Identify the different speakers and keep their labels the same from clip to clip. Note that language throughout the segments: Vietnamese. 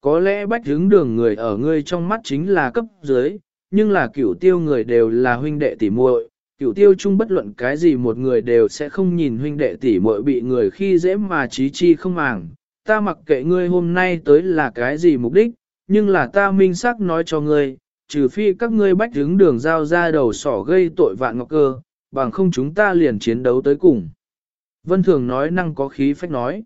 Speaker 1: có lẽ bách hướng đường người ở ngươi trong mắt chính là cấp dưới, nhưng là cửu tiêu người đều là huynh đệ tỉ muội. Cửu tiêu chung bất luận cái gì một người đều sẽ không nhìn huynh đệ tỉ muội bị người khi dễ mà trí chi không màng. Ta mặc kệ ngươi hôm nay tới là cái gì mục đích, nhưng là ta minh xác nói cho ngươi, trừ phi các ngươi bách hướng đường giao ra đầu sỏ gây tội vạn ngọc cơ, bằng không chúng ta liền chiến đấu tới cùng. Vân Thường nói năng có khí phách nói.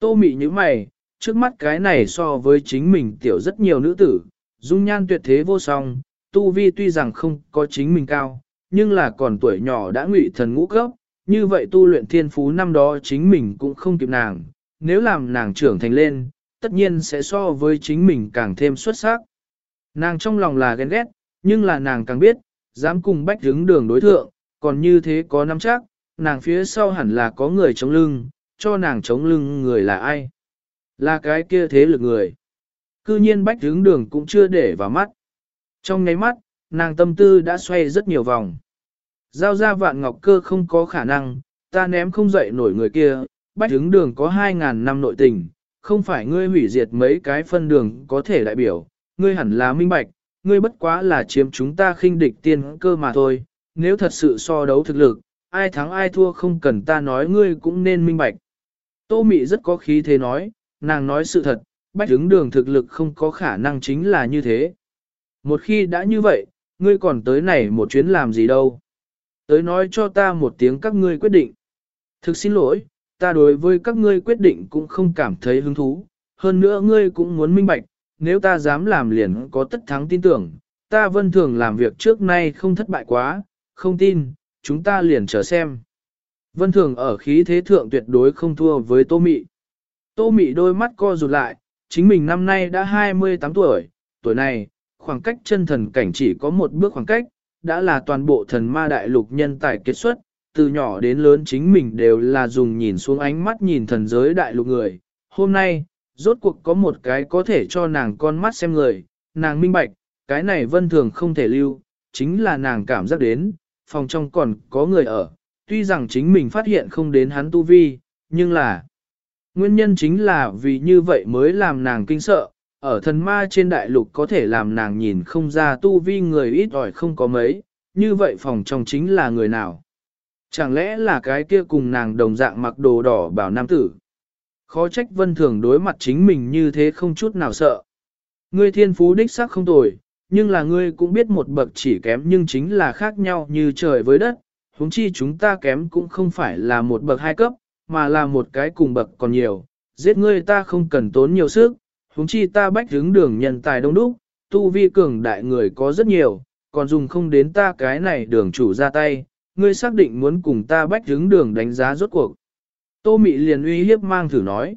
Speaker 1: Tô mị như mày, trước mắt cái này so với chính mình tiểu rất nhiều nữ tử, dung nhan tuyệt thế vô song, tu vi tuy rằng không có chính mình cao, nhưng là còn tuổi nhỏ đã ngụy thần ngũ cấp, như vậy tu luyện thiên phú năm đó chính mình cũng không kịp nàng, nếu làm nàng trưởng thành lên, tất nhiên sẽ so với chính mình càng thêm xuất sắc. Nàng trong lòng là ghen ghét, nhưng là nàng càng biết, dám cùng bách đứng đường đối thượng, còn như thế có nắm chắc, nàng phía sau hẳn là có người chống lưng, cho nàng chống lưng người là ai. Là cái kia thế lực người. Cư nhiên bách hướng đường cũng chưa để vào mắt. Trong ngáy mắt, nàng tâm tư đã xoay rất nhiều vòng. Giao ra vạn ngọc cơ không có khả năng, ta ném không dậy nổi người kia, bách hướng đường có 2.000 năm nội tình, không phải ngươi hủy diệt mấy cái phân đường có thể đại biểu, ngươi hẳn là minh bạch, ngươi bất quá là chiếm chúng ta khinh địch tiên cơ mà thôi, nếu thật sự so đấu thực lực, ai thắng ai thua không cần ta nói ngươi cũng nên minh bạch. Tô Mị rất có khí thế nói, nàng nói sự thật, bách đứng đường thực lực không có khả năng chính là như thế. Một khi đã như vậy, ngươi còn tới này một chuyến làm gì đâu. Tới nói cho ta một tiếng các ngươi quyết định. Thực xin lỗi, ta đối với các ngươi quyết định cũng không cảm thấy hứng thú. Hơn nữa ngươi cũng muốn minh bạch, nếu ta dám làm liền có tất thắng tin tưởng, ta vân thường làm việc trước nay không thất bại quá, không tin, chúng ta liền chờ xem. Vân thường ở khí thế thượng tuyệt đối không thua với tô mị. Tô mị đôi mắt co rụt lại, chính mình năm nay đã 28 tuổi, tuổi này, khoảng cách chân thần cảnh chỉ có một bước khoảng cách, đã là toàn bộ thần ma đại lục nhân tài kết xuất, từ nhỏ đến lớn chính mình đều là dùng nhìn xuống ánh mắt nhìn thần giới đại lục người. Hôm nay, rốt cuộc có một cái có thể cho nàng con mắt xem người, nàng minh bạch, cái này vân thường không thể lưu, chính là nàng cảm giác đến, phòng trong còn có người ở, tuy rằng chính mình phát hiện không đến hắn tu vi, nhưng là nguyên nhân chính là vì như vậy mới làm nàng kinh sợ, ở thần ma trên đại lục có thể làm nàng nhìn không ra tu vi người ít ỏi không có mấy, như vậy phòng trong chính là người nào. Chẳng lẽ là cái kia cùng nàng đồng dạng mặc đồ đỏ bảo nam tử. Khó trách vân thường đối mặt chính mình như thế không chút nào sợ. Ngươi thiên phú đích xác không tồi, nhưng là ngươi cũng biết một bậc chỉ kém nhưng chính là khác nhau như trời với đất, huống chi chúng ta kém cũng không phải là một bậc hai cấp, mà là một cái cùng bậc còn nhiều, giết ngươi ta không cần tốn nhiều sức, huống chi ta bách hướng đường nhân tài đông đúc, tu vi cường đại người có rất nhiều, còn dùng không đến ta cái này đường chủ ra tay, ngươi xác định muốn cùng ta bách hướng đường đánh giá rốt cuộc. Tô Mị liền uy hiếp mang thử nói.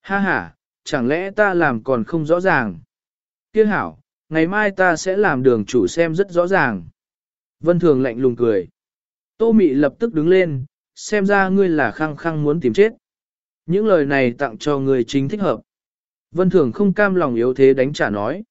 Speaker 1: Ha ha, chẳng lẽ ta làm còn không rõ ràng? Kiếc hảo, ngày mai ta sẽ làm đường chủ xem rất rõ ràng. Vân Thường lạnh lùng cười. Tô Mị lập tức đứng lên, xem ra ngươi là khăng khăng muốn tìm chết. Những lời này tặng cho người chính thích hợp. Vân Thường không cam lòng yếu thế đánh trả nói.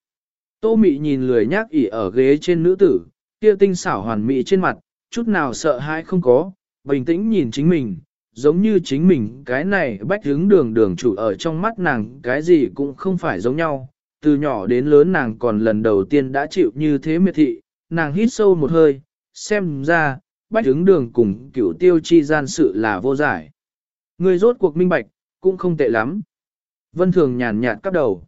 Speaker 1: Tô Mị nhìn lười nhác ỉ ở ghế trên nữ tử, kia tinh xảo hoàn mỹ trên mặt, chút nào sợ hãi không có, bình tĩnh nhìn chính mình, giống như chính mình cái này bách hướng đường đường chủ ở trong mắt nàng cái gì cũng không phải giống nhau. Từ nhỏ đến lớn nàng còn lần đầu tiên đã chịu như thế miệt thị, nàng hít sâu một hơi, xem ra, bách hứng đường cùng cửu tiêu chi gian sự là vô giải. Người rốt cuộc minh bạch, cũng không tệ lắm. Vân Thường nhàn nhạt cắp đầu.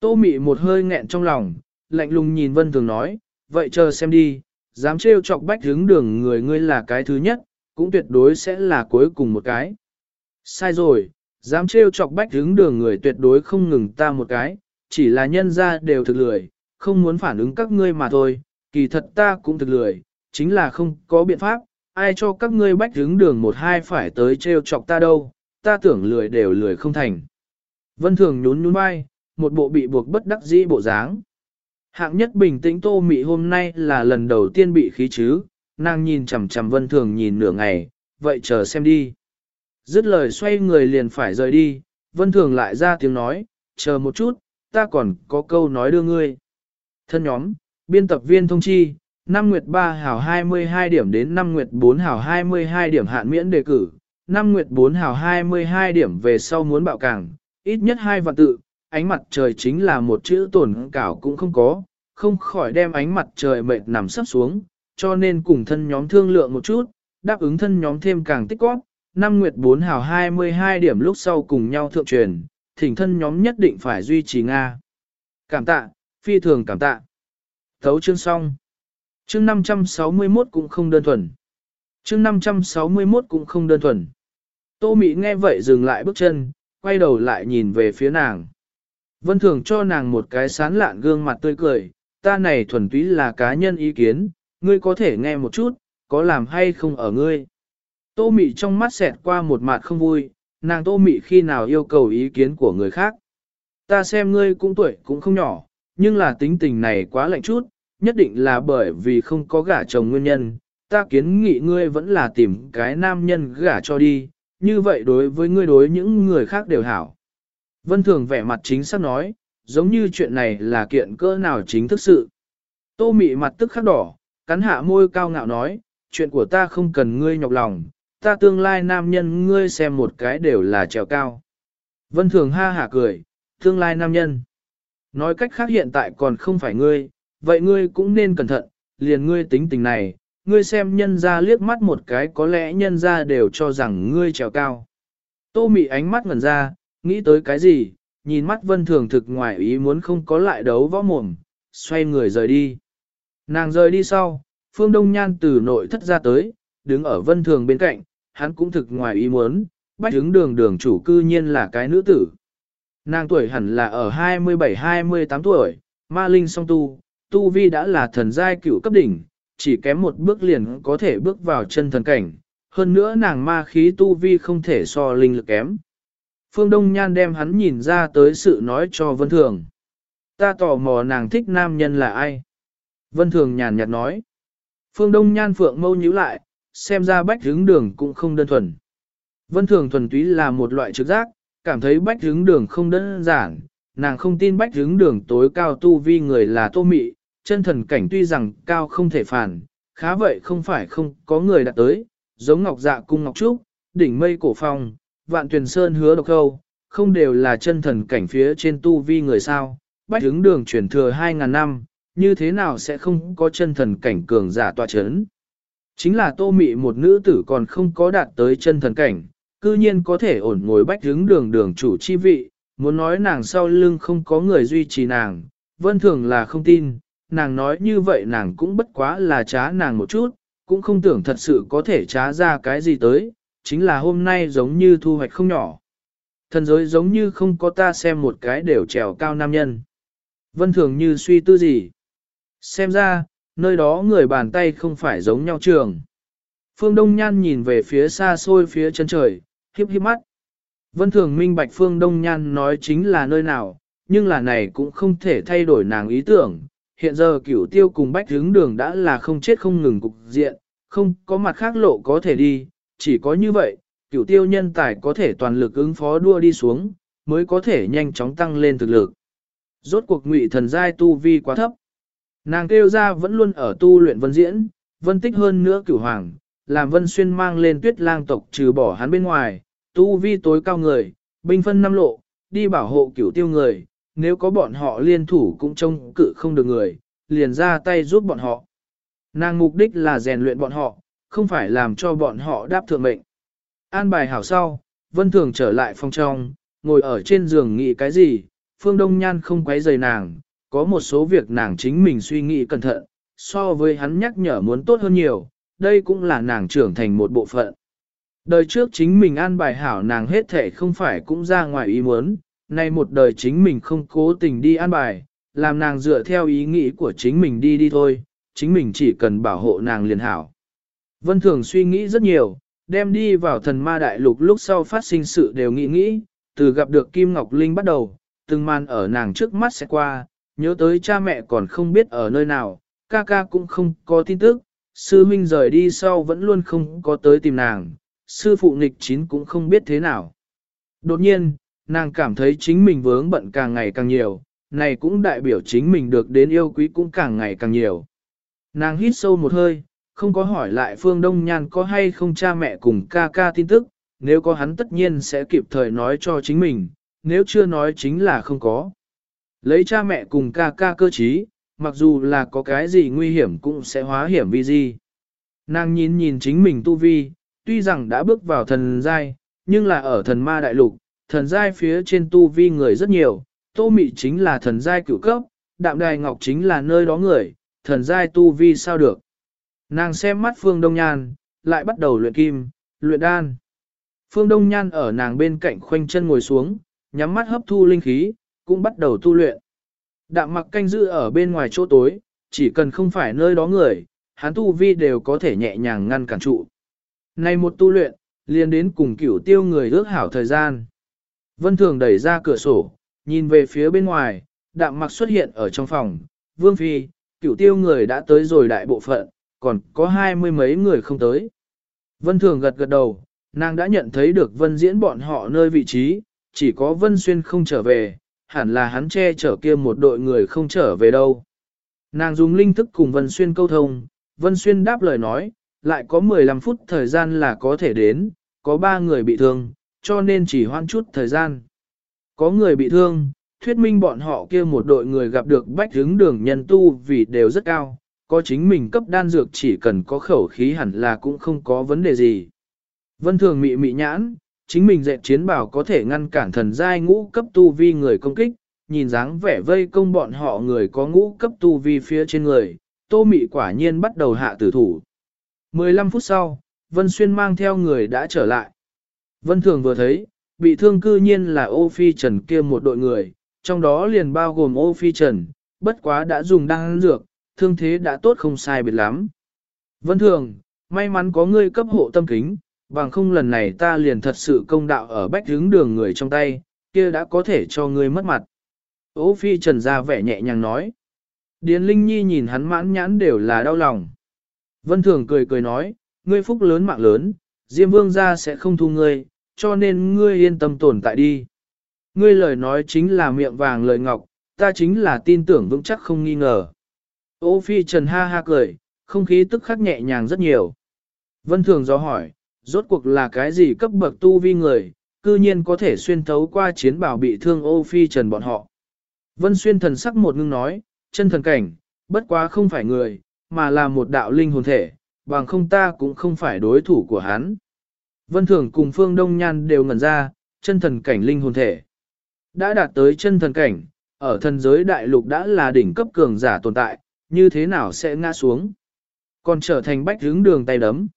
Speaker 1: Tô mị một hơi nghẹn trong lòng, lạnh lùng nhìn Vân Thường nói, vậy chờ xem đi, dám trêu chọc bách hứng đường người ngươi là cái thứ nhất, cũng tuyệt đối sẽ là cuối cùng một cái. Sai rồi, dám trêu chọc bách hứng đường người tuyệt đối không ngừng ta một cái, chỉ là nhân ra đều thực lười, không muốn phản ứng các ngươi mà thôi, kỳ thật ta cũng thực lười, chính là không có biện pháp, ai cho các ngươi bách hướng đường một hai phải tới trêu chọc ta đâu, ta tưởng lười đều lười không thành. Vân Thường nhún nhún vai, một bộ bị buộc bất đắc dĩ bộ dáng. Hạng nhất bình tĩnh tô mị hôm nay là lần đầu tiên bị khí chứ, nàng nhìn chằm chằm vân thường nhìn nửa ngày, vậy chờ xem đi. Dứt lời xoay người liền phải rời đi, vân thường lại ra tiếng nói, chờ một chút, ta còn có câu nói đưa ngươi. Thân nhóm, biên tập viên thông chi, năm nguyệt 3 hào 22 điểm đến năm nguyệt 4 hào 22 điểm hạn miễn đề cử, năm nguyệt 4 hào 22 điểm về sau muốn bạo cảng, ít nhất hai vạn tự, ánh mặt trời chính là một chữ tổn cảo cũng không có, không khỏi đem ánh mặt trời mệt nằm sắp xuống, cho nên cùng thân nhóm thương lượng một chút, đáp ứng thân nhóm thêm càng tích góp, năm nguyệt 4 hào 22 điểm lúc sau cùng nhau thượng truyền, thỉnh thân nhóm nhất định phải duy trì Nga. Cảm tạ, phi thường cảm tạ. Thấu chương xong. Chương 561 cũng không đơn thuần. Chương 561 cũng không đơn thuần. Tô Mị nghe vậy dừng lại bước chân, quay đầu lại nhìn về phía nàng. Vân Thường cho nàng một cái sán lạn gương mặt tươi cười, ta này thuần túy là cá nhân ý kiến, ngươi có thể nghe một chút, có làm hay không ở ngươi. Tô Mị trong mắt xẹt qua một mặt không vui, nàng Tô Mị khi nào yêu cầu ý kiến của người khác. Ta xem ngươi cũng tuổi cũng không nhỏ, nhưng là tính tình này quá lạnh chút, nhất định là bởi vì không có gả chồng nguyên nhân. Ta kiến nghị ngươi vẫn là tìm cái nam nhân gả cho đi, như vậy đối với ngươi đối những người khác đều hảo. Vân Thường vẻ mặt chính xác nói, giống như chuyện này là kiện cỡ nào chính thức sự. Tô mị mặt tức khắc đỏ, cắn hạ môi cao ngạo nói, chuyện của ta không cần ngươi nhọc lòng, ta tương lai nam nhân ngươi xem một cái đều là trèo cao. Vân Thường ha hả cười, tương lai nam nhân. Nói cách khác hiện tại còn không phải ngươi, vậy ngươi cũng nên cẩn thận, liền ngươi tính tình này, ngươi xem nhân ra liếc mắt một cái có lẽ nhân ra đều cho rằng ngươi trèo cao. Tô mị ánh mắt ngẩn ra, nghĩ tới cái gì, nhìn mắt vân thường thực ngoài ý muốn không có lại đấu võ mồm, xoay người rời đi. Nàng rời đi sau, phương đông nhan từ nội thất ra tới, đứng ở vân thường bên cạnh, hắn cũng thực ngoài ý muốn, bách đứng đường đường chủ cư nhiên là cái nữ tử. Nàng tuổi hẳn là ở 27-28 tuổi, ma linh song tu, tu vi đã là thần giai cửu cấp đỉnh, chỉ kém một bước liền có thể bước vào chân thần cảnh, hơn nữa nàng ma khí tu vi không thể so linh lực kém. Phương Đông Nhan đem hắn nhìn ra tới sự nói cho Vân Thường. Ta tò mò nàng thích nam nhân là ai? Vân Thường nhàn nhạt nói. Phương Đông Nhan phượng mâu nhíu lại, xem ra bách hướng đường cũng không đơn thuần. Vân Thường thuần túy là một loại trực giác, cảm thấy bách hướng đường không đơn giản, nàng không tin bách hướng đường tối cao tu vi người là tô mị, chân thần cảnh tuy rằng cao không thể phản, khá vậy không phải không có người đạt tới, giống ngọc dạ cung ngọc trúc, đỉnh mây cổ phong, vạn tuyển sơn hứa độc khâu, không đều là chân thần cảnh phía trên tu vi người sao, bách hướng đường chuyển thừa 2.000 năm, như thế nào sẽ không có chân thần cảnh cường giả tòa chấn. Chính là tô mị một nữ tử còn không có đạt tới chân thần cảnh, cư nhiên có thể ổn ngồi bách hướng đường đường chủ chi vị, muốn nói nàng sau lưng không có người duy trì nàng, vân thường là không tin, nàng nói như vậy nàng cũng bất quá là trá nàng một chút, cũng không tưởng thật sự có thể trá ra cái gì tới, chính là hôm nay giống như thu hoạch không nhỏ. Thần giới giống như không có ta xem một cái đều trèo cao nam nhân. Vân thường như suy tư gì. Xem ra, nơi đó người bàn tay không phải giống nhau trường. Phương Đông Nhan nhìn về phía xa xôi phía chân trời, hiếp hiếp mắt. Vân thường minh bạch Phương Đông Nhan nói chính là nơi nào, nhưng là này cũng không thể thay đổi nàng ý tưởng. Hiện giờ cửu tiêu cùng bách hướng đường đã là không chết không ngừng cục diện, không có mặt khác lộ có thể đi, chỉ có như vậy, cửu tiêu nhân tài có thể toàn lực ứng phó đua đi xuống, mới có thể nhanh chóng tăng lên thực lực. Rốt cuộc ngụy thần giai tu vi quá thấp. Nàng kêu ra vẫn luôn ở tu luyện vân diễn, vân tích hơn nữa cửu hoàng, làm vân xuyên mang lên tuyết lang tộc trừ bỏ hắn bên ngoài, tu vi tối cao người, binh phân năm lộ, đi bảo hộ cửu tiêu người, nếu có bọn họ liên thủ cũng trông cự không được người, liền ra tay giúp bọn họ. Nàng mục đích là rèn luyện bọn họ, không phải làm cho bọn họ đáp thượng mệnh. An bài hảo sau, Vân Thường trở lại phòng trong, ngồi ở trên giường nghĩ cái gì, Phương Đông Nhan không quấy rầy nàng, có một số việc nàng chính mình suy nghĩ cẩn thận, so với hắn nhắc nhở muốn tốt hơn nhiều, đây cũng là nàng trưởng thành một bộ phận. Đời trước chính mình an bài hảo nàng hết thể không phải cũng ra ngoài ý muốn, nay một đời chính mình không cố tình đi an bài, làm nàng dựa theo ý nghĩ của chính mình đi đi thôi, chính mình chỉ cần bảo hộ nàng liền hảo. Vân Thường suy nghĩ rất nhiều, đem đi vào thần ma đại lục lúc sau phát sinh sự đều nghĩ nghĩ, từ gặp được Kim Ngọc Linh bắt đầu, từng màn ở nàng trước mắt sẽ qua, nhớ tới cha mẹ còn không biết ở nơi nào, ca ca cũng không có tin tức, sư huynh rời đi sau vẫn luôn không có tới tìm nàng, sư phụ nghịch chín cũng không biết thế nào. Đột nhiên, nàng cảm thấy chính mình vướng bận càng ngày càng nhiều, này cũng đại biểu chính mình được đến yêu quý cũng càng ngày càng nhiều. Nàng hít sâu một hơi, không có hỏi lại Phương Đông Nhan có hay không cha mẹ cùng ca ca tin tức, nếu có hắn tất nhiên sẽ kịp thời nói cho chính mình, nếu chưa nói chính là không có. Lấy cha mẹ cùng ca ca cơ trí, mặc dù là có cái gì nguy hiểm cũng sẽ hóa hiểm vì gì? Nàng nhìn nhìn chính mình tu vi, tuy rằng đã bước vào thần giai, nhưng là ở thần ma đại lục, thần giai phía trên tu vi người rất nhiều, tô mị chính là thần giai cửu cấp, đạm đài ngọc chính là nơi đó người, thần giai tu vi sao được. Nàng xem mắt phương đông nhan, lại bắt đầu luyện kim, luyện đan. Phương đông nhan ở nàng bên cạnh khoanh chân ngồi xuống, nhắm mắt hấp thu linh khí, cũng bắt đầu tu luyện. Đạm mặc canh giữ ở bên ngoài chỗ tối, chỉ cần không phải nơi đó người, hắn tu vi đều có thể nhẹ nhàng ngăn cản trụ. Này một tu luyện, liền đến cùng cửu tiêu người ước hảo thời gian. Vân Thường đẩy ra cửa sổ, nhìn về phía bên ngoài, đạm mặc xuất hiện ở trong phòng. Vương Phi, cửu tiêu người đã tới rồi đại bộ phận, còn có hai mươi mấy người không tới. Vân Thường gật gật đầu, nàng đã nhận thấy được Vân Diễn bọn họ nơi vị trí, chỉ có Vân Xuyên không trở về, hẳn là hắn che chở kia một đội người không trở về đâu. Nàng dùng linh thức cùng Vân Xuyên câu thông, Vân Xuyên đáp lời nói, lại có 15 phút thời gian là có thể đến, có 3 người bị thương, cho nên chỉ hoan chút thời gian. Có người bị thương, thuyết minh bọn họ kia một đội người gặp được bách hướng đường nhân tu vì đều rất cao, có chính mình cấp đan dược chỉ cần có khẩu khí hẳn là cũng không có vấn đề gì. Vân thường mị mị nhãn, chính mình dạy chiến bảo có thể ngăn cản thần giai ngũ cấp tu vi người công kích, nhìn dáng vẻ vây công bọn họ người có ngũ cấp tu vi phía trên người, tô mị quả nhiên bắt đầu hạ tử thủ. 15 phút sau, Vân Xuyên mang theo người đã trở lại. Vân Thường vừa thấy, bị thương cư nhiên là ô phi trần kia một đội người, trong đó liền bao gồm ô phi trần, bất quá đã dùng đăng dược, thương thế đã tốt không sai biệt lắm. Vân Thường, may mắn có ngươi cấp hộ tâm kính, bằng không lần này ta liền thật sự công đạo ở bách hướng đường người trong tay, kia đã có thể cho ngươi mất mặt. Ô phi trần ra vẻ nhẹ nhàng nói. Điền Linh Nhi nhìn hắn mãn nhãn đều là đau lòng. Vân Thường cười cười nói, ngươi phúc lớn mạng lớn, Diêm Vương gia sẽ không thu ngươi, cho nên ngươi yên tâm tồn tại đi. Ngươi lời nói chính là miệng vàng lời ngọc, ta chính là tin tưởng vững chắc không nghi ngờ. Ô Phi Trần ha ha cười, không khí tức khắc nhẹ nhàng rất nhiều. Vân Thường do hỏi, rốt cuộc là cái gì cấp bậc tu vi người, cư nhiên có thể xuyên thấu qua chiến bảo bị thương ô Phi Trần bọn họ. Vân Xuyên thần sắc một ngưng nói, chân thần cảnh, bất quá không phải người, mà là một đạo linh hồn thể, bằng không ta cũng không phải đối thủ của hắn. Vân Thường cùng Phương Đông Nhan đều ngẩn ra, chân thần cảnh linh hồn thể. Đã đạt tới chân thần cảnh, ở thần giới đại lục đã là đỉnh cấp cường giả tồn tại, như thế nào sẽ ngã xuống. Còn trở thành bách hướng đường tay đấm.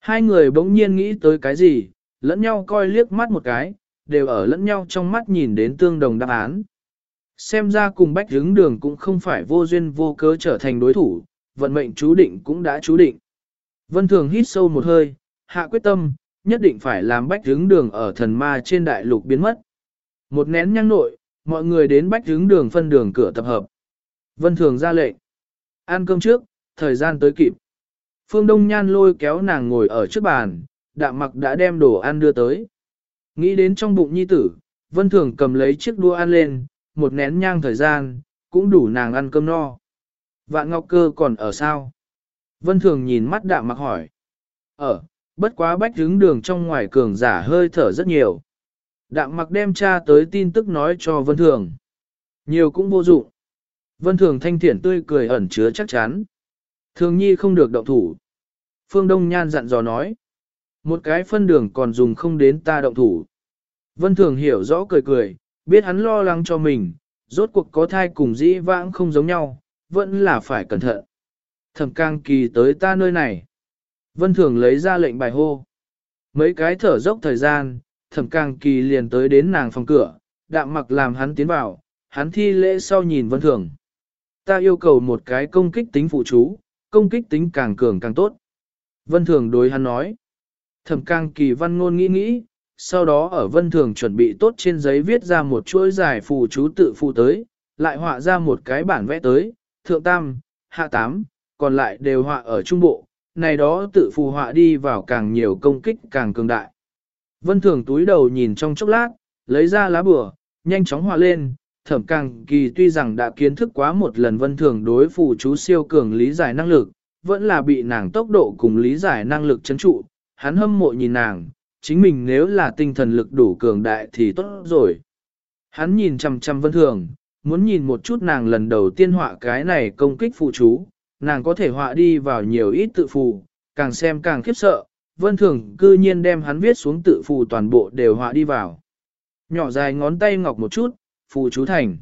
Speaker 1: Hai người bỗng nhiên nghĩ tới cái gì, lẫn nhau coi liếc mắt một cái, đều ở lẫn nhau trong mắt nhìn đến tương đồng đáp án. Xem ra cùng bách hướng đường cũng không phải vô duyên vô cớ trở thành đối thủ, vận mệnh chú định cũng đã chú định. Vân Thường hít sâu một hơi, hạ quyết tâm, nhất định phải làm bách hướng đường ở thần ma trên đại lục biến mất. Một nén nhang nội, mọi người đến bách hướng đường phân đường cửa tập hợp. Vân Thường ra lệnh. Ăn cơm trước, thời gian tới kịp. Phương Đông Nhan lôi kéo nàng ngồi ở trước bàn, đạm mặc đã đem đồ ăn đưa tới. Nghĩ đến trong bụng nhi tử, Vân Thường cầm lấy chiếc đua ăn lên, một nén nhang thời gian, cũng đủ nàng ăn cơm no. Vạn Ngọc Cơ còn ở sao? Vân Thường nhìn mắt đạm mặc hỏi. Ở, bất quá bách hướng đường trong ngoài cường giả hơi thở rất nhiều. Đạm mặc đem cha tới tin tức nói cho Vân Thường. Nhiều cũng vô dụng. Vân Thường thanh thiện tươi cười ẩn chứa chắc chắn. Thường nhi không được động thủ. Phương Đông Nhan dặn dò nói. Một cái phân đường còn dùng không đến ta động thủ. Vân Thường hiểu rõ cười cười, biết hắn lo lắng cho mình, rốt cuộc có thai cùng dĩ vãng không giống nhau, vẫn là phải cẩn thận. Thẩm Cang kỳ tới ta nơi này. Vân Thường lấy ra lệnh bài hô. Mấy cái thở dốc thời gian, thẩm Cang kỳ liền tới đến nàng phòng cửa, đạm mặc làm hắn tiến vào, hắn thi lễ sau nhìn Vân Thường. Ta yêu cầu một cái công kích tính phụ chú, công kích tính càng cường càng tốt. Vân Thường đối hắn nói. Thẩm Cang kỳ văn ngôn nghĩ nghĩ, sau đó ở Vân Thường chuẩn bị tốt trên giấy viết ra một chuỗi giải phù chú tự phụ tới, lại họa ra một cái bản vẽ tới, thượng tam, hạ tám, còn lại đều họa ở trung bộ, này đó tự phù họa đi vào càng nhiều công kích càng cường đại. Vân Thường túi đầu nhìn trong chốc lát, lấy ra lá bừa nhanh chóng họa lên, thẩm càng kỳ tuy rằng đã kiến thức quá một lần Vân Thường đối phù chú siêu cường lý giải năng lực, vẫn là bị nàng tốc độ cùng lý giải năng lực chấn trụ, hắn hâm mộ nhìn nàng, chính mình nếu là tinh thần lực đủ cường đại thì tốt rồi. Hắn nhìn chằm chằm vân thường, muốn nhìn một chút nàng lần đầu tiên họa cái này công kích phụ chú, nàng có thể họa đi vào nhiều ít tự phù, càng xem càng khiếp sợ, vân thường cư nhiên đem hắn viết xuống tự phù toàn bộ đều họa đi vào. Nhỏ dài ngón tay ngọc một chút, phù chú thành.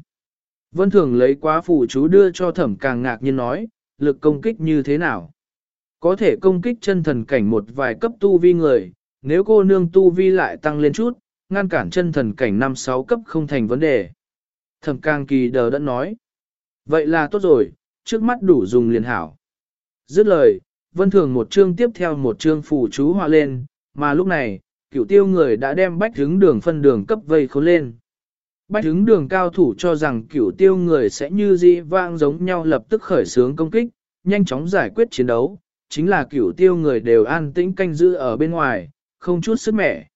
Speaker 1: Vân thường lấy quá phù chú đưa cho thẩm càng ngạc nhiên nói, lực công kích như thế nào? Có thể công kích chân thần cảnh một vài cấp tu vi người, nếu cô nương tu vi lại tăng lên chút, ngăn cản chân thần cảnh 5-6 cấp không thành vấn đề. Thẩm càng kỳ đờ đẫn nói. Vậy là tốt rồi, trước mắt đủ dùng liền hảo. Dứt lời, vân thường một chương tiếp theo một chương phù chú hòa lên, mà lúc này, cửu tiêu người đã đem bách hứng đường phân đường cấp vây khốn lên. Bách hứng đường cao thủ cho rằng cửu tiêu người sẽ như di vang giống nhau lập tức khởi xướng công kích, nhanh chóng giải quyết chiến đấu, chính là cửu tiêu người đều an tĩnh canh giữ ở bên ngoài, không chút sức mẻ.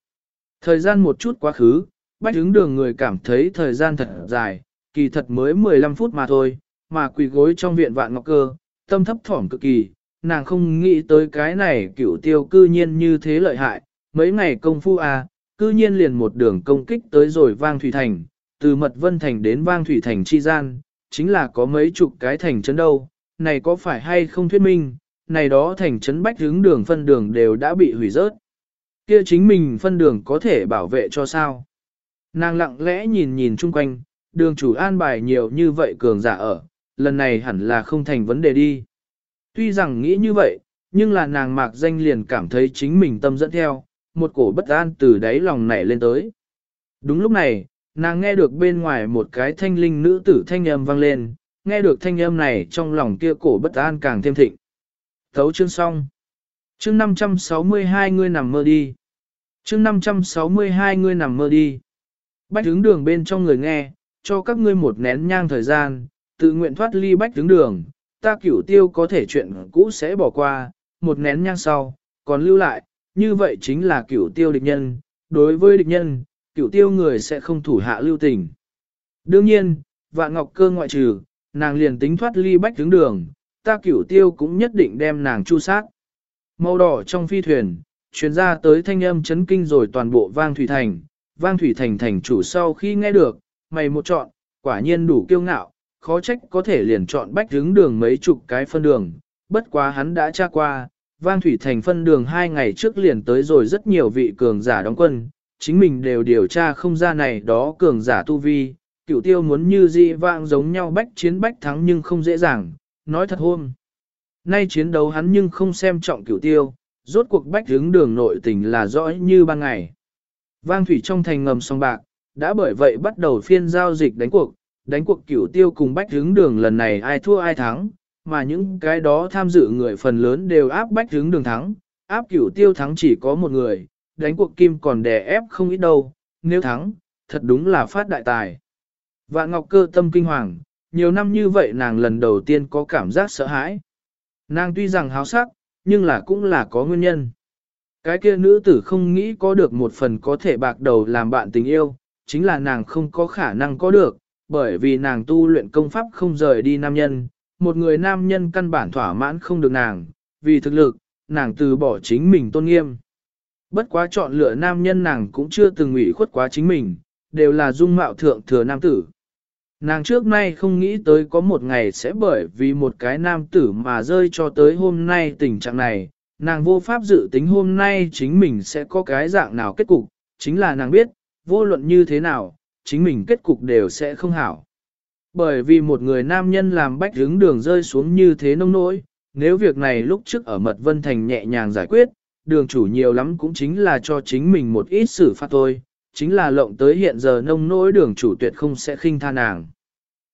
Speaker 1: Thời gian một chút quá khứ, bách hứng đường người cảm thấy thời gian thật dài, kỳ thật mới 15 phút mà thôi, mà quỳ gối trong viện vạn ngọc cơ, tâm thấp thỏm cực kỳ, nàng không nghĩ tới cái này cửu tiêu cư nhiên như thế lợi hại, mấy ngày công phu à, cư nhiên liền một đường công kích tới rồi vang thủy thành, từ mật vân thành đến vang thủy thành chi gian, chính là có mấy chục cái thành trấn đâu, này có phải hay không thuyết minh, này đó thành trấn bách hướng đường phân đường đều đã bị hủy rớt. Kia chính mình phân đường có thể bảo vệ cho sao? Nàng lặng lẽ nhìn nhìn chung quanh, đường chủ an bài nhiều như vậy cường giả ở, lần này hẳn là không thành vấn đề đi. Tuy rằng nghĩ như vậy, nhưng là nàng mạc danh liền cảm thấy chính mình tâm dẫn theo, một cổ bất an từ đáy lòng nảy lên tới. Đúng lúc này, nàng nghe được bên ngoài một cái thanh linh nữ tử thanh âm vang lên, nghe được thanh âm này trong lòng kia cổ bất an càng thêm thịnh. Thấu chương xong. Chương 562 ngươi nằm mơ đi. Chương 562 ngươi nằm mơ đi. Bách hướng đường bên trong người nghe, cho các ngươi một nén nhang thời gian, tự nguyện thoát ly bách tướng đường, ta cửu tiêu có thể chuyện cũ sẽ bỏ qua, một nén nhang sau, còn lưu lại, như vậy chính là cửu tiêu địch nhân, đối với địch nhân, cửu tiêu người sẽ không thủ hạ lưu tình. Đương nhiên, vạn ngọc cơ ngoại trừ, nàng liền tính thoát ly bách tướng đường, ta cửu tiêu cũng nhất định đem nàng chu sát. Màu đỏ trong phi thuyền, chuyến ra tới thanh âm chấn kinh rồi toàn bộ vang thủy thành, vang thủy thành thành chủ sau khi nghe được, mày một chọn, quả nhiên đủ kiêu ngạo, khó trách có thể liền chọn bách hướng đường mấy chục cái phân đường, bất quá hắn đã tra qua, vang thủy thành phân đường hai ngày trước liền tới rồi rất nhiều vị cường giả đóng quân, chính mình đều điều tra không ra này đó cường giả tu vi, cửu tiêu muốn như dị vang giống nhau bách chiến bách thắng nhưng không dễ dàng, nói thật hôm. Nay chiến đấu hắn nhưng không xem trọng cửu tiêu, rốt cuộc bách hướng đường nội tình là rõ như ban ngày. Vang thủy trong thành ngầm song bạc, đã bởi vậy bắt đầu phiên giao dịch đánh cuộc, đánh cuộc cửu tiêu cùng bách hướng đường lần này ai thua ai thắng, mà những cái đó tham dự người phần lớn đều áp bách hướng đường thắng, áp cửu tiêu thắng chỉ có một người, đánh cuộc kim còn đè ép không ít đâu, nếu thắng, thật đúng là phát đại tài. Vạn Ngọc cơ tâm kinh hoàng, nhiều năm như vậy nàng lần đầu tiên có cảm giác sợ hãi. Nàng tuy rằng háo sắc, nhưng là cũng là có nguyên nhân. Cái kia nữ tử không nghĩ có được một phần có thể bạc đầu làm bạn tình yêu, chính là nàng không có khả năng có được, bởi vì nàng tu luyện công pháp không rời đi nam nhân, một người nam nhân căn bản thỏa mãn không được nàng, vì thực lực, nàng từ bỏ chính mình tôn nghiêm. Bất quá chọn lựa nam nhân nàng cũng chưa từng ủy khuất quá chính mình, đều là dung mạo thượng thừa nam tử. Nàng trước nay không nghĩ tới có một ngày sẽ bởi vì một cái nam tử mà rơi cho tới hôm nay tình trạng này, nàng vô pháp dự tính hôm nay chính mình sẽ có cái dạng nào kết cục, chính là nàng biết, vô luận như thế nào, chính mình kết cục đều sẽ không hảo. Bởi vì một người nam nhân làm bách hướng đường rơi xuống như thế nông nỗi, nếu việc này lúc trước ở Mật Vân Thành nhẹ nhàng giải quyết, đường chủ nhiều lắm cũng chính là cho chính mình một ít xử phạt thôi, chính là lộng tới hiện giờ nông nỗi đường chủ tuyệt không sẽ khinh tha nàng.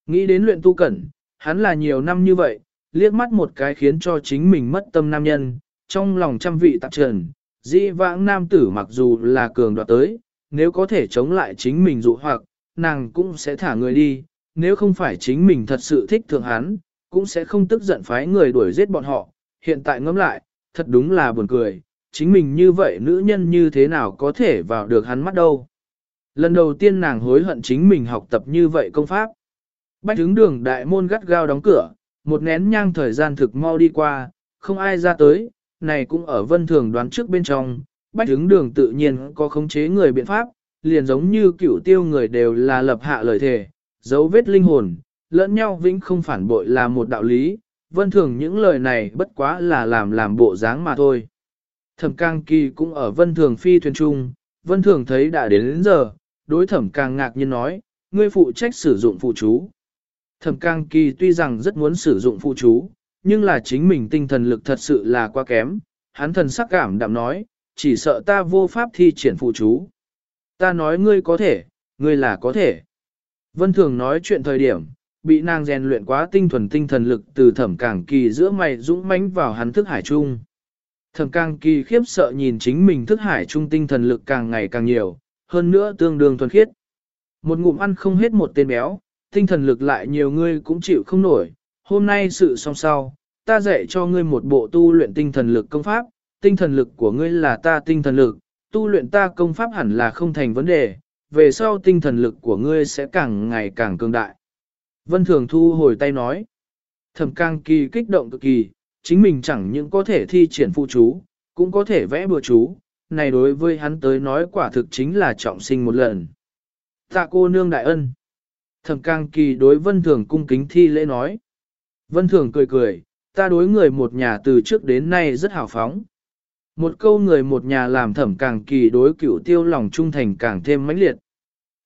Speaker 1: Nghĩ đến luyện tu cẩn, hắn là nhiều năm như vậy, liếc mắt một cái khiến cho chính mình mất tâm nam nhân, trong lòng trăm vị tạp trần, dĩ vãng nam tử mặc dù là cường đoạt tới, nếu có thể chống lại chính mình dụ hoặc, nàng cũng sẽ thả người đi, nếu không phải chính mình thật sự thích thượng hắn, cũng sẽ không tức giận phái người đuổi giết bọn họ, hiện tại ngẫm lại, thật đúng là buồn cười, chính mình như vậy nữ nhân như thế nào có thể vào được hắn mắt đâu. Lần đầu tiên nàng hối hận chính mình học tập như vậy công pháp. Bách hướng đường đại môn gắt gao đóng cửa, một nén nhang thời gian thực mau đi qua, không ai ra tới, này cũng ở vân thường đoán trước bên trong, bách ứng đường tự nhiên có khống chế người biện pháp, liền giống như cửu tiêu người đều là lập hạ lời thề, dấu vết linh hồn, lẫn nhau vĩnh không phản bội là một đạo lý, vân thường những lời này bất quá là làm làm bộ dáng mà thôi. Thẩm càng kỳ cũng ở vân thường phi thuyền trung, vân thường thấy đã đến, đến giờ, đối thẩm càng ngạc nhiên nói, ngươi phụ trách sử dụng phụ chú. Thẩm càng kỳ tuy rằng rất muốn sử dụng phụ chú, nhưng là chính mình tinh thần lực thật sự là quá kém, hắn thần sắc cảm đạm nói, chỉ sợ ta vô pháp thi triển phụ chú. Ta nói ngươi có thể, ngươi là có thể. Vân thường nói chuyện thời điểm, bị nàng rèn luyện quá tinh thuần tinh thần lực từ thẩm càng kỳ giữa mày dũng mãnh vào hắn thức hải trung. Thẩm càng kỳ khiếp sợ nhìn chính mình thức hải trung tinh thần lực càng ngày càng nhiều, hơn nữa tương đương thuần khiết. Một ngụm ăn không hết một tên béo, tinh thần lực lại nhiều ngươi cũng chịu không nổi. Hôm nay sự song sau, ta dạy cho ngươi một bộ tu luyện tinh thần lực công pháp, tinh thần lực của ngươi là ta tinh thần lực, tu luyện ta công pháp hẳn là không thành vấn đề, về sau tinh thần lực của ngươi sẽ càng ngày càng cường đại. Vân Thường thu hồi tay nói, thẩm càng kỳ kích động cực kỳ, chính mình chẳng những có thể thi triển phụ chú, cũng có thể vẽ bừa chú, này đối với hắn tới nói quả thực chính là trọng sinh một lần. Tạ cô nương đại ân. Thẩm càng kỳ đối vân thường cung kính thi lễ nói. Vân thường cười cười, ta đối người một nhà từ trước đến nay rất hào phóng. Một câu người một nhà làm thẩm càng kỳ đối cựu tiêu lòng trung thành càng thêm mãnh liệt.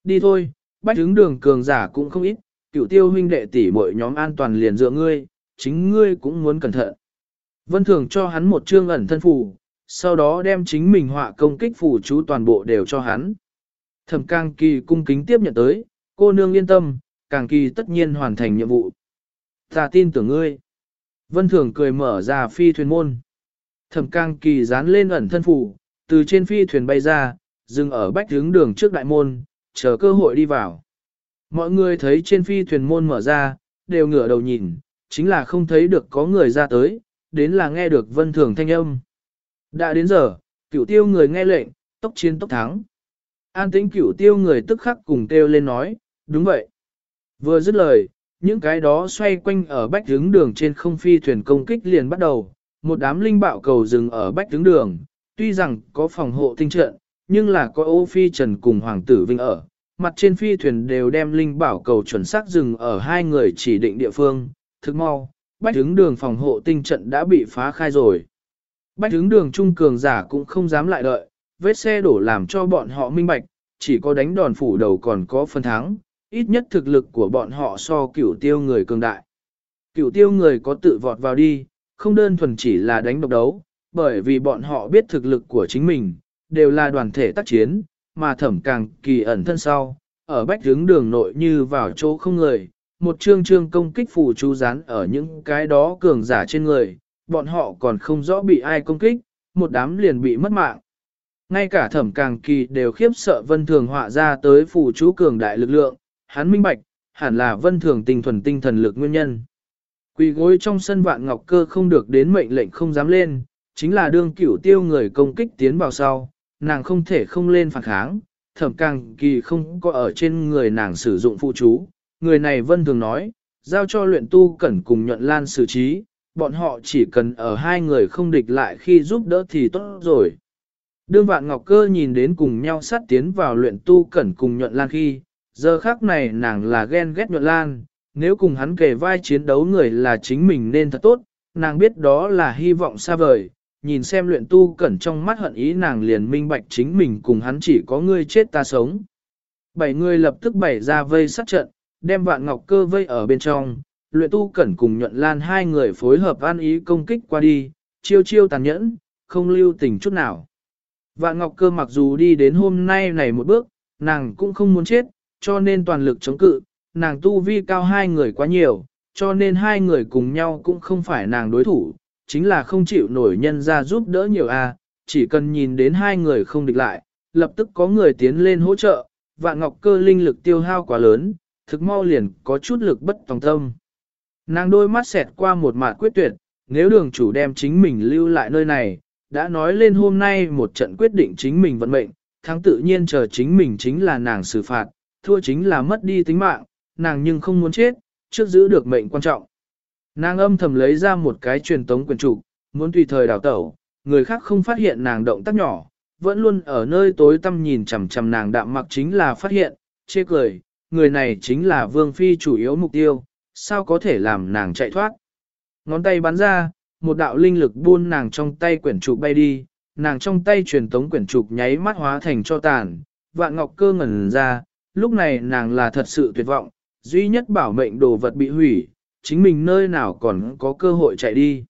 Speaker 1: Đi thôi, bách hướng đường cường giả cũng không ít, cựu tiêu huynh đệ tỷ mọi nhóm an toàn liền dựa ngươi, chính ngươi cũng muốn cẩn thận. Vân thường cho hắn một chương ẩn thân phù, sau đó đem chính mình họa công kích phù chú toàn bộ đều cho hắn. Thẩm càng kỳ cung kính tiếp nhận tới, cô nương yên tâm, càng kỳ tất nhiên hoàn thành nhiệm vụ. Ta tin tưởng ngươi. Vân thường cười mở ra phi thuyền môn. Thẩm càng kỳ dán lên ẩn thân phủ, từ trên phi thuyền bay ra, dừng ở bách hướng đường trước đại môn, chờ cơ hội đi vào. Mọi người thấy trên phi thuyền môn mở ra, đều ngửa đầu nhìn, chính là không thấy được có người ra tới, đến là nghe được vân thường thanh âm. Đã đến giờ, cửu tiêu người nghe lệnh, tốc chiến tốc thắng. An tĩnh cửu tiêu người tức khắc cùng kêu lên nói, đúng vậy. Vừa dứt lời, những cái đó xoay quanh ở bách hướng đường trên không phi thuyền công kích liền bắt đầu, một đám linh bạo cầu dừng ở bách tướng đường, tuy rằng có phòng hộ tinh trận, nhưng là có ô phi trần cùng hoàng tử vinh ở. Mặt trên phi thuyền đều đem linh bảo cầu chuẩn xác dừng ở hai người chỉ định địa phương, thực mau, bách hướng đường phòng hộ tinh trận đã bị phá khai rồi. Bách hướng đường trung cường giả cũng không dám lại đợi, vết xe đổ làm cho bọn họ minh bạch, chỉ có đánh đòn phủ đầu còn có phần thắng, ít nhất thực lực của bọn họ so cửu tiêu người cường đại. Cửu tiêu người có tự vọt vào đi, không đơn thuần chỉ là đánh độc đấu, bởi vì bọn họ biết thực lực của chính mình, đều là đoàn thể tác chiến, mà thẩm càng kỳ ẩn thân sau, ở bách hướng đường nội như vào chỗ không người, một chương chương công kích phù chú rán ở những cái đó cường giả trên người, bọn họ còn không rõ bị ai công kích, một đám liền bị mất mạng. Ngay cả thẩm càng kỳ đều khiếp sợ vân thường họa ra tới phù chú cường đại lực lượng, hắn minh bạch, hẳn là vân thường tinh thuần tinh thần lực nguyên nhân. Quỳ gối trong sân vạn ngọc cơ không được đến mệnh lệnh không dám lên, chính là đương cửu tiêu người công kích tiến vào sau, nàng không thể không lên phản kháng, thẩm càng kỳ không có ở trên người nàng sử dụng phụ chú. Người này vân thường nói, giao cho luyện tu cẩn cùng nhuận lan xử trí, bọn họ chỉ cần ở hai người không địch lại khi giúp đỡ thì tốt rồi. Đương vạn ngọc cơ nhìn đến cùng nhau sát tiến vào luyện tu cẩn cùng nhuận lan khi, giờ khác này nàng là ghen ghét nhuận lan, nếu cùng hắn kề vai chiến đấu người là chính mình nên thật tốt, nàng biết đó là hy vọng xa vời, nhìn xem luyện tu cẩn trong mắt hận ý nàng liền minh bạch chính mình cùng hắn chỉ có ngươi chết ta sống. Bảy người lập tức bảy ra vây sát trận, đem vạn ngọc cơ vây ở bên trong, luyện tu cẩn cùng nhuận lan hai người phối hợp an ý công kích qua đi, chiêu chiêu tàn nhẫn, không lưu tình chút nào. Vạn ngọc cơ mặc dù đi đến hôm nay này một bước, nàng cũng không muốn chết, cho nên toàn lực chống cự, nàng tu vi cao hai người quá nhiều, cho nên hai người cùng nhau cũng không phải nàng đối thủ, chính là không chịu nổi nhân ra giúp đỡ nhiều a, chỉ cần nhìn đến hai người không địch lại, lập tức có người tiến lên hỗ trợ, vạn ngọc cơ linh lực tiêu hao quá lớn, thực mau liền có chút lực bất tòng tâm. Nàng đôi mắt xẹt qua một mạt quyết tuyệt, nếu đường chủ đem chính mình lưu lại nơi này, đã nói lên hôm nay một trận quyết định chính mình vận mệnh, thắng tự nhiên chờ chính mình chính là nàng xử phạt, thua chính là mất đi tính mạng, nàng nhưng không muốn chết, trước giữ được mệnh quan trọng. Nàng âm thầm lấy ra một cái truyền tống quyền trục, muốn tùy thời đào tẩu, người khác không phát hiện nàng động tác nhỏ, vẫn luôn ở nơi tối tăm nhìn chằm chằm nàng đạm mặc chính là phát hiện, chê cười, người này chính là vương phi chủ yếu mục tiêu, sao có thể làm nàng chạy thoát. Ngón tay bắn ra, một đạo linh lực buôn nàng trong tay quyển trục bay đi, nàng trong tay truyền tống quyển trục nháy mắt hóa thành cho tàn, vạn ngọc cơ ngẩn ra, lúc này nàng là thật sự tuyệt vọng, duy nhất bảo mệnh đồ vật bị hủy, chính mình nơi nào còn có cơ hội chạy đi.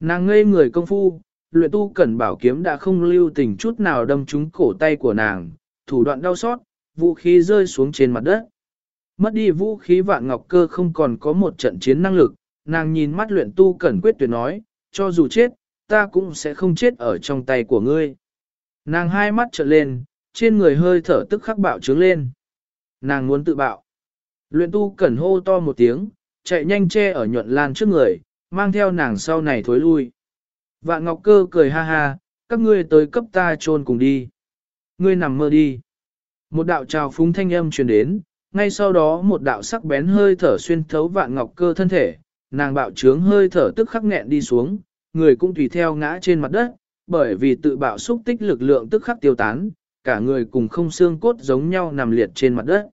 Speaker 1: Nàng ngây người công phu, luyện tu cẩn bảo kiếm đã không lưu tình chút nào đâm trúng cổ tay của nàng, thủ đoạn đau xót, vũ khí rơi xuống trên mặt đất. Mất đi vũ khí vạn ngọc cơ không còn có một trận chiến năng lực, nàng nhìn mắt luyện tu cẩn quyết tuyệt nói, cho dù chết, ta cũng sẽ không chết ở trong tay của ngươi. Nàng hai mắt trợn lên, trên người hơi thở tức khắc bạo trướng lên. Nàng muốn tự bạo. Luyện tu cẩn hô to một tiếng, chạy nhanh che ở nhuận lan trước người, mang theo nàng sau này thối lui. Vạn Ngọc Cơ cười ha ha, các ngươi tới cấp ta trôn cùng đi. Ngươi nằm mơ đi. Một đạo trào phúng thanh âm truyền đến, ngay sau đó một đạo sắc bén hơi thở xuyên thấu Vạn Ngọc Cơ thân thể, nàng bạo trướng hơi thở tức khắc nghẹn đi xuống, người cũng tùy theo ngã trên mặt đất, bởi vì tự bạo xúc tích lực lượng tức khắc tiêu tán, cả người cùng không xương cốt giống nhau nằm liệt trên mặt đất.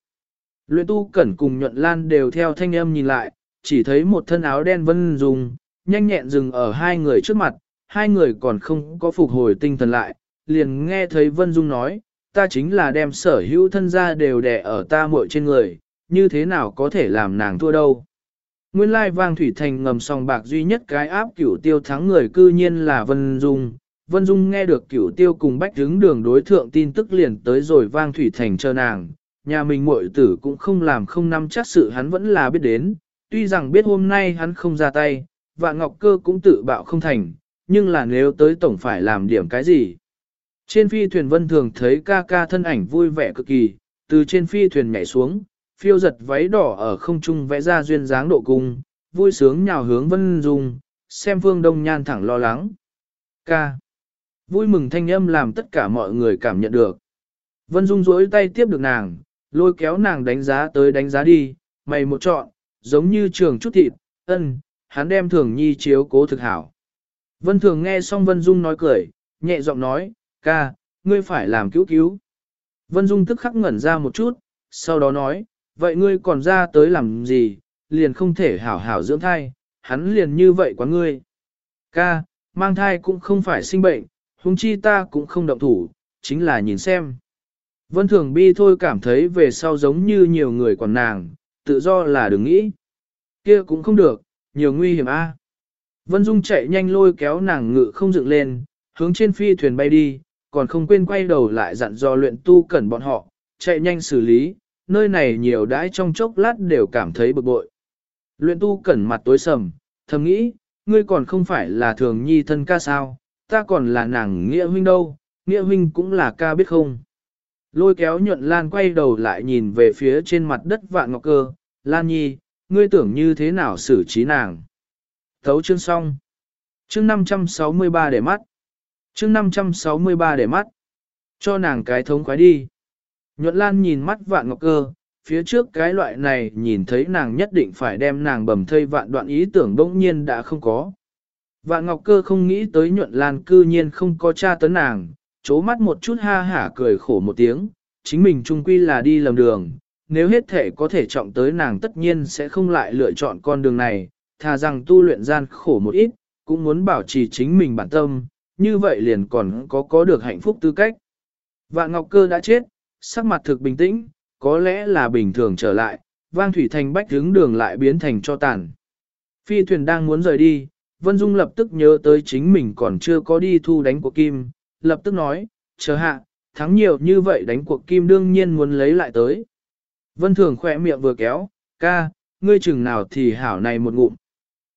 Speaker 1: Luyện tu cẩn cùng nhuận lan đều theo thanh âm nhìn lại, chỉ thấy một thân áo đen vân dùng, nhanh nhẹn dừng ở hai người trước mặt, hai người còn không có phục hồi tinh thần lại, liền nghe thấy Vân Dung nói, ta chính là đem sở hữu thân gia đều đẻ ở ta muội trên người, như thế nào có thể làm nàng thua đâu. Nguyên lai vang thủy thành ngầm song bạc duy nhất cái áp cửu tiêu thắng người cư nhiên là Vân Dung. Vân Dung nghe được cửu tiêu cùng bách hướng đường đối thượng tin tức liền tới rồi vang thủy thành chờ nàng. Nhà mình muội tử cũng không làm không nắm chắc sự hắn vẫn là biết đến. Tuy rằng biết hôm nay hắn không ra tay, và ngọc cơ cũng tự bạo không thành, nhưng là nếu tới tổng phải làm điểm cái gì. Trên phi thuyền vân thường thấy ca ca thân ảnh vui vẻ cực kỳ, từ trên phi thuyền nhảy xuống, phiêu giật váy đỏ ở không trung vẽ ra duyên dáng độ cung, vui sướng nhào hướng vân dung, xem phương đông nhan thẳng lo lắng. Ca. Vui mừng thanh âm làm tất cả mọi người cảm nhận được. Vân dung duỗi tay tiếp được nàng, lôi kéo nàng đánh giá tới đánh giá đi, mày một chọn, giống như trường chút thịt, ân, hắn đem thường nhi chiếu cố thực hảo. Vân Thường nghe xong Vân Dung nói cười, nhẹ giọng nói, ca, ngươi phải làm cứu cứu. Vân Dung tức khắc ngẩn ra một chút, sau đó nói, vậy ngươi còn ra tới làm gì, liền không thể hảo hảo dưỡng thai, hắn liền như vậy quá ngươi. Ca, mang thai cũng không phải sinh bệnh, huống chi ta cũng không động thủ, chính là nhìn xem. Vân Thường bi thôi cảm thấy về sau giống như nhiều người còn nàng, tự do là đừng nghĩ. Kia cũng không được, nhiều nguy hiểm a. À. Vân Dung chạy nhanh lôi kéo nàng ngự không dựng lên, hướng trên phi thuyền bay đi, còn không quên quay đầu lại dặn dò luyện tu cẩn bọn họ, chạy nhanh xử lý, nơi này nhiều đãi trong chốc lát đều cảm thấy bực bội. Luyện tu cẩn mặt tối sầm, thầm nghĩ, ngươi còn không phải là thường nhi thân ca sao, ta còn là nàng nghĩa huynh đâu, nghĩa huynh cũng là ca biết không. Lôi kéo nhuận lan quay đầu lại nhìn về phía trên mặt đất vạn ngọc cơ, lan nhi, ngươi tưởng như thế nào xử trí nàng. Thấu chương xong. Chương 563 để mắt. Chương 563 để mắt. Cho nàng cái thống khoái đi. Nhuận Lan nhìn mắt vạn ngọc cơ, phía trước cái loại này nhìn thấy nàng nhất định phải đem nàng bầm thây vạn đoạn ý tưởng bỗng nhiên đã không có. Vạn ngọc cơ không nghĩ tới nhuận Lan cư nhiên không có cha tấn nàng, chố mắt một chút ha hả cười khổ một tiếng, chính mình trung quy là đi lầm đường, nếu hết thể có thể trọng tới nàng tất nhiên sẽ không lại lựa chọn con đường này, thà rằng tu luyện gian khổ một ít, cũng muốn bảo trì chính mình bản tâm, như vậy liền còn có có được hạnh phúc tư cách. Vạn Ngọc Cơ đã chết, sắc mặt thực bình tĩnh, có lẽ là bình thường trở lại, vang thủy thành bách hướng đường lại biến thành cho tàn. Phi thuyền đang muốn rời đi, Vân Dung lập tức nhớ tới chính mình còn chưa có đi thu đánh của Kim, lập tức nói, chờ hạ, thắng nhiều như vậy đánh cuộc Kim đương nhiên muốn lấy lại tới. Vân Thường khỏe miệng vừa kéo, ca, ngươi chừng nào thì hảo này một ngụm.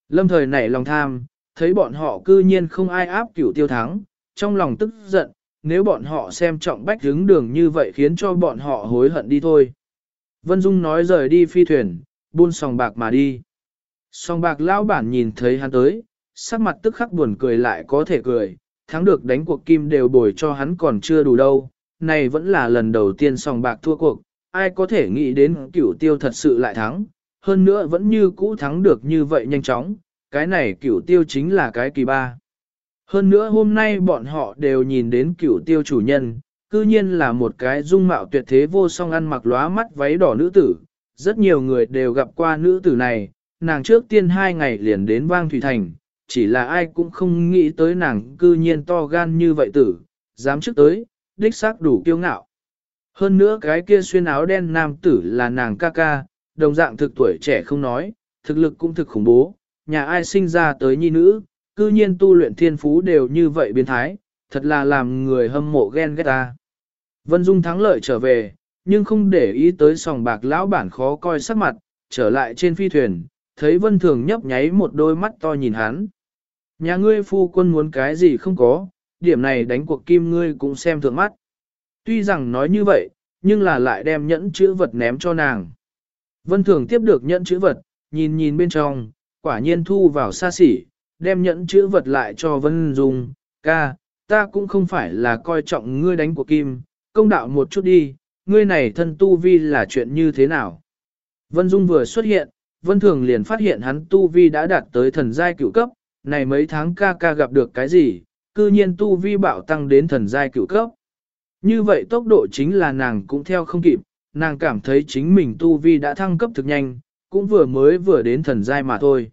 Speaker 1: Lâm thời nảy lòng tham, thấy bọn họ cư nhiên không ai áp cửu tiêu thắng, trong lòng tức giận, nếu bọn họ xem trọng bách hướng đường như vậy khiến cho bọn họ hối hận đi thôi. Vân Dung nói rời đi phi thuyền, buôn sòng bạc mà đi. Sòng bạc lão bản nhìn thấy hắn tới, sắc mặt tức khắc buồn cười lại có thể cười, thắng được đánh cuộc kim đều bồi cho hắn còn chưa đủ đâu, này vẫn là lần đầu tiên sòng bạc thua cuộc, ai có thể nghĩ đến cửu tiêu thật sự lại thắng, hơn nữa vẫn như cũ thắng được như vậy nhanh chóng, cái này cửu tiêu chính là cái kỳ ba. Hơn nữa hôm nay bọn họ đều nhìn đến cựu tiêu chủ nhân, cư nhiên là một cái dung mạo tuyệt thế vô song ăn mặc lóa mắt váy đỏ nữ tử. Rất nhiều người đều gặp qua nữ tử này, nàng trước tiên hai ngày liền đến vang thủy thành, chỉ là ai cũng không nghĩ tới nàng cư nhiên to gan như vậy tử, dám trước tới, đích xác đủ kiêu ngạo. Hơn nữa cái kia xuyên áo đen nam tử là nàng ca ca, đồng dạng thực tuổi trẻ không nói, thực lực cũng thực khủng bố, nhà ai sinh ra tới nhi nữ, cư nhiên tu luyện thiên phú đều như vậy biến thái, thật là làm người hâm mộ ghen ghét ta. Vân Dung thắng lợi trở về, nhưng không để ý tới sòng bạc lão bản khó coi sắc mặt, trở lại trên phi thuyền, thấy Vân Thường nhấp nháy một đôi mắt to nhìn hắn. Nhà ngươi phu quân muốn cái gì không có, điểm này đánh cuộc kim ngươi cũng xem thượng mắt. Tuy rằng nói như vậy, nhưng là lại đem nhẫn chữ vật ném cho nàng. Vân Thường tiếp được nhẫn chữ vật, nhìn nhìn bên trong, quả nhiên thu vào xa xỉ, đem nhẫn chữ vật lại cho Vân Dung, ca, ta cũng không phải là coi trọng ngươi đánh của kim, công đạo một chút đi, ngươi này thân tu vi là chuyện như thế nào. Vân Dung vừa xuất hiện, Vân Thường liền phát hiện hắn tu vi đã đạt tới thần giai cửu cấp, này mấy tháng ca ca gặp được cái gì, cư nhiên tu vi bạo tăng đến thần giai cửu cấp. Như vậy tốc độ chính là nàng cũng theo không kịp, nàng cảm thấy chính mình tu vi đã thăng cấp thực nhanh, cũng vừa mới vừa đến thần giai mà thôi.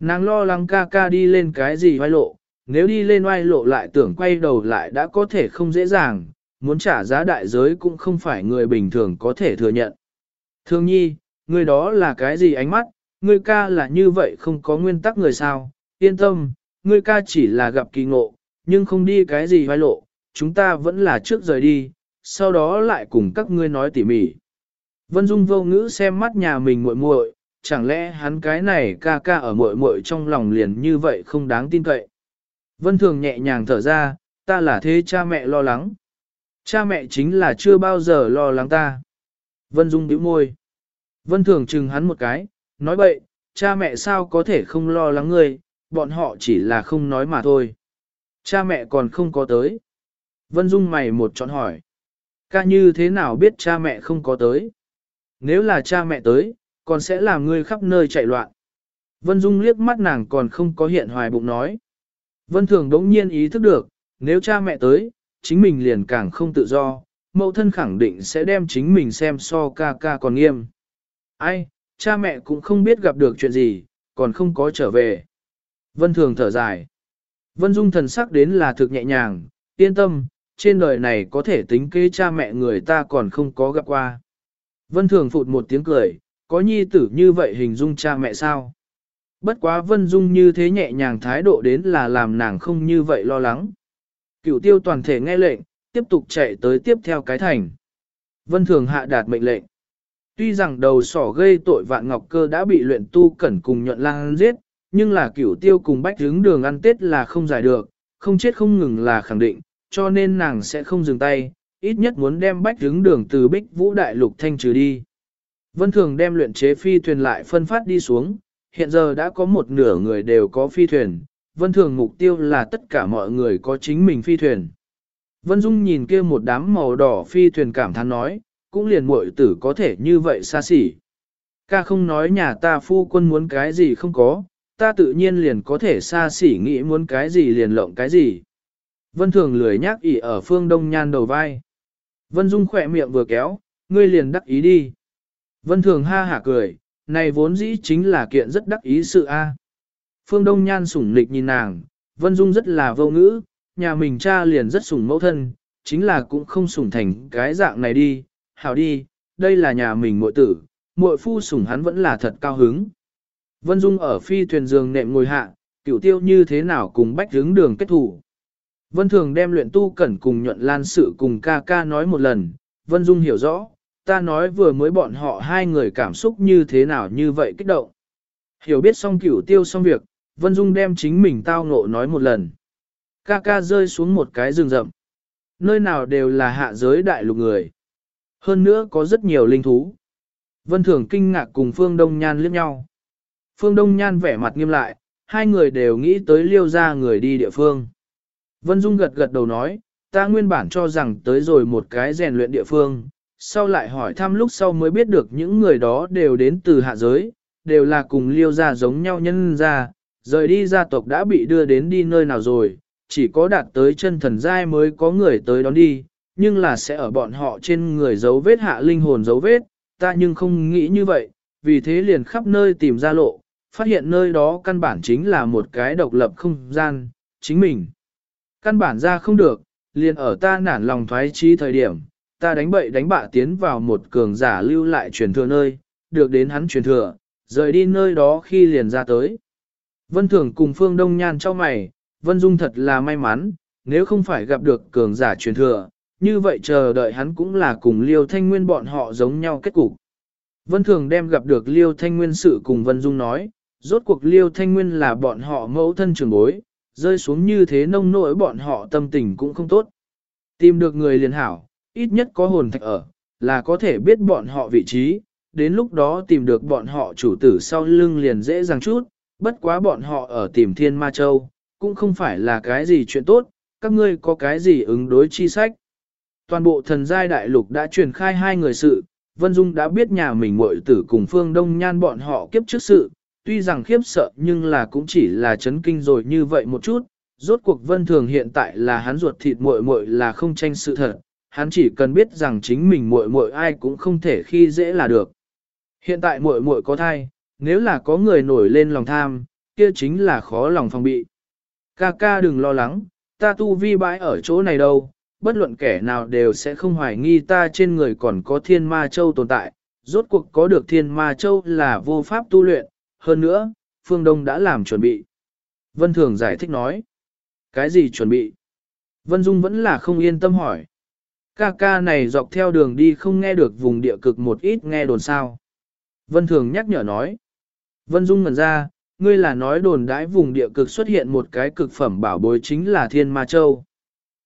Speaker 1: Nàng lo lắng ca ca đi lên cái gì oai lộ, nếu đi lên oai lộ lại tưởng quay đầu lại đã có thể không dễ dàng, muốn trả giá đại giới cũng không phải người bình thường có thể thừa nhận. Thương nhi, người đó là cái gì ánh mắt, người ca là như vậy không có nguyên tắc người sao, yên tâm, ngươi ca chỉ là gặp kỳ ngộ, nhưng không đi cái gì hoài lộ, chúng ta vẫn là trước rời đi, sau đó lại cùng các ngươi nói tỉ mỉ. Vân Dung vô ngữ xem mắt nhà mình muội muội, chẳng lẽ hắn cái này ca ca ở muội muội trong lòng liền như vậy không đáng tin cậy. Vân Thường nhẹ nhàng thở ra, ta là thế cha mẹ lo lắng. Cha mẹ chính là chưa bao giờ lo lắng ta. Vân Dung bĩu môi. Vân Thường chừng hắn một cái, nói bậy, cha mẹ sao có thể không lo lắng ngươi, bọn họ chỉ là không nói mà thôi. Cha mẹ còn không có tới. Vân Dung mày một chọn hỏi. Ca như thế nào biết cha mẹ không có tới? Nếu là cha mẹ tới, còn sẽ làm ngươi khắp nơi chạy loạn. Vân Dung liếc mắt nàng còn không có hiện hoài bụng nói. Vân Thường đống nhiên ý thức được, nếu cha mẹ tới, chính mình liền càng không tự do, mẫu thân khẳng định sẽ đem chính mình xem so ca ca còn nghiêm. Ai, cha mẹ cũng không biết gặp được chuyện gì, còn không có trở về. Vân Thường thở dài. Vân Dung thần sắc đến là thực nhẹ nhàng, yên tâm, trên đời này có thể tính kế cha mẹ người ta còn không có gặp qua. Vân Thường phụt một tiếng cười, có nhi tử như vậy hình dung cha mẹ sao? Bất quá Vân Dung như thế nhẹ nhàng thái độ đến là làm nàng không như vậy lo lắng. Cửu tiêu toàn thể nghe lệnh, tiếp tục chạy tới tiếp theo cái thành. Vân Thường hạ đạt mệnh lệnh. Tuy rằng đầu sỏ gây tội vạn ngọc cơ đã bị luyện tu cẩn cùng nhuận lang giết, nhưng là cửu tiêu cùng bách hướng đường ăn tết là không giải được, không chết không ngừng là khẳng định, cho nên nàng sẽ không dừng tay, ít nhất muốn đem bách hướng đường từ bích vũ đại lục thanh trừ đi. Vân Thường đem luyện chế phi thuyền lại phân phát đi xuống, hiện giờ đã có một nửa người đều có phi thuyền, Vân Thường mục tiêu là tất cả mọi người có chính mình phi thuyền. Vân Dung nhìn kia một đám màu đỏ phi thuyền cảm thán nói, cũng liền muội tử có thể như vậy xa xỉ. Ca không nói nhà ta phu quân muốn cái gì không có, ta tự nhiên liền có thể xa xỉ nghĩ muốn cái gì liền lộng cái gì. Vân Thường lười nhác ỉ ở phương đông nhan đầu vai. Vân Dung khỏe miệng vừa kéo, ngươi liền đắc ý đi. Vân Thường ha hả cười, này vốn dĩ chính là kiện rất đắc ý sự a. Phương Đông Nhan sủng nịch nhìn nàng, Vân Dung rất là vô ngữ, nhà mình cha liền rất sủng mẫu thân, chính là cũng không sủng thành cái dạng này đi, hảo đi, đây là nhà mình muội tử, muội phu sủng hắn vẫn là thật cao hứng. Vân Dung ở phi thuyền giường nệm ngồi hạ, cửu tiêu như thế nào cùng bách hướng đường kết thủ. Vân Thường đem luyện tu cẩn cùng nhuận lan sự cùng ca ca nói một lần, Vân Dung hiểu rõ, ta nói vừa mới bọn họ hai người cảm xúc như thế nào như vậy kích động. Hiểu biết xong cửu tiêu xong việc, Vân Dung đem chính mình tao ngộ nói một lần. Ca ca rơi xuống một cái rừng rậm. Nơi nào đều là hạ giới đại lục người. Hơn nữa có rất nhiều linh thú. Vân Thường kinh ngạc cùng Phương Đông Nhan liếc nhau. Phương Đông Nhan vẻ mặt nghiêm lại, hai người đều nghĩ tới liêu ra người đi địa phương. Vân Dung gật gật đầu nói, ta nguyên bản cho rằng tới rồi một cái rèn luyện địa phương, sau lại hỏi thăm lúc sau mới biết được những người đó đều đến từ hạ giới, đều là cùng liêu ra giống nhau nhân ra, rời đi gia tộc đã bị đưa đến đi nơi nào rồi, chỉ có đạt tới chân thần giai mới có người tới đón đi, nhưng là sẽ ở bọn họ trên người dấu vết hạ linh hồn dấu vết, ta nhưng không nghĩ như vậy, vì thế liền khắp nơi tìm ra lộ, phát hiện nơi đó căn bản chính là một cái độc lập không gian, chính mình. Căn bản ra không được, liền ở ta nản lòng thoái trí thời điểm, ta đánh bậy đánh bạ tiến vào một cường giả lưu lại truyền thừa nơi, được đến hắn truyền thừa, rời đi nơi đó khi liền ra tới. Vân Thường cùng Phương Đông Nhan cho mày, Vân Dung thật là may mắn, nếu không phải gặp được cường giả truyền thừa, như vậy chờ đợi hắn cũng là cùng Liêu Thanh Nguyên bọn họ giống nhau kết cục. Vân Thường đem gặp được Liêu Thanh Nguyên sự cùng Vân Dung nói, rốt cuộc Liêu Thanh Nguyên là bọn họ mẫu thân trường bối, rơi xuống như thế nông nỗi bọn họ tâm tình cũng không tốt. Tìm được người liền hảo, ít nhất có hồn thạch ở, là có thể biết bọn họ vị trí, đến lúc đó tìm được bọn họ chủ tử sau lưng liền dễ dàng chút, bất quá bọn họ ở tìm thiên ma châu, cũng không phải là cái gì chuyện tốt, các ngươi có cái gì ứng đối chi sách. Toàn bộ thần giai đại lục đã truyền khai hai người sự, Vân Dung đã biết nhà mình muội tử cùng Phương Đông Nhan bọn họ kiếp trước sự, tuy rằng khiếp sợ nhưng là cũng chỉ là chấn kinh rồi như vậy một chút, rốt cuộc Vân Thường hiện tại là hắn ruột thịt muội muội là không tranh sự thật, hắn chỉ cần biết rằng chính mình muội muội ai cũng không thể khi dễ là được. Hiện tại muội muội có thai, nếu là có người nổi lên lòng tham, kia chính là khó lòng phòng bị. Ca ca đừng lo lắng, ta tu vi bãi ở chỗ này đâu, bất luận kẻ nào đều sẽ không hoài nghi ta trên người còn có thiên ma châu tồn tại, rốt cuộc có được thiên ma châu là vô pháp tu luyện, hơn nữa, phương Đông đã làm chuẩn bị. Vân Thường giải thích nói, cái gì chuẩn bị? Vân Dung vẫn là không yên tâm hỏi. Ca ca này dọc theo đường đi không nghe được vùng địa cực một ít nghe đồn sao. Vân Thường nhắc nhở nói. Vân Dung ngần ra, ngươi là nói đồn đãi vùng địa cực xuất hiện một cái cực phẩm bảo bối chính là Thiên Ma Châu.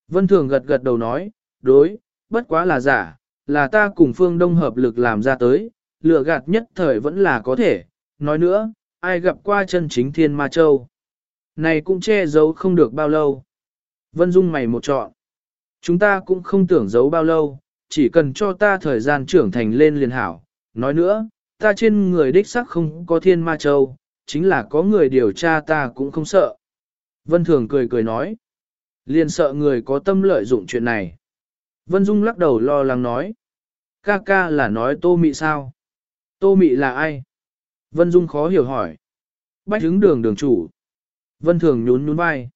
Speaker 1: Vân Thường gật gật đầu nói, đối, bất quá là giả, là ta cùng phương đông hợp lực làm ra tới, lựa gạt nhất thời vẫn là có thể. Nói nữa, ai gặp qua chân chính Thiên Ma Châu. Này cũng che giấu không được bao lâu. Vân Dung mày một chọn. Chúng ta cũng không tưởng giấu bao lâu, chỉ cần cho ta thời gian trưởng thành lên liền hảo. Nói nữa, ta trên người đích sắc không có thiên ma châu, chính là có người điều tra ta cũng không sợ. Vân Thường cười cười nói, liền sợ người có tâm lợi dụng chuyện này. Vân Dung lắc đầu lo lắng nói, ca ca là nói tô mị sao? Tô mị là ai? Vân Dung khó hiểu hỏi. Bách hứng đường đường chủ. Vân Thường nhún nhún vai.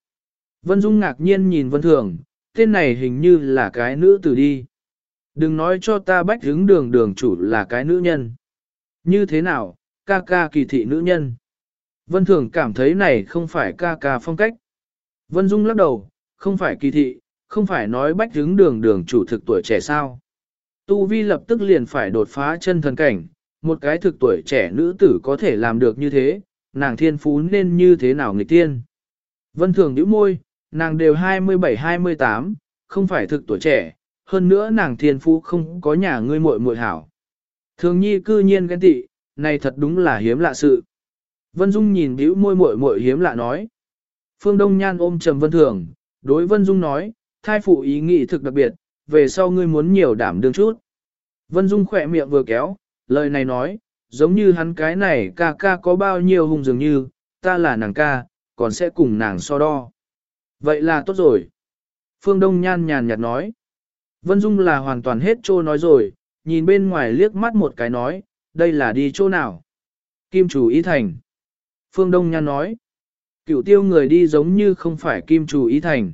Speaker 1: Vân Dung ngạc nhiên nhìn Vân Thường, tên này hình như là cái nữ tử đi. Đừng nói cho ta bách hứng đường đường chủ là cái nữ nhân. Như thế nào, ca ca kỳ thị nữ nhân? Vân Thường cảm thấy này không phải ca ca phong cách. Vân Dung lắc đầu, không phải kỳ thị, không phải nói bách hứng đường đường chủ thực tuổi trẻ sao. Tu Vi lập tức liền phải đột phá chân thần cảnh, một cái thực tuổi trẻ nữ tử có thể làm được như thế, nàng thiên phú nên như thế nào nghịch tiên. Vân Thường nhíu môi, nàng đều 27-28, không phải thực tuổi trẻ, hơn nữa nàng thiên phú không có nhà ngươi muội muội hảo. Thường nhi cư nhiên ghen tị, này thật đúng là hiếm lạ sự. Vân Dung nhìn bĩu môi muội muội hiếm lạ nói. Phương Đông Nhan ôm trầm Vân Thường, đối Vân Dung nói, thai phụ ý nghĩ thực đặc biệt, về sau ngươi muốn nhiều đảm đương chút. Vân Dung khỏe miệng vừa kéo, lời này nói, giống như hắn cái này ca ca có bao nhiêu hung dường như, ta là nàng ca, còn sẽ cùng nàng so đo. Vậy là tốt rồi. Phương Đông Nhan nhàn nhạt nói. Vân Dung là hoàn toàn hết trô nói rồi, nhìn bên ngoài liếc mắt một cái nói, đây là đi chỗ nào? Kim chủ ý thành. Phương Đông Nhan nói, cựu tiêu người đi giống như không phải kim chủ ý thành.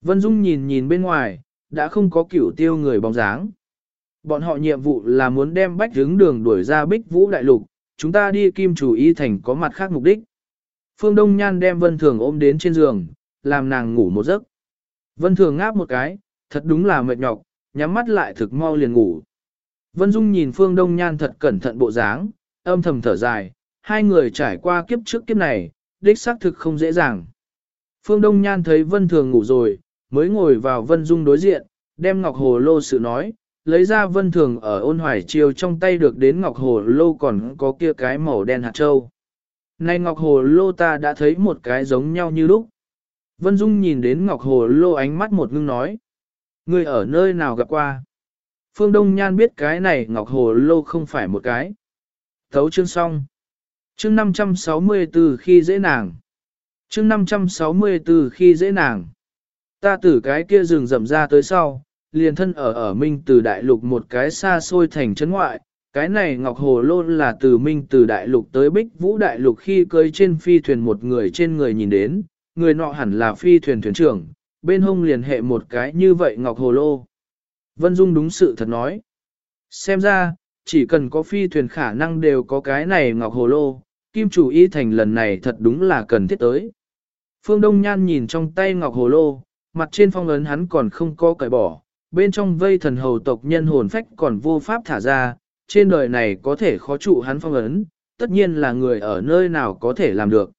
Speaker 1: Vân Dung nhìn nhìn bên ngoài, đã không có cựu tiêu người bóng dáng. Bọn họ nhiệm vụ là muốn đem bách hướng đường đuổi ra bích vũ đại lục, chúng ta đi kim chủ y thành có mặt khác mục đích. Phương Đông Nhan đem Vân Thường ôm đến trên giường, làm nàng ngủ một giấc. Vân Thường ngáp một cái, thật đúng là mệt nhọc, nhắm mắt lại thực mau liền ngủ. Vân Dung nhìn Phương Đông Nhan thật cẩn thận bộ dáng, âm thầm thở dài, hai người trải qua kiếp trước kiếp này, đích xác thực không dễ dàng. Phương Đông Nhan thấy Vân Thường ngủ rồi, mới ngồi vào Vân Dung đối diện, đem Ngọc Hồ Lô sự nói, lấy ra Vân Thường ở ôn hoài chiều trong tay được đến Ngọc Hồ Lô còn có kia cái màu đen hạt châu. Này Ngọc Hồ Lô ta đã thấy một cái giống nhau như lúc. Vân Dung nhìn đến Ngọc Hồ Lô ánh mắt một ngưng nói. Người ở nơi nào gặp qua? Phương Đông Nhan biết cái này Ngọc Hồ Lô không phải một cái. Thấu chương xong. Chương 564 khi dễ nàng. chương 564 khi dễ nàng. Ta từ cái kia rừng rậm ra tới sau, liền thân ở ở Minh từ đại lục một cái xa xôi thành trấn ngoại, cái này Ngọc Hồ Lô là từ Minh từ đại lục tới Bích Vũ đại lục khi cơi trên phi thuyền một người trên người nhìn đến, người nọ hẳn là phi thuyền thuyền trưởng, bên hông liền hệ một cái như vậy Ngọc Hồ Lô. Vân Dung đúng sự thật nói. Xem ra, chỉ cần có phi thuyền khả năng đều có cái này Ngọc Hồ Lô, Kim chủ y thành lần này thật đúng là cần thiết tới. Phương Đông Nhan nhìn trong tay Ngọc Hồ Lô, mặt trên phong ấn hắn còn không có cởi bỏ, bên trong vây thần hầu tộc nhân hồn phách còn vô pháp thả ra, trên đời này có thể khó trụ hắn phong ấn, tất nhiên là người ở nơi nào có thể làm được.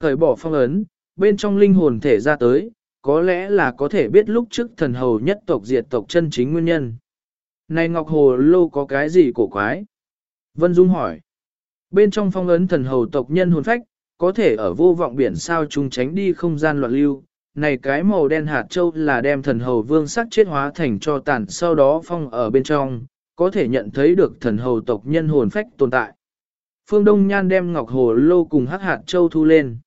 Speaker 1: thời bỏ phong ấn, bên trong linh hồn thể ra tới, có lẽ là có thể biết lúc trước thần hầu nhất tộc diệt tộc chân chính nguyên nhân. Này Ngọc Hồ Lô có cái gì cổ quái? Vân Dung hỏi. Bên trong phong ấn thần hầu tộc nhân hồn phách, có thể ở vô vọng biển sao chúng tránh đi không gian loạn lưu. Này cái màu đen hạt châu là đem thần hầu vương sắc chết hóa thành cho tàn sau đó phong ở bên trong, có thể nhận thấy được thần hầu tộc nhân hồn phách tồn tại. Phương Đông Nhan đem ngọc hồ lô cùng hắc hạt châu thu lên.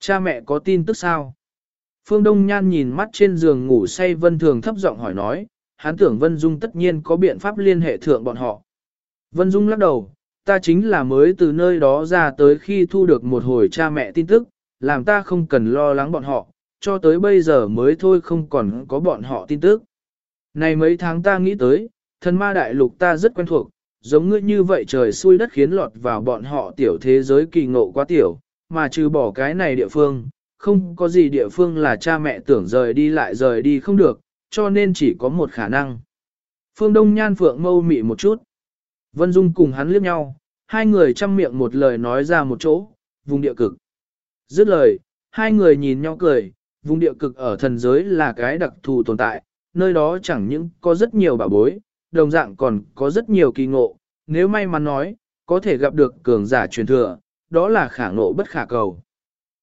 Speaker 1: Cha mẹ có tin tức sao? Phương Đông Nhan nhìn mắt trên giường ngủ say Vân Thường thấp giọng hỏi nói, hắn tưởng Vân Dung tất nhiên có biện pháp liên hệ thượng bọn họ. Vân Dung lắc đầu, ta chính là mới từ nơi đó ra tới khi thu được một hồi cha mẹ tin tức, làm ta không cần lo lắng bọn họ, cho tới bây giờ mới thôi không còn có bọn họ tin tức. Này mấy tháng ta nghĩ tới, thần ma đại lục ta rất quen thuộc, giống ngươi như vậy trời xui đất khiến lọt vào bọn họ tiểu thế giới kỳ ngộ quá tiểu, mà trừ bỏ cái này địa phương, không có gì địa phương là cha mẹ tưởng rời đi lại rời đi không được, cho nên chỉ có một khả năng. Phương Đông Nhan Phượng mâu mị một chút. Vân Dung cùng hắn liếc nhau, hai người chăm miệng một lời nói ra một chỗ, vùng địa cực. Dứt lời, hai người nhìn nhau cười, vùng địa cực ở thần giới là cái đặc thù tồn tại, nơi đó chẳng những có rất nhiều bảo bối, đồng dạng còn có rất nhiều kỳ ngộ, nếu may mắn nói, có thể gặp được cường giả truyền thừa, đó là khả ngộ bất khả cầu.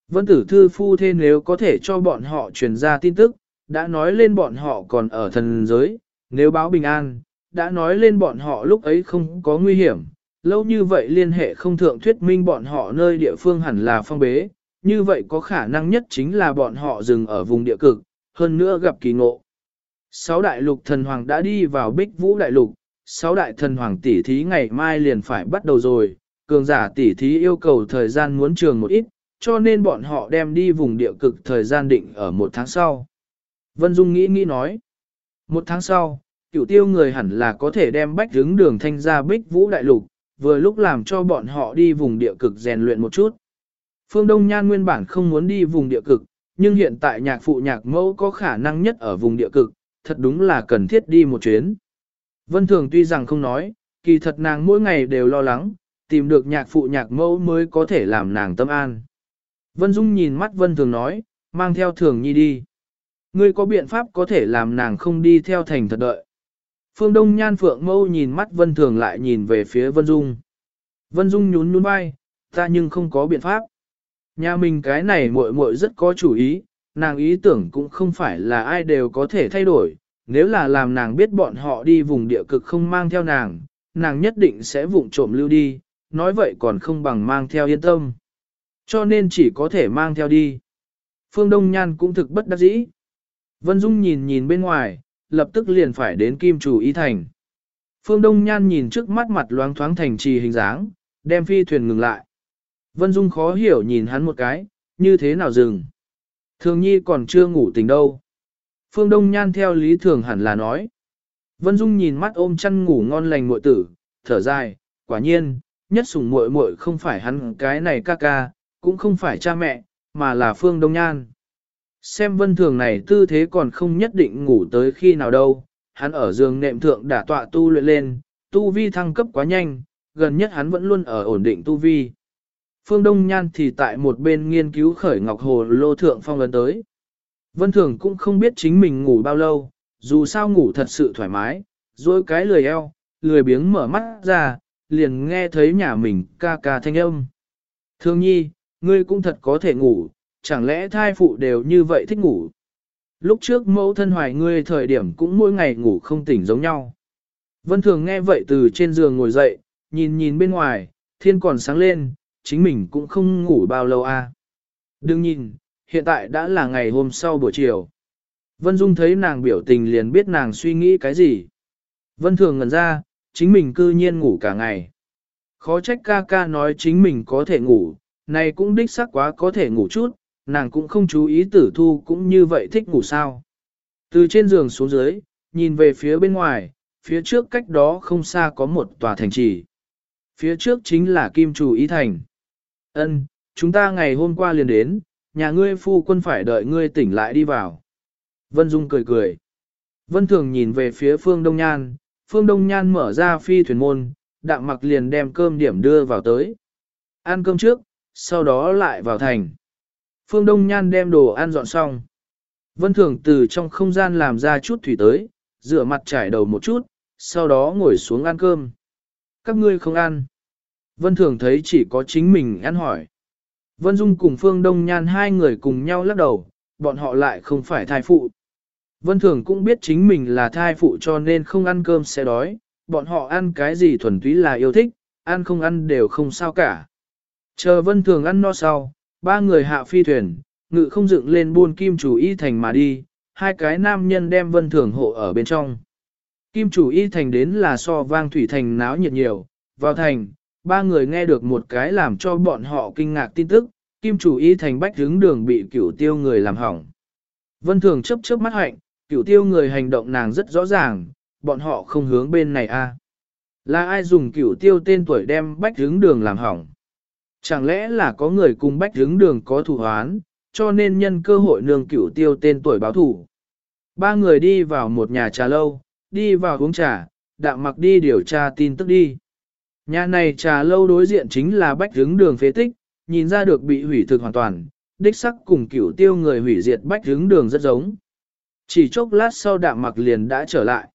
Speaker 1: Vân tử thư phu thế nếu có thể cho bọn họ truyền ra tin tức, đã nói lên bọn họ còn ở thần giới, nếu báo bình an, đã nói lên bọn họ lúc ấy không có nguy hiểm, lâu như vậy liên hệ không thượng thuyết minh bọn họ nơi địa phương hẳn là phong bế, như vậy có khả năng nhất chính là bọn họ dừng ở vùng địa cực, hơn nữa gặp kỳ ngộ. Sáu đại lục thần hoàng đã đi vào bích vũ đại lục, sáu đại thần hoàng tỷ thí ngày mai liền phải bắt đầu rồi, cường giả tỷ thí yêu cầu thời gian muốn trường một ít, cho nên bọn họ đem đi vùng địa cực thời gian định ở một tháng sau. Vân Dung nghĩ nghĩ nói, một tháng sau, cửu tiêu người hẳn là có thể đem bách hướng đường thanh ra bích vũ đại lục, vừa lúc làm cho bọn họ đi vùng địa cực rèn luyện một chút. Phương Đông Nhan nguyên bản không muốn đi vùng địa cực, nhưng hiện tại nhạc phụ nhạc mẫu có khả năng nhất ở vùng địa cực, thật đúng là cần thiết đi một chuyến. Vân Thường tuy rằng không nói, kỳ thật nàng mỗi ngày đều lo lắng, tìm được nhạc phụ nhạc mẫu mới có thể làm nàng tâm an. Vân Dung nhìn mắt Vân Thường nói, mang theo Thường Nhi đi. Ngươi có biện pháp có thể làm nàng không đi theo thành thật đợi. Phương Đông Nhan Phượng Mâu nhìn mắt Vân Thường lại nhìn về phía Vân Dung. Vân Dung nhún nhún vai, ta nhưng không có biện pháp. Nhà mình cái này muội muội rất có chủ ý, nàng ý tưởng cũng không phải là ai đều có thể thay đổi. Nếu là làm nàng biết bọn họ đi vùng địa cực không mang theo nàng, nàng nhất định sẽ vụng trộm lưu đi, nói vậy còn không bằng mang theo yên tâm. Cho nên chỉ có thể mang theo đi. Phương Đông Nhan cũng thực bất đắc dĩ. Vân Dung nhìn nhìn bên ngoài, lập tức liền phải đến Kim Chủ Y Thành. Phương Đông Nhan nhìn trước mắt mặt loáng thoáng thành trì hình dáng, đem phi thuyền ngừng lại. Vân Dung khó hiểu nhìn hắn một cái, như thế nào dừng. Thường nhi còn chưa ngủ tỉnh đâu. Phương Đông Nhan theo lý thường hẳn là nói. Vân Dung nhìn mắt ôm chăn ngủ ngon lành muội tử, thở dài, quả nhiên, nhất sủng muội muội không phải hắn cái này ca ca, cũng không phải cha mẹ, mà là Phương Đông Nhan. Xem vân thường này tư thế còn không nhất định ngủ tới khi nào đâu, hắn ở giường nệm thượng đã tọa tu luyện lên, tu vi thăng cấp quá nhanh, gần nhất hắn vẫn luôn ở ổn định tu vi. Phương Đông Nhan thì tại một bên nghiên cứu khởi ngọc hồ lô thượng phong lần tới. Vân Thường cũng không biết chính mình ngủ bao lâu, dù sao ngủ thật sự thoải mái, rồi cái lười eo, lười biếng mở mắt ra, liền nghe thấy nhà mình ca ca thanh âm. Thương nhi, ngươi cũng thật có thể ngủ, chẳng lẽ thai phụ đều như vậy thích ngủ. Lúc trước mẫu thân hoài ngươi thời điểm cũng mỗi ngày ngủ không tỉnh giống nhau. Vân Thường nghe vậy từ trên giường ngồi dậy, nhìn nhìn bên ngoài, thiên còn sáng lên, chính mình cũng không ngủ bao lâu a. À. Đừng nhìn, hiện tại đã là ngày hôm sau buổi chiều. Vân Dung thấy nàng biểu tình liền biết nàng suy nghĩ cái gì. Vân Thường ngẩn ra, chính mình cư nhiên ngủ cả ngày. Khó trách ca ca nói chính mình có thể ngủ, này cũng đích xác quá có thể ngủ chút, nàng cũng không chú ý tử thu cũng như vậy thích ngủ sao. Từ trên giường xuống dưới, nhìn về phía bên ngoài, phía trước cách đó không xa có một tòa thành trì. Phía trước chính là Kim Chủ Ý Thành. Ân, chúng ta ngày hôm qua liền đến, nhà ngươi phu quân phải đợi ngươi tỉnh lại đi vào. Vân Dung cười cười. Vân Thường nhìn về phía Phương Đông Nhan, Phương Đông Nhan mở ra phi thuyền môn, đạm mặc liền đem cơm điểm đưa vào tới. Ăn cơm trước, sau đó lại vào thành. Phương Đông Nhan đem đồ ăn dọn xong. Vân Thường từ trong không gian làm ra chút thủy tới, rửa mặt trải đầu một chút, sau đó ngồi xuống ăn cơm. Các ngươi không ăn. Vân Thường thấy chỉ có chính mình ăn hỏi. Vân Dung cùng Phương Đông Nhan hai người cùng nhau lắc đầu, bọn họ lại không phải thai phụ. Vân Thường cũng biết chính mình là thai phụ cho nên không ăn cơm sẽ đói, bọn họ ăn cái gì thuần túy là yêu thích, ăn không ăn đều không sao cả. Chờ Vân Thường ăn no sau, ba người hạ phi thuyền, ngự không dựng lên buôn kim chủ y thành mà đi, hai cái nam nhân đem Vân Thường hộ ở bên trong. Kim chủ y thành đến là so vang thủy thành náo nhiệt nhiều, vào thành, ba người nghe được một cái làm cho bọn họ kinh ngạc tin tức, kim chủ y thành bách hướng đường bị cửu tiêu người làm hỏng. Vân Thường chấp chớp mắt hạnh, cửu tiêu người hành động nàng rất rõ ràng, bọn họ không hướng bên này a. Là ai dùng cửu tiêu tên tuổi đem bách hướng đường làm hỏng? Chẳng lẽ là có người cùng bách hướng đường có thủ hoán, cho nên nhân cơ hội nương cửu tiêu tên tuổi báo thủ. Ba người đi vào một nhà trà lâu, đi vào uống trà, đạm mặc đi điều tra tin tức đi. Nhà này trà lâu đối diện chính là bách hướng đường phế tích, nhìn ra được bị hủy thực hoàn toàn, đích sắc cùng cửu tiêu người hủy diệt bách hướng đường rất giống. Chỉ chốc lát sau đạm mặc liền đã trở lại.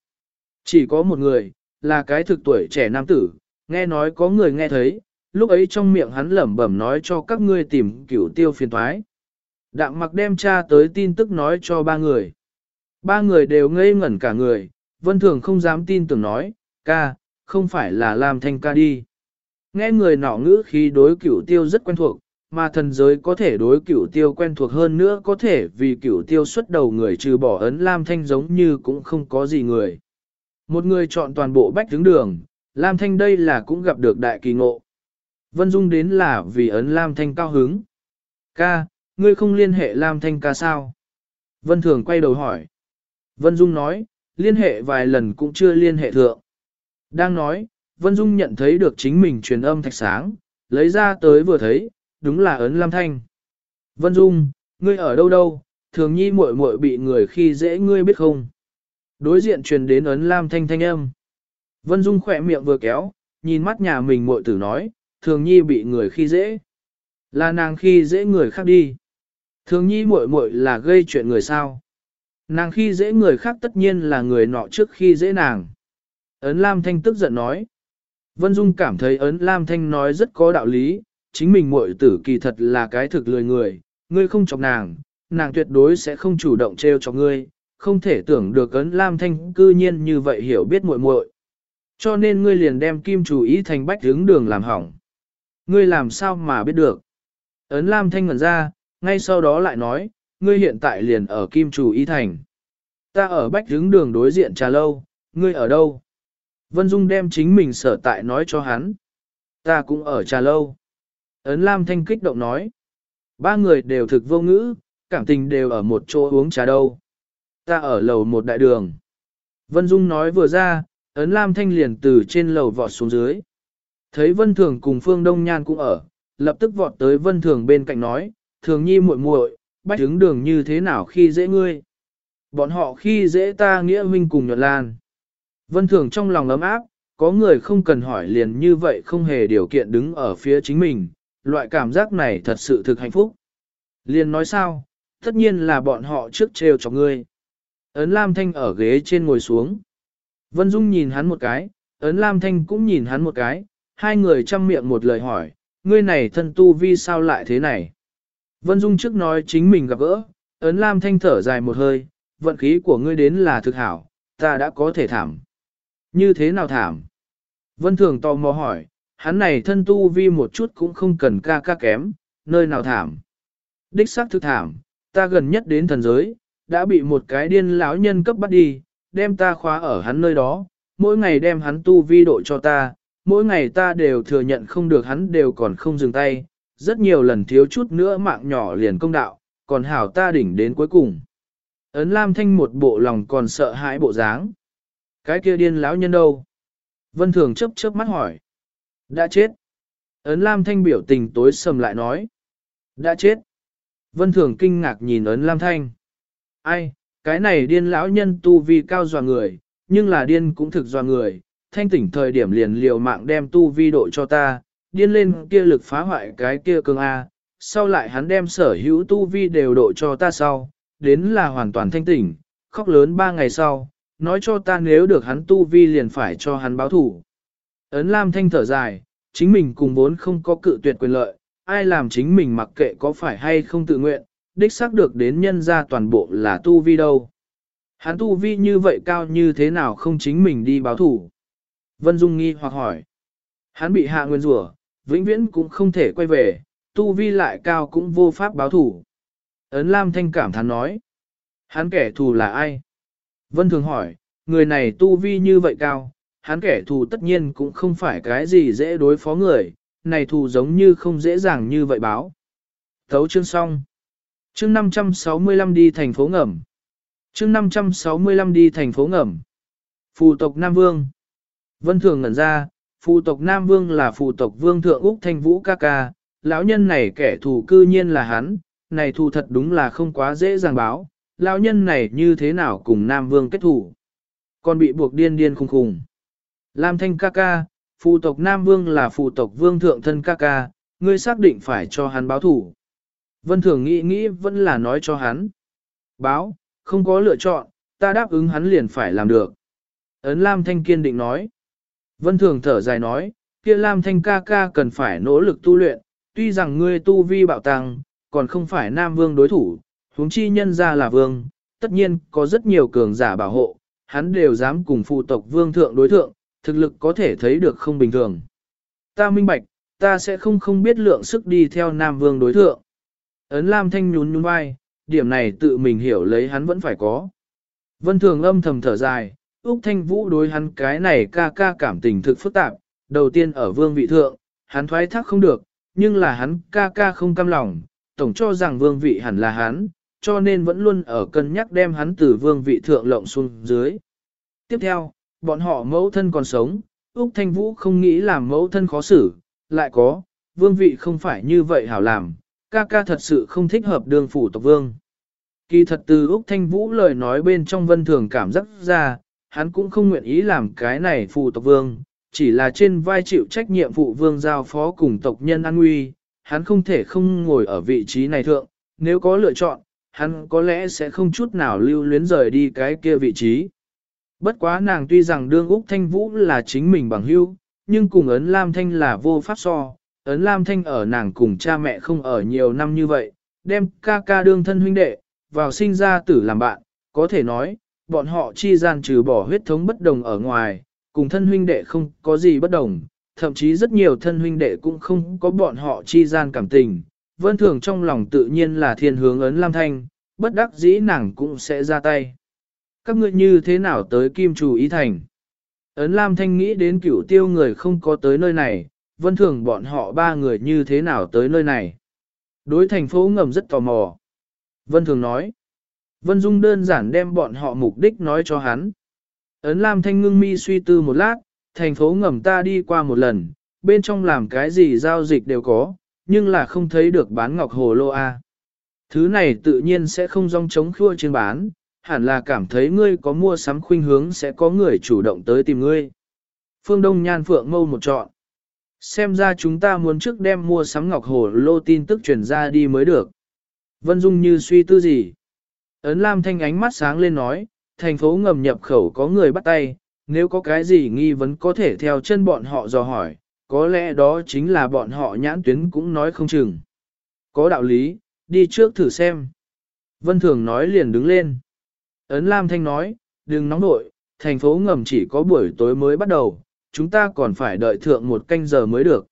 Speaker 1: Chỉ có một người, là cái thực tuổi trẻ nam tử, nghe nói có người nghe thấy, lúc ấy trong miệng hắn lẩm bẩm nói cho các ngươi tìm cửu tiêu phiền thoái. Đạm mặc đem tra tới tin tức nói cho ba người. Ba người đều ngây ngẩn cả người, vân thường không dám tin tưởng nói, ca, không phải là làm thanh ca đi. Nghe người nọ ngữ khi đối cửu tiêu rất quen thuộc, mà thần giới có thể đối cửu tiêu quen thuộc hơn nữa có thể vì cửu tiêu xuất đầu người trừ bỏ ấn Lam Thanh giống như cũng không có gì người. Một người chọn toàn bộ bách đứng đường, Lam Thanh đây là cũng gặp được đại kỳ ngộ. Vân Dung đến là vì ấn Lam Thanh cao hứng. Ca, ngươi không liên hệ Lam Thanh ca sao? Vân Thường quay đầu hỏi. Vân Dung nói, liên hệ vài lần cũng chưa liên hệ thượng. Đang nói, Vân Dung nhận thấy được chính mình truyền âm thạch sáng, lấy ra tới vừa thấy, đúng là ấn Lam Thanh. Vân Dung, ngươi ở đâu đâu, thường nhi muội muội bị người khi dễ ngươi biết không? Đối diện truyền đến ấn Lam Thanh thanh âm. Vân Dung khỏe miệng vừa kéo, nhìn mắt nhà mình muội tử nói, thường nhi bị người khi dễ. Là nàng khi dễ người khác đi. Thường nhi muội muội là gây chuyện người sao. Nàng khi dễ người khác tất nhiên là người nọ trước khi dễ nàng. Ấn Lam Thanh tức giận nói. Vân Dung cảm thấy Ấn Lam Thanh nói rất có đạo lý, chính mình muội tử kỳ thật là cái thực lười người, ngươi không chọc nàng, nàng tuyệt đối sẽ không chủ động trêu cho ngươi, không thể tưởng được Ấn Lam Thanh cư nhiên như vậy hiểu biết muội muội. Cho nên ngươi liền đem kim chủ ý thành bách hướng đường làm hỏng. Ngươi làm sao mà biết được? Ấn Lam Thanh ngẩn ra, ngay sau đó lại nói, ngươi hiện tại liền ở kim chủ ý thành. Ta ở bách hướng đường đối diện trà lâu, ngươi ở đâu? Vân Dung đem chính mình sở tại nói cho hắn. Ta cũng ở trà lâu. Ấn Lam Thanh kích động nói. Ba người đều thực vô ngữ, cảm tình đều ở một chỗ uống trà đâu. Ta ở lầu một đại đường. Vân Dung nói vừa ra, Ấn Lam Thanh liền từ trên lầu vọt xuống dưới. Thấy Vân Thường cùng Phương Đông Nhan cũng ở, lập tức vọt tới Vân Thường bên cạnh nói, Thường nhi muội muội, bách đứng đường như thế nào khi dễ ngươi. Bọn họ khi dễ ta nghĩa huynh cùng nhuận lan. Vân Thường trong lòng ấm áp, có người không cần hỏi liền như vậy không hề điều kiện đứng ở phía chính mình, loại cảm giác này thật sự thực hạnh phúc. Liền nói sao, tất nhiên là bọn họ trước trêu cho ngươi. Ấn Lam Thanh ở ghế trên ngồi xuống. Vân Dung nhìn hắn một cái, Ấn Lam Thanh cũng nhìn hắn một cái, hai người chăm miệng một lời hỏi, ngươi này thân tu vi sao lại thế này? Vân Dung trước nói chính mình gặp gỡ, Ấn Lam Thanh thở dài một hơi, vận khí của ngươi đến là thực hảo, ta đã có thể thảm. Như thế nào thảm? Vân Thường tò mò hỏi, hắn này thân tu vi một chút cũng không cần ca ca kém, nơi nào thảm. Đích xác thực thảm, ta gần nhất đến thần giới, đã bị một cái điên lão nhân cấp bắt đi, đem ta khóa ở hắn nơi đó, mỗi ngày đem hắn tu vi độ cho ta, mỗi ngày ta đều thừa nhận không được hắn đều còn không dừng tay, rất nhiều lần thiếu chút nữa mạng nhỏ liền công đạo, còn hảo ta đỉnh đến cuối cùng. Ấn Lam Thanh một bộ lòng còn sợ hãi bộ dáng. Cái kia điên lão nhân đâu? Vân Thường chớp chớp mắt hỏi. Đã chết. Ấn Lam Thanh biểu tình tối sầm lại nói. Đã chết. Vân Thường kinh ngạc nhìn Ấn Lam Thanh. Ai, cái này điên lão nhân tu vi cao dò người, nhưng là điên cũng thực dò người. Thanh tỉnh thời điểm liền liều mạng đem tu vi độ cho ta, điên lên kia lực phá hoại cái kia cường A. Sau lại hắn đem sở hữu tu vi đều độ cho ta sau, đến là hoàn toàn thanh tỉnh, khóc lớn ba ngày sau, nói cho ta nếu được hắn tu vi liền phải cho hắn báo thủ. Ấn Lam Thanh thở dài, chính mình cùng vốn không có cự tuyệt quyền lợi, ai làm chính mình mặc kệ có phải hay không tự nguyện, đích xác được đến nhân ra toàn bộ là tu vi đâu. Hắn tu vi như vậy cao như thế nào không chính mình đi báo thủ. Vân Dung nghi hoặc hỏi. Hắn bị hạ nguyên rủa, vĩnh viễn cũng không thể quay về, tu vi lại cao cũng vô pháp báo thủ. Ấn Lam Thanh cảm thán nói. Hắn kẻ thù là ai? Vân Thường hỏi, người này tu vi như vậy cao, hắn kẻ thù tất nhiên cũng không phải cái gì dễ đối phó người, này thù giống như không dễ dàng như vậy báo. Thấu chương xong. Chương 565 đi thành phố ngầm. Chương 565 đi thành phố ngầm. Phù tộc Nam Vương. Vân Thường ngẩn ra, phù tộc Nam Vương là phù tộc Vương Thượng Úc Thanh Vũ ca ca, lão nhân này kẻ thù cư nhiên là hắn, này thù thật đúng là không quá dễ dàng báo, lão nhân này như thế nào cùng Nam Vương kết thủ. Còn bị buộc điên điên khùng khùng. Lam Thanh ca ca, phụ tộc Nam Vương là phụ tộc Vương Thượng thân ca ca, ngươi xác định phải cho hắn báo thủ. Vân Thường nghĩ nghĩ vẫn là nói cho hắn. Báo, không có lựa chọn, ta đáp ứng hắn liền phải làm được. Ấn Lam Thanh kiên định nói. Vân Thường thở dài nói, kia Lam Thanh ca ca cần phải nỗ lực tu luyện, tuy rằng ngươi tu vi bạo tăng, còn không phải Nam Vương đối thủ, huống chi nhân ra là Vương, tất nhiên có rất nhiều cường giả bảo hộ, hắn đều dám cùng phụ tộc Vương Thượng đối thượng, thực lực có thể thấy được không bình thường. Ta minh bạch, ta sẽ không không biết lượng sức đi theo Nam Vương đối thượng. Ấn Lam Thanh nhún nhún vai, điểm này tự mình hiểu lấy hắn vẫn phải có. Vân Thường âm thầm thở dài, Úc Thanh Vũ đối hắn cái này ca ca cảm tình thực phức tạp, đầu tiên ở vương vị thượng, hắn thoái thác không được, nhưng là hắn ca ca không cam lòng, tổng cho rằng vương vị hẳn là hắn, cho nên vẫn luôn ở cân nhắc đem hắn từ vương vị thượng lộng xuống dưới. Tiếp theo, bọn họ mẫu thân còn sống, Úc Thanh Vũ không nghĩ làm mẫu thân khó xử, lại có, vương vị không phải như vậy hảo làm, ca ca thật sự không thích hợp đường phủ tộc vương. Kỳ thật từ Úc Thanh Vũ lời nói bên trong vân thường cảm giác ra, hắn cũng không nguyện ý làm cái này phụ tộc vương, chỉ là trên vai chịu trách nhiệm phụ vương giao phó cùng tộc nhân an nguy, hắn không thể không ngồi ở vị trí này thượng, nếu có lựa chọn, hắn có lẽ sẽ không chút nào lưu luyến rời đi cái kia vị trí. Bất quá nàng tuy rằng đương Úc Thanh Vũ là chính mình bằng hữu, nhưng cùng ấn Lam Thanh là vô pháp so, ấn Lam Thanh ở nàng cùng cha mẹ không ở nhiều năm như vậy, đem ca ca đương thân huynh đệ, vào sinh ra tử làm bạn, có thể nói, bọn họ chi gian trừ bỏ huyết thống bất đồng ở ngoài, cùng thân huynh đệ không có gì bất đồng, thậm chí rất nhiều thân huynh đệ cũng không có bọn họ chi gian cảm tình. Vân thường trong lòng tự nhiên là thiên hướng ấn Lam Thanh, bất đắc dĩ nàng cũng sẽ ra tay. Các ngươi như thế nào tới Kim Chủ Ý Thành? Ấn Lam Thanh nghĩ đến cửu tiêu người không có tới nơi này, vân thường bọn họ ba người như thế nào tới nơi này? Đối thành phố ngầm rất tò mò. Vân thường nói. Vân Dung đơn giản đem bọn họ mục đích nói cho hắn. Ấn Lam Thanh ngưng mi suy tư một lát, thành phố ngầm ta đi qua một lần, bên trong làm cái gì giao dịch đều có, nhưng là không thấy được bán ngọc hồ lô A. Thứ này tự nhiên sẽ không rong chống khua trên bán, hẳn là cảm thấy ngươi có mua sắm khuynh hướng sẽ có người chủ động tới tìm ngươi. Phương Đông Nhan Phượng mâu một chọn. Xem ra chúng ta muốn trước đem mua sắm ngọc hồ lô tin tức truyền ra đi mới được. Vân Dung như suy tư gì? Ấn Lam Thanh ánh mắt sáng lên nói, thành phố ngầm nhập khẩu có người bắt tay, nếu có cái gì nghi vấn có thể theo chân bọn họ dò hỏi, có lẽ đó chính là bọn họ nhãn tuyến cũng nói không chừng. Có đạo lý, đi trước thử xem. Vân Thường nói liền đứng lên. Ấn Lam Thanh nói, đừng nóng nội, thành phố ngầm chỉ có buổi tối mới bắt đầu, chúng ta còn phải đợi thượng một canh giờ mới được.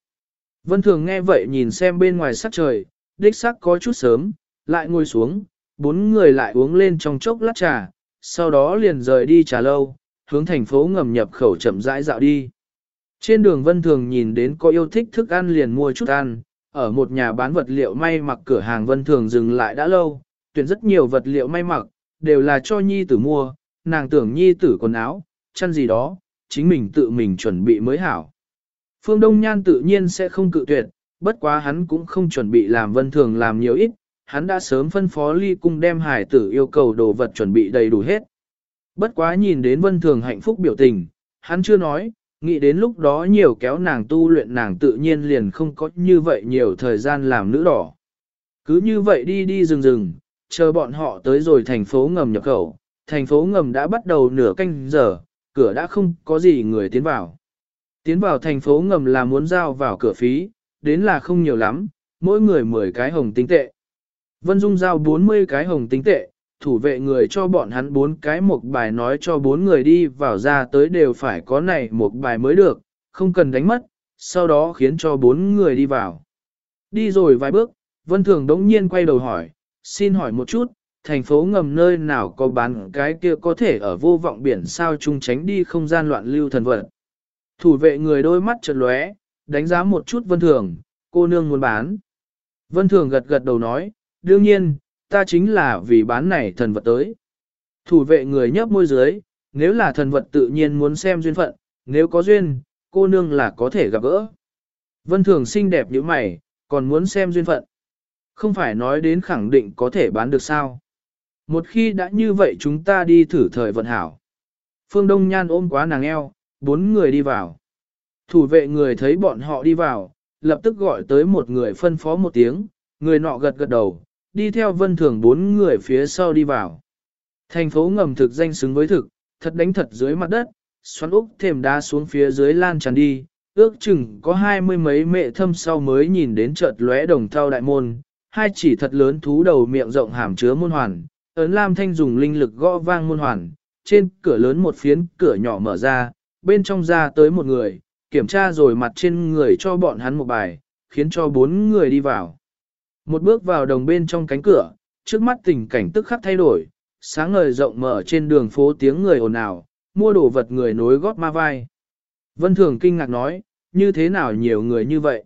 Speaker 1: Vân Thường nghe vậy nhìn xem bên ngoài sắc trời, đích sắc có chút sớm, lại ngồi xuống, bốn người lại uống lên trong chốc lát trà, sau đó liền rời đi trà lâu, hướng thành phố ngầm nhập khẩu chậm rãi dạo đi. Trên đường Vân Thường nhìn đến có yêu thích thức ăn liền mua chút ăn, ở một nhà bán vật liệu may mặc cửa hàng Vân Thường dừng lại đã lâu, tuyển rất nhiều vật liệu may mặc, đều là cho nhi tử mua, nàng tưởng nhi tử quần áo, chăn gì đó, chính mình tự mình chuẩn bị mới hảo. Phương Đông Nhan tự nhiên sẽ không cự tuyệt, bất quá hắn cũng không chuẩn bị làm Vân Thường làm nhiều ít, hắn đã sớm phân phó ly cung đem hải tử yêu cầu đồ vật chuẩn bị đầy đủ hết. Bất quá nhìn đến Vân Thường hạnh phúc biểu tình, hắn chưa nói, nghĩ đến lúc đó nhiều kéo nàng tu luyện nàng tự nhiên liền không có như vậy nhiều thời gian làm nữ đỏ. Cứ như vậy đi đi rừng rừng, chờ bọn họ tới rồi thành phố ngầm nhập khẩu, thành phố ngầm đã bắt đầu nửa canh giờ, cửa đã không có gì người tiến vào. Tiến vào thành phố ngầm là muốn giao vào cửa phí, đến là không nhiều lắm, mỗi người 10 cái hồng tinh tệ. Vân Dung giao 40 cái hồng tinh tệ, thủ vệ người cho bọn hắn bốn cái một bài nói cho bốn người đi vào ra tới đều phải có này một bài mới được, không cần đánh mất, sau đó khiến cho bốn người đi vào. Đi rồi vài bước, Vân Thường đống nhiên quay đầu hỏi, xin hỏi một chút, thành phố ngầm nơi nào có bán cái kia có thể ở vô vọng biển sao chung tránh đi không gian loạn lưu thần vật. Thủ vệ người đôi mắt chợt lóe, đánh giá một chút Vân Thường, cô nương muốn bán. Vân Thường gật gật đầu nói, đương nhiên, ta chính là vì bán này thần vật tới. Thủ vệ người nhấp môi dưới, nếu là thần vật tự nhiên muốn xem duyên phận, nếu có duyên, cô nương là có thể gặp gỡ. Vân Thường xinh đẹp như mày, còn muốn xem duyên phận. Không phải nói đến khẳng định có thể bán được sao. Một khi đã như vậy chúng ta đi thử thời vận hảo. Phương Đông Nhan ôm quá nàng eo, bốn người đi vào. Thủ vệ người thấy bọn họ đi vào, lập tức gọi tới một người phân phó một tiếng, người nọ gật gật đầu, đi theo vân thường bốn người phía sau đi vào. Thành phố ngầm thực danh xứng với thực, thật đánh thật dưới mặt đất, xoắn úc thềm đá xuống phía dưới lan tràn đi, ước chừng có hai mươi mấy mệ thâm sau mới nhìn đến chợt lóe đồng thau đại môn, hai chỉ thật lớn thú đầu miệng rộng hàm chứa môn hoàn, ấn lam thanh dùng linh lực gõ vang môn hoàn, trên cửa lớn một phiến cửa nhỏ mở ra, bên trong ra tới một người, kiểm tra rồi mặt trên người cho bọn hắn một bài, khiến cho bốn người đi vào. Một bước vào đồng bên trong cánh cửa, trước mắt tình cảnh tức khắc thay đổi, sáng ngời rộng mở trên đường phố tiếng người ồn ào, mua đồ vật người nối gót ma vai. Vân Thường kinh ngạc nói, như thế nào nhiều người như vậy?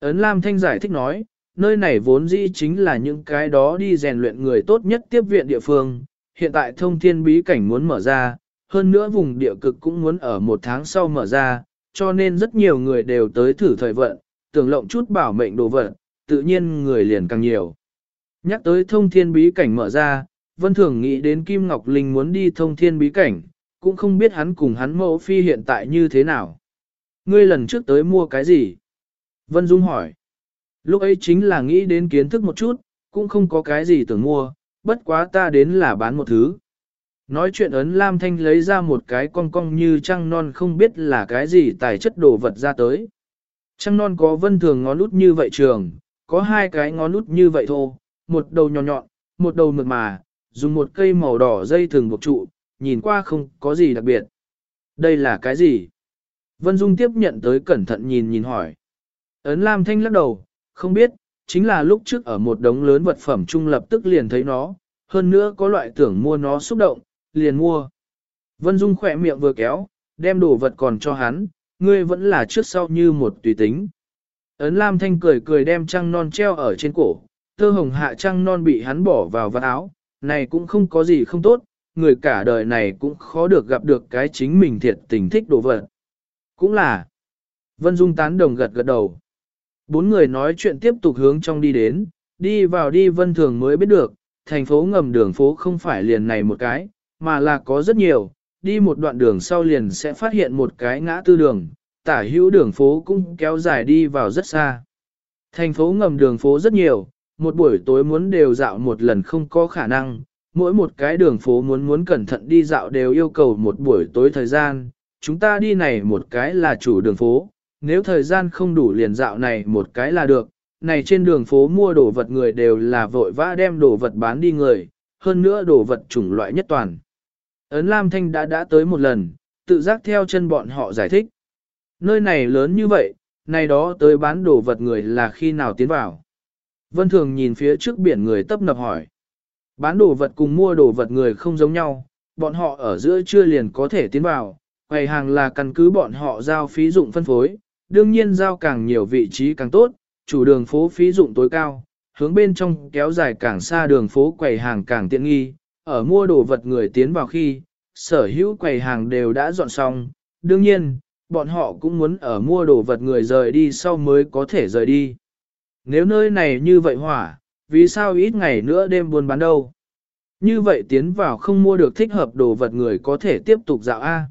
Speaker 1: Ấn Lam Thanh giải thích nói, nơi này vốn dĩ chính là những cái đó đi rèn luyện người tốt nhất tiếp viện địa phương, hiện tại thông thiên bí cảnh muốn mở ra, hơn nữa vùng địa cực cũng muốn ở một tháng sau mở ra, cho nên rất nhiều người đều tới thử thời vận, tưởng lộng chút bảo mệnh đồ vật, tự nhiên người liền càng nhiều. Nhắc tới thông thiên bí cảnh mở ra, Vân Thường nghĩ đến Kim Ngọc Linh muốn đi thông thiên bí cảnh, cũng không biết hắn cùng hắn mẫu phi hiện tại như thế nào. Ngươi lần trước tới mua cái gì? Vân Dung hỏi. Lúc ấy chính là nghĩ đến kiến thức một chút, cũng không có cái gì tưởng mua, bất quá ta đến là bán một thứ. Nói chuyện ấn Lam Thanh lấy ra một cái con cong như trăng non không biết là cái gì tài chất đồ vật ra tới. Trăng non có vân thường ngón út như vậy trường, có hai cái ngón út như vậy thô, một đầu nhọn nhọn, một đầu mượt mà, dùng một cây màu đỏ dây thường buộc trụ, nhìn qua không có gì đặc biệt. Đây là cái gì? Vân Dung tiếp nhận tới cẩn thận nhìn nhìn hỏi. Ấn Lam Thanh lắc đầu, không biết, chính là lúc trước ở một đống lớn vật phẩm trung lập tức liền thấy nó, hơn nữa có loại tưởng mua nó xúc động, liền mua. Vân Dung khỏe miệng vừa kéo, đem đồ vật còn cho hắn, ngươi vẫn là trước sau như một tùy tính. Ấn Lam Thanh cười cười đem trăng non treo ở trên cổ, tơ hồng hạ trăng non bị hắn bỏ vào vạt áo, này cũng không có gì không tốt, người cả đời này cũng khó được gặp được cái chính mình thiệt tình thích đồ vật. Cũng là, Vân Dung tán đồng gật gật đầu. Bốn người nói chuyện tiếp tục hướng trong đi đến, đi vào đi Vân Thường mới biết được, thành phố ngầm đường phố không phải liền này một cái, mà là có rất nhiều, đi một đoạn đường sau liền sẽ phát hiện một cái ngã tư đường, tả hữu đường phố cũng kéo dài đi vào rất xa. Thành phố ngầm đường phố rất nhiều, một buổi tối muốn đều dạo một lần không có khả năng, mỗi một cái đường phố muốn muốn cẩn thận đi dạo đều yêu cầu một buổi tối thời gian, chúng ta đi này một cái là chủ đường phố, nếu thời gian không đủ liền dạo này một cái là được, này trên đường phố mua đồ vật người đều là vội vã đem đồ vật bán đi người, hơn nữa đồ vật chủng loại nhất toàn. Ấn Lam Thanh đã đã tới một lần, tự giác theo chân bọn họ giải thích. Nơi này lớn như vậy, này đó tới bán đồ vật người là khi nào tiến vào. Vân Thường nhìn phía trước biển người tấp nập hỏi. Bán đồ vật cùng mua đồ vật người không giống nhau, bọn họ ở giữa chưa liền có thể tiến vào, quầy hàng là căn cứ bọn họ giao phí dụng phân phối, đương nhiên giao càng nhiều vị trí càng tốt, chủ đường phố phí dụng tối cao, hướng bên trong kéo dài càng xa đường phố quầy hàng càng tiện nghi, ở mua đồ vật người tiến vào khi, sở hữu quầy hàng đều đã dọn xong, đương nhiên, bọn họ cũng muốn ở mua đồ vật người rời đi sau mới có thể rời đi. Nếu nơi này như vậy hỏa, vì sao ít ngày nữa đêm buôn bán đâu? Như vậy tiến vào không mua được thích hợp đồ vật người có thể tiếp tục dạo A.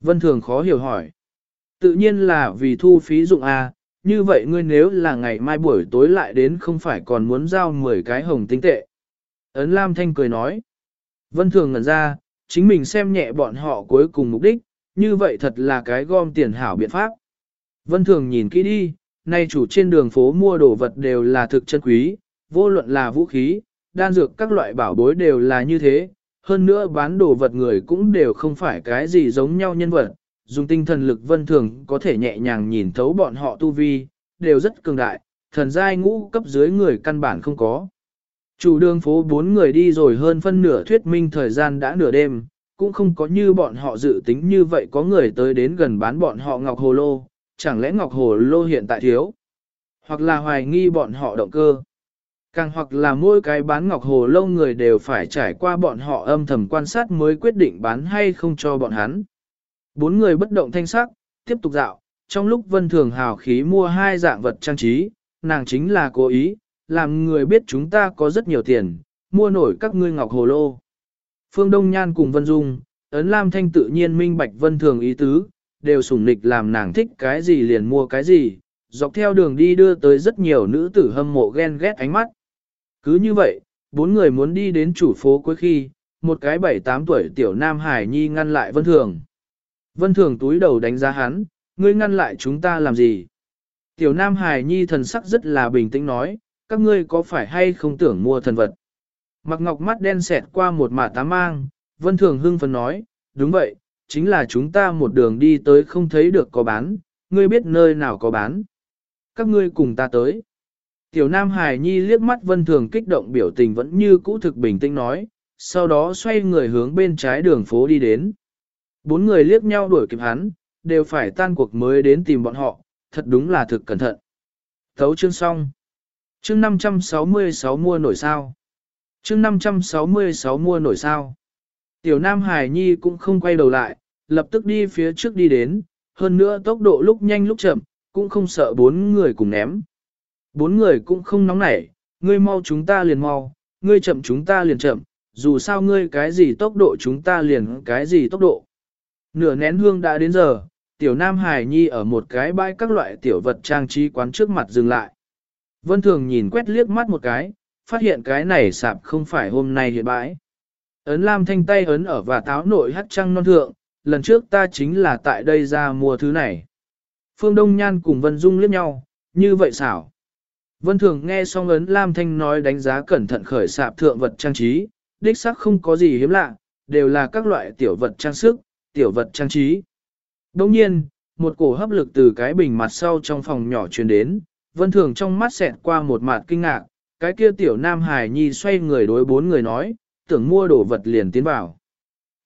Speaker 1: Vân Thường khó hiểu hỏi. Tự nhiên là vì thu phí dụng A, như vậy ngươi nếu là ngày mai buổi tối lại đến không phải còn muốn giao 10 cái hồng tinh tệ. Ấn Lam Thanh cười nói. Vân Thường ngẩn ra, chính mình xem nhẹ bọn họ cuối cùng mục đích, như vậy thật là cái gom tiền hảo biện pháp. Vân Thường nhìn kỹ đi, nay chủ trên đường phố mua đồ vật đều là thực chân quý, vô luận là vũ khí, đan dược các loại bảo bối đều là như thế, hơn nữa bán đồ vật người cũng đều không phải cái gì giống nhau nhân vật, dùng tinh thần lực vân thường có thể nhẹ nhàng nhìn thấu bọn họ tu vi, đều rất cường đại, thần giai ngũ cấp dưới người căn bản không có. Chủ đường phố bốn người đi rồi hơn phân nửa thuyết minh thời gian đã nửa đêm, cũng không có như bọn họ dự tính như vậy có người tới đến gần bán bọn họ Ngọc Hồ Lô, chẳng lẽ Ngọc Hồ Lô hiện tại thiếu, hoặc là hoài nghi bọn họ động cơ. Càng hoặc là mỗi cái bán Ngọc Hồ Lô người đều phải trải qua bọn họ âm thầm quan sát mới quyết định bán hay không cho bọn hắn. Bốn người bất động thanh sắc, tiếp tục dạo, trong lúc vân thường hào khí mua hai dạng vật trang trí, nàng chính là cố ý, làm người biết chúng ta có rất nhiều tiền, mua nổi các ngươi ngọc hồ lô. Phương Đông Nhan cùng Vân Dung, Ấn Lam Thanh tự nhiên minh bạch vân thường ý tứ, đều sủng nịch làm nàng thích cái gì liền mua cái gì, dọc theo đường đi đưa tới rất nhiều nữ tử hâm mộ ghen ghét ánh mắt. Cứ như vậy, bốn người muốn đi đến chủ phố cuối khi, một cái bảy tám tuổi tiểu nam hải nhi ngăn lại vân thường. Vân thường túi đầu đánh giá hắn, ngươi ngăn lại chúng ta làm gì? Tiểu nam hải nhi thần sắc rất là bình tĩnh nói, các ngươi có phải hay không tưởng mua thần vật? Mặc ngọc mắt đen xẹt qua một mả tá mang, vân thường hưng phấn nói, đúng vậy, chính là chúng ta một đường đi tới không thấy được có bán, ngươi biết nơi nào có bán. Các ngươi cùng ta tới. Tiểu Nam Hải Nhi liếc mắt vân thường kích động biểu tình vẫn như cũ thực bình tĩnh nói, sau đó xoay người hướng bên trái đường phố đi đến. Bốn người liếc nhau đuổi kịp hắn, đều phải tan cuộc mới đến tìm bọn họ, thật đúng là thực cẩn thận. Thấu chương xong. Chương 566 mua nổi sao. Chương 566 mua nổi sao. Tiểu Nam Hải Nhi cũng không quay đầu lại, lập tức đi phía trước đi đến, hơn nữa tốc độ lúc nhanh lúc chậm, cũng không sợ bốn người cùng ném. Bốn người cũng không nóng nảy, ngươi mau chúng ta liền mau, ngươi chậm chúng ta liền chậm, dù sao ngươi cái gì tốc độ chúng ta liền cái gì tốc độ. Nửa nén hương đã đến giờ, tiểu nam hải nhi ở một cái bãi các loại tiểu vật trang trí quán trước mặt dừng lại. Vân thường nhìn quét liếc mắt một cái, phát hiện cái này sạp không phải hôm nay hiện bãi. Ấn lam thanh tay ấn ở và táo nội hắt trăng non thượng, lần trước ta chính là tại đây ra mua thứ này. Phương Đông Nhan cùng Vân Dung liếc nhau, như vậy xảo. Vân Thường nghe xong ấn Lam Thanh nói đánh giá cẩn thận khởi sạp thượng vật trang trí, đích xác không có gì hiếm lạ, đều là các loại tiểu vật trang sức, tiểu vật trang trí. Đồng nhiên, một cổ hấp lực từ cái bình mặt sau trong phòng nhỏ truyền đến, Vân Thường trong mắt xẹt qua một mặt kinh ngạc, cái kia tiểu nam hài nhi xoay người đối bốn người nói, tưởng mua đồ vật liền tiến vào.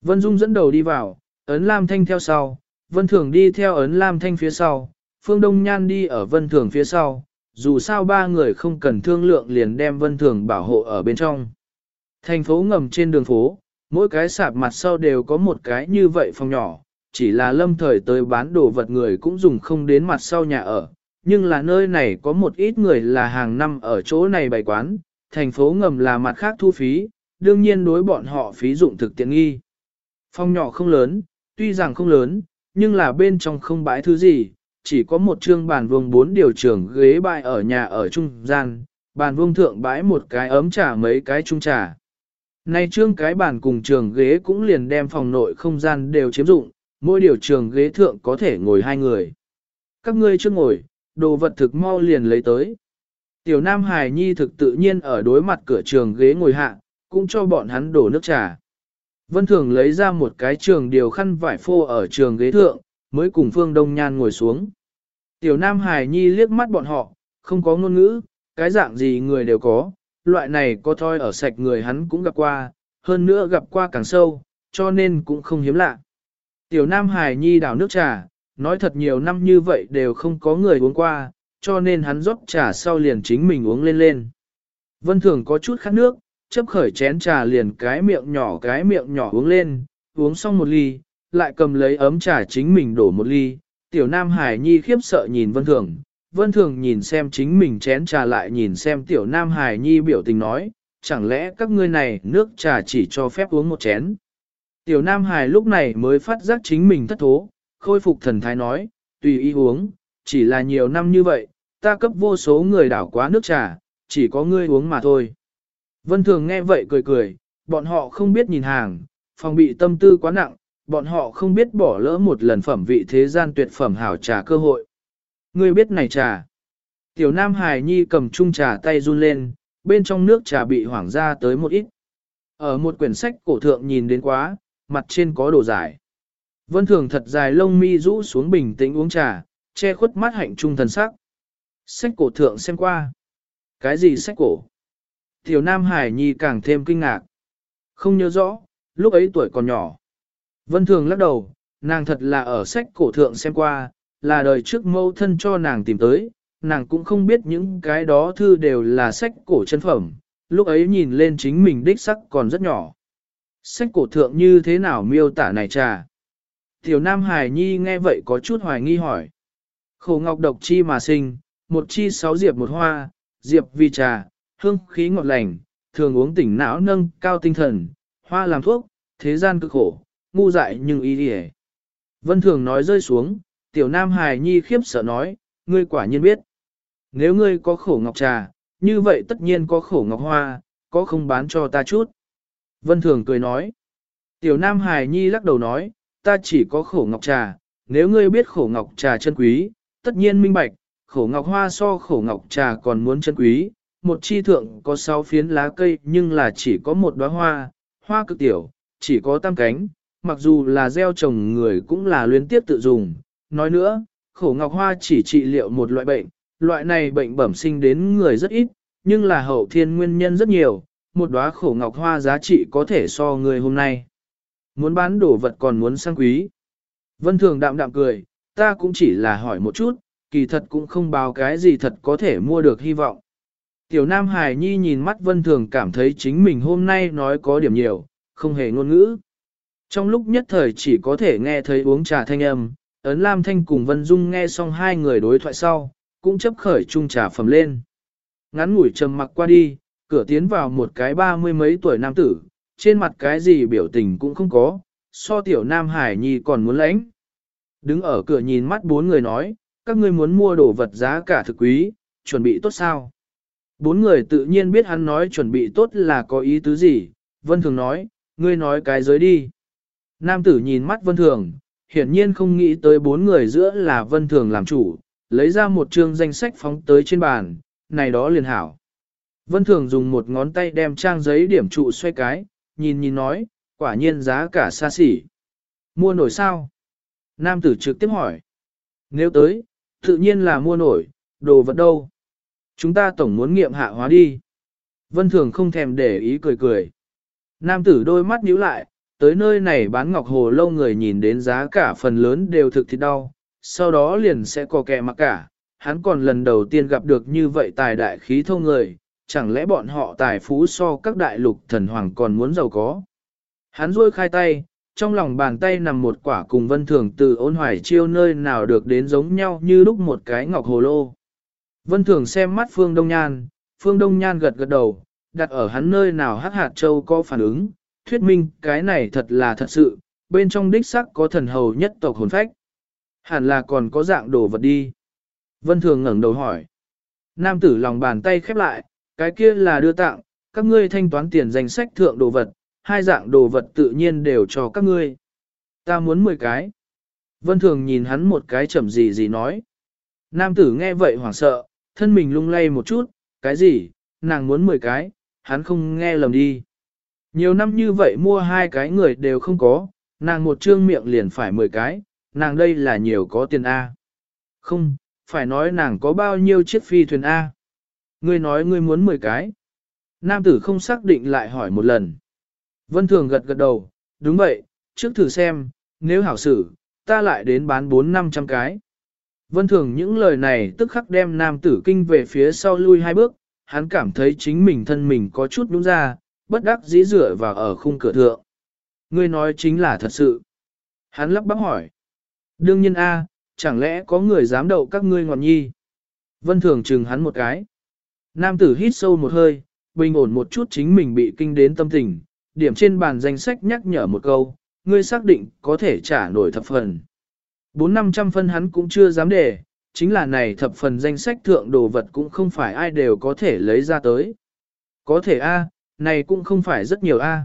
Speaker 1: Vân Dung dẫn đầu đi vào, ấn Lam Thanh theo sau, Vân Thường đi theo ấn Lam Thanh phía sau, Phương Đông Nhan đi ở Vân Thường phía sau, dù sao ba người không cần thương lượng liền đem Vân Thường bảo hộ ở bên trong. Thành phố ngầm trên đường phố, mỗi cái sạp mặt sau đều có một cái như vậy phòng nhỏ, chỉ là lâm thời tới bán đồ vật người cũng dùng không đến mặt sau nhà ở, nhưng là nơi này có một ít người là hàng năm ở chỗ này bày quán, thành phố ngầm là mặt khác thu phí, đương nhiên đối bọn họ phí dụng thực tiện nghi. Phòng nhỏ không lớn, tuy rằng không lớn, nhưng là bên trong không bãi thứ gì, chỉ có một trương bàn vuông bốn điều trưởng ghế bãi ở nhà ở trung gian, bàn vuông thượng bãi một cái ấm trà mấy cái trung trà. Nay trương cái bàn cùng trường ghế cũng liền đem phòng nội không gian đều chiếm dụng, mỗi điều trường ghế thượng có thể ngồi hai người. Các ngươi chưa ngồi, đồ vật thực mau liền lấy tới. Tiểu Nam Hải Nhi thực tự nhiên ở đối mặt cửa trường ghế ngồi hạ, cũng cho bọn hắn đổ nước trà. Vân Thường lấy ra một cái trường điều khăn vải phô ở trường ghế thượng, mới cùng Phương Đông Nhan ngồi xuống. Tiểu Nam Hải Nhi liếc mắt bọn họ, không có ngôn ngữ, cái dạng gì người đều có, loại này có thoi ở sạch người hắn cũng gặp qua, hơn nữa gặp qua càng sâu, cho nên cũng không hiếm lạ. Tiểu Nam Hải Nhi đảo nước trà, nói thật nhiều năm như vậy đều không có người uống qua, cho nên hắn rót trà sau liền chính mình uống lên lên. Vân Thường có chút khát nước, chấp khởi chén trà liền cái miệng nhỏ cái miệng nhỏ uống lên, uống xong một ly, lại cầm lấy ấm trà chính mình đổ một ly. Tiểu Nam Hải Nhi khiếp sợ nhìn Vân Thường, Vân Thường nhìn xem chính mình chén trà lại nhìn xem Tiểu Nam Hải Nhi biểu tình nói, chẳng lẽ các ngươi này nước trà chỉ cho phép uống một chén. Tiểu Nam Hải lúc này mới phát giác chính mình thất thố, khôi phục thần thái nói, tùy ý uống, chỉ là nhiều năm như vậy, ta cấp vô số người đảo quá nước trà, chỉ có ngươi uống mà thôi. Vân Thường nghe vậy cười cười, bọn họ không biết nhìn hàng, phòng bị tâm tư quá nặng, bọn họ không biết bỏ lỡ một lần phẩm vị thế gian tuyệt phẩm hảo trà cơ hội. Ngươi biết này trà. Tiểu Nam Hải Nhi cầm chung trà tay run lên, bên trong nước trà bị hoảng ra tới một ít. Ở một quyển sách cổ thượng nhìn đến quá, mặt trên có đồ giải. Vân Thường thật dài lông mi rũ xuống bình tĩnh uống trà, che khuất mắt hạnh trung thần sắc. Sách cổ thượng xem qua. Cái gì sách cổ? Tiểu Nam Hải Nhi càng thêm kinh ngạc. Không nhớ rõ, lúc ấy tuổi còn nhỏ. Vân Thường lắc đầu, nàng thật là ở sách cổ thượng xem qua, là đời trước mâu thân cho nàng tìm tới, nàng cũng không biết những cái đó thư đều là sách cổ chân phẩm, lúc ấy nhìn lên chính mình đích sắc còn rất nhỏ. Sách cổ thượng như thế nào miêu tả này trà? Tiểu Nam Hải Nhi nghe vậy có chút hoài nghi hỏi. Khổ ngọc độc chi mà sinh, một chi sáu diệp một hoa, diệp vì trà, hương khí ngọt lành, thường uống tỉnh não nâng cao tinh thần, hoa làm thuốc, thế gian cực khổ, ngu dại nhưng ý đi Vân Thường nói rơi xuống, tiểu Nam Hải Nhi khiếp sợ nói, ngươi quả nhiên biết. Nếu ngươi có khổ ngọc trà, như vậy tất nhiên có khổ ngọc hoa, có không bán cho ta chút. Vân Thường cười nói. Tiểu Nam Hải Nhi lắc đầu nói, ta chỉ có khổ ngọc trà, nếu ngươi biết khổ ngọc trà chân quý, tất nhiên minh bạch, khổ ngọc hoa so khổ ngọc trà còn muốn chân quý. Một chi thượng có sáu phiến lá cây nhưng là chỉ có một đóa hoa, hoa cực tiểu, chỉ có tam cánh, mặc dù là gieo trồng người cũng là luyến tiếp tự dùng. Nói nữa, khổ ngọc hoa chỉ trị liệu một loại bệnh, loại này bệnh bẩm sinh đến người rất ít, nhưng là hậu thiên nguyên nhân rất nhiều, một đóa khổ ngọc hoa giá trị có thể so người hôm nay. Muốn bán đồ vật còn muốn sang quý. Vân Thường đạm đạm cười, ta cũng chỉ là hỏi một chút, kỳ thật cũng không báo cái gì thật có thể mua được hy vọng. Tiểu Nam Hải Nhi nhìn mắt Vân Thường cảm thấy chính mình hôm nay nói có điểm nhiều, không hề ngôn ngữ. Trong lúc nhất thời chỉ có thể nghe thấy uống trà thanh âm, Ấn Lam Thanh cùng Vân Dung nghe xong hai người đối thoại sau, cũng chấp khởi chung trà phẩm lên. Ngắn ngủi trầm mặc qua đi, cửa tiến vào một cái ba mươi mấy tuổi nam tử, trên mặt cái gì biểu tình cũng không có, so tiểu Nam Hải Nhi còn muốn lãnh. Đứng ở cửa nhìn mắt bốn người nói, các ngươi muốn mua đồ vật giá cả thực quý, chuẩn bị tốt sao? Bốn người tự nhiên biết hắn nói chuẩn bị tốt là có ý tứ gì, Vân Thường nói, ngươi nói cái giới đi. Nam tử nhìn mắt Vân Thường, hiển nhiên không nghĩ tới bốn người giữa là Vân Thường làm chủ, lấy ra một chương danh sách phóng tới trên bàn, này đó liền hảo. Vân Thường dùng một ngón tay đem trang giấy điểm trụ xoay cái, nhìn nhìn nói, quả nhiên giá cả xa xỉ. Mua nổi sao? Nam tử trực tiếp hỏi. Nếu tới, tự nhiên là mua nổi, đồ vật đâu? Chúng ta tổng muốn nghiệm hạ hóa đi. Vân Thường không thèm để ý cười cười. Nam tử đôi mắt nhíu lại, tới nơi này bán ngọc hồ lâu người nhìn đến giá cả phần lớn đều thực thịt đau, sau đó liền sẽ có kẻ mặc cả. Hắn còn lần đầu tiên gặp được như vậy tài đại khí thông người, chẳng lẽ bọn họ tài phú so các đại lục thần hoàng còn muốn giàu có. Hắn rôi khai tay, trong lòng bàn tay nằm một quả cùng vân thường từ ôn hoài chiêu nơi nào được đến giống nhau như lúc một cái ngọc hồ lô. Vân thường xem mắt Phương Đông Nhan, Phương Đông Nhan gật gật đầu, đặt ở hắn nơi nào hắc hạt châu có phản ứng, thuyết minh cái này thật là thật sự, bên trong đích sắc có thần hầu nhất tộc hồn phách. Hẳn là còn có dạng đồ vật đi. Vân thường ngẩng đầu hỏi. Nam tử lòng bàn tay khép lại, cái kia là đưa tặng, các ngươi thanh toán tiền danh sách thượng đồ vật, hai dạng đồ vật tự nhiên đều cho các ngươi. Ta muốn 10 cái. Vân Thường nhìn hắn một cái chậm gì gì nói. Nam tử nghe vậy hoảng sợ, thân mình lung lay một chút, cái gì, nàng muốn 10 cái, hắn không nghe lầm đi. Nhiều năm như vậy mua hai cái người đều không có, nàng một trương miệng liền phải 10 cái, nàng đây là nhiều có tiền A. Không, phải nói nàng có bao nhiêu chiếc phi thuyền A. Ngươi nói ngươi muốn 10 cái. Nam tử không xác định lại hỏi một lần. Vân Thường gật gật đầu, đúng vậy, trước thử xem, nếu hảo xử, ta lại đến bán 4-500 cái. Vân Thường những lời này tức khắc đem nam tử kinh về phía sau lui hai bước, hắn cảm thấy chính mình thân mình có chút đúng ra, bất đắc dĩ dựa vào ở khung cửa thượng. Ngươi nói chính là thật sự. Hắn lắp bắp hỏi. Đương nhiên a, chẳng lẽ có người dám đậu các ngươi ngọn nhi? Vân Thường chừng hắn một cái. Nam tử hít sâu một hơi, bình ổn một chút chính mình bị kinh đến tâm tình, điểm trên bàn danh sách nhắc nhở một câu, ngươi xác định có thể trả nổi thập phần. Bốn năm trăm phân hắn cũng chưa dám để, chính là này thập phần danh sách thượng đồ vật cũng không phải ai đều có thể lấy ra tới. Có thể A, này cũng không phải rất nhiều A.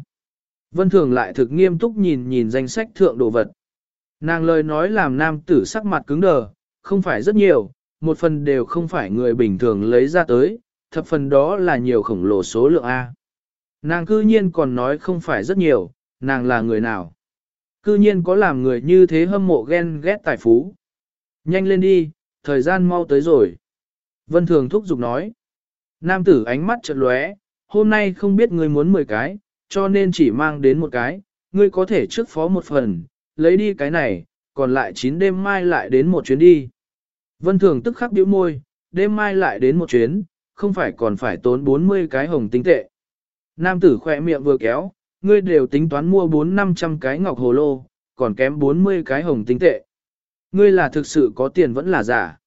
Speaker 1: Vân Thường lại thực nghiêm túc nhìn nhìn danh sách thượng đồ vật. Nàng lời nói làm nam tử sắc mặt cứng đờ, không phải rất nhiều, một phần đều không phải người bình thường lấy ra tới, thập phần đó là nhiều khổng lồ số lượng A. Nàng cư nhiên còn nói không phải rất nhiều, nàng là người nào. Cư nhiên có làm người như thế hâm mộ ghen ghét tài phú. Nhanh lên đi, thời gian mau tới rồi. Vân Thường thúc giục nói. Nam tử ánh mắt chợt lóe, hôm nay không biết ngươi muốn 10 cái, cho nên chỉ mang đến một cái, ngươi có thể trước phó một phần, lấy đi cái này, còn lại 9 đêm mai lại đến một chuyến đi. Vân Thường tức khắc bĩu môi, đêm mai lại đến một chuyến, không phải còn phải tốn 40 cái hồng tinh tệ. Nam tử khỏe miệng vừa kéo, ngươi đều tính toán mua 4-500 cái ngọc hồ lô, còn kém 40 cái hồng tinh tệ. Ngươi là thực sự có tiền vẫn là giả.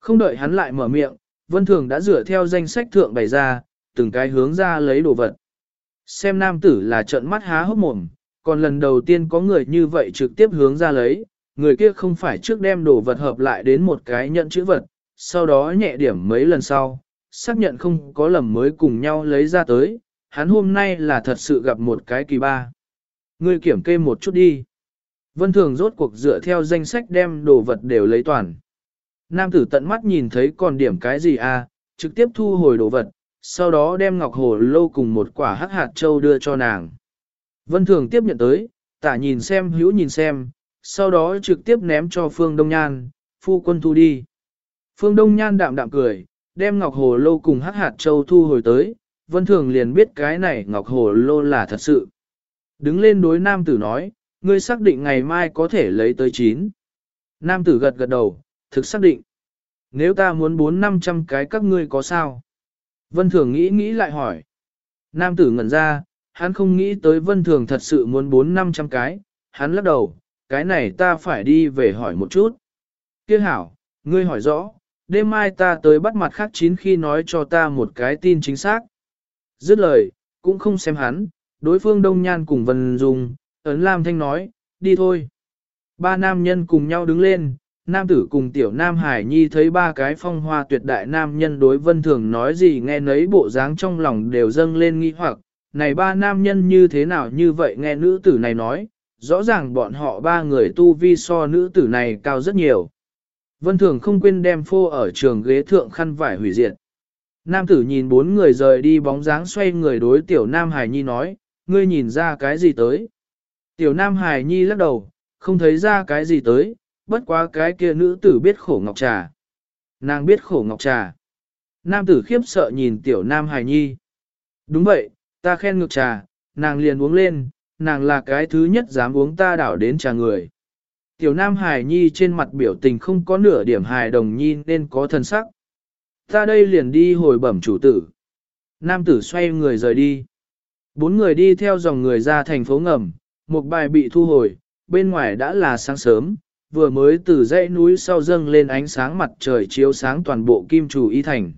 Speaker 1: Không đợi hắn lại mở miệng, Vân Thường đã dựa theo danh sách thượng bày ra, từng cái hướng ra lấy đồ vật. Xem nam tử là trợn mắt há hốc mồm, còn lần đầu tiên có người như vậy trực tiếp hướng ra lấy, người kia không phải trước đem đồ vật hợp lại đến một cái nhận chữ vật, sau đó nhẹ điểm mấy lần sau, xác nhận không có lầm mới cùng nhau lấy ra tới, hắn hôm nay là thật sự gặp một cái kỳ ba. Ngươi kiểm kê một chút đi. Vân Thường rốt cuộc dựa theo danh sách đem đồ vật đều lấy toàn. Nam tử tận mắt nhìn thấy còn điểm cái gì à, trực tiếp thu hồi đồ vật, sau đó đem ngọc hồ lô cùng một quả hắc hạt châu đưa cho nàng. Vân Thường tiếp nhận tới, tả nhìn xem hữu nhìn xem, sau đó trực tiếp ném cho Phương Đông Nhan, phu quân thu đi. Phương Đông Nhan đạm đạm cười, đem ngọc hồ lô cùng hắc hạt châu thu hồi tới, Vân Thường liền biết cái này ngọc hồ lô là thật sự. Đứng lên đối nam tử nói, ngươi xác định ngày mai có thể lấy tới chín. Nam tử gật gật đầu, thực xác định. Nếu ta muốn 4-500 cái các ngươi có sao? Vân Thường nghĩ nghĩ lại hỏi. Nam tử ngẩn ra, hắn không nghĩ tới Vân Thường thật sự muốn 4-500 cái, hắn lắc đầu, cái này ta phải đi về hỏi một chút. Kia hảo, ngươi hỏi rõ, đêm mai ta tới bắt mặt khác chín khi nói cho ta một cái tin chính xác. Dứt lời, cũng không xem hắn, đối phương Đông Nhan cùng Vân Dung, ấn Lam Thanh nói, đi thôi. Ba nam nhân cùng nhau đứng lên, nam tử cùng tiểu nam hải nhi thấy ba cái phong hoa tuyệt đại nam nhân đối vân thường nói gì nghe nấy bộ dáng trong lòng đều dâng lên nghi hoặc, này ba nam nhân như thế nào như vậy nghe nữ tử này nói, rõ ràng bọn họ ba người tu vi so nữ tử này cao rất nhiều. Vân thường không quên đem phô ở trường ghế thượng khăn vải hủy diệt. Nam tử nhìn bốn người rời đi bóng dáng xoay người đối tiểu nam hải nhi nói, ngươi nhìn ra cái gì tới. Tiểu nam hải nhi lắc đầu, không thấy ra cái gì tới, bất quá cái kia nữ tử biết khổ ngọc trà. Nàng biết khổ ngọc trà. Nam tử khiếp sợ nhìn tiểu nam Hải nhi. Đúng vậy, ta khen ngược trà, nàng liền uống lên, nàng là cái thứ nhất dám uống ta đảo đến trà người. Tiểu nam hài nhi trên mặt biểu tình không có nửa điểm hài đồng nhi nên có thân sắc. Ta đây liền đi hồi bẩm chủ tử. Nam tử xoay người rời đi. Bốn người đi theo dòng người ra thành phố ngầm, một bài bị thu hồi, bên ngoài đã là sáng sớm, vừa mới từ dãy núi sau dâng lên ánh sáng mặt trời chiếu sáng toàn bộ kim chủ y thành.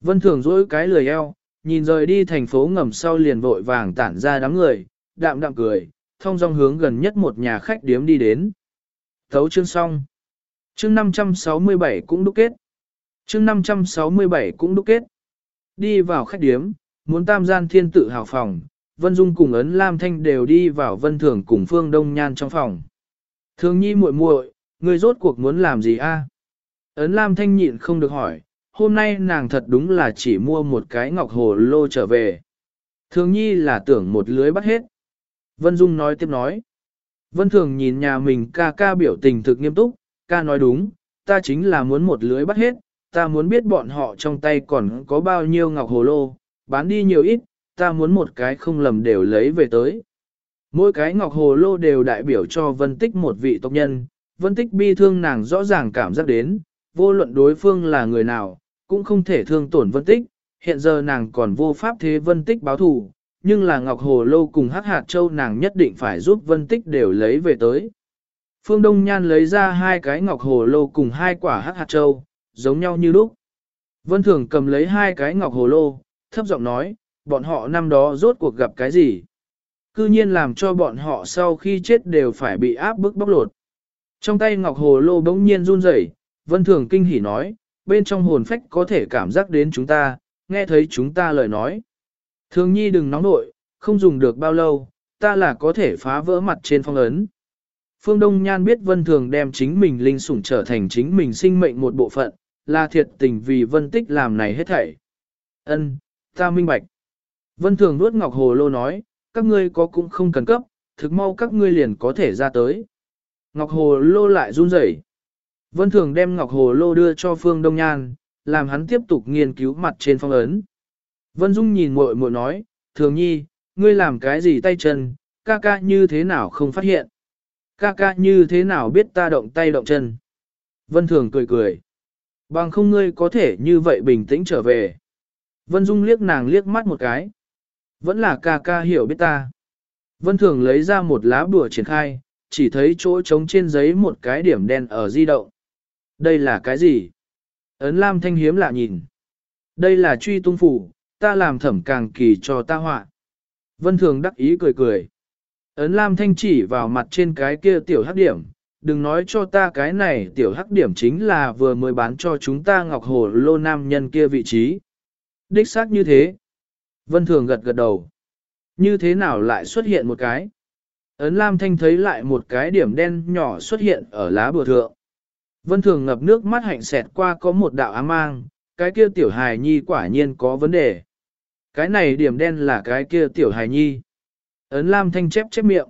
Speaker 1: Vân Thường dỗi cái lười eo, nhìn rời đi thành phố ngầm sau liền vội vàng tản ra đám người, đạm đạm cười, thông dong hướng gần nhất một nhà khách điếm đi đến. Thấu chương xong. Chương 567 cũng đúc kết. Chương 567 cũng đúc kết. Đi vào khách điếm, muốn tam gian thiên tự hào phòng, Vân Dung cùng ấn Lam Thanh đều đi vào Vân Thường cùng Phương Đông Nhan trong phòng. Thường nhi muội muội, người rốt cuộc muốn làm gì a? Ấn Lam Thanh nhịn không được hỏi, hôm nay nàng thật đúng là chỉ mua một cái ngọc hồ lô trở về. Thường nhi là tưởng một lưới bắt hết. Vân Dung nói tiếp nói. Vân Thường nhìn nhà mình ca ca biểu tình thực nghiêm túc, ca nói đúng, ta chính là muốn một lưới bắt hết, ta muốn biết bọn họ trong tay còn có bao nhiêu ngọc hồ lô, bán đi nhiều ít, ta muốn một cái không lầm đều lấy về tới. Mỗi cái ngọc hồ lô đều đại biểu cho vân tích một vị tộc nhân, vân tích bi thương nàng rõ ràng cảm giác đến, vô luận đối phương là người nào, cũng không thể thương tổn vân tích, hiện giờ nàng còn vô pháp thế vân tích báo thù, nhưng là ngọc hồ lô cùng hắc hạt châu nàng nhất định phải giúp vân tích đều lấy về tới. Phương Đông Nhan lấy ra hai cái ngọc hồ lô cùng hai quả hắc hạt châu, giống nhau như lúc. Vân Thường cầm lấy hai cái ngọc hồ lô, thấp giọng nói, bọn họ năm đó rốt cuộc gặp cái gì? Cư nhiên làm cho bọn họ sau khi chết đều phải bị áp bức bóc lột. Trong tay ngọc hồ lô bỗng nhiên run rẩy, Vân Thường kinh hỉ nói, bên trong hồn phách có thể cảm giác đến chúng ta, nghe thấy chúng ta lời nói. Thường nhi đừng nóng nội, không dùng được bao lâu, ta là có thể phá vỡ mặt trên phong ấn. Phương Đông Nhan biết Vân Thường đem chính mình linh sủng trở thành chính mình sinh mệnh một bộ phận, là thiệt tình vì Vân Tích làm này hết thảy. Ân, ta minh bạch. Vân Thường nuốt ngọc hồ lô nói, các ngươi có cũng không cần cấp, thực mau các ngươi liền có thể ra tới. Ngọc hồ lô lại run rẩy. Vân Thường đem ngọc hồ lô đưa cho Phương Đông Nhan, làm hắn tiếp tục nghiên cứu mặt trên phong ấn. Vân Dung nhìn muội muội nói, Thường Nhi, ngươi làm cái gì tay chân, ca ca như thế nào không phát hiện. Ca ca như thế nào biết ta động tay động chân. Vân Thường cười cười. Bằng không ngươi có thể như vậy bình tĩnh trở về. Vân Dung liếc nàng liếc mắt một cái. Vẫn là ca ca hiểu biết ta. Vân Thường lấy ra một lá bùa triển khai, chỉ thấy chỗ trống trên giấy một cái điểm đen ở di động. Đây là cái gì? Ấn Lam Thanh hiếm lạ nhìn. Đây là truy tung phủ, ta làm thẩm càng kỳ cho ta họa. Vân Thường đắc ý cười cười. Ấn Lam Thanh chỉ vào mặt trên cái kia tiểu hắc điểm, đừng nói cho ta cái này tiểu hắc điểm chính là vừa mới bán cho chúng ta ngọc hồ lô nam nhân kia vị trí. Đích xác như thế. Vân Thường gật gật đầu. Như thế nào lại xuất hiện một cái? Ấn Lam Thanh thấy lại một cái điểm đen nhỏ xuất hiện ở lá bừa thượng. Vân Thường ngập nước mắt hạnh xẹt qua có một đạo ám mang, cái kia tiểu hài nhi quả nhiên có vấn đề. Cái này điểm đen là cái kia tiểu hài nhi. Ấn Lam Thanh chép chép miệng.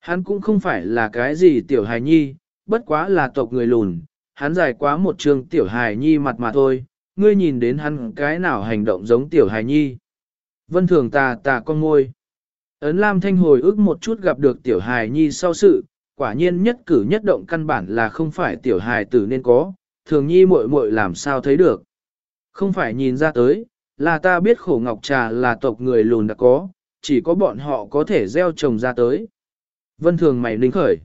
Speaker 1: Hắn cũng không phải là cái gì tiểu hài nhi, bất quá là tộc người lùn, hắn dài quá một trường tiểu hài nhi mặt mà thôi, ngươi nhìn đến hắn cái nào hành động giống tiểu hài nhi. Vân thường tà tà con ngôi. Ấn Lam Thanh hồi ức một chút gặp được tiểu hài nhi sau sự, quả nhiên nhất cử nhất động căn bản là không phải tiểu hài tử nên có, thường nhi muội muội làm sao thấy được. Không phải nhìn ra tới, là ta biết khổ ngọc trà là tộc người lùn đã có, chỉ có bọn họ có thể gieo trồng ra tới. Vân thường mày lính khởi.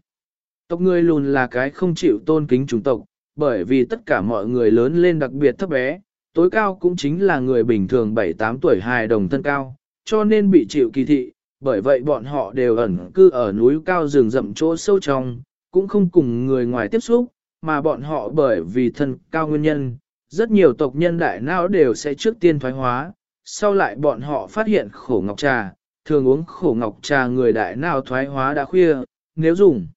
Speaker 1: Tộc người lùn là cái không chịu tôn kính chủng tộc, bởi vì tất cả mọi người lớn lên đặc biệt thấp bé, tối cao cũng chính là người bình thường 7-8 tuổi hài đồng thân cao, cho nên bị chịu kỳ thị, bởi vậy bọn họ đều ẩn cư ở núi cao rừng rậm chỗ sâu trong, cũng không cùng người ngoài tiếp xúc, mà bọn họ bởi vì thân cao nguyên nhân, rất nhiều tộc nhân đại não đều sẽ trước tiên thoái hóa, sau lại bọn họ phát hiện khổ ngọc trà, thường uống khổ ngọc trà người đại não thoái hóa đã khuya, nếu dùng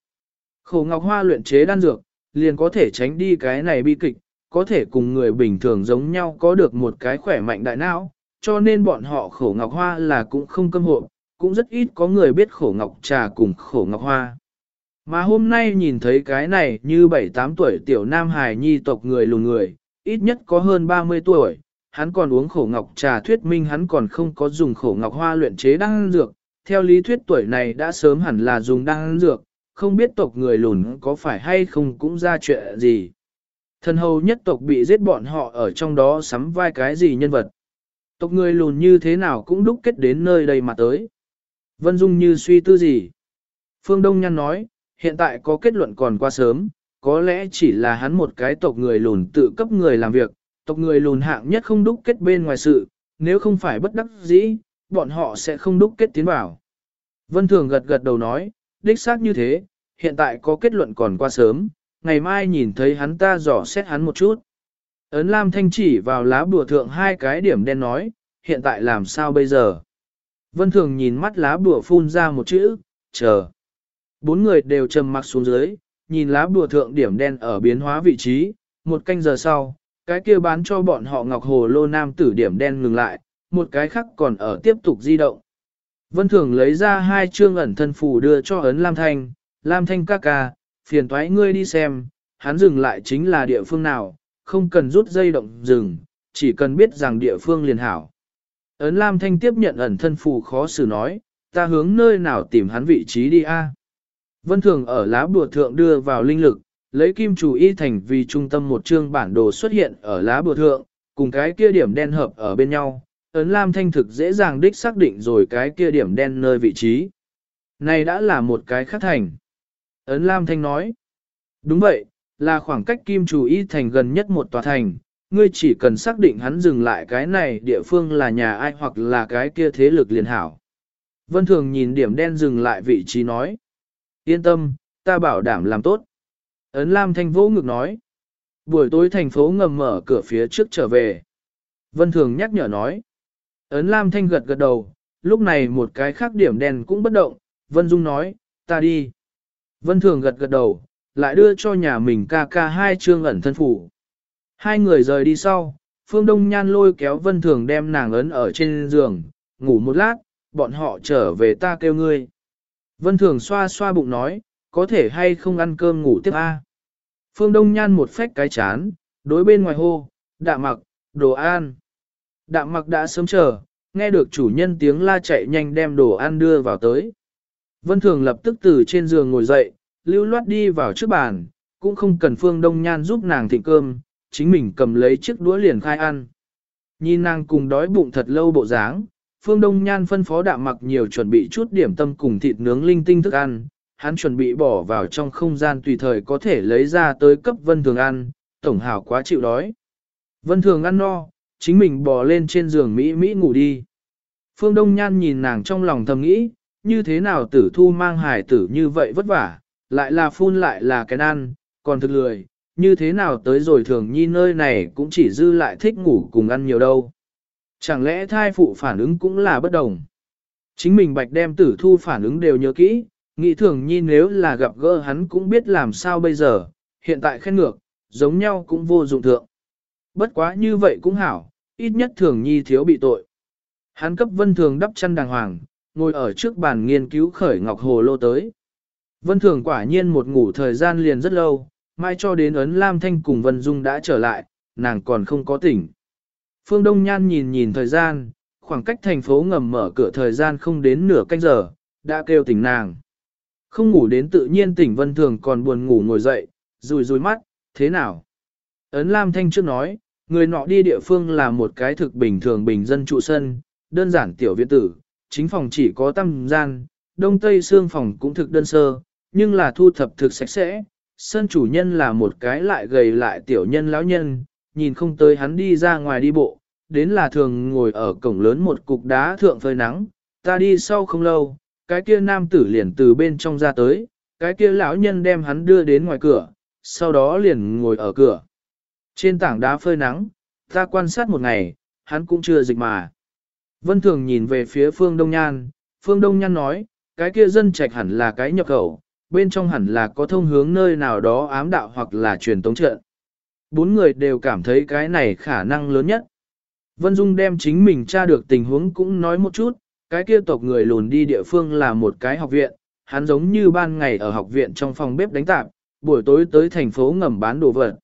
Speaker 1: khổ ngọc hoa luyện chế đan dược, liền có thể tránh đi cái này bi kịch, có thể cùng người bình thường giống nhau có được một cái khỏe mạnh đại não, cho nên bọn họ khổ ngọc hoa là cũng không câm hộ, cũng rất ít có người biết khổ ngọc trà cùng khổ ngọc hoa. Mà hôm nay nhìn thấy cái này như 7-8 tuổi tiểu nam hài nhi tộc người lùn người, ít nhất có hơn 30 tuổi, hắn còn uống khổ ngọc trà thuyết minh hắn còn không có dùng khổ ngọc hoa luyện chế đan dược, theo lý thuyết tuổi này đã sớm hẳn là dùng đan dược, không biết tộc người lùn có phải hay không cũng ra chuyện gì. Thần hầu nhất tộc bị giết bọn họ ở trong đó sắm vai cái gì nhân vật. Tộc người lùn như thế nào cũng đúc kết đến nơi đây mà tới. Vân Dung như suy tư gì. Phương Đông Nhan nói, hiện tại có kết luận còn quá sớm, có lẽ chỉ là hắn một cái tộc người lùn tự cấp người làm việc, tộc người lùn hạng nhất không đúc kết bên ngoài sự, nếu không phải bất đắc dĩ, bọn họ sẽ không đúc kết tiến vào. Vân Thường gật gật đầu nói, đích xác như thế, hiện tại có kết luận còn qua sớm, ngày mai nhìn thấy hắn ta dò xét hắn một chút. Ấn Lam Thanh chỉ vào lá bùa thượng hai cái điểm đen nói, hiện tại làm sao bây giờ? Vân Thường nhìn mắt lá bùa phun ra một chữ, chờ. Bốn người đều trầm mặc xuống dưới, nhìn lá bùa thượng điểm đen ở biến hóa vị trí, một canh giờ sau, cái kia bán cho bọn họ ngọc hồ lô nam tử điểm đen ngừng lại, một cái khác còn ở tiếp tục di động. Vân Thường lấy ra hai chương ẩn thân phù đưa cho ấn Lam Thanh, Lam Thanh ca ca, phiền toái ngươi đi xem, hắn dừng lại chính là địa phương nào, không cần rút dây động dừng chỉ cần biết rằng địa phương liền hảo. Ấn Lam Thanh tiếp nhận ẩn thân phù khó xử nói, ta hướng nơi nào tìm hắn vị trí đi a? Vân Thường ở lá bùa thượng đưa vào linh lực, lấy kim chủ y thành vì trung tâm một chương bản đồ xuất hiện ở lá bùa thượng, cùng cái kia điểm đen hợp ở bên nhau. Ấn Lam Thanh thực dễ dàng đích xác định rồi cái kia điểm đen nơi vị trí. Này đã là một cái khác thành. Ấn Lam Thanh nói. Đúng vậy, là khoảng cách kim chủ y thành gần nhất một tòa thành. Ngươi chỉ cần xác định hắn dừng lại cái này địa phương là nhà ai hoặc là cái kia thế lực liền hảo. Vân Thường nhìn điểm đen dừng lại vị trí nói. Yên tâm, ta bảo đảm làm tốt. Ấn Lam Thanh vỗ ngực nói. Buổi tối thành phố ngầm mở cửa phía trước trở về. Vân Thường nhắc nhở nói. Ấn Lam Thanh gật gật đầu, lúc này một cái khác điểm đèn cũng bất động. Vân Dung nói, ta đi. Vân Thường gật gật đầu, lại đưa cho nhà mình ca ca hai trương ẩn thân phủ. Hai người rời đi sau, Phương Đông Nhan lôi kéo Vân Thường đem nàng ấn ở trên giường, ngủ một lát, bọn họ trở về ta kêu ngươi. Vân Thường xoa xoa bụng nói, có thể hay không ăn cơm ngủ tiếp a? Phương Đông Nhan một phách cái chán, đối bên ngoài hô, đạm mặc, đồ ăn. Đạm mặc đã sớm chờ, nghe được chủ nhân tiếng la chạy nhanh đem đồ ăn đưa vào tới. Vân Thường lập tức từ trên giường ngồi dậy, lưu loát đi vào trước bàn, cũng không cần Phương Đông Nhan giúp nàng thịnh cơm, chính mình cầm lấy chiếc đũa liền khai ăn. Nhìn nàng cùng đói bụng thật lâu bộ dáng, Phương Đông Nhan phân phó đạm mặc nhiều chuẩn bị chút điểm tâm cùng thịt nướng linh tinh thức ăn, hắn chuẩn bị bỏ vào trong không gian tùy thời có thể lấy ra tới cấp Vân Thường ăn, tổng hảo quá chịu đói. Vân Thường ăn no, chính mình bò lên trên giường Mỹ Mỹ ngủ đi. Phương Đông Nhan nhìn nàng trong lòng thầm nghĩ, như thế nào tử thu mang hài tử như vậy vất vả, lại là phun lại là cái ăn, còn thực lười, như thế nào tới rồi thường nhi nơi này cũng chỉ dư lại thích ngủ cùng ăn nhiều đâu. Chẳng lẽ thai phụ phản ứng cũng là bất đồng? Chính mình bạch đem tử thu phản ứng đều nhớ kỹ, nghĩ thường nhi nếu là gặp gỡ hắn cũng biết làm sao bây giờ, hiện tại khen ngược, giống nhau cũng vô dụng thượng. Bất quá như vậy cũng hảo, ít nhất thường nhi thiếu bị tội. Hắn cấp vân thường đắp chân đàng hoàng, ngồi ở trước bàn nghiên cứu khởi ngọc hồ lô tới. Vân thường quả nhiên một ngủ thời gian liền rất lâu, mai cho đến ấn Lam Thanh cùng Vân Dung đã trở lại, nàng còn không có tỉnh. Phương Đông Nhan nhìn nhìn thời gian, khoảng cách thành phố ngầm mở cửa thời gian không đến nửa canh giờ, đã kêu tỉnh nàng. Không ngủ đến tự nhiên tỉnh Vân Thường còn buồn ngủ ngồi dậy, rùi rùi mắt, thế nào? Ấn Lam Thanh trước nói, người nọ đi địa phương là một cái thực bình thường bình dân trụ sân, đơn giản tiểu viện tử, chính phòng chỉ có tăm gian, đông tây xương phòng cũng thực đơn sơ, nhưng là thu thập thực sạch sẽ. Sân chủ nhân là một cái lại gầy lại tiểu nhân lão nhân, nhìn không tới hắn đi ra ngoài đi bộ, đến là thường ngồi ở cổng lớn một cục đá thượng phơi nắng, ta đi sau không lâu, cái kia nam tử liền từ bên trong ra tới, cái kia lão nhân đem hắn đưa đến ngoài cửa, sau đó liền ngồi ở cửa. Trên tảng đá phơi nắng, ta quan sát một ngày, hắn cũng chưa dịch mà. Vân Thường nhìn về phía Phương Đông Nhan, Phương Đông Nhan nói, cái kia dân trạch hẳn là cái nhập khẩu, bên trong hẳn là có thông hướng nơi nào đó ám đạo hoặc là truyền tống trận. Bốn người đều cảm thấy cái này khả năng lớn nhất. Vân Dung đem chính mình tra được tình huống cũng nói một chút, cái kia tộc người lùn đi địa phương là một cái học viện, hắn giống như ban ngày ở học viện trong phòng bếp đánh tạp, buổi tối tới thành phố ngầm bán đồ vật.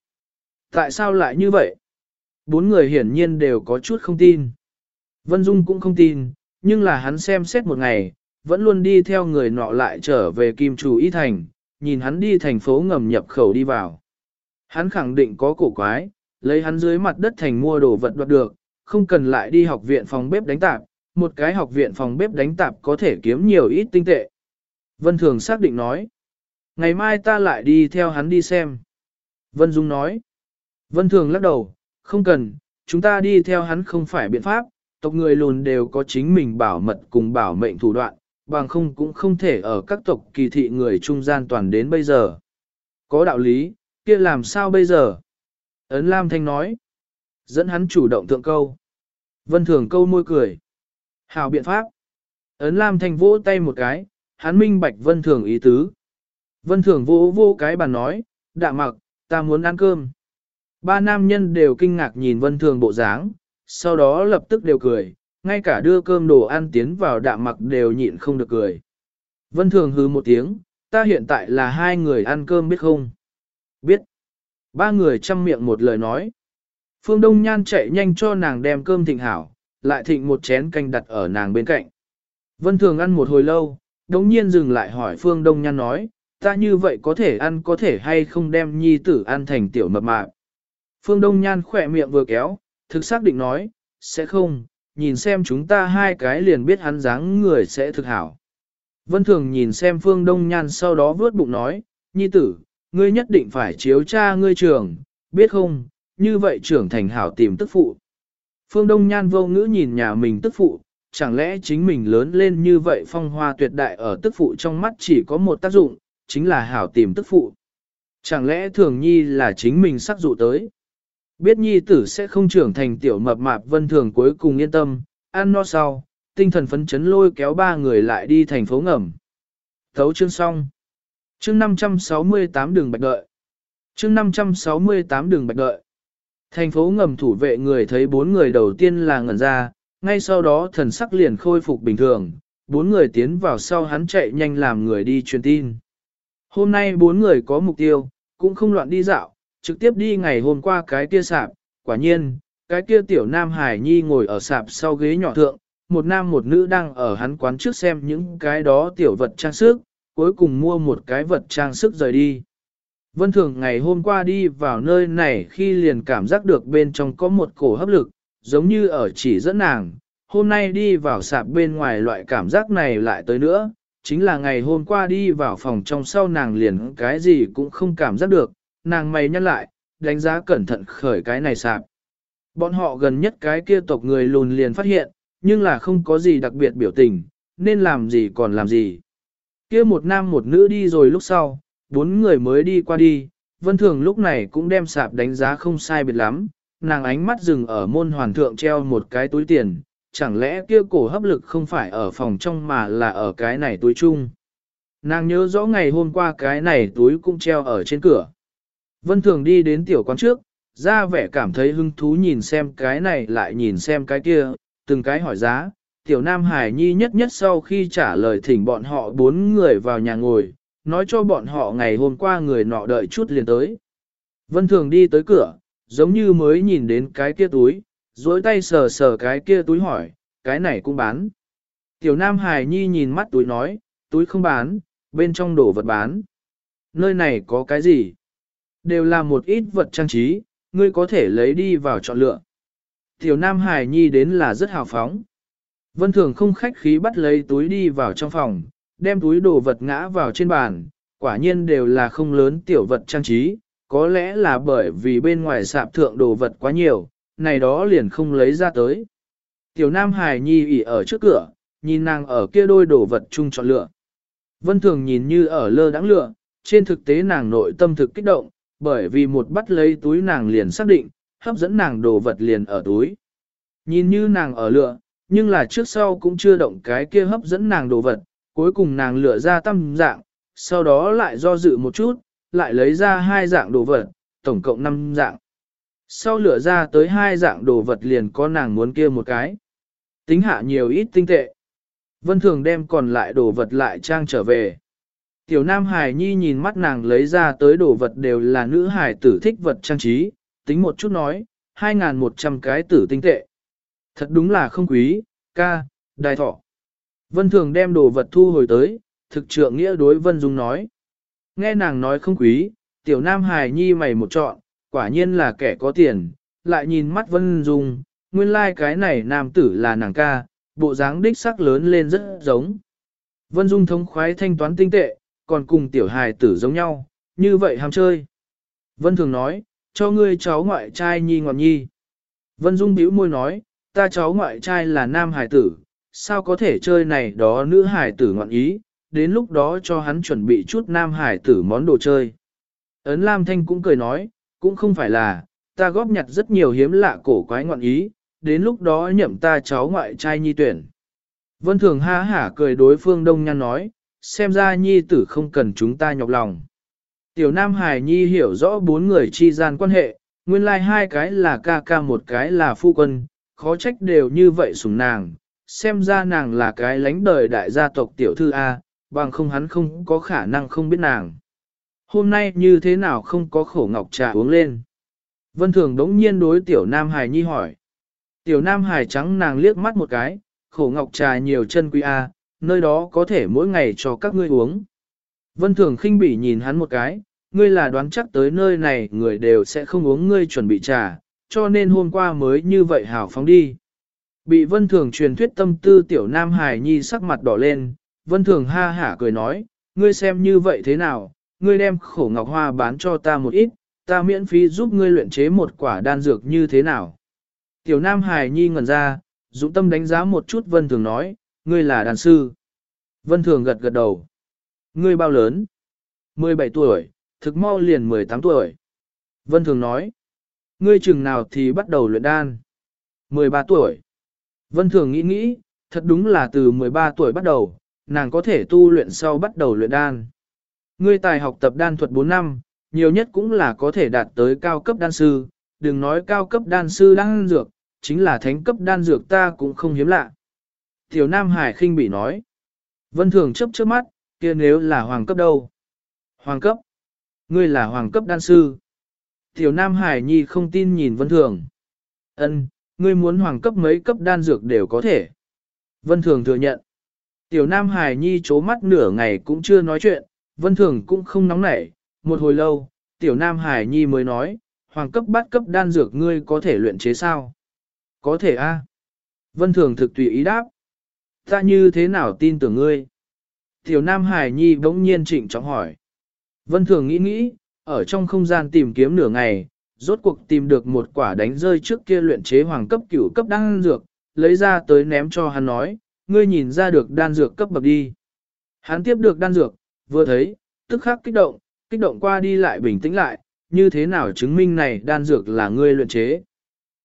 Speaker 1: Tại sao lại như vậy? Bốn người hiển nhiên đều có chút không tin. Vân Dung cũng không tin, nhưng là hắn xem xét một ngày, vẫn luôn đi theo người nọ lại trở về Kim Chủ Y Thành, nhìn hắn đi thành phố ngầm nhập khẩu đi vào. Hắn khẳng định có cổ quái, lấy hắn dưới mặt đất thành mua đồ vật đoạt được, không cần lại đi học viện phòng bếp đánh tạp, một cái học viện phòng bếp đánh tạp có thể kiếm nhiều ít tinh tệ. Vân Thường xác định nói, ngày mai ta lại đi theo hắn đi xem. Vân Dung nói, Vân Thường lắc đầu, không cần, chúng ta đi theo hắn không phải biện pháp, tộc người lùn đều có chính mình bảo mật cùng bảo mệnh thủ đoạn, bằng không cũng không thể ở các tộc kỳ thị người trung gian toàn đến bây giờ. Có đạo lý, kia làm sao bây giờ? Ấn Lam Thanh nói, dẫn hắn chủ động thượng câu. Vân Thường câu môi cười. Hào biện pháp. Ấn Lam Thanh vỗ tay một cái, hắn minh bạch Vân Thường ý tứ. Vân Thường vỗ vô cái bàn nói, đạ mặc, ta muốn ăn cơm. Ba nam nhân đều kinh ngạc nhìn Vân Thường bộ dáng, sau đó lập tức đều cười, ngay cả đưa cơm đồ ăn tiến vào đạm mặc đều nhịn không được cười. Vân Thường hứ một tiếng, ta hiện tại là hai người ăn cơm biết không? Biết. Ba người chăm miệng một lời nói. Phương Đông Nhan chạy nhanh cho nàng đem cơm thịnh hảo, lại thịnh một chén canh đặt ở nàng bên cạnh. Vân Thường ăn một hồi lâu, đống nhiên dừng lại hỏi Phương Đông Nhan nói, ta như vậy có thể ăn có thể hay không đem nhi tử ăn thành tiểu mập mạp. Phương Đông Nhan khỏe miệng vừa kéo, thực xác định nói, sẽ không, nhìn xem chúng ta hai cái liền biết hắn dáng người sẽ thực hảo. Vân Thường nhìn xem Phương Đông Nhan sau đó vớt bụng nói, nhi tử, ngươi nhất định phải chiếu cha ngươi trưởng, biết không, như vậy trưởng thành hảo tìm tức phụ. Phương Đông Nhan vô ngữ nhìn nhà mình tức phụ, chẳng lẽ chính mình lớn lên như vậy phong hoa tuyệt đại ở tức phụ trong mắt chỉ có một tác dụng, chính là hảo tìm tức phụ. Chẳng lẽ thường nhi là chính mình sắc dụ tới. Biết nhi tử sẽ không trưởng thành tiểu mập mạp vân thường cuối cùng yên tâm, ăn no sau, tinh thần phấn chấn lôi kéo ba người lại đi thành phố ngầm. Thấu chương xong. Chương 568 đường bạch đợi. Chương 568 đường bạch đợi. Thành phố ngầm thủ vệ người thấy bốn người đầu tiên là ngẩn ra, ngay sau đó thần sắc liền khôi phục bình thường, bốn người tiến vào sau hắn chạy nhanh làm người đi truyền tin. Hôm nay bốn người có mục tiêu, cũng không loạn đi dạo, trực tiếp đi ngày hôm qua cái kia sạp, quả nhiên, cái kia tiểu nam hải nhi ngồi ở sạp sau ghế nhỏ thượng, một nam một nữ đang ở hắn quán trước xem những cái đó tiểu vật trang sức, cuối cùng mua một cái vật trang sức rời đi. Vân Thường ngày hôm qua đi vào nơi này khi liền cảm giác được bên trong có một cổ hấp lực, giống như ở chỉ dẫn nàng, hôm nay đi vào sạp bên ngoài loại cảm giác này lại tới nữa, chính là ngày hôm qua đi vào phòng trong sau nàng liền cái gì cũng không cảm giác được, nàng mày nhăn lại, đánh giá cẩn thận khởi cái này sạp. Bọn họ gần nhất cái kia tộc người lùn liền phát hiện, nhưng là không có gì đặc biệt biểu tình, nên làm gì còn làm gì. Kia một nam một nữ đi rồi lúc sau, bốn người mới đi qua đi, vân thường lúc này cũng đem sạp đánh giá không sai biệt lắm, nàng ánh mắt dừng ở môn hoàn thượng treo một cái túi tiền, chẳng lẽ kia cổ hấp lực không phải ở phòng trong mà là ở cái này túi chung. Nàng nhớ rõ ngày hôm qua cái này túi cũng treo ở trên cửa. Vân thường đi đến tiểu quán trước, ra vẻ cảm thấy hứng thú nhìn xem cái này lại nhìn xem cái kia, từng cái hỏi giá. Tiểu Nam Hải Nhi nhất nhất sau khi trả lời thỉnh bọn họ bốn người vào nhà ngồi, nói cho bọn họ ngày hôm qua người nọ đợi chút liền tới. Vân Thường đi tới cửa, giống như mới nhìn đến cái kia túi, dối tay sờ sờ cái kia túi hỏi, cái này cũng bán. Tiểu Nam Hải Nhi nhìn mắt túi nói, túi không bán, bên trong đổ vật bán. Nơi này có cái gì? Đều là một ít vật trang trí, ngươi có thể lấy đi vào chọn lựa. Tiểu Nam Hải Nhi đến là rất hào phóng. Vân Thường không khách khí bắt lấy túi đi vào trong phòng, đem túi đồ vật ngã vào trên bàn, quả nhiên đều là không lớn tiểu vật trang trí, có lẽ là bởi vì bên ngoài sạp thượng đồ vật quá nhiều, này đó liền không lấy ra tới. Tiểu Nam Hải Nhi ỉ ở trước cửa, nhìn nàng ở kia đôi đồ vật chung chọn lựa. Vân Thường nhìn như ở lơ đãng lựa, trên thực tế nàng nội tâm thực kích động, bởi vì một bắt lấy túi nàng liền xác định, hấp dẫn nàng đồ vật liền ở túi. Nhìn như nàng ở lựa, nhưng là trước sau cũng chưa động cái kia hấp dẫn nàng đồ vật, cuối cùng nàng lựa ra tâm dạng, sau đó lại do dự một chút, lại lấy ra hai dạng đồ vật, tổng cộng 5 dạng. Sau lựa ra tới hai dạng đồ vật liền có nàng muốn kia một cái. Tính hạ nhiều ít tinh tệ. Vân Thường đem còn lại đồ vật lại trang trở về. Tiểu Nam Hải Nhi nhìn mắt nàng lấy ra tới đồ vật đều là nữ hải tử thích vật trang trí, tính một chút nói, 2.100 cái tử tinh tệ. Thật đúng là không quý, ca, đại thọ. Vân Thường đem đồ vật thu hồi tới, thực trượng nghĩa đối Vân Dung nói. Nghe nàng nói không quý, tiểu Nam hài Nhi mày một chọn, quả nhiên là kẻ có tiền, lại nhìn mắt Vân Dung, nguyên lai like cái này nam tử là nàng ca, bộ dáng đích sắc lớn lên rất giống. Vân Dung thống khoái thanh toán tinh tệ, còn cùng tiểu hài tử giống nhau, như vậy ham chơi. Vân thường nói, cho ngươi cháu ngoại trai nhi ngọt nhi. Vân Dung bĩu môi nói, ta cháu ngoại trai là nam Hải tử, sao có thể chơi này đó nữ Hải tử ngọn ý, đến lúc đó cho hắn chuẩn bị chút nam Hải tử món đồ chơi. Ấn Lam Thanh cũng cười nói, cũng không phải là, ta góp nhặt rất nhiều hiếm lạ cổ quái ngọn ý, đến lúc đó nhậm ta cháu ngoại trai nhi tuyển. Vân Thường ha hả cười đối phương Đông Nhan nói, xem ra nhi tử không cần chúng ta nhọc lòng. Tiểu Nam Hải Nhi hiểu rõ bốn người chi gian quan hệ, nguyên lai like hai cái là ca ca một cái là phu quân, khó trách đều như vậy sủng nàng, xem ra nàng là cái lãnh đời đại gia tộc tiểu thư A, bằng không hắn không có khả năng không biết nàng. Hôm nay như thế nào không có khổ ngọc trà uống lên? Vân Thường đống nhiên đối tiểu Nam Hải Nhi hỏi. Tiểu Nam Hải trắng nàng liếc mắt một cái, khổ ngọc trà nhiều chân quý A, nơi đó có thể mỗi ngày cho các ngươi uống. Vân Thường khinh bỉ nhìn hắn một cái, ngươi là đoán chắc tới nơi này người đều sẽ không uống ngươi chuẩn bị trà, cho nên hôm qua mới như vậy hảo phóng đi. Bị Vân Thường truyền thuyết tâm tư tiểu Nam Hải Nhi sắc mặt đỏ lên, Vân Thường ha hả cười nói, ngươi xem như vậy thế nào, ngươi đem khổ ngọc hoa bán cho ta một ít, ta miễn phí giúp ngươi luyện chế một quả đan dược như thế nào. Tiểu Nam Hải Nhi ngẩn ra, dũng tâm đánh giá một chút Vân Thường nói, ngươi là đàn sư. Vân Thường gật gật đầu. Ngươi bao lớn? 17 tuổi, thực mau liền 18 tuổi. Vân Thường nói, ngươi chừng nào thì bắt đầu luyện đan? 13 tuổi. Vân Thường nghĩ nghĩ, thật đúng là từ 13 tuổi bắt đầu, nàng có thể tu luyện sau bắt đầu luyện đan. Ngươi tài học tập đan thuật 4 năm, nhiều nhất cũng là có thể đạt tới cao cấp đan sư, đừng nói cao cấp đan sư đan dược, chính là thánh cấp đan dược ta cũng không hiếm lạ. Tiểu Nam Hải khinh bị nói. Vân Thường chấp trước mắt, kia nếu là hoàng cấp đâu? Hoàng cấp? Ngươi là hoàng cấp đan sư. Tiểu Nam Hải Nhi không tin nhìn Vân Thường. Ân, ngươi muốn hoàng cấp mấy cấp đan dược đều có thể. Vân Thường thừa nhận. Tiểu Nam Hải Nhi chố mắt nửa ngày cũng chưa nói chuyện, Vân Thường cũng không nóng nảy. Một hồi lâu, Tiểu Nam Hải Nhi mới nói, hoàng cấp bát cấp đan dược ngươi có thể luyện chế sao? Có thể a. Vân Thường thực tùy ý đáp. Ta như thế nào tin tưởng ngươi? Tiểu Nam Hải Nhi bỗng nhiên trịnh trọng hỏi. Vân Thường nghĩ nghĩ, ở trong không gian tìm kiếm nửa ngày, rốt cuộc tìm được một quả đánh rơi trước kia luyện chế hoàng cấp cửu cấp đan dược, lấy ra tới ném cho hắn nói, ngươi nhìn ra được đan dược cấp bậc đi. Hắn tiếp được đan dược, vừa thấy, tức khắc kích động, kích động qua đi lại bình tĩnh lại, như thế nào chứng minh này đan dược là ngươi luyện chế.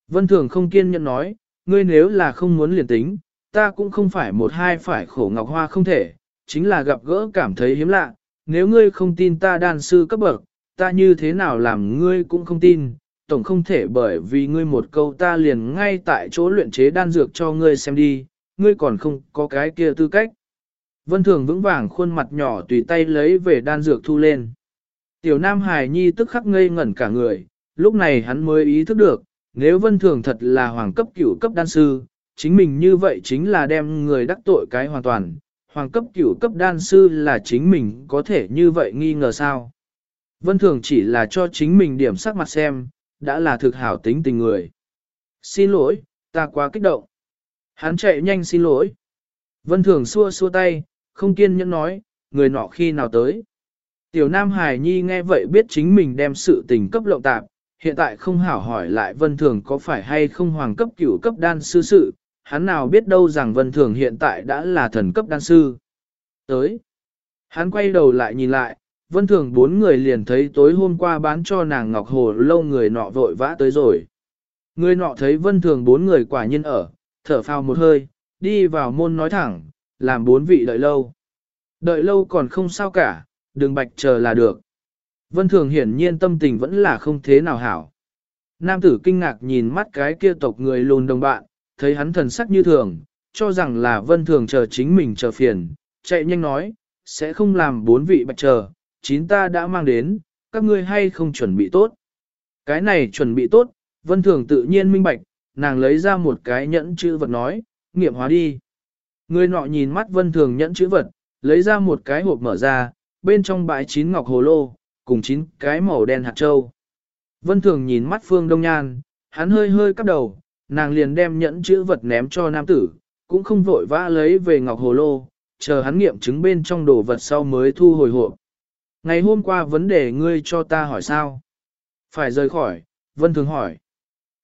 Speaker 1: Vân Thường không kiên nhẫn nói, ngươi nếu là không muốn liền tính, ta cũng không phải một hai phải khổ ngọc hoa không thể, chính là gặp gỡ cảm thấy hiếm lạ, nếu ngươi không tin ta đan sư cấp bậc, ta như thế nào làm ngươi cũng không tin, tổng không thể bởi vì ngươi một câu ta liền ngay tại chỗ luyện chế đan dược cho ngươi xem đi, ngươi còn không có cái kia tư cách. Vân Thường vững vàng khuôn mặt nhỏ tùy tay lấy về đan dược thu lên. Tiểu Nam Hải Nhi tức khắc ngây ngẩn cả người, lúc này hắn mới ý thức được, nếu Vân Thường thật là hoàng cấp cửu cấp đan sư, chính mình như vậy chính là đem người đắc tội cái hoàn toàn, hoàng cấp cửu cấp đan sư là chính mình có thể như vậy nghi ngờ sao. Vân Thường chỉ là cho chính mình điểm sắc mặt xem, đã là thực hảo tính tình người. Xin lỗi, ta quá kích động. Hắn chạy nhanh xin lỗi. Vân Thường xua xua tay, không kiên nhẫn nói, người nọ khi nào tới. Tiểu Nam Hải Nhi nghe vậy biết chính mình đem sự tình cấp lộng tạp, hiện tại không hảo hỏi lại Vân Thường có phải hay không hoàng cấp cửu cấp đan sư sự, hắn nào biết đâu rằng Vân Thường hiện tại đã là thần cấp đan sư. Tới, hắn quay đầu lại nhìn lại, Vân Thường bốn người liền thấy tối hôm qua bán cho nàng Ngọc Hồ lâu người nọ vội vã tới rồi. Người nọ thấy Vân Thường bốn người quả nhiên ở, thở phào một hơi, đi vào môn nói thẳng, làm bốn vị đợi lâu. Đợi lâu còn không sao cả, đừng bạch chờ là được. Vân Thường hiển nhiên tâm tình vẫn là không thế nào hảo. Nam tử kinh ngạc nhìn mắt cái kia tộc người lùn đồng bạn, thấy hắn thần sắc như thường, cho rằng là Vân Thường chờ chính mình chờ phiền, chạy nhanh nói, sẽ không làm bốn vị bạch chờ, chín ta đã mang đến, các ngươi hay không chuẩn bị tốt. Cái này chuẩn bị tốt, Vân Thường tự nhiên minh bạch, nàng lấy ra một cái nhẫn chữ vật nói, nghiệm hóa đi. Người nọ nhìn mắt Vân Thường nhẫn chữ vật, lấy ra một cái hộp mở ra, bên trong bãi chín ngọc hồ lô, cùng chín cái màu đen hạt châu. Vân Thường nhìn mắt Phương Đông Nhan, hắn hơi hơi cắp đầu, nàng liền đem nhẫn chữ vật ném cho nam tử, cũng không vội vã lấy về ngọc hồ lô, chờ hắn nghiệm chứng bên trong đồ vật sau mới thu hồi hộp. Ngày hôm qua vấn đề ngươi cho ta hỏi sao? Phải rời khỏi, Vân Thường hỏi.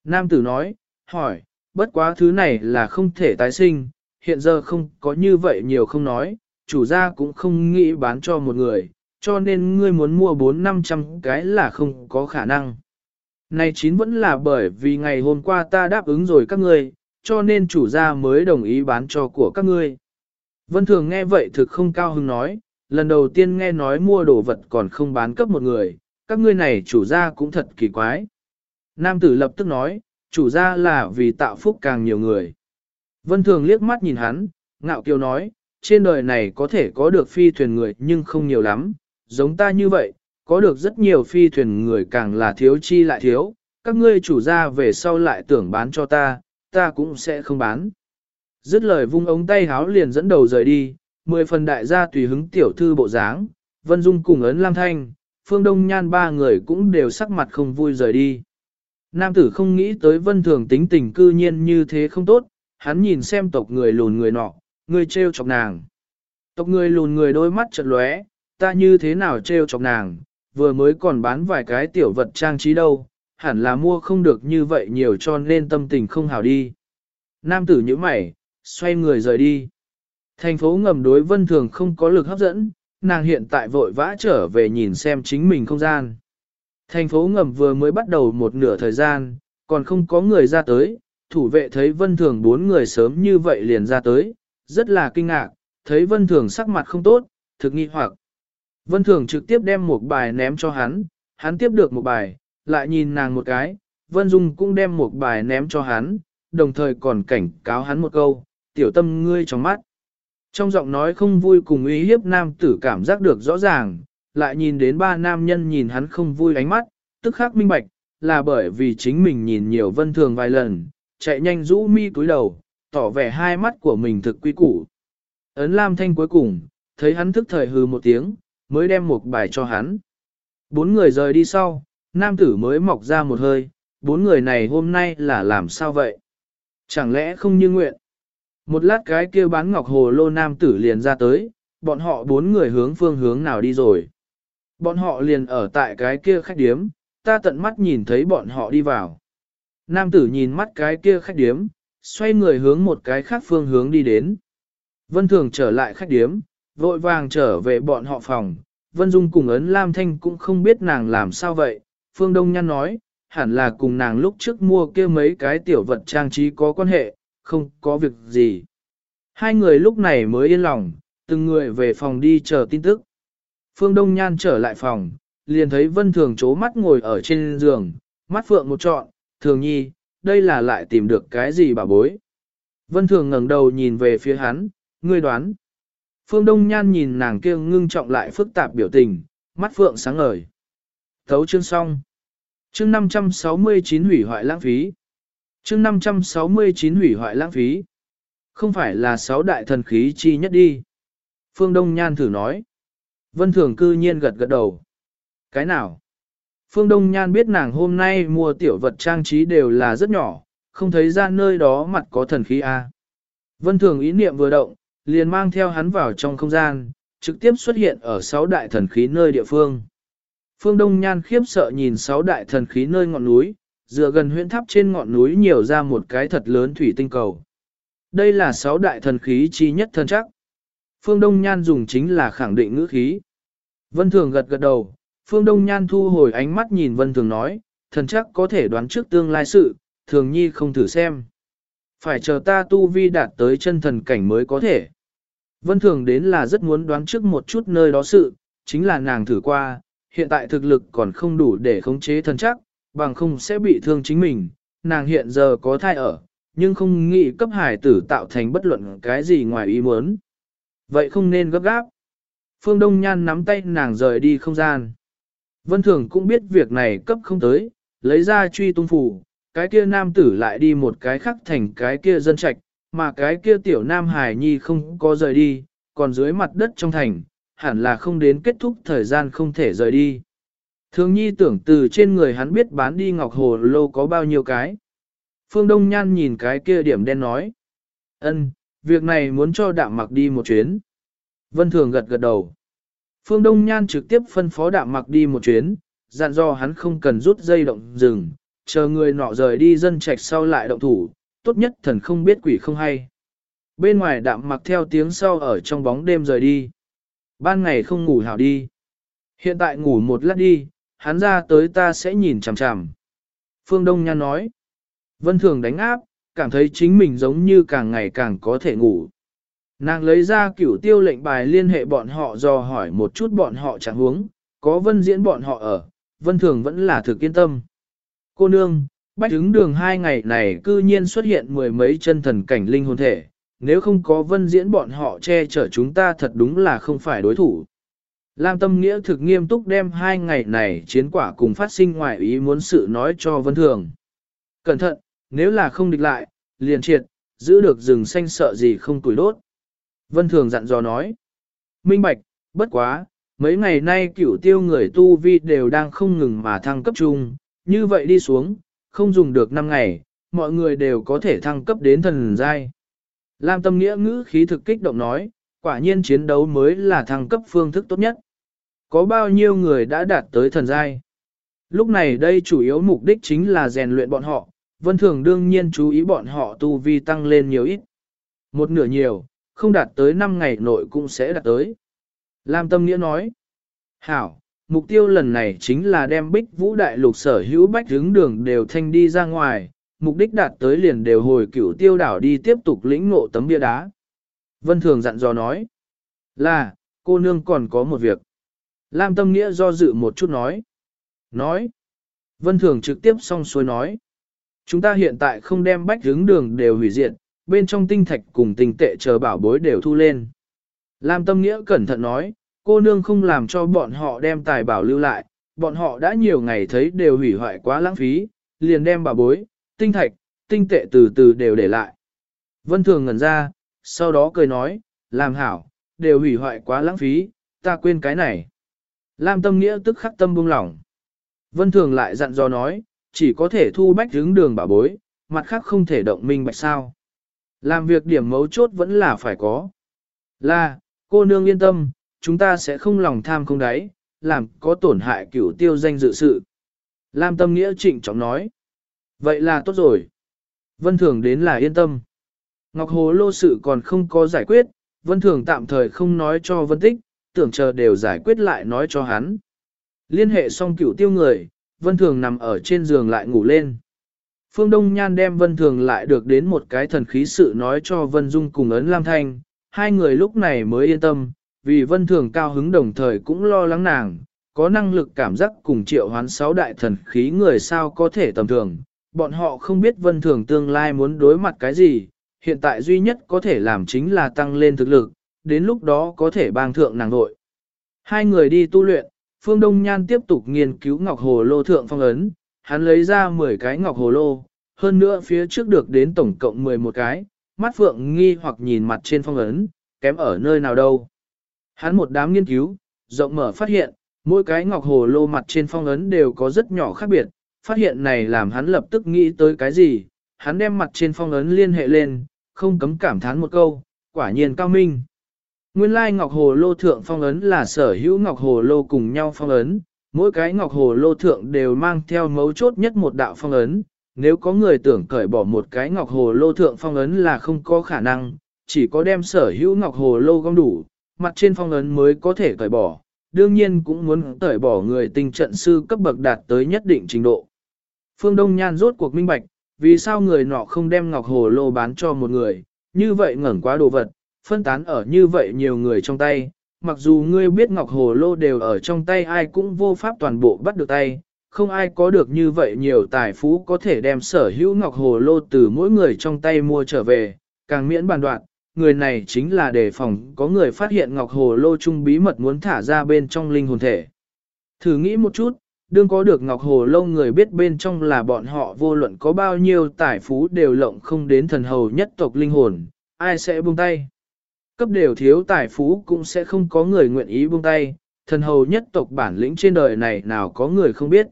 Speaker 1: Nam tử nói, hỏi, bất quá thứ này là không thể tái sinh, hiện giờ không có như vậy nhiều không nói, chủ gia cũng không nghĩ bán cho một người, cho nên ngươi muốn mua 4-500 cái là không có khả năng. Này chín vẫn là bởi vì ngày hôm qua ta đáp ứng rồi các ngươi, cho nên chủ gia mới đồng ý bán cho của các ngươi. Vân Thường nghe vậy thực không cao hứng nói, lần đầu tiên nghe nói mua đồ vật còn không bán cấp một người, các ngươi này chủ gia cũng thật kỳ quái. Nam tử lập tức nói, chủ gia là vì tạo phúc càng nhiều người. Vân Thường liếc mắt nhìn hắn, ngạo kiều nói, trên đời này có thể có được phi thuyền người nhưng không nhiều lắm, giống ta như vậy, có được rất nhiều phi thuyền người càng là thiếu chi lại thiếu, các ngươi chủ gia về sau lại tưởng bán cho ta, ta cũng sẽ không bán. Dứt lời vung ống tay háo liền dẫn đầu rời đi, mười phần đại gia tùy hứng tiểu thư bộ dáng, Vân Dung cùng ấn Lam Thanh, Phương Đông Nhan ba người cũng đều sắc mặt không vui rời đi. Nam tử không nghĩ tới vân thường tính tình cư nhiên như thế không tốt, hắn nhìn xem tộc người lùn người nọ, người treo chọc nàng. Tộc người lùn người đôi mắt chợt lóe, ta như thế nào treo chọc nàng, vừa mới còn bán vài cái tiểu vật trang trí đâu, hẳn là mua không được như vậy nhiều cho nên tâm tình không hào đi. Nam tử như mày, xoay người rời đi. Thành phố ngầm đối vân thường không có lực hấp dẫn, nàng hiện tại vội vã trở về nhìn xem chính mình không gian. Thành phố ngầm vừa mới bắt đầu một nửa thời gian, còn không có người ra tới, thủ vệ thấy vân thường bốn người sớm như vậy liền ra tới, rất là kinh ngạc, thấy vân thường sắc mặt không tốt, thực nghi hoặc. Vân thường trực tiếp đem một bài ném cho hắn, hắn tiếp được một bài, lại nhìn nàng một cái, vân dung cũng đem một bài ném cho hắn, đồng thời còn cảnh cáo hắn một câu, tiểu tâm ngươi trong mắt. Trong giọng nói không vui cùng uy hiếp nam tử cảm giác được rõ ràng, lại nhìn đến ba nam nhân nhìn hắn không vui ánh mắt, tức khắc minh bạch, là bởi vì chính mình nhìn nhiều vân thường vài lần, chạy nhanh rũ mi cúi đầu, tỏ vẻ hai mắt của mình thực quy củ. Ấn Lam Thanh cuối cùng, thấy hắn thức thời hừ một tiếng, mới đem một bài cho hắn. Bốn người rời đi sau, nam tử mới mọc ra một hơi, bốn người này hôm nay là làm sao vậy? Chẳng lẽ không như nguyện? Một lát cái kia bán ngọc hồ lô nam tử liền ra tới, bọn họ bốn người hướng phương hướng nào đi rồi. Bọn họ liền ở tại cái kia khách điếm, ta tận mắt nhìn thấy bọn họ đi vào. Nam tử nhìn mắt cái kia khách điếm, xoay người hướng một cái khác phương hướng đi đến. Vân Thường trở lại khách điếm, vội vàng trở về bọn họ phòng. Vân Dung cùng ấn Lam Thanh cũng không biết nàng làm sao vậy. Phương Đông Nhăn nói, hẳn là cùng nàng lúc trước mua kia mấy cái tiểu vật trang trí có quan hệ, không có việc gì. Hai người lúc này mới yên lòng, từng người về phòng đi chờ tin tức. Phương Đông Nhan trở lại phòng, liền thấy Vân Thường chố mắt ngồi ở trên giường, mắt phượng một trọn, Thường Nhi, đây là lại tìm được cái gì bà bối. Vân Thường ngẩng đầu nhìn về phía hắn, ngươi đoán. Phương Đông Nhan nhìn nàng kia ngưng trọng lại phức tạp biểu tình, mắt phượng sáng ngời. Thấu chương xong. Chương 569 hủy hoại lãng phí. Chương 569 hủy hoại lãng phí. Không phải là sáu đại thần khí chi nhất đi. Phương Đông Nhan thử nói. Vân Thường cư nhiên gật gật đầu. Cái nào? Phương Đông Nhan biết nàng hôm nay mua tiểu vật trang trí đều là rất nhỏ, không thấy ra nơi đó mặt có thần khí A. Vân Thường ý niệm vừa động, liền mang theo hắn vào trong không gian, trực tiếp xuất hiện ở sáu đại thần khí nơi địa phương. Phương Đông Nhan khiếp sợ nhìn sáu đại thần khí nơi ngọn núi, dựa gần huyện tháp trên ngọn núi nhiều ra một cái thật lớn thủy tinh cầu. Đây là sáu đại thần khí chi nhất thần chắc. Phương Đông Nhan dùng chính là khẳng định ngữ khí. Vân Thường gật gật đầu, Phương Đông Nhan thu hồi ánh mắt nhìn Vân Thường nói, thần chắc có thể đoán trước tương lai sự, thường nhi không thử xem. Phải chờ ta tu vi đạt tới chân thần cảnh mới có thể. Vân Thường đến là rất muốn đoán trước một chút nơi đó sự, chính là nàng thử qua, hiện tại thực lực còn không đủ để khống chế thần chắc, bằng không sẽ bị thương chính mình, nàng hiện giờ có thai ở, nhưng không nghĩ cấp hải tử tạo thành bất luận cái gì ngoài ý muốn. Vậy không nên gấp gáp. Phương Đông Nhan nắm tay nàng rời đi không gian. Vân Thường cũng biết việc này cấp không tới, lấy ra truy tung phủ, cái kia nam tử lại đi một cái khác thành cái kia dân trạch, mà cái kia tiểu nam hải nhi không có rời đi, còn dưới mặt đất trong thành, hẳn là không đến kết thúc thời gian không thể rời đi. Thường nhi tưởng từ trên người hắn biết bán đi ngọc hồ lô có bao nhiêu cái. Phương Đông Nhan nhìn cái kia điểm đen nói. ân, việc này muốn cho đạm mặc đi một chuyến. Vân Thường gật gật đầu. Phương Đông Nhan trực tiếp phân phó đạm mặc đi một chuyến, dặn do hắn không cần rút dây động rừng, chờ người nọ rời đi dân trạch sau lại động thủ, tốt nhất thần không biết quỷ không hay. Bên ngoài đạm mặc theo tiếng sau ở trong bóng đêm rời đi. Ban ngày không ngủ hảo đi. Hiện tại ngủ một lát đi, hắn ra tới ta sẽ nhìn chằm chằm. Phương Đông Nhan nói. Vân Thường đánh áp, cảm thấy chính mình giống như càng ngày càng có thể ngủ. Nàng lấy ra cửu tiêu lệnh bài liên hệ bọn họ do hỏi một chút bọn họ chẳng huống, có vân diễn bọn họ ở, vân thường vẫn là thực yên tâm. Cô nương, bách ứng đường hai ngày này cư nhiên xuất hiện mười mấy chân thần cảnh linh hồn thể, nếu không có vân diễn bọn họ che chở chúng ta thật đúng là không phải đối thủ. Lam Tâm Nghĩa thực nghiêm túc đem hai ngày này chiến quả cùng phát sinh ngoài ý muốn sự nói cho Vân Thường. Cẩn thận, nếu là không địch lại, liền triệt, giữ được rừng xanh sợ gì không tuổi đốt. Vân Thường dặn dò nói. Minh Bạch, bất quá, mấy ngày nay cửu tiêu người tu vi đều đang không ngừng mà thăng cấp chung, như vậy đi xuống, không dùng được 5 ngày, mọi người đều có thể thăng cấp đến thần giai. Lam Tâm Nghĩa ngữ khí thực kích động nói, quả nhiên chiến đấu mới là thăng cấp phương thức tốt nhất. Có bao nhiêu người đã đạt tới thần giai? Lúc này đây chủ yếu mục đích chính là rèn luyện bọn họ, vân thường đương nhiên chú ý bọn họ tu vi tăng lên nhiều ít. Một nửa nhiều, không đạt tới 5 ngày nội cũng sẽ đạt tới. Lam Tâm Nghĩa nói, Hảo, mục tiêu lần này chính là đem bích vũ đại lục sở hữu bách hướng đường đều thanh đi ra ngoài, mục đích đạt tới liền đều hồi cửu tiêu đảo đi tiếp tục lĩnh ngộ tấm bia đá. Vân Thường dặn dò nói, là, cô nương còn có một việc. Lam Tâm Nghĩa do dự một chút nói. Nói. Vân Thường trực tiếp xong xuôi nói. Chúng ta hiện tại không đem bách hướng đường đều hủy diệt, bên trong tinh thạch cùng tinh tệ chờ bảo bối đều thu lên. Lam Tâm Nghĩa cẩn thận nói, cô nương không làm cho bọn họ đem tài bảo lưu lại, bọn họ đã nhiều ngày thấy đều hủy hoại quá lãng phí, liền đem bảo bối, tinh thạch, tinh tệ từ từ đều để lại. Vân Thường ngẩn ra, sau đó cười nói, làm hảo, đều hủy hoại quá lãng phí, ta quên cái này. Lam tâm nghĩa tức khắc tâm buông lỏng. Vân Thường lại dặn dò nói, chỉ có thể thu bách hướng đường bảo bối, mặt khác không thể động minh bạch sao. Làm việc điểm mấu chốt vẫn là phải có. Là, cô nương yên tâm, chúng ta sẽ không lòng tham không đáy, làm có tổn hại cửu tiêu danh dự sự. Lam tâm nghĩa trịnh trọng nói. Vậy là tốt rồi. Vân Thường đến là yên tâm. Ngọc Hồ lô sự còn không có giải quyết, Vân Thường tạm thời không nói cho Vân Tích, tưởng chờ đều giải quyết lại nói cho hắn. Liên hệ xong cửu tiêu người, Vân Thường nằm ở trên giường lại ngủ lên. Phương Đông Nhan đem Vân Thường lại được đến một cái thần khí sự nói cho Vân Dung cùng ấn Lam Thanh, hai người lúc này mới yên tâm, vì Vân Thường cao hứng đồng thời cũng lo lắng nàng, có năng lực cảm giác cùng triệu hoán sáu đại thần khí người sao có thể tầm thường, bọn họ không biết Vân Thường tương lai muốn đối mặt cái gì, hiện tại duy nhất có thể làm chính là tăng lên thực lực, đến lúc đó có thể bang thượng nàng nội. Hai người đi tu luyện, Phương Đông Nhan tiếp tục nghiên cứu ngọc hồ lô thượng phong ấn, hắn lấy ra 10 cái ngọc hồ lô, hơn nữa phía trước được đến tổng cộng 11 cái, mắt phượng nghi hoặc nhìn mặt trên phong ấn, kém ở nơi nào đâu. Hắn một đám nghiên cứu, rộng mở phát hiện, mỗi cái ngọc hồ lô mặt trên phong ấn đều có rất nhỏ khác biệt, phát hiện này làm hắn lập tức nghĩ tới cái gì, hắn đem mặt trên phong ấn liên hệ lên, không cấm cảm thán một câu, quả nhiên cao minh. Nguyên lai ngọc hồ lô thượng phong ấn là sở hữu ngọc hồ lô cùng nhau phong ấn, mỗi cái ngọc hồ lô thượng đều mang theo mấu chốt nhất một đạo phong ấn, nếu có người tưởng cởi bỏ một cái ngọc hồ lô thượng phong ấn là không có khả năng, chỉ có đem sở hữu ngọc hồ lô gom đủ, mặt trên phong ấn mới có thể cởi bỏ, đương nhiên cũng muốn cởi bỏ người tinh trận sư cấp bậc đạt tới nhất định trình độ. Phương Đông Nhan rốt cuộc minh bạch, vì sao người nọ không đem ngọc hồ lô bán cho một người, như vậy ngẩn quá đồ vật, phân tán ở như vậy nhiều người trong tay, mặc dù ngươi biết ngọc hồ lô đều ở trong tay ai cũng vô pháp toàn bộ bắt được tay, không ai có được như vậy nhiều tài phú có thể đem sở hữu ngọc hồ lô từ mỗi người trong tay mua trở về, càng miễn bàn đoạn, người này chính là đề phòng có người phát hiện ngọc hồ lô trung bí mật muốn thả ra bên trong linh hồn thể. Thử nghĩ một chút, đương có được ngọc hồ lô người biết bên trong là bọn họ vô luận có bao nhiêu tài phú đều lộng không đến thần hầu nhất tộc linh hồn, ai sẽ buông tay. Cấp đều thiếu tài phú cũng sẽ không có người nguyện ý buông tay, thần hầu nhất tộc bản lĩnh trên đời này nào có người không biết.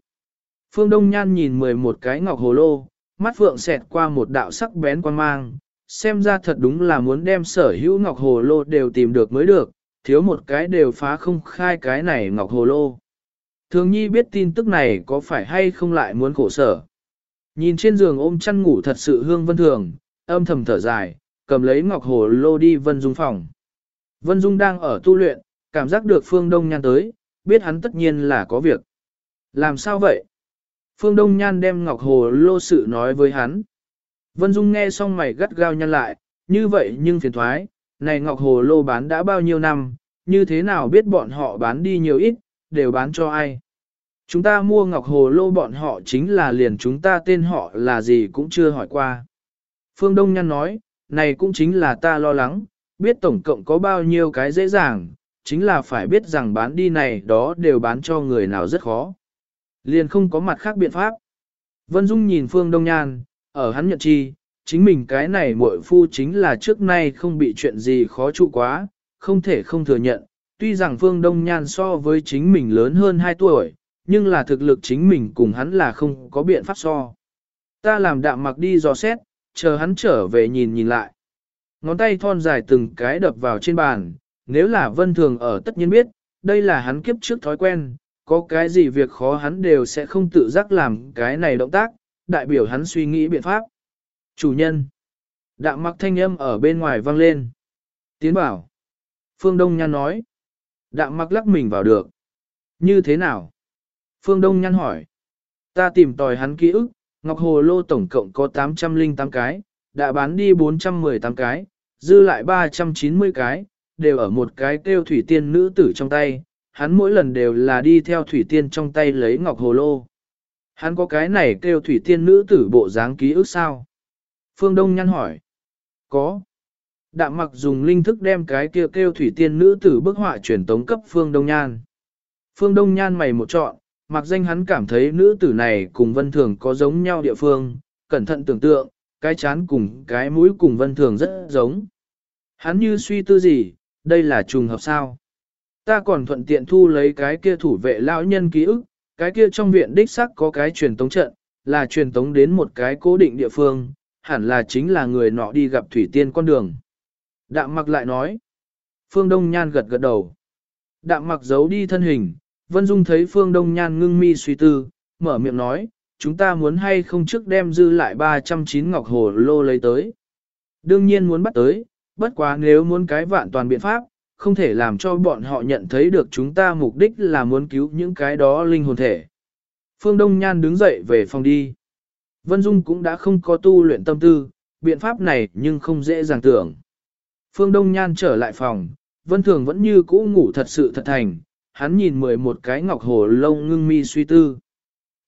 Speaker 1: Phương Đông Nhan nhìn 11 cái ngọc hồ lô, mắt phượng xẹt qua một đạo sắc bén quan mang, xem ra thật đúng là muốn đem sở hữu ngọc hồ lô đều tìm được mới được, thiếu một cái đều phá không khai cái này ngọc hồ lô. Thường nhi biết tin tức này có phải hay không lại muốn khổ sở. Nhìn trên giường ôm chăn ngủ thật sự hương vân thường, âm thầm thở dài, cầm lấy ngọc hồ lô đi Vân Dung phòng. Vân Dung đang ở tu luyện, cảm giác được Phương Đông Nhan tới, biết hắn tất nhiên là có việc. Làm sao vậy? Phương Đông Nhan đem ngọc hồ lô sự nói với hắn. Vân Dung nghe xong mày gắt gao nhăn lại, như vậy nhưng phiền thoái, này ngọc hồ lô bán đã bao nhiêu năm, như thế nào biết bọn họ bán đi nhiều ít, đều bán cho ai. Chúng ta mua ngọc hồ lô bọn họ chính là liền chúng ta tên họ là gì cũng chưa hỏi qua. Phương Đông Nhan nói, này cũng chính là ta lo lắng, biết tổng cộng có bao nhiêu cái dễ dàng, chính là phải biết rằng bán đi này đó đều bán cho người nào rất khó. Liền không có mặt khác biện pháp. Vân Dung nhìn Phương Đông Nhan, ở hắn nhận chi, chính mình cái này muội phu chính là trước nay không bị chuyện gì khó trụ quá, không thể không thừa nhận. Tuy rằng Phương Đông Nhan so với chính mình lớn hơn 2 tuổi, nhưng là thực lực chính mình cùng hắn là không có biện pháp so. Ta làm đạm mặc đi dò xét, chờ hắn trở về nhìn nhìn lại. Ngón tay thon dài từng cái đập vào trên bàn, nếu là vân thường ở tất nhiên biết, đây là hắn kiếp trước thói quen, có cái gì việc khó hắn đều sẽ không tự giác làm cái này động tác, đại biểu hắn suy nghĩ biện pháp. Chủ nhân. Đạm mặc thanh âm ở bên ngoài vang lên. Tiến bảo. Phương Đông Nhan nói. Đạm mặc lắc mình vào được. Như thế nào? Phương Đông nhăn hỏi. Ta tìm tòi hắn ký ức, Ngọc Hồ Lô tổng cộng có 808 cái, đã bán đi 418 cái, dư lại 390 cái, đều ở một cái kêu thủy tiên nữ tử trong tay, hắn mỗi lần đều là đi theo thủy tiên trong tay lấy Ngọc Hồ Lô. Hắn có cái này kêu thủy tiên nữ tử bộ dáng ký ức sao? Phương Đông nhăn hỏi. Có. Đạm mặc dùng linh thức đem cái kia kêu, kêu thủy tiên nữ tử bức họa truyền tống cấp Phương Đông Nhan. Phương Đông Nhan mày một chọn, mặc danh hắn cảm thấy nữ tử này cùng vân thường có giống nhau địa phương, cẩn thận tưởng tượng, cái chán cùng cái mũi cùng vân thường rất giống. Hắn như suy tư gì, đây là trùng hợp sao? Ta còn thuận tiện thu lấy cái kia thủ vệ lão nhân ký ức, cái kia trong viện đích sắc có cái truyền tống trận, là truyền tống đến một cái cố định địa phương, hẳn là chính là người nọ đi gặp thủy tiên con đường. Đạm mặc lại nói. Phương Đông Nhan gật gật đầu. Đạm mặc giấu đi thân hình, Vân Dung thấy Phương Đông Nhan ngưng mi suy tư, mở miệng nói, chúng ta muốn hay không trước đem dư lại 309 ngọc hồ lô lấy tới. Đương nhiên muốn bắt tới, bất quá nếu muốn cái vạn toàn biện pháp, không thể làm cho bọn họ nhận thấy được chúng ta mục đích là muốn cứu những cái đó linh hồn thể. Phương Đông Nhan đứng dậy về phòng đi. Vân Dung cũng đã không có tu luyện tâm tư, biện pháp này nhưng không dễ dàng tưởng. Phương Đông Nhan trở lại phòng, Vân Thường vẫn như cũ ngủ thật sự thật thành, hắn nhìn mười một cái ngọc hồ lông ngưng mi suy tư.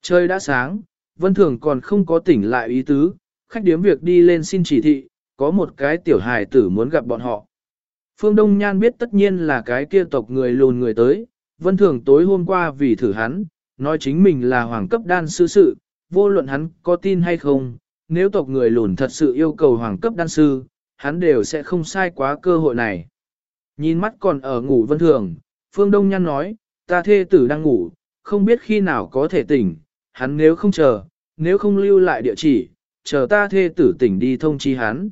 Speaker 1: Trời đã sáng, Vân Thường còn không có tỉnh lại ý tứ, khách điếm việc đi lên xin chỉ thị, có một cái tiểu hài tử muốn gặp bọn họ. Phương Đông Nhan biết tất nhiên là cái kia tộc người lùn người tới, Vân Thường tối hôm qua vì thử hắn, nói chính mình là hoàng cấp đan sư sự, vô luận hắn có tin hay không, nếu tộc người lùn thật sự yêu cầu hoàng cấp đan sư, hắn đều sẽ không sai quá cơ hội này. Nhìn mắt còn ở ngủ Vân Thường, Phương Đông Nhan nói, ta thê tử đang ngủ, không biết khi nào có thể tỉnh, hắn nếu không chờ, nếu không lưu lại địa chỉ, chờ ta thê tử tỉnh đi thông chi hắn.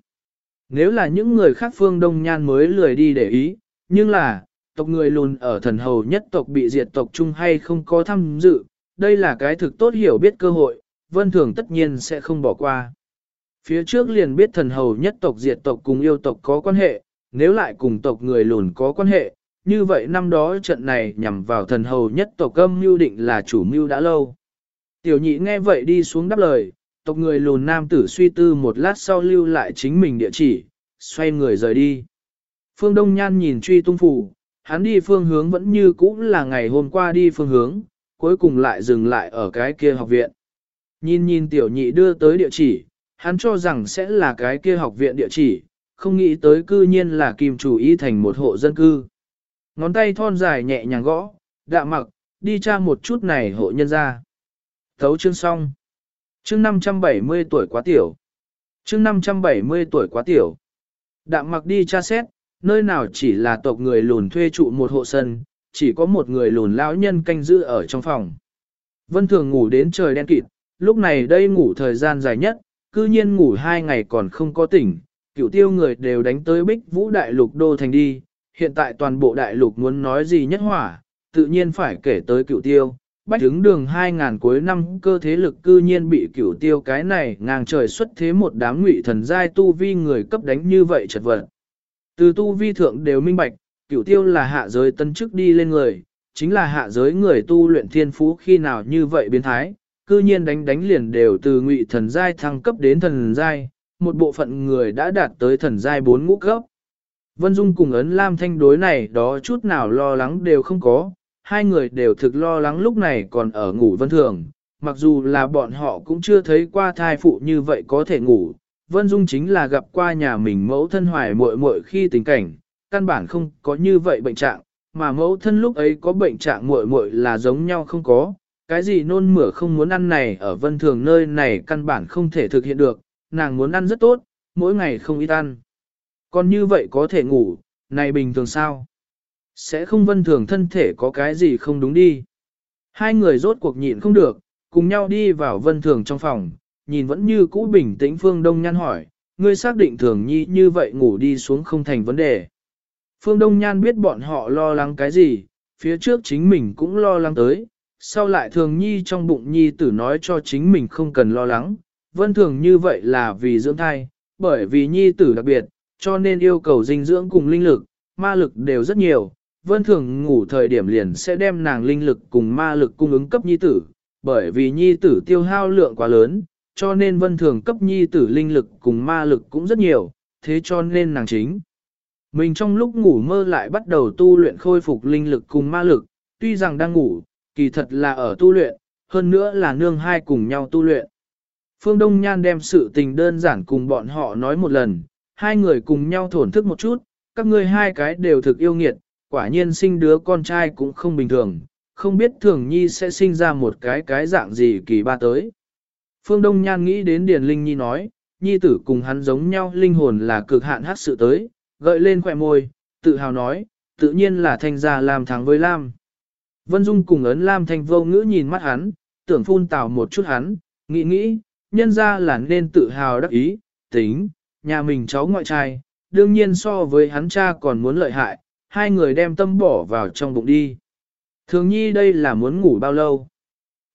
Speaker 1: Nếu là những người khác Phương Đông Nhan mới lười đi để ý, nhưng là, tộc người lùn ở thần hầu nhất tộc bị diệt tộc chung hay không có tham dự, đây là cái thực tốt hiểu biết cơ hội, vân thường tất nhiên sẽ không bỏ qua. Phía trước liền biết thần hầu nhất tộc diệt tộc cùng yêu tộc có quan hệ, nếu lại cùng tộc người lùn có quan hệ, như vậy năm đó trận này nhằm vào thần hầu nhất tộc âm mưu định là chủ mưu đã lâu. Tiểu nhị nghe vậy đi xuống đáp lời, tộc người lùn nam tử suy tư một lát sau lưu lại chính mình địa chỉ, xoay người rời đi. Phương Đông Nhan nhìn truy tung phủ, hắn đi phương hướng vẫn như cũ là ngày hôm qua đi phương hướng, cuối cùng lại dừng lại ở cái kia học viện. Nhìn nhìn tiểu nhị đưa tới địa chỉ, hắn cho rằng sẽ là cái kia học viện địa chỉ, không nghĩ tới cư nhiên là kim chủ ý thành một hộ dân cư. Ngón tay thon dài nhẹ nhàng gõ, đạm mặc, đi tra một chút này hộ nhân ra. Thấu chương xong. Chương 570 tuổi quá tiểu. Chương 570 tuổi quá tiểu. Đạm mặc đi tra xét, nơi nào chỉ là tộc người lùn thuê trụ một hộ sân, chỉ có một người lùn lão nhân canh giữ ở trong phòng. Vân thường ngủ đến trời đen kịt, lúc này đây ngủ thời gian dài nhất, cư nhiên ngủ hai ngày còn không có tỉnh, cựu tiêu người đều đánh tới bích vũ đại lục đô thành đi, hiện tại toàn bộ đại lục muốn nói gì nhất hỏa, tự nhiên phải kể tới cựu tiêu. Bách đứng đường 2.000 cuối năm cơ thế lực cư nhiên bị cửu tiêu cái này ngang trời xuất thế một đám ngụy thần giai tu vi người cấp đánh như vậy chật vật. Từ tu vi thượng đều minh bạch, cửu tiêu là hạ giới tân chức đi lên người, chính là hạ giới người tu luyện thiên phú khi nào như vậy biến thái, cư nhiên đánh đánh liền đều từ ngụy thần giai thăng cấp đến thần giai, một bộ phận người đã đạt tới thần giai 4 ngũ cấp. Vân Dung cùng ấn Lam Thanh đối này đó chút nào lo lắng đều không có, hai người đều thực lo lắng lúc này còn ở ngủ vân thường, mặc dù là bọn họ cũng chưa thấy qua thai phụ như vậy có thể ngủ. Vân Dung chính là gặp qua nhà mình mẫu thân hoài muội muội khi tình cảnh, căn bản không có như vậy bệnh trạng, mà mẫu thân lúc ấy có bệnh trạng muội muội là giống nhau không có, cái gì nôn mửa không muốn ăn này ở vân thường nơi này căn bản không thể thực hiện được, nàng muốn ăn rất tốt, mỗi ngày không ít ăn. Còn như vậy có thể ngủ, này bình thường sao? Sẽ không vân thường thân thể có cái gì không đúng đi. Hai người rốt cuộc nhịn không được, cùng nhau đi vào vân thường trong phòng, nhìn vẫn như cũ bình tĩnh Phương Đông Nhan hỏi, ngươi xác định thường nhi như vậy ngủ đi xuống không thành vấn đề. Phương Đông Nhan biết bọn họ lo lắng cái gì, phía trước chính mình cũng lo lắng tới, sau lại thường nhi trong bụng nhi tử nói cho chính mình không cần lo lắng, vân thường như vậy là vì dưỡng thai, bởi vì nhi tử đặc biệt, cho nên yêu cầu dinh dưỡng cùng linh lực, ma lực đều rất nhiều. Vân thường ngủ thời điểm liền sẽ đem nàng linh lực cùng ma lực cung ứng cấp nhi tử, bởi vì nhi tử tiêu hao lượng quá lớn, cho nên vân thường cấp nhi tử linh lực cùng ma lực cũng rất nhiều, thế cho nên nàng chính. Mình trong lúc ngủ mơ lại bắt đầu tu luyện khôi phục linh lực cùng ma lực, tuy rằng đang ngủ, kỳ thật là ở tu luyện, hơn nữa là nương hai cùng nhau tu luyện. Phương Đông Nhan đem sự tình đơn giản cùng bọn họ nói một lần, hai người cùng nhau thổn thức một chút, các ngươi hai cái đều thực yêu nghiệt, quả nhiên sinh đứa con trai cũng không bình thường, không biết thường nhi sẽ sinh ra một cái cái dạng gì kỳ ba tới. Phương Đông Nhan nghĩ đến Điền Linh Nhi nói, nhi tử cùng hắn giống nhau linh hồn là cực hạn hát sự tới, gợi lên khỏe môi, tự hào nói, tự nhiên là thanh gia làm thắng với Lam. Vân Dung cùng ấn Lam thanh vô ngữ nhìn mắt hắn, tưởng phun tào một chút hắn, nghĩ nghĩ, nhân ra là nên tự hào đắc ý, tính, nhà mình cháu ngoại trai, đương nhiên so với hắn cha còn muốn lợi hại, hai người đem tâm bỏ vào trong bụng đi. Thường nhi đây là muốn ngủ bao lâu?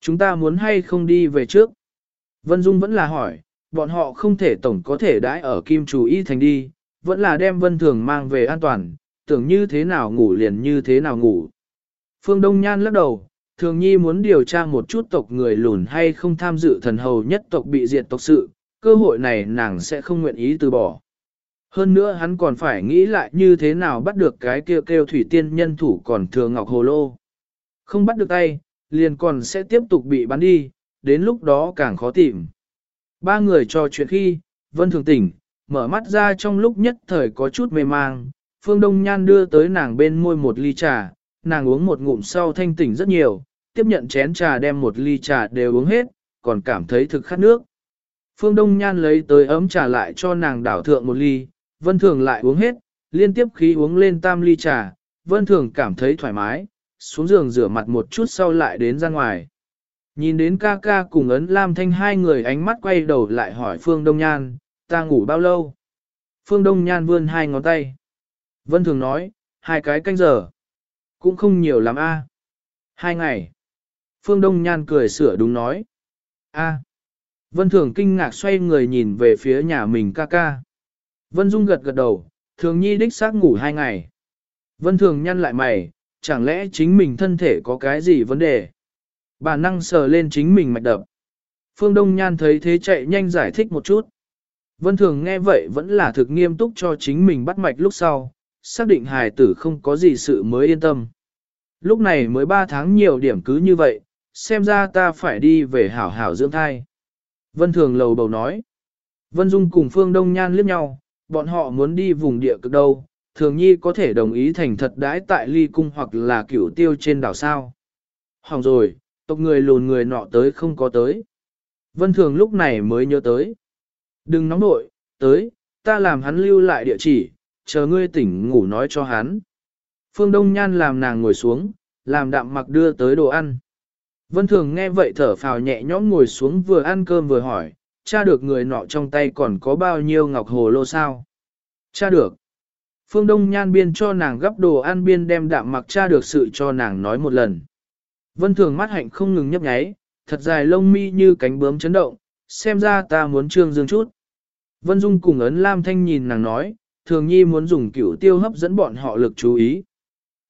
Speaker 1: Chúng ta muốn hay không đi về trước? Vân Dung vẫn là hỏi, bọn họ không thể tổng có thể đãi ở Kim Chủ Y Thành đi, vẫn là đem Vân Thường mang về an toàn, tưởng như thế nào ngủ liền như thế nào ngủ. Phương Đông Nhan lắc đầu, Thường Nhi muốn điều tra một chút tộc người lùn hay không tham dự thần hầu nhất tộc bị diệt tộc sự, cơ hội này nàng sẽ không nguyện ý từ bỏ. Hơn nữa hắn còn phải nghĩ lại như thế nào bắt được cái kêu kêu thủy tiên nhân thủ còn thừa ngọc hồ lô. Không bắt được tay, liền còn sẽ tiếp tục bị bắn đi, đến lúc đó càng khó tìm. Ba người trò chuyện khi, Vân Thường tỉnh, mở mắt ra trong lúc nhất thời có chút mê mang, Phương Đông Nhan đưa tới nàng bên môi một ly trà, nàng uống một ngụm sau thanh tỉnh rất nhiều, tiếp nhận chén trà đem một ly trà đều uống hết, còn cảm thấy thực khát nước. Phương Đông Nhan lấy tới ấm trà lại cho nàng đảo thượng một ly, Vân Thường lại uống hết, liên tiếp khí uống lên tam ly trà, Vân Thường cảm thấy thoải mái, xuống giường rửa mặt một chút sau lại đến ra ngoài. Nhìn đến ca ca cùng ấn Lam Thanh hai người ánh mắt quay đầu lại hỏi Phương Đông Nhan, ta ngủ bao lâu? Phương Đông Nhan vươn hai ngón tay. Vân Thường nói, hai cái canh giờ. Cũng không nhiều lắm a. Hai ngày. Phương Đông Nhan cười sửa đúng nói. a. Vân Thường kinh ngạc xoay người nhìn về phía nhà mình ca ca. Vân Dung gật gật đầu, Thường Nhi đích xác ngủ hai ngày. Vân Thường nhăn lại mày, chẳng lẽ chính mình thân thể có cái gì vấn đề? Bà năng sờ lên chính mình mạch đập. Phương Đông Nhan thấy thế chạy nhanh giải thích một chút. Vân Thường nghe vậy vẫn là thực nghiêm túc cho chính mình bắt mạch lúc sau, xác định hài tử không có gì sự mới yên tâm. Lúc này mới 3 tháng nhiều điểm cứ như vậy, xem ra ta phải đi về hảo hảo dưỡng thai. Vân Thường lầu bầu nói. Vân Dung cùng Phương Đông Nhan liếc nhau, bọn họ muốn đi vùng địa cực đâu, thường nhi có thể đồng ý thành thật đãi tại ly cung hoặc là cửu tiêu trên đảo sao. Hỏng rồi, tộc người lùn người nọ tới không có tới. Vân Thường lúc này mới nhớ tới. Đừng nóng nội, tới, ta làm hắn lưu lại địa chỉ, chờ ngươi tỉnh ngủ nói cho hắn. Phương Đông Nhan làm nàng ngồi xuống, làm đạm mặc đưa tới đồ ăn. Vân Thường nghe vậy thở phào nhẹ nhõm ngồi xuống vừa ăn cơm vừa hỏi, cha được người nọ trong tay còn có bao nhiêu ngọc hồ lô sao? Cha được. Phương Đông Nhan biên cho nàng gấp đồ ăn biên đem đạm mặc cha được sự cho nàng nói một lần. Vân Thường mắt hạnh không ngừng nhấp nháy, thật dài lông mi như cánh bướm chấn động, xem ra ta muốn trương dương chút. Vân Dung cùng ấn Lam Thanh nhìn nàng nói, thường nhi muốn dùng cửu tiêu hấp dẫn bọn họ lực chú ý.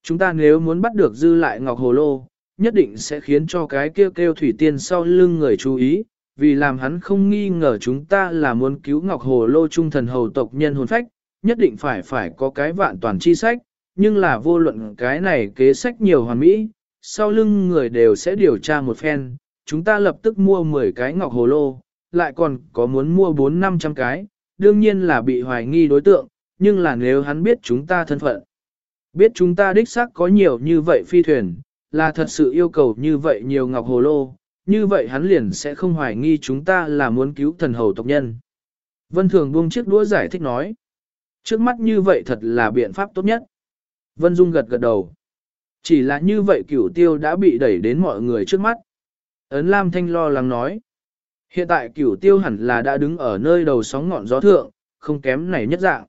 Speaker 1: Chúng ta nếu muốn bắt được dư lại Ngọc Hồ Lô, nhất định sẽ khiến cho cái kêu kêu thủy tiên sau lưng người chú ý, vì làm hắn không nghi ngờ chúng ta là muốn cứu Ngọc Hồ Lô trung thần hầu tộc nhân hồn phách, nhất định phải phải có cái vạn toàn chi sách, nhưng là vô luận cái này kế sách nhiều hoàn mỹ, sau lưng người đều sẽ điều tra một phen, chúng ta lập tức mua 10 cái Ngọc Hồ Lô, lại còn có muốn mua 4-500 cái, đương nhiên là bị hoài nghi đối tượng, nhưng là nếu hắn biết chúng ta thân phận. Biết chúng ta đích xác có nhiều như vậy phi thuyền, là thật sự yêu cầu như vậy nhiều ngọc hồ lô, như vậy hắn liền sẽ không hoài nghi chúng ta là muốn cứu thần hầu tộc nhân. Vân Thường buông chiếc đũa giải thích nói. Trước mắt như vậy thật là biện pháp tốt nhất. Vân Dung gật gật đầu. Chỉ là như vậy cửu tiêu đã bị đẩy đến mọi người trước mắt. Ấn Lam Thanh lo lắng nói. Hiện tại cửu tiêu hẳn là đã đứng ở nơi đầu sóng ngọn gió thượng, không kém này nhất dạng.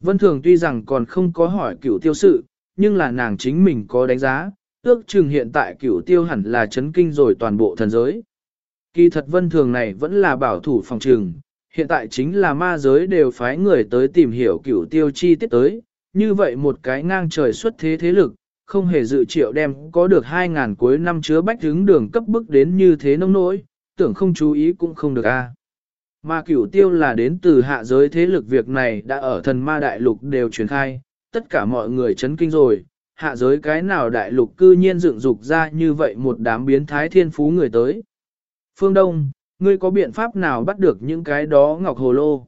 Speaker 1: Vân Thường tuy rằng còn không có hỏi cửu tiêu sự, nhưng là nàng chính mình có đánh giá, ước chừng hiện tại cửu tiêu hẳn là chấn kinh rồi toàn bộ thần giới. Kỳ thật Vân Thường này vẫn là bảo thủ phòng trường, hiện tại chính là ma giới đều phái người tới tìm hiểu cửu tiêu chi tiết tới, như vậy một cái ngang trời xuất thế thế lực, không hề dự triệu đem có được 2.000 cuối năm chứa bách hướng đường cấp bức đến như thế nông nỗi, tưởng không chú ý cũng không được a. Mà cửu tiêu là đến từ hạ giới thế lực việc này đã ở thần ma đại lục đều truyền khai, tất cả mọi người chấn kinh rồi, hạ giới cái nào đại lục cư nhiên dựng dục ra như vậy một đám biến thái thiên phú người tới. Phương Đông, ngươi có biện pháp nào bắt được những cái đó ngọc hồ lô?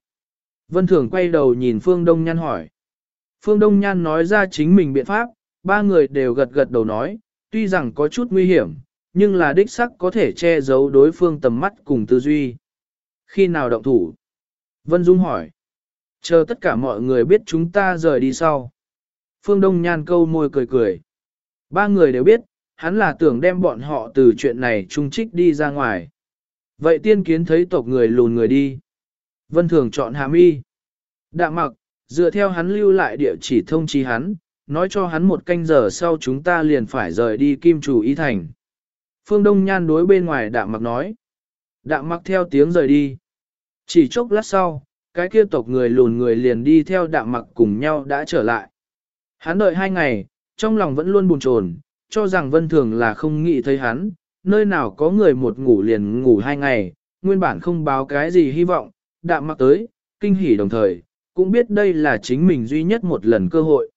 Speaker 1: Vân Thường quay đầu nhìn Phương Đông Nhan hỏi. Phương Đông Nhan nói ra chính mình biện pháp, ba người đều gật gật đầu nói, tuy rằng có chút nguy hiểm, nhưng là đích sắc có thể che giấu đối phương tầm mắt cùng tư duy. Khi nào động thủ? Vân Dung hỏi. Chờ tất cả mọi người biết chúng ta rời đi sau. Phương Đông Nhan câu môi cười cười. Ba người đều biết, hắn là tưởng đem bọn họ từ chuyện này trung trích đi ra ngoài. Vậy tiên kiến thấy tộc người lùn người đi. Vân Thường chọn hàm y. Đạm mặc, dựa theo hắn lưu lại địa chỉ thông chi hắn, nói cho hắn một canh giờ sau chúng ta liền phải rời đi kim chủ Y thành. Phương Đông Nhan đối bên ngoài đạm mặc nói. Đạm mặc theo tiếng rời đi. Chỉ chốc lát sau, cái kia tộc người lùn người liền đi theo đạm mặc cùng nhau đã trở lại. Hắn đợi hai ngày, trong lòng vẫn luôn buồn chồn, cho rằng vân thường là không nghĩ thấy hắn, nơi nào có người một ngủ liền ngủ hai ngày, nguyên bản không báo cái gì hy vọng, đạm mặc tới, kinh hỉ đồng thời, cũng biết đây là chính mình duy nhất một lần cơ hội.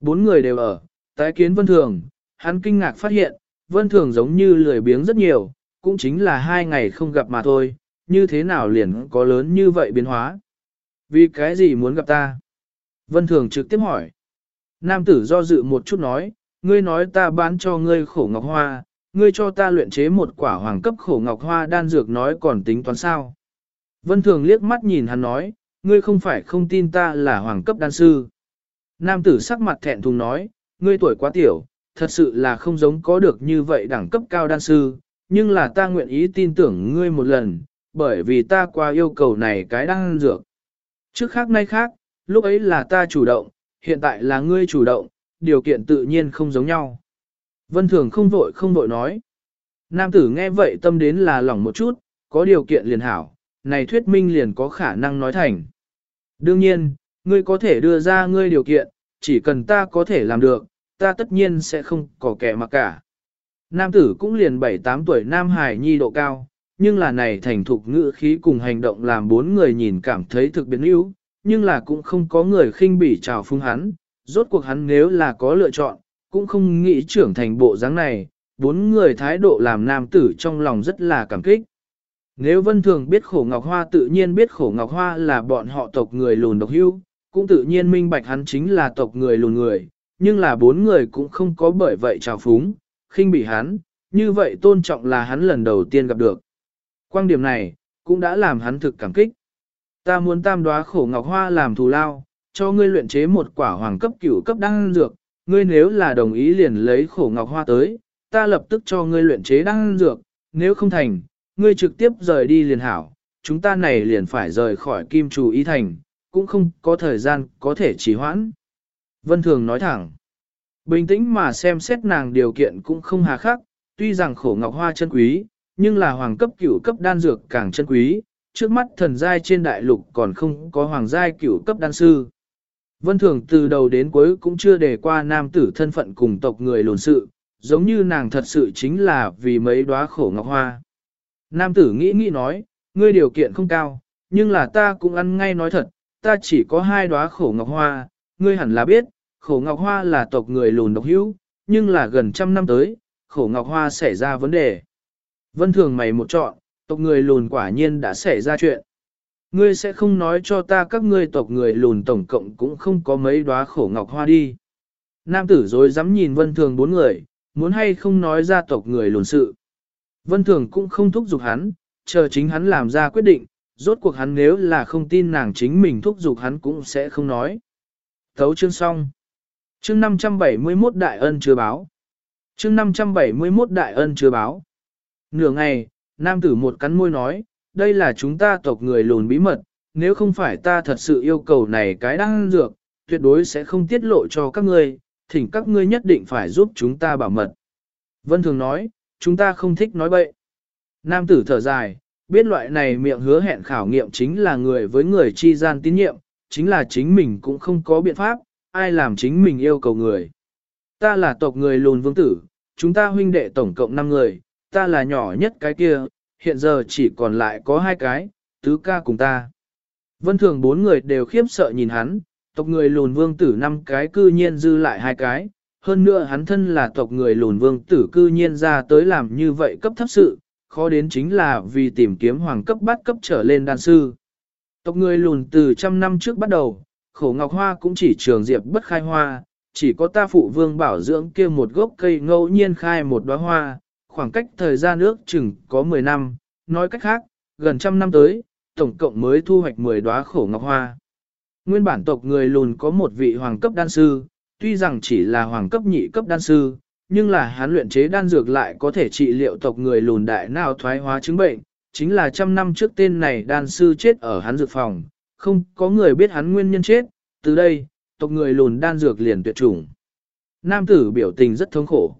Speaker 1: Bốn người đều ở, tái kiến vân thường, hắn kinh ngạc phát hiện, vân thường giống như lười biếng rất nhiều, cũng chính là hai ngày không gặp mà thôi, như thế nào liền có lớn như vậy biến hóa. Vì cái gì muốn gặp ta? Vân thường trực tiếp hỏi. Nam tử do dự một chút nói, ngươi nói ta bán cho ngươi khổ ngọc hoa, ngươi cho ta luyện chế một quả hoàng cấp khổ ngọc hoa đan dược nói còn tính toán sao. Vân thường liếc mắt nhìn hắn nói, ngươi không phải không tin ta là hoàng cấp đan sư. Nam tử sắc mặt thẹn thùng nói, ngươi tuổi quá tiểu, thật sự là không giống có được như vậy đẳng cấp cao đan sư, nhưng là ta nguyện ý tin tưởng ngươi một lần, bởi vì ta qua yêu cầu này cái đang dược. Trước khác nay khác, lúc ấy là ta chủ động, hiện tại là ngươi chủ động, điều kiện tự nhiên không giống nhau. Vân Thường không vội không vội nói. Nam tử nghe vậy tâm đến là lỏng một chút, có điều kiện liền hảo, này thuyết minh liền có khả năng nói thành. Đương nhiên, ngươi có thể đưa ra ngươi điều kiện, chỉ cần ta có thể làm được, ta tất nhiên sẽ không có kẻ mặc cả. Nam tử cũng liền 7-8 tuổi Nam Hải nhi độ cao, nhưng là này thành thục ngữ khí cùng hành động làm bốn người nhìn cảm thấy thực biến yếu, nhưng là cũng không có người khinh bỉ chào phung hắn, rốt cuộc hắn nếu là có lựa chọn, cũng không nghĩ trưởng thành bộ dáng này, bốn người thái độ làm nam tử trong lòng rất là cảm kích. Nếu vân thường biết khổ ngọc hoa tự nhiên biết khổ ngọc hoa là bọn họ tộc người lùn độc hưu, cũng tự nhiên minh bạch hắn chính là tộc người lùn người, nhưng là bốn người cũng không có bởi vậy trào phúng, khinh bỉ hắn, như vậy tôn trọng là hắn lần đầu tiên gặp được. Quan điểm này, cũng đã làm hắn thực cảm kích. Ta muốn tam đoá khổ ngọc hoa làm thù lao, cho ngươi luyện chế một quả hoàng cấp cửu cấp đan dược, ngươi nếu là đồng ý liền lấy khổ ngọc hoa tới, ta lập tức cho ngươi luyện chế đan dược, nếu không thành, ngươi trực tiếp rời đi liền hảo, chúng ta này liền phải rời khỏi kim chủ ý thành, cũng không có thời gian có thể trì hoãn. Vân Thường nói thẳng, bình tĩnh mà xem xét nàng điều kiện cũng không hà khắc, tuy rằng khổ ngọc hoa chân quý, nhưng là hoàng cấp cửu cấp đan dược càng chân quý, trước mắt thần giai trên đại lục còn không có hoàng giai cửu cấp đan sư. Vân Thường từ đầu đến cuối cũng chưa đề qua nam tử thân phận cùng tộc người lồn sự, giống như nàng thật sự chính là vì mấy đóa khổ ngọc hoa. Nam tử nghĩ nghĩ nói, ngươi điều kiện không cao, nhưng là ta cũng ăn ngay nói thật, ta chỉ có hai đóa khổ ngọc hoa, ngươi hẳn là biết, khổ ngọc hoa là tộc người lùn độc hữu, nhưng là gần trăm năm tới, khổ ngọc hoa xảy ra vấn đề. Vân thường mày một chọn, tộc người lùn quả nhiên đã xảy ra chuyện. Ngươi sẽ không nói cho ta các ngươi tộc người lùn tổng cộng cũng không có mấy đóa khổ ngọc hoa đi. Nam tử dối dám nhìn vân thường bốn người, muốn hay không nói ra tộc người lùn sự. Vân thường cũng không thúc giục hắn, chờ chính hắn làm ra quyết định, rốt cuộc hắn nếu là không tin nàng chính mình thúc giục hắn cũng sẽ không nói. Thấu chương xong. Chương 571 đại ân chưa báo. Chương 571 đại ân chưa báo. Nửa ngày, nam tử một cắn môi nói, đây là chúng ta tộc người lùn bí mật, nếu không phải ta thật sự yêu cầu này cái đang dược, tuyệt đối sẽ không tiết lộ cho các ngươi, thỉnh các ngươi nhất định phải giúp chúng ta bảo mật. Vân Thường nói, chúng ta không thích nói bậy. Nam tử thở dài, biết loại này miệng hứa hẹn khảo nghiệm chính là người với người chi gian tín nhiệm, chính là chính mình cũng không có biện pháp, ai làm chính mình yêu cầu người. Ta là tộc người lùn vương tử, chúng ta huynh đệ tổng cộng 5 người, ta là nhỏ nhất cái kia, hiện giờ chỉ còn lại có hai cái, tứ ca cùng ta. Vân thường bốn người đều khiếp sợ nhìn hắn, tộc người lùn vương tử năm cái cư nhiên dư lại hai cái, hơn nữa hắn thân là tộc người lùn vương tử cư nhiên ra tới làm như vậy cấp thấp sự, khó đến chính là vì tìm kiếm hoàng cấp bát cấp trở lên đan sư. Tộc người lùn từ trăm năm trước bắt đầu, khổ ngọc hoa cũng chỉ trường diệp bất khai hoa, chỉ có ta phụ vương bảo dưỡng kia một gốc cây ngẫu nhiên khai một đóa hoa, khoảng cách thời gian nước chừng có 10 năm, nói cách khác, gần trăm năm tới, tổng cộng mới thu hoạch 10 đóa khổ ngọc hoa. Nguyên bản tộc người lùn có một vị hoàng cấp đan sư, tuy rằng chỉ là hoàng cấp nhị cấp đan sư, nhưng là hắn luyện chế đan dược lại có thể trị liệu tộc người lùn đại nào thoái hóa chứng bệnh, chính là trăm năm trước tên này đan sư chết ở hắn dược phòng, không có người biết hắn nguyên nhân chết, từ đây, tộc người lùn đan dược liền tuyệt chủng. Nam tử biểu tình rất thống khổ.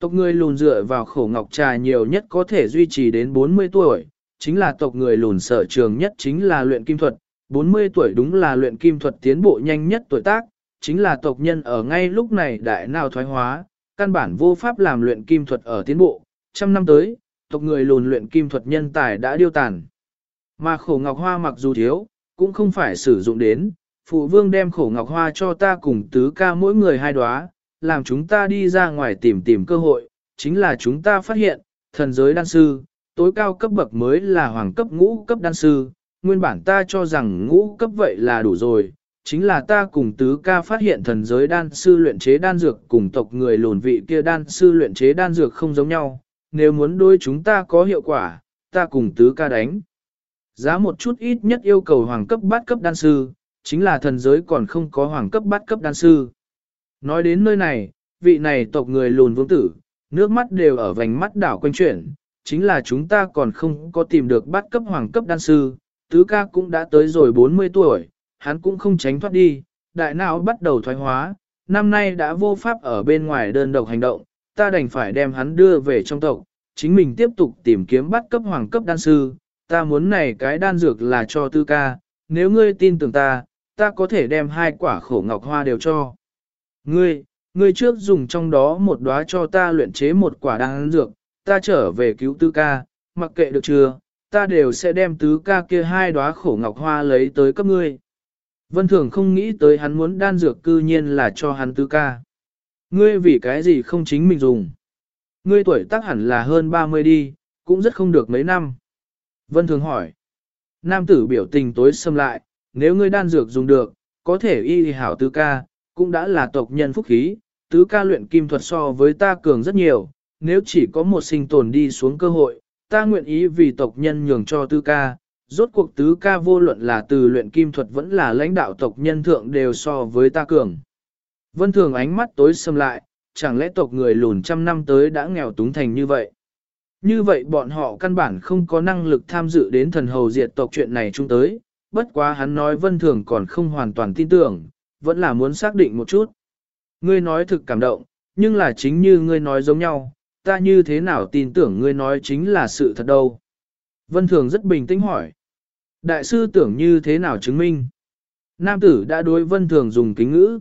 Speaker 1: Tộc người lùn dựa vào khổ ngọc trà nhiều nhất có thể duy trì đến 40 tuổi, chính là tộc người lùn sở trường nhất chính là luyện kim thuật, 40 tuổi đúng là luyện kim thuật tiến bộ nhanh nhất tuổi tác, chính là tộc nhân ở ngay lúc này đại nào thoái hóa, căn bản vô pháp làm luyện kim thuật ở tiến bộ, trăm năm tới, tộc người lùn luyện kim thuật nhân tài đã điêu tàn. Mà khổ ngọc hoa mặc dù thiếu, cũng không phải sử dụng đến, phụ vương đem khổ ngọc hoa cho ta cùng tứ ca mỗi người hai đóa, làm chúng ta đi ra ngoài tìm tìm cơ hội, chính là chúng ta phát hiện, thần giới đan sư, tối cao cấp bậc mới là hoàng cấp ngũ cấp đan sư, nguyên bản ta cho rằng ngũ cấp vậy là đủ rồi, chính là ta cùng tứ ca phát hiện thần giới đan sư luyện chế đan dược cùng tộc người lồn vị kia đan sư luyện chế đan dược không giống nhau, nếu muốn đối chúng ta có hiệu quả, ta cùng tứ ca đánh. Giá một chút ít nhất yêu cầu hoàng cấp bát cấp đan sư, chính là thần giới còn không có hoàng cấp bát cấp đan sư. Nói đến nơi này, vị này tộc người lùn vương tử, nước mắt đều ở vành mắt đảo quanh chuyển, chính là chúng ta còn không có tìm được bát cấp hoàng cấp đan sư, tứ ca cũng đã tới rồi 40 tuổi, hắn cũng không tránh thoát đi, đại não bắt đầu thoái hóa, năm nay đã vô pháp ở bên ngoài đơn độc hành động, ta đành phải đem hắn đưa về trong tộc, chính mình tiếp tục tìm kiếm bắt cấp hoàng cấp đan sư, ta muốn này cái đan dược là cho tư ca, nếu ngươi tin tưởng ta, ta có thể đem hai quả khổ ngọc hoa đều cho. Ngươi, ngươi trước dùng trong đó một đóa cho ta luyện chế một quả đan dược, ta trở về cứu tư ca, mặc kệ được chưa, ta đều sẽ đem tứ ca kia hai đóa khổ ngọc hoa lấy tới cấp ngươi. Vân Thường không nghĩ tới hắn muốn đan dược cư nhiên là cho hắn tứ ca. Ngươi vì cái gì không chính mình dùng? Ngươi tuổi tác hẳn là hơn 30 đi, cũng rất không được mấy năm. Vân Thường hỏi. Nam tử biểu tình tối xâm lại, nếu ngươi đan dược dùng được, có thể y hảo tứ ca, cũng đã là tộc nhân phúc khí, tứ ca luyện kim thuật so với ta cường rất nhiều, nếu chỉ có một sinh tồn đi xuống cơ hội, ta nguyện ý vì tộc nhân nhường cho tứ ca, rốt cuộc tứ ca vô luận là từ luyện kim thuật vẫn là lãnh đạo tộc nhân thượng đều so với ta cường. Vân thường ánh mắt tối xâm lại, chẳng lẽ tộc người lùn trăm năm tới đã nghèo túng thành như vậy? Như vậy bọn họ căn bản không có năng lực tham dự đến thần hầu diệt tộc chuyện này chung tới, bất quá hắn nói vân thường còn không hoàn toàn tin tưởng, vẫn là muốn xác định một chút. Ngươi nói thực cảm động, nhưng là chính như ngươi nói giống nhau, ta như thế nào tin tưởng ngươi nói chính là sự thật đâu. Vân Thường rất bình tĩnh hỏi. Đại sư tưởng như thế nào chứng minh? Nam tử đã đối Vân Thường dùng kính ngữ.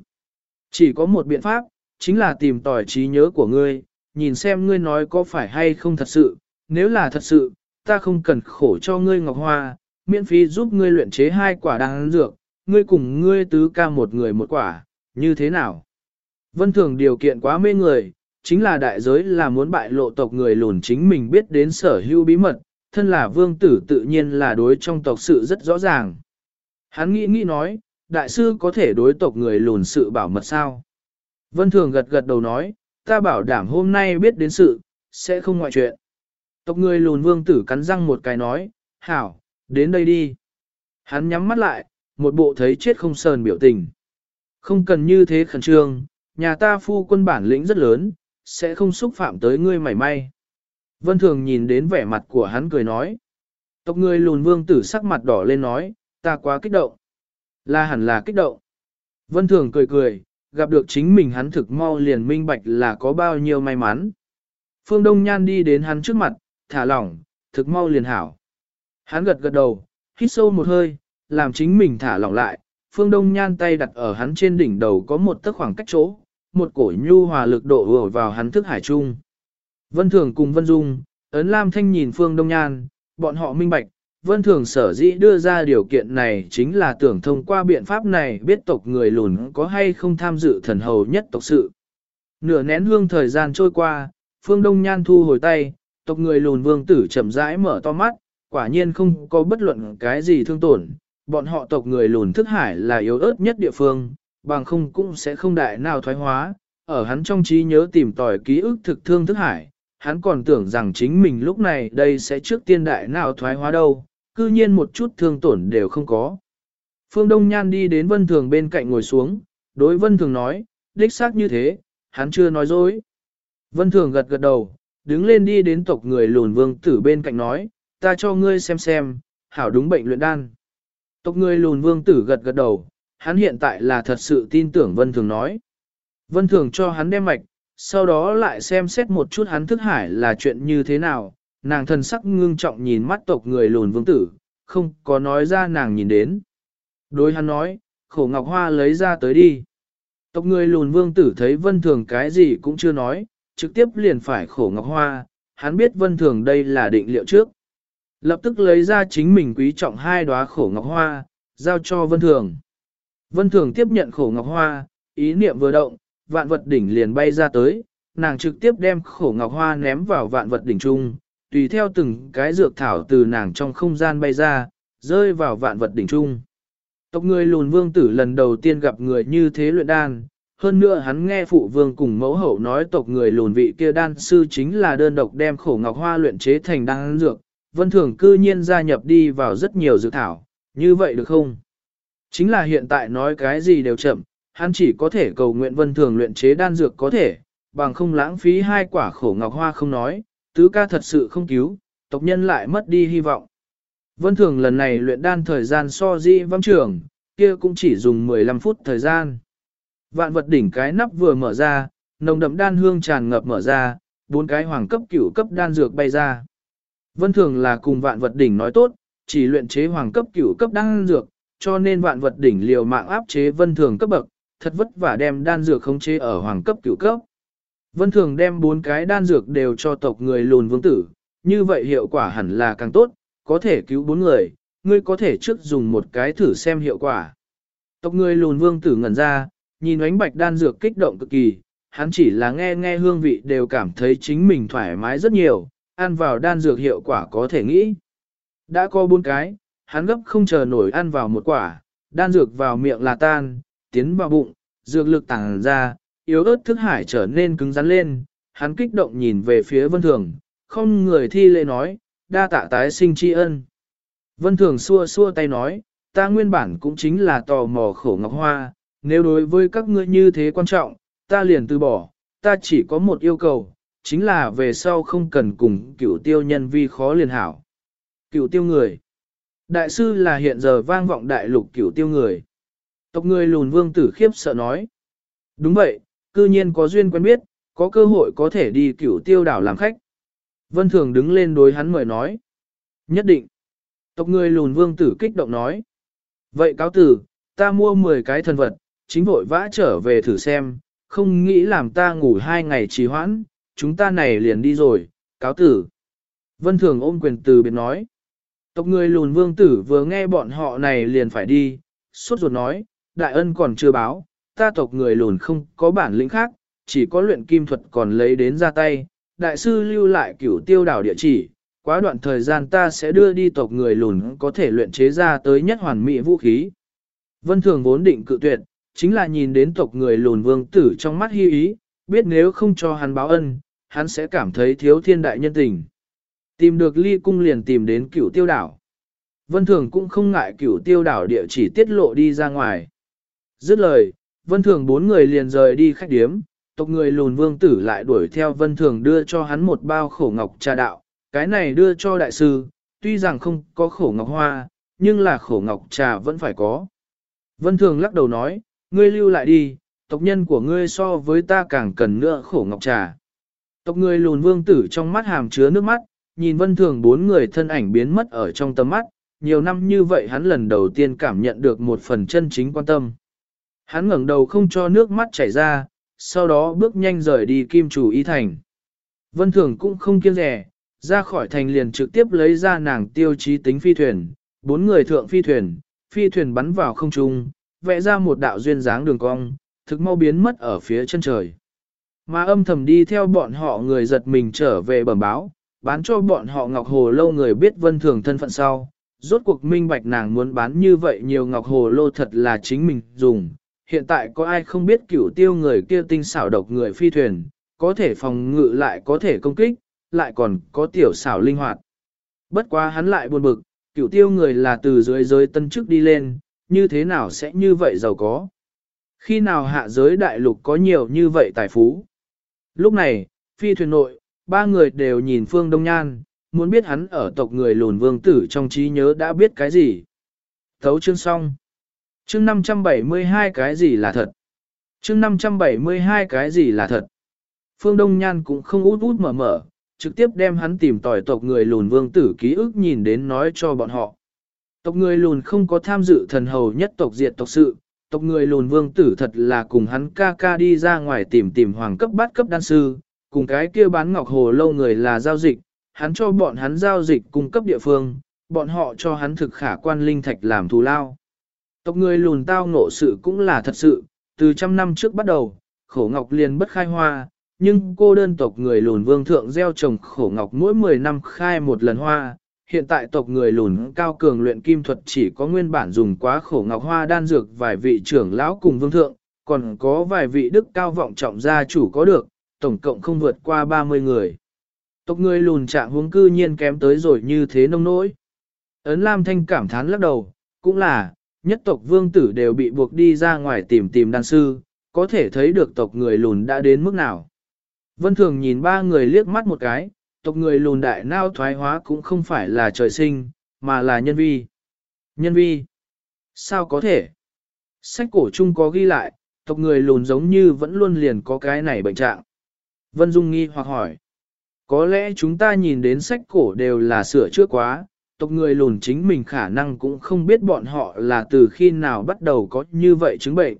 Speaker 1: Chỉ có một biện pháp, chính là tìm tỏi trí nhớ của ngươi, nhìn xem ngươi nói có phải hay không thật sự. Nếu là thật sự, ta không cần khổ cho ngươi ngọc hoa, miễn phí giúp ngươi luyện chế hai quả đan dược, ngươi cùng ngươi tứ ca một người một quả, như thế nào? Vân Thường điều kiện quá mê người, chính là đại giới là muốn bại lộ tộc người lùn chính mình biết đến sở hữu bí mật, thân là vương tử tự nhiên là đối trong tộc sự rất rõ ràng. Hắn nghĩ nghĩ nói, đại sư có thể đối tộc người lùn sự bảo mật sao? Vân Thường gật gật đầu nói, ta bảo đảm hôm nay biết đến sự, sẽ không ngoại chuyện. Tộc người lùn vương tử cắn răng một cái nói, hảo, đến đây đi. Hắn nhắm mắt lại, một bộ thấy chết không sờn biểu tình. Không cần như thế khẩn trương, nhà ta phu quân bản lĩnh rất lớn, sẽ không xúc phạm tới ngươi mảy may. Vân Thường nhìn đến vẻ mặt của hắn cười nói. Tộc người lùn vương tử sắc mặt đỏ lên nói, ta quá kích động. Là hẳn là kích động. Vân Thường cười cười, gặp được chính mình hắn thực mau liền minh bạch là có bao nhiêu may mắn. Phương Đông Nhan đi đến hắn trước mặt, thả lỏng, thực mau liền hảo. Hắn gật gật đầu, hít sâu một hơi, làm chính mình thả lỏng lại. Phương Đông Nhan tay đặt ở hắn trên đỉnh đầu có một tấc khoảng cách chỗ, một cổ nhu hòa lực độ ùa vào hắn thức hải trung. Vân Thường cùng Vân Dung, ấn Lam Thanh nhìn Phương Đông Nhan, bọn họ minh bạch, Vân Thường sở dĩ đưa ra điều kiện này chính là tưởng thông qua biện pháp này biết tộc người lùn có hay không tham dự thần hầu nhất tộc sự. Nửa nén hương thời gian trôi qua, Phương Đông Nhan thu hồi tay, tộc người lùn vương tử chậm rãi mở to mắt, quả nhiên không có bất luận cái gì thương tổn. Bọn họ tộc người lùn thức hải là yếu ớt nhất địa phương, bằng không cũng sẽ không đại nào thoái hóa. Ở hắn trong trí nhớ tìm tòi ký ức thực thương thức hải, hắn còn tưởng rằng chính mình lúc này đây sẽ trước tiên đại nào thoái hóa đâu, cư nhiên một chút thương tổn đều không có. Phương Đông Nhan đi đến Vân Thường bên cạnh ngồi xuống, đối Vân Thường nói, đích xác như thế, hắn chưa nói dối. Vân Thường gật gật đầu, đứng lên đi đến tộc người lùn vương tử bên cạnh nói, ta cho ngươi xem xem, hảo đúng bệnh luyện đan. Tộc người lùn vương tử gật gật đầu, hắn hiện tại là thật sự tin tưởng Vân Thường nói. Vân Thường cho hắn đem mạch, sau đó lại xem xét một chút hắn thức hải là chuyện như thế nào, nàng thần sắc ngưng trọng nhìn mắt tộc người lùn vương tử, không có nói ra nàng nhìn đến. Đối hắn nói, khổ ngọc hoa lấy ra tới đi. Tộc người lùn vương tử thấy vân thường cái gì cũng chưa nói, trực tiếp liền phải khổ ngọc hoa, hắn biết vân thường đây là định liệu trước. Lập tức lấy ra chính mình quý trọng hai đóa khổ ngọc hoa, giao cho vân thường. Vân thường tiếp nhận khổ ngọc hoa, ý niệm vừa động, vạn vật đỉnh liền bay ra tới, nàng trực tiếp đem khổ ngọc hoa ném vào vạn vật đỉnh trung, tùy theo từng cái dược thảo từ nàng trong không gian bay ra, rơi vào vạn vật đỉnh trung. Tộc người lùn vương tử lần đầu tiên gặp người như thế luyện đan, hơn nữa hắn nghe phụ vương cùng mẫu hậu nói tộc người lùn vị kia đan sư chính là đơn độc đem khổ ngọc hoa luyện chế thành đan dược, vân thường cư nhiên gia nhập đi vào rất nhiều dược thảo, như vậy được không? Chính là hiện tại nói cái gì đều chậm, hắn chỉ có thể cầu nguyện vân thường luyện chế đan dược có thể, bằng không lãng phí hai quả khổ ngọc hoa không nói, tứ ca thật sự không cứu, tộc nhân lại mất đi hy vọng. Vân thường lần này luyện đan thời gian so di văng trưởng, kia cũng chỉ dùng 15 phút thời gian. Vạn vật đỉnh cái nắp vừa mở ra, nồng đậm đan hương tràn ngập mở ra, bốn cái hoàng cấp cửu cấp đan dược bay ra. Vân thường là cùng vạn vật đỉnh nói tốt, chỉ luyện chế hoàng cấp cửu cấp đan dược, cho nên vạn vật đỉnh liều mạng áp chế vân thường cấp bậc, thật vất vả đem đan dược khống chế ở hoàng cấp cửu cấp. Vân thường đem bốn cái đan dược đều cho tộc người lùn vương tử, như vậy hiệu quả hẳn là càng tốt, có thể cứu bốn người, ngươi có thể trước dùng một cái thử xem hiệu quả. Tộc người lùn vương tử ngẩn ra, nhìn ánh bạch đan dược kích động cực kỳ, hắn chỉ là nghe nghe hương vị đều cảm thấy chính mình thoải mái rất nhiều, ăn vào đan dược hiệu quả có thể nghĩ. Đã có bốn cái, hắn gấp không chờ nổi ăn vào một quả, đan dược vào miệng là tan, tiến vào bụng, dược lực tàng ra, yếu ớt thức hải trở nên cứng rắn lên, hắn kích động nhìn về phía vân thường, không người thi lễ nói, đa tạ tái sinh tri ân. Vân thường xua xua tay nói, ta nguyên bản cũng chính là tò mò khổ ngọc hoa, nếu đối với các ngươi như thế quan trọng, ta liền từ bỏ, ta chỉ có một yêu cầu, chính là về sau không cần cùng cựu tiêu nhân vi khó liền hảo. Cựu tiêu người. Đại sư là hiện giờ vang vọng đại lục cựu tiêu người. Tộc người lùn vương tử khiếp sợ nói. Đúng vậy, cư nhiên có duyên quen biết, có cơ hội có thể đi cửu tiêu đảo làm khách. Vân Thường đứng lên đối hắn mời nói. Nhất định. Tộc người lùn vương tử kích động nói. Vậy cáo tử, ta mua 10 cái thần vật, chính vội vã trở về thử xem, không nghĩ làm ta ngủ hai ngày trì hoãn, chúng ta này liền đi rồi, cáo tử. Vân Thường ôm quyền từ biệt nói. Tộc người lùn vương tử vừa nghe bọn họ này liền phải đi, suốt ruột nói, đại ân còn chưa báo, ta tộc người lùn không có bản lĩnh khác, chỉ có luyện kim thuật còn lấy đến ra tay. Đại sư lưu lại cửu tiêu đảo địa chỉ, quá đoạn thời gian ta sẽ đưa đi tộc người lùn có thể luyện chế ra tới nhất hoàn mỹ vũ khí. Vân Thường vốn định cự tuyệt, chính là nhìn đến tộc người lùn vương tử trong mắt hy ý, biết nếu không cho hắn báo ân, hắn sẽ cảm thấy thiếu thiên đại nhân tình. Tìm được ly cung liền tìm đến cửu tiêu đảo. Vân Thường cũng không ngại cửu tiêu đảo địa chỉ tiết lộ đi ra ngoài. Dứt lời, Vân Thường bốn người liền rời đi khách điếm, tộc người lùn vương tử lại đuổi theo Vân Thường đưa cho hắn một bao khổ ngọc trà đạo, cái này đưa cho đại sư, tuy rằng không có khổ ngọc hoa, nhưng là khổ ngọc trà vẫn phải có. Vân Thường lắc đầu nói, ngươi lưu lại đi, tộc nhân của ngươi so với ta càng cần nữa khổ ngọc trà. Tộc người lùn vương tử trong mắt hàm chứa nước mắt, nhìn Vân Thường bốn người thân ảnh biến mất ở trong tầm mắt, nhiều năm như vậy hắn lần đầu tiên cảm nhận được một phần chân chính quan tâm. Hắn ngẩng đầu không cho nước mắt chảy ra, sau đó bước nhanh rời đi kim chủ y thành. Vân Thường cũng không kiêng rẻ, ra khỏi thành liền trực tiếp lấy ra nàng tiêu chí tính phi thuyền, bốn người thượng phi thuyền, phi thuyền bắn vào không trung, vẽ ra một đạo duyên dáng đường cong, thực mau biến mất ở phía chân trời. Mà âm thầm đi theo bọn họ người giật mình trở về bẩm báo, bán cho bọn họ Ngọc Hồ Lâu người biết vân thường thân phận sau. Rốt cuộc minh bạch nàng muốn bán như vậy nhiều Ngọc Hồ Lô thật là chính mình dùng. Hiện tại có ai không biết cửu tiêu người kia tinh xảo độc người phi thuyền, có thể phòng ngự lại có thể công kích, lại còn có tiểu xảo linh hoạt. Bất quá hắn lại buồn bực, cửu tiêu người là từ dưới giới tân chức đi lên, như thế nào sẽ như vậy giàu có? Khi nào hạ giới đại lục có nhiều như vậy tài phú? Lúc này, phi thuyền nội, ba người đều nhìn Phương Đông Nhan, muốn biết hắn ở tộc người lùn vương tử trong trí nhớ đã biết cái gì. Thấu chương xong. Chương 572 cái gì là thật? Chương 572 cái gì là thật? Phương Đông Nhan cũng không út út mở mở, trực tiếp đem hắn tìm tỏi tộc người lùn vương tử ký ức nhìn đến nói cho bọn họ. Tộc người lùn không có tham dự thần hầu nhất tộc diệt tộc sự, tộc người lùn vương tử thật là cùng hắn ca ca đi ra ngoài tìm tìm hoàng cấp bát cấp đan sư, cùng cái kia bán ngọc hồ lâu người là giao dịch, hắn cho bọn hắn giao dịch cung cấp địa phương, bọn họ cho hắn thực khả quan linh thạch làm thù lao. Tộc người lùn tao ngộ sự cũng là thật sự, từ trăm năm trước bắt đầu, khổ ngọc liền bất khai hoa, nhưng cô đơn tộc người lùn vương thượng gieo trồng khổ ngọc mỗi 10 năm khai một lần hoa. Hiện tại tộc người lùn cao cường luyện kim thuật chỉ có nguyên bản dùng quá khổ ngọc hoa đan dược vài vị trưởng lão cùng vương thượng, còn có vài vị đức cao vọng trọng gia chủ có được, tổng cộng không vượt qua 30 người. Tộc người lùn trạng huống cư nhiên kém tới rồi như thế nông nỗi. Ấn Lam Thanh cảm thán lắc đầu, cũng là, nhất tộc vương tử đều bị buộc đi ra ngoài tìm tìm đan sư, có thể thấy được tộc người lùn đã đến mức nào. Vân Thường nhìn ba người liếc mắt một cái, tộc người lùn đại nao thoái hóa cũng không phải là trời sinh, mà là nhân vi. Nhân vi? Sao có thể? Sách cổ chung có ghi lại, tộc người lùn giống như vẫn luôn liền có cái này bệnh trạng. Vân Dung nghi hoặc hỏi. Có lẽ chúng ta nhìn đến sách cổ đều là sửa trước quá, tộc người lùn chính mình khả năng cũng không biết bọn họ là từ khi nào bắt đầu có như vậy chứng bệnh.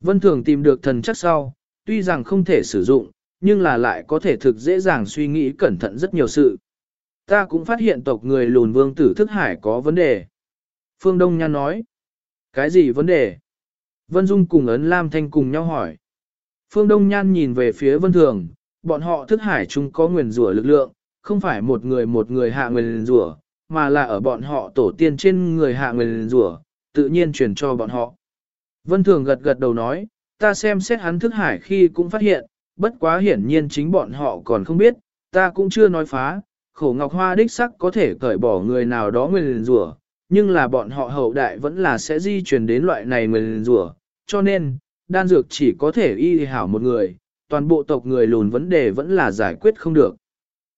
Speaker 1: Vân Thường tìm được thần chắc sau, tuy rằng không thể sử dụng, nhưng là lại có thể thực dễ dàng suy nghĩ cẩn thận rất nhiều sự. Ta cũng phát hiện tộc người lùn vương tử thức hải có vấn đề. Phương Đông Nhan nói. Cái gì vấn đề? Vân Dung cùng ấn Lam Thanh cùng nhau hỏi. Phương Đông Nhan nhìn về phía Vân Thường, bọn họ thức hải chung có nguyền rủa lực lượng, không phải một người một người hạ nguyền rủa, mà là ở bọn họ tổ tiên trên người hạ người rủa, tự nhiên truyền cho bọn họ. Vân Thường gật gật đầu nói, ta xem xét hắn thức hải khi cũng phát hiện, bất quá hiển nhiên chính bọn họ còn không biết, ta cũng chưa nói phá, khổ ngọc hoa đích sắc có thể cởi bỏ người nào đó nguyền rủa, nhưng là bọn họ hậu đại vẫn là sẽ di truyền đến loại này nguyền rủa, cho nên, đan dược chỉ có thể y hảo một người, toàn bộ tộc người lùn vấn đề vẫn là giải quyết không được.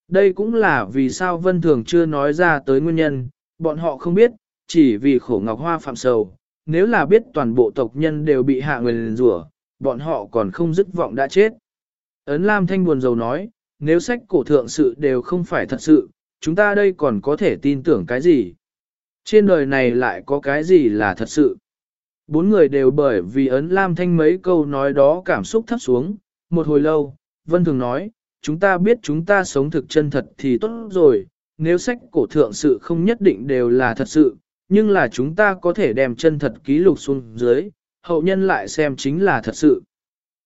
Speaker 1: Đây cũng là vì sao Vân Thường chưa nói ra tới nguyên nhân, bọn họ không biết, chỉ vì khổ ngọc hoa phạm sầu, nếu là biết toàn bộ tộc nhân đều bị hạ người rủa, bọn họ còn không dứt vọng đã chết. Ấn Lam Thanh buồn rầu nói, nếu sách cổ thượng sự đều không phải thật sự, chúng ta đây còn có thể tin tưởng cái gì? Trên đời này lại có cái gì là thật sự? Bốn người đều bởi vì ấn Lam Thanh mấy câu nói đó cảm xúc thấp xuống, một hồi lâu, Vân Thường nói, chúng ta biết chúng ta sống thực chân thật thì tốt rồi, nếu sách cổ thượng sự không nhất định đều là thật sự, nhưng là chúng ta có thể đem chân thật ký lục xuống dưới, hậu nhân lại xem chính là thật sự.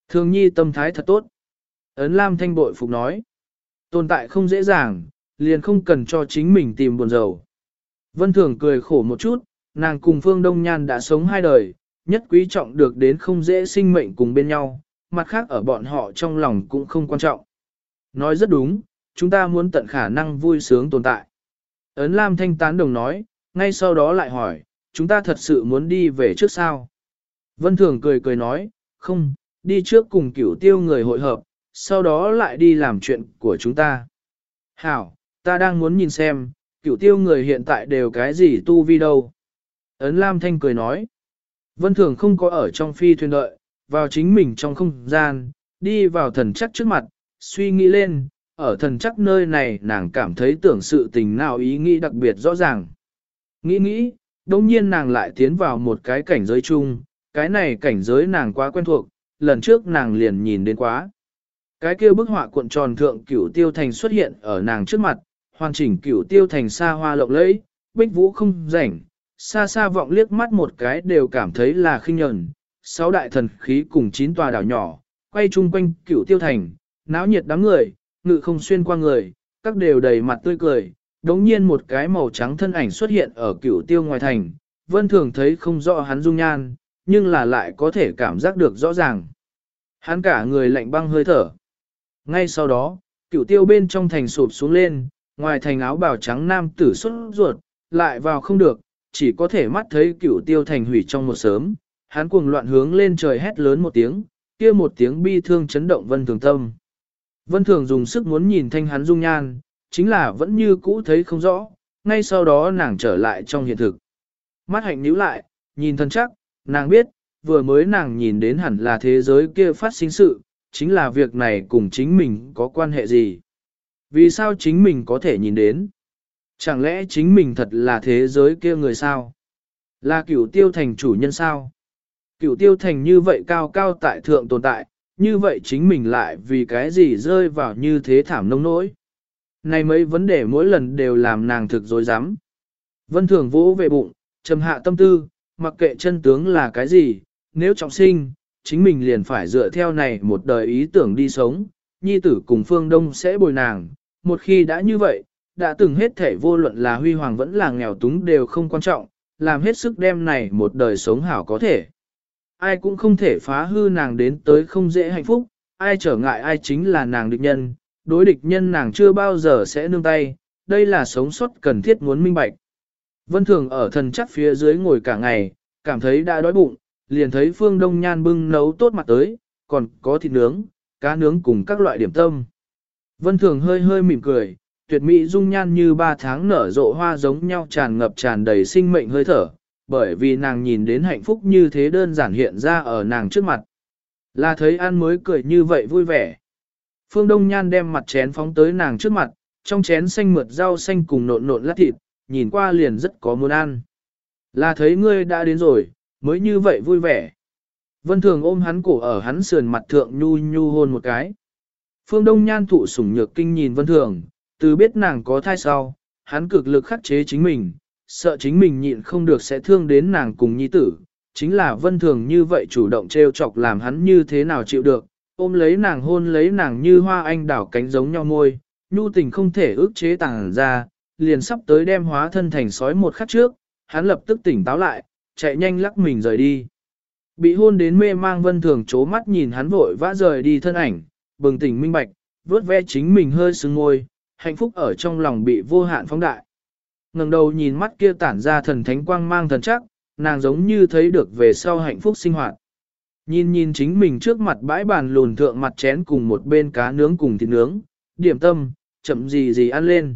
Speaker 1: Thường nhi tâm thái thật tốt. Ấn Lam Thanh bội phục nói, tồn tại không dễ dàng, liền không cần cho chính mình tìm buồn rầu. Vân Thường cười khổ một chút, nàng cùng Phương Đông Nhan đã sống hai đời, nhất quý trọng được đến không dễ sinh mệnh cùng bên nhau, mặt khác ở bọn họ trong lòng cũng không quan trọng. Nói rất đúng, chúng ta muốn tận khả năng vui sướng tồn tại. Ấn Lam Thanh tán đồng nói, ngay sau đó lại hỏi, chúng ta thật sự muốn đi về trước sao? Vân Thường cười cười nói, không, đi trước cùng cửu tiêu người hội hợp, sau đó lại đi làm chuyện của chúng ta. Hảo, ta đang muốn nhìn xem, cửu tiêu người hiện tại đều cái gì tu vi đâu. Ấn Lam Thanh cười nói, Vân Thường không có ở trong phi thuyền đợi, vào chính mình trong không gian, đi vào thần chắc trước mặt, suy nghĩ lên, ở thần chắc nơi này nàng cảm thấy tưởng sự tình nào ý nghĩ đặc biệt rõ ràng. Nghĩ nghĩ, đồng nhiên nàng lại tiến vào một cái cảnh giới chung, cái này cảnh giới nàng quá quen thuộc, lần trước nàng liền nhìn đến quá. Cái kia bức họa cuộn tròn thượng cửu tiêu thành xuất hiện ở nàng trước mặt, hoàn chỉnh cửu tiêu thành xa hoa lộng lẫy, bích vũ không rảnh, xa xa vọng liếc mắt một cái đều cảm thấy là khinh nhẫn. Sáu đại thần khí cùng chín tòa đảo nhỏ, quay chung quanh cửu tiêu thành, náo nhiệt đám người, ngự không xuyên qua người, các đều đầy mặt tươi cười. Đống nhiên một cái màu trắng thân ảnh xuất hiện ở cửu tiêu ngoài thành, vân thường thấy không rõ hắn dung nhan, nhưng là lại có thể cảm giác được rõ ràng. Hắn cả người lạnh băng hơi thở. Ngay sau đó, cửu tiêu bên trong thành sụp xuống lên, ngoài thành áo bào trắng nam tử xuất ruột, lại vào không được, chỉ có thể mắt thấy cửu tiêu thành hủy trong một sớm. Hắn cuồng loạn hướng lên trời hét lớn một tiếng, kia một tiếng bi thương chấn động vân thường tâm. Vân thường dùng sức muốn nhìn thanh hắn dung nhan, chính là vẫn như cũ thấy không rõ, ngay sau đó nàng trở lại trong hiện thực. Mắt hạnh níu lại, nhìn thân chắc, nàng biết, vừa mới nàng nhìn đến hẳn là thế giới kia phát sinh sự, chính là việc này cùng chính mình có quan hệ gì. Vì sao chính mình có thể nhìn đến? Chẳng lẽ chính mình thật là thế giới kia người sao? Là cửu tiêu thành chủ nhân sao? Cửu tiêu thành như vậy cao cao tại thượng tồn tại, như vậy chính mình lại vì cái gì rơi vào như thế thảm nông nỗi. Này mấy vấn đề mỗi lần đều làm nàng thực dối rắm Vân thường vỗ về bụng, trầm hạ tâm tư, mặc kệ chân tướng là cái gì, nếu trọng sinh, chính mình liền phải dựa theo này một đời ý tưởng đi sống, nhi tử cùng phương đông sẽ bồi nàng, một khi đã như vậy, đã từng hết thể vô luận là huy hoàng vẫn là nghèo túng đều không quan trọng, làm hết sức đem này một đời sống hảo có thể. Ai cũng không thể phá hư nàng đến tới không dễ hạnh phúc, ai trở ngại ai chính là nàng địch nhân, đối địch nhân nàng chưa bao giờ sẽ nương tay, đây là sống sót cần thiết muốn minh bạch. Vân Thường ở thần chắc phía dưới ngồi cả ngày, cảm thấy đã đói bụng, liền thấy Phương Đông Nhan bưng nấu tốt mặt tới, còn có thịt nướng, cá nướng cùng các loại điểm tâm. Vân Thường hơi hơi mỉm cười, tuyệt mỹ dung nhan như ba tháng nở rộ hoa giống nhau tràn ngập tràn đầy sinh mệnh hơi thở, bởi vì nàng nhìn đến hạnh phúc như thế đơn giản hiện ra ở nàng trước mặt. Là thấy an mới cười như vậy vui vẻ. Phương Đông Nhan đem mặt chén phóng tới nàng trước mặt, trong chén xanh mượt rau xanh cùng nộn nộn lát thịt, nhìn qua liền rất có muốn ăn. Là thấy ngươi đã đến rồi, mới như vậy vui vẻ. Vân Thường ôm hắn cổ ở hắn sườn mặt thượng nhu nhu hôn một cái. Phương Đông Nhan thụ sủng nhược kinh nhìn Vân Thường, từ biết nàng có thai sau, hắn cực lực khắc chế chính mình, sợ chính mình nhịn không được sẽ thương đến nàng cùng nhi tử. Chính là Vân Thường như vậy chủ động trêu chọc làm hắn như thế nào chịu được, ôm lấy nàng hôn lấy nàng như hoa anh đảo cánh giống nhau môi, nhu tình không thể ước chế tàng ra, liền sắp tới đem hóa thân thành sói một khắc trước, hắn lập tức tỉnh táo lại, chạy nhanh lắc mình rời đi. Bị hôn đến mê mang vân thường chố mắt nhìn hắn vội vã rời đi thân ảnh, bừng tỉnh minh bạch, vớt ve chính mình hơi sưng ngôi, hạnh phúc ở trong lòng bị vô hạn phóng đại ngẩng đầu nhìn mắt kia tản ra thần thánh quang mang thần chắc, nàng giống như thấy được về sau hạnh phúc sinh hoạt. Nhìn nhìn chính mình trước mặt bãi bàn lùn thượng mặt chén cùng một bên cá nướng cùng thịt nướng, điểm tâm, chậm gì gì ăn lên.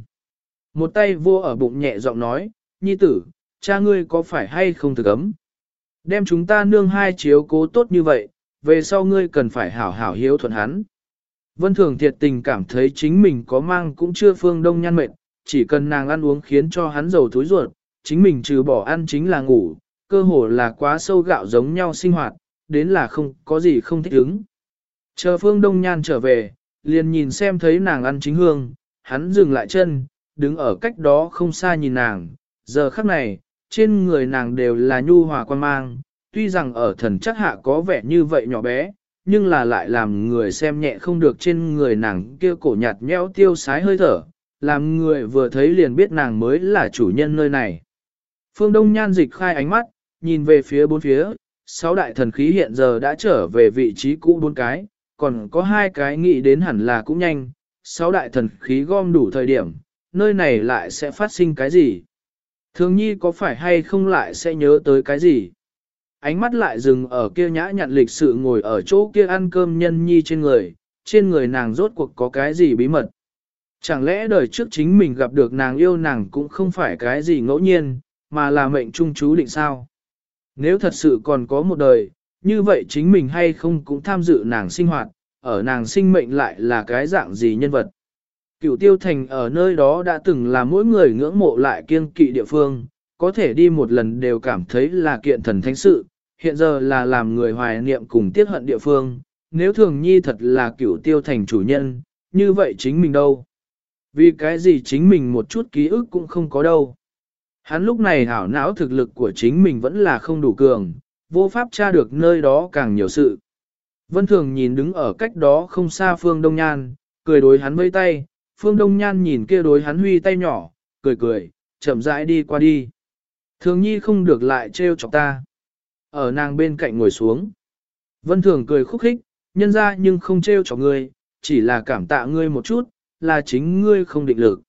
Speaker 1: Một tay vô ở bụng nhẹ giọng nói, nhi tử, cha ngươi có phải hay không thực ấm? Đem chúng ta nương hai chiếu cố tốt như vậy, về sau ngươi cần phải hảo hảo hiếu thuận hắn. Vân Thường thiệt tình cảm thấy chính mình có mang cũng chưa phương đông nhan mệt, chỉ cần nàng ăn uống khiến cho hắn giàu túi ruột, chính mình trừ bỏ ăn chính là ngủ, cơ hồ là quá sâu gạo giống nhau sinh hoạt, đến là không có gì không thích ứng. Chờ phương đông nhan trở về, liền nhìn xem thấy nàng ăn chính hương, hắn dừng lại chân, đứng ở cách đó không xa nhìn nàng, giờ khắc này, trên người nàng đều là nhu hòa quan mang, tuy rằng ở thần chắc hạ có vẻ như vậy nhỏ bé, nhưng là lại làm người xem nhẹ không được trên người nàng kia cổ nhạt nhẽo tiêu sái hơi thở, làm người vừa thấy liền biết nàng mới là chủ nhân nơi này. Phương Đông Nhan dịch khai ánh mắt, nhìn về phía bốn phía, sáu đại thần khí hiện giờ đã trở về vị trí cũ bốn cái, còn có hai cái nghĩ đến hẳn là cũng nhanh, sáu đại thần khí gom đủ thời điểm, nơi này lại sẽ phát sinh cái gì? Thường nhi có phải hay không lại sẽ nhớ tới cái gì? Ánh mắt lại dừng ở kia nhã nhặn lịch sự ngồi ở chỗ kia ăn cơm nhân nhi trên người, trên người nàng rốt cuộc có cái gì bí mật? Chẳng lẽ đời trước chính mình gặp được nàng yêu nàng cũng không phải cái gì ngẫu nhiên, mà là mệnh trung chú định sao? Nếu thật sự còn có một đời, như vậy chính mình hay không cũng tham dự nàng sinh hoạt, ở nàng sinh mệnh lại là cái dạng gì nhân vật? Cửu tiêu thành ở nơi đó đã từng là mỗi người ngưỡng mộ lại kiêng kỵ địa phương, có thể đi một lần đều cảm thấy là kiện thần thánh sự, hiện giờ là làm người hoài niệm cùng tiếc hận địa phương, nếu thường nhi thật là cửu tiêu thành chủ nhân, như vậy chính mình đâu? Vì cái gì chính mình một chút ký ức cũng không có đâu. Hắn lúc này hảo não thực lực của chính mình vẫn là không đủ cường, vô pháp tra được nơi đó càng nhiều sự. Vân Thường nhìn đứng ở cách đó không xa Phương Đông Nhan, cười đối hắn vây tay, Phương Đông Nhan nhìn kia đối hắn huy tay nhỏ, cười cười, chậm rãi đi qua đi. Thường nhi không được lại trêu chọc ta. Ở nàng bên cạnh ngồi xuống. Vân Thường cười khúc khích, nhân ra nhưng không trêu chọc ngươi, chỉ là cảm tạ ngươi một chút, là chính ngươi không định lực.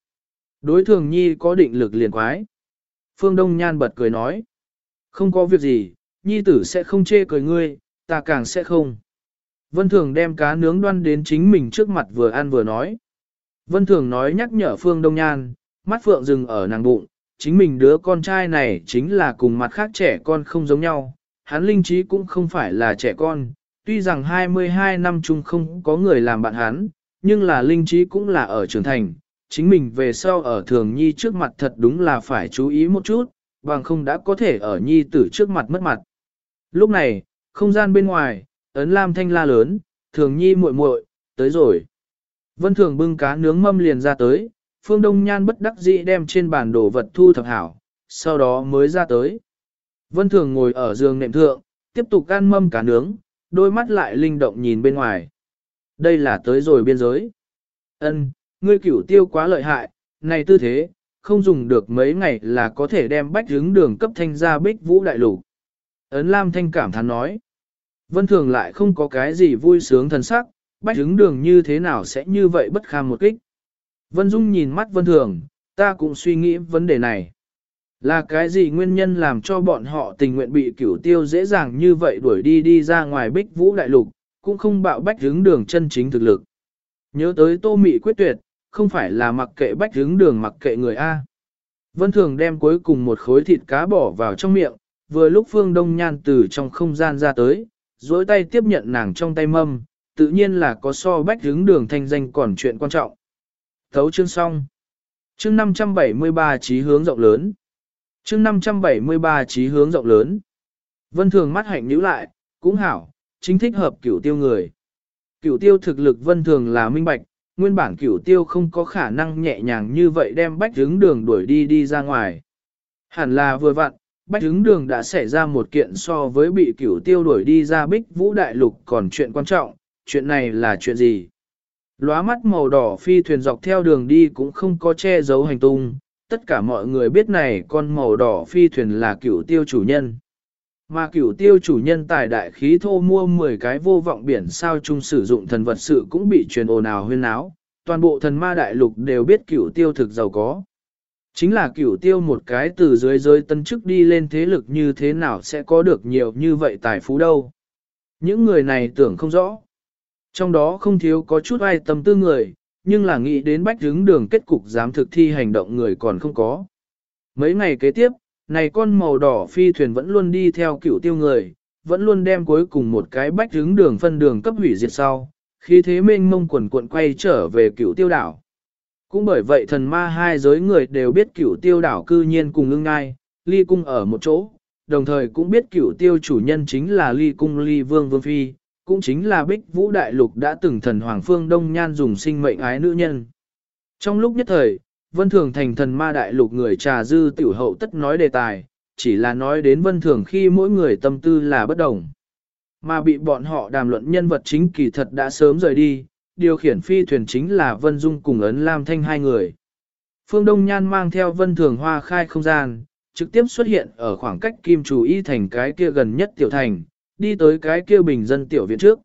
Speaker 1: Đối thường nhi có định lực liền quái. Phương Đông Nhan bật cười nói. Không có việc gì, nhi tử sẽ không chê cười ngươi, ta càng sẽ không. Vân Thường đem cá nướng đoan đến chính mình trước mặt vừa ăn vừa nói. Vân Thường nói nhắc nhở Phương Đông Nhan, mắt Phượng dừng ở nàng bụng, chính mình đứa con trai này chính là cùng mặt khác trẻ con không giống nhau, hắn linh trí cũng không phải là trẻ con, tuy rằng 22 năm chung không có người làm bạn hắn, nhưng là linh trí cũng là ở trưởng thành, chính mình về sau ở thường nhi trước mặt thật đúng là phải chú ý một chút, bằng không đã có thể ở nhi tử trước mặt mất mặt. Lúc này, không gian bên ngoài, ấn lam thanh la lớn, thường nhi muội muội tới rồi. Vân thường bưng cá nướng mâm liền ra tới, phương đông nhan bất đắc dĩ đem trên bàn đồ vật thu thập hảo, sau đó mới ra tới. Vân thường ngồi ở giường nệm thượng, tiếp tục ăn mâm cá nướng, đôi mắt lại linh động nhìn bên ngoài. Đây là tới rồi biên giới. Ân, ngươi cửu tiêu quá lợi hại, này tư thế, không dùng được mấy ngày là có thể đem bách hướng đường cấp thanh ra bích vũ đại lục. Ấn Lam thanh cảm thán nói. Vân thường lại không có cái gì vui sướng thần sắc, bách hướng đường như thế nào sẽ như vậy bất kham một kích. Vân Dung nhìn mắt Vân thường, ta cũng suy nghĩ vấn đề này. Là cái gì nguyên nhân làm cho bọn họ tình nguyện bị cửu tiêu dễ dàng như vậy đuổi đi đi ra ngoài bích vũ đại lục, cũng không bạo bách hướng đường chân chính thực lực. Nhớ tới tô mị quyết tuyệt, không phải là mặc kệ bách hướng đường mặc kệ người A. Vân Thường đem cuối cùng một khối thịt cá bỏ vào trong miệng, vừa lúc Phương Đông Nhan từ trong không gian ra tới, dối tay tiếp nhận nàng trong tay mâm, tự nhiên là có so bách hướng đường thanh danh còn chuyện quan trọng. Thấu chương xong. Chương 573 trí hướng rộng lớn. Chương 573 trí hướng rộng lớn. Vân Thường mắt hạnh nhíu lại, cũng hảo, chính thích hợp cửu tiêu người. Cửu tiêu thực lực Vân Thường là minh bạch, nguyên bản cửu tiêu không có khả năng nhẹ nhàng như vậy đem bách hướng đường đuổi đi đi ra ngoài. Hẳn là vừa vặn, bách hướng đường đã xảy ra một kiện so với bị cửu tiêu đuổi đi ra bích vũ đại lục còn chuyện quan trọng, chuyện này là chuyện gì? Lóa mắt màu đỏ phi thuyền dọc theo đường đi cũng không có che giấu hành tung, tất cả mọi người biết này con màu đỏ phi thuyền là cửu tiêu chủ nhân. Mà cửu tiêu chủ nhân tài đại khí thô mua 10 cái vô vọng biển sao chung sử dụng thần vật sự cũng bị truyền ồn ào huyên áo, toàn bộ thần ma đại lục đều biết cửu tiêu thực giàu có. Chính là cửu tiêu một cái từ dưới giới tân chức đi lên thế lực như thế nào sẽ có được nhiều như vậy tài phú đâu. Những người này tưởng không rõ. Trong đó không thiếu có chút ai tâm tư người, nhưng là nghĩ đến bách hướng đường kết cục dám thực thi hành động người còn không có. Mấy ngày kế tiếp, này con màu đỏ phi thuyền vẫn luôn đi theo cựu tiêu người, vẫn luôn đem cuối cùng một cái bách hướng đường phân đường cấp hủy diệt sau, khi thế mênh mông quần cuộn quay trở về cựu tiêu đảo. Cũng bởi vậy thần ma hai giới người đều biết cựu tiêu đảo cư nhiên cùng ưng ngai, ly cung ở một chỗ, đồng thời cũng biết cựu tiêu chủ nhân chính là ly cung ly vương vương phi, cũng chính là bích vũ đại lục đã từng thần hoàng phương đông nhan dùng sinh mệnh ái nữ nhân. Trong lúc nhất thời, vân thường thành thần ma đại lục người trà dư tiểu hậu tất nói đề tài, chỉ là nói đến vân thường khi mỗi người tâm tư là bất đồng. Mà bị bọn họ đàm luận nhân vật chính kỳ thật đã sớm rời đi, điều khiển phi thuyền chính là Vân Dung cùng ấn Lam Thanh hai người. Phương Đông Nhan mang theo Vân Thường Hoa khai không gian, trực tiếp xuất hiện ở khoảng cách kim chủ y thành cái kia gần nhất tiểu thành, đi tới cái kia bình dân tiểu viện trước.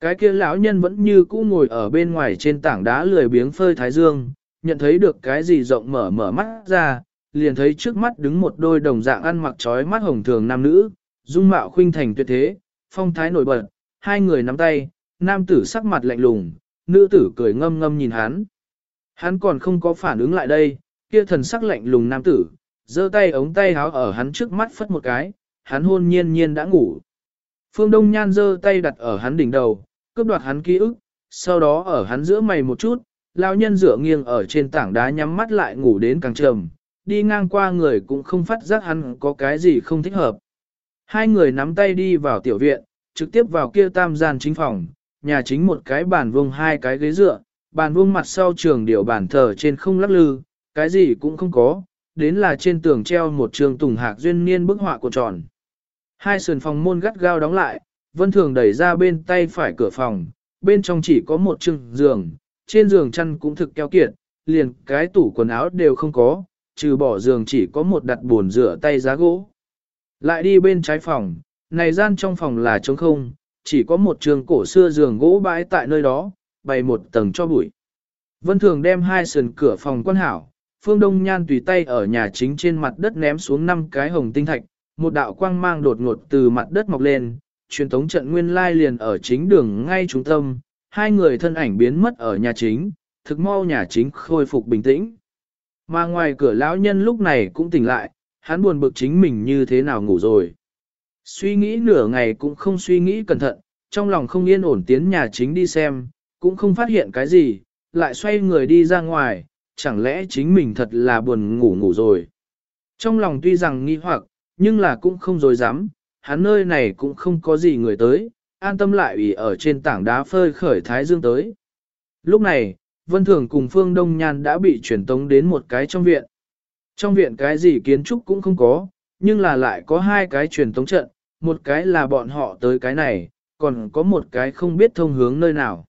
Speaker 1: Cái kia lão nhân vẫn như cũ ngồi ở bên ngoài trên tảng đá lười biếng phơi thái dương, nhận thấy được cái gì rộng mở mở mắt ra, liền thấy trước mắt đứng một đôi đồng dạng ăn mặc trói mắt hồng thường nam nữ, dung mạo khuynh thành tuyệt thế, phong thái nổi bật, hai người nắm tay, nam tử sắc mặt lạnh lùng, nữ tử cười ngâm ngâm nhìn hắn. Hắn còn không có phản ứng lại đây, kia thần sắc lạnh lùng nam tử, giơ tay ống tay háo ở hắn trước mắt phất một cái, hắn hôn nhiên nhiên đã ngủ. Phương Đông Nhan giơ tay đặt ở hắn đỉnh đầu, cướp đoạt hắn ký ức, sau đó ở hắn giữa mày một chút, lão nhân dựa nghiêng ở trên tảng đá nhắm mắt lại ngủ đến càng trầm, đi ngang qua người cũng không phát giác hắn có cái gì không thích hợp. Hai người nắm tay đi vào tiểu viện, trực tiếp vào kia tam gian chính phòng, nhà chính một cái bàn vuông hai cái ghế dựa, bàn vuông mặt sau trường điều bàn thờ trên không lắc lư, cái gì cũng không có, đến là trên tường treo một trường tùng hạc duyên niên bức họa của tròn. Hai sườn phòng môn gắt gao đóng lại, vân thường đẩy ra bên tay phải cửa phòng, bên trong chỉ có một chừng giường, trên giường chăn cũng thực keo kiệt, liền cái tủ quần áo đều không có, trừ bỏ giường chỉ có một đặt bồn rửa tay giá gỗ. Lại đi bên trái phòng, này gian trong phòng là trống không, chỉ có một trường cổ xưa giường gỗ bãi tại nơi đó, bày một tầng cho bụi. Vân Thường đem hai sườn cửa phòng quan hảo, Phương Đông Nhan tùy tay ở nhà chính trên mặt đất ném xuống năm cái hồng tinh thạch, một đạo quang mang đột ngột từ mặt đất mọc lên, truyền tống trận nguyên lai liền ở chính đường ngay trung tâm, hai người thân ảnh biến mất ở nhà chính, thực mau nhà chính khôi phục bình tĩnh. Mà ngoài cửa lão nhân lúc này cũng tỉnh lại, hắn buồn bực chính mình như thế nào ngủ rồi. Suy nghĩ nửa ngày cũng không suy nghĩ cẩn thận, trong lòng không yên ổn tiến nhà chính đi xem, cũng không phát hiện cái gì, lại xoay người đi ra ngoài, chẳng lẽ chính mình thật là buồn ngủ ngủ rồi. Trong lòng tuy rằng nghi hoặc, nhưng là cũng không dối dám, hắn nơi này cũng không có gì người tới, an tâm lại ủy ở trên tảng đá phơi khởi thái dương tới. Lúc này, Vân Thường cùng Phương Đông Nhan đã bị chuyển tống đến một cái trong viện. Trong viện cái gì kiến trúc cũng không có, nhưng là lại có hai cái truyền tống trận, một cái là bọn họ tới cái này, còn có một cái không biết thông hướng nơi nào.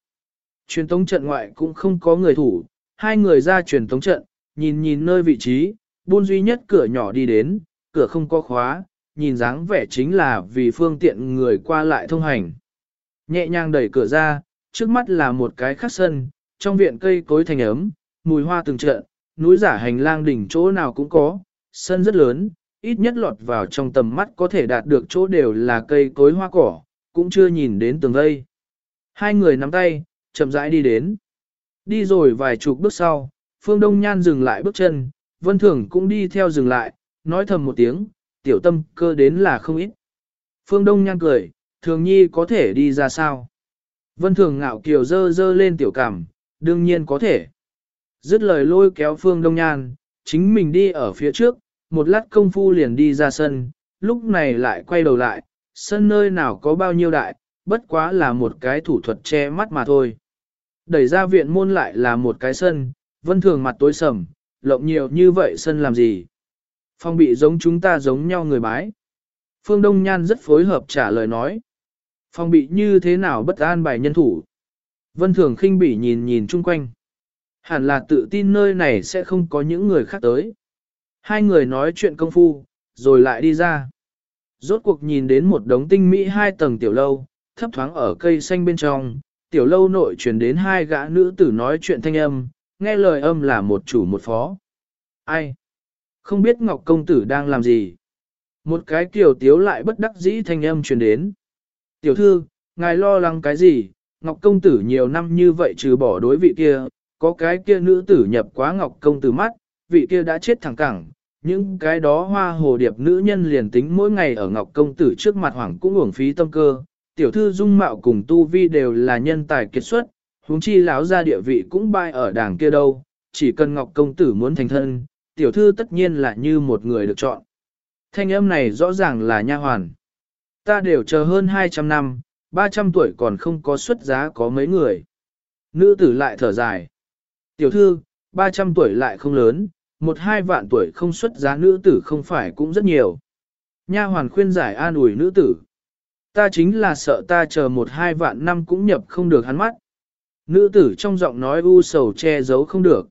Speaker 1: Truyền tống trận ngoại cũng không có người thủ, hai người ra truyền tống trận, nhìn nhìn nơi vị trí, buôn duy nhất cửa nhỏ đi đến, cửa không có khóa, nhìn dáng vẻ chính là vì phương tiện người qua lại thông hành. Nhẹ nhàng đẩy cửa ra, trước mắt là một cái khắc sân, trong viện cây cối thành ấm, mùi hoa từng trận, núi giả hành lang đỉnh chỗ nào cũng có, sân rất lớn, ít nhất lọt vào trong tầm mắt có thể đạt được chỗ đều là cây cối hoa cỏ, cũng chưa nhìn đến tường vây. Hai người nắm tay, chậm rãi đi đến. Đi rồi vài chục bước sau, Phương Đông Nhan dừng lại bước chân, Vân Thường cũng đi theo dừng lại, nói thầm một tiếng, tiểu tâm cơ đến là không ít. Phương Đông Nhan cười, Thường Nhi có thể đi ra sao? Vân Thường ngạo kiều dơ dơ lên tiểu cảm, đương nhiên có thể. Dứt lời lôi kéo Phương Đông Nhan, chính mình đi ở phía trước, một lát công phu liền đi ra sân, lúc này lại quay đầu lại, sân nơi nào có bao nhiêu đại, bất quá là một cái thủ thuật che mắt mà thôi. Đẩy ra viện môn lại là một cái sân, vân thường mặt tối sầm, lộng nhiều như vậy sân làm gì? Phong bị giống chúng ta giống nhau người bái. Phương Đông Nhan rất phối hợp trả lời nói. Phong bị như thế nào bất an bài nhân thủ? Vân thường khinh bỉ nhìn nhìn chung quanh. Hẳn là tự tin nơi này sẽ không có những người khác tới. Hai người nói chuyện công phu, rồi lại đi ra. Rốt cuộc nhìn đến một đống tinh mỹ hai tầng tiểu lâu, thấp thoáng ở cây xanh bên trong, tiểu lâu nội truyền đến hai gã nữ tử nói chuyện thanh âm, nghe lời âm là một chủ một phó. Ai? Không biết Ngọc Công Tử đang làm gì? Một cái tiểu tiếu lại bất đắc dĩ thanh âm truyền đến. Tiểu thư, ngài lo lắng cái gì? Ngọc Công Tử nhiều năm như vậy trừ bỏ đối vị kia, có cái kia nữ tử nhập quá Ngọc Công Tử mắt, vị kia đã chết thẳng cẳng, những cái đó hoa hồ điệp nữ nhân liền tính mỗi ngày ở Ngọc Công Tử trước mặt hoàng cũng uổng phí tâm cơ, tiểu thư dung mạo cùng tu vi đều là nhân tài kiệt xuất, huống chi lão ra địa vị cũng bay ở đảng kia đâu, chỉ cần Ngọc Công Tử muốn thành thân, tiểu thư tất nhiên là như một người được chọn. Thanh âm này rõ ràng là nha hoàn. Ta đều chờ hơn 200 năm, 300 tuổi còn không có xuất giá có mấy người. Nữ tử lại thở dài. Tiểu thư, 300 tuổi lại không lớn, một hai vạn tuổi không xuất giá nữ tử không phải cũng rất nhiều. Nha hoàn khuyên giải an ủi nữ tử. Ta chính là sợ ta chờ một hai vạn năm cũng nhập không được hắn mắt. Nữ tử trong giọng nói u sầu che giấu không được.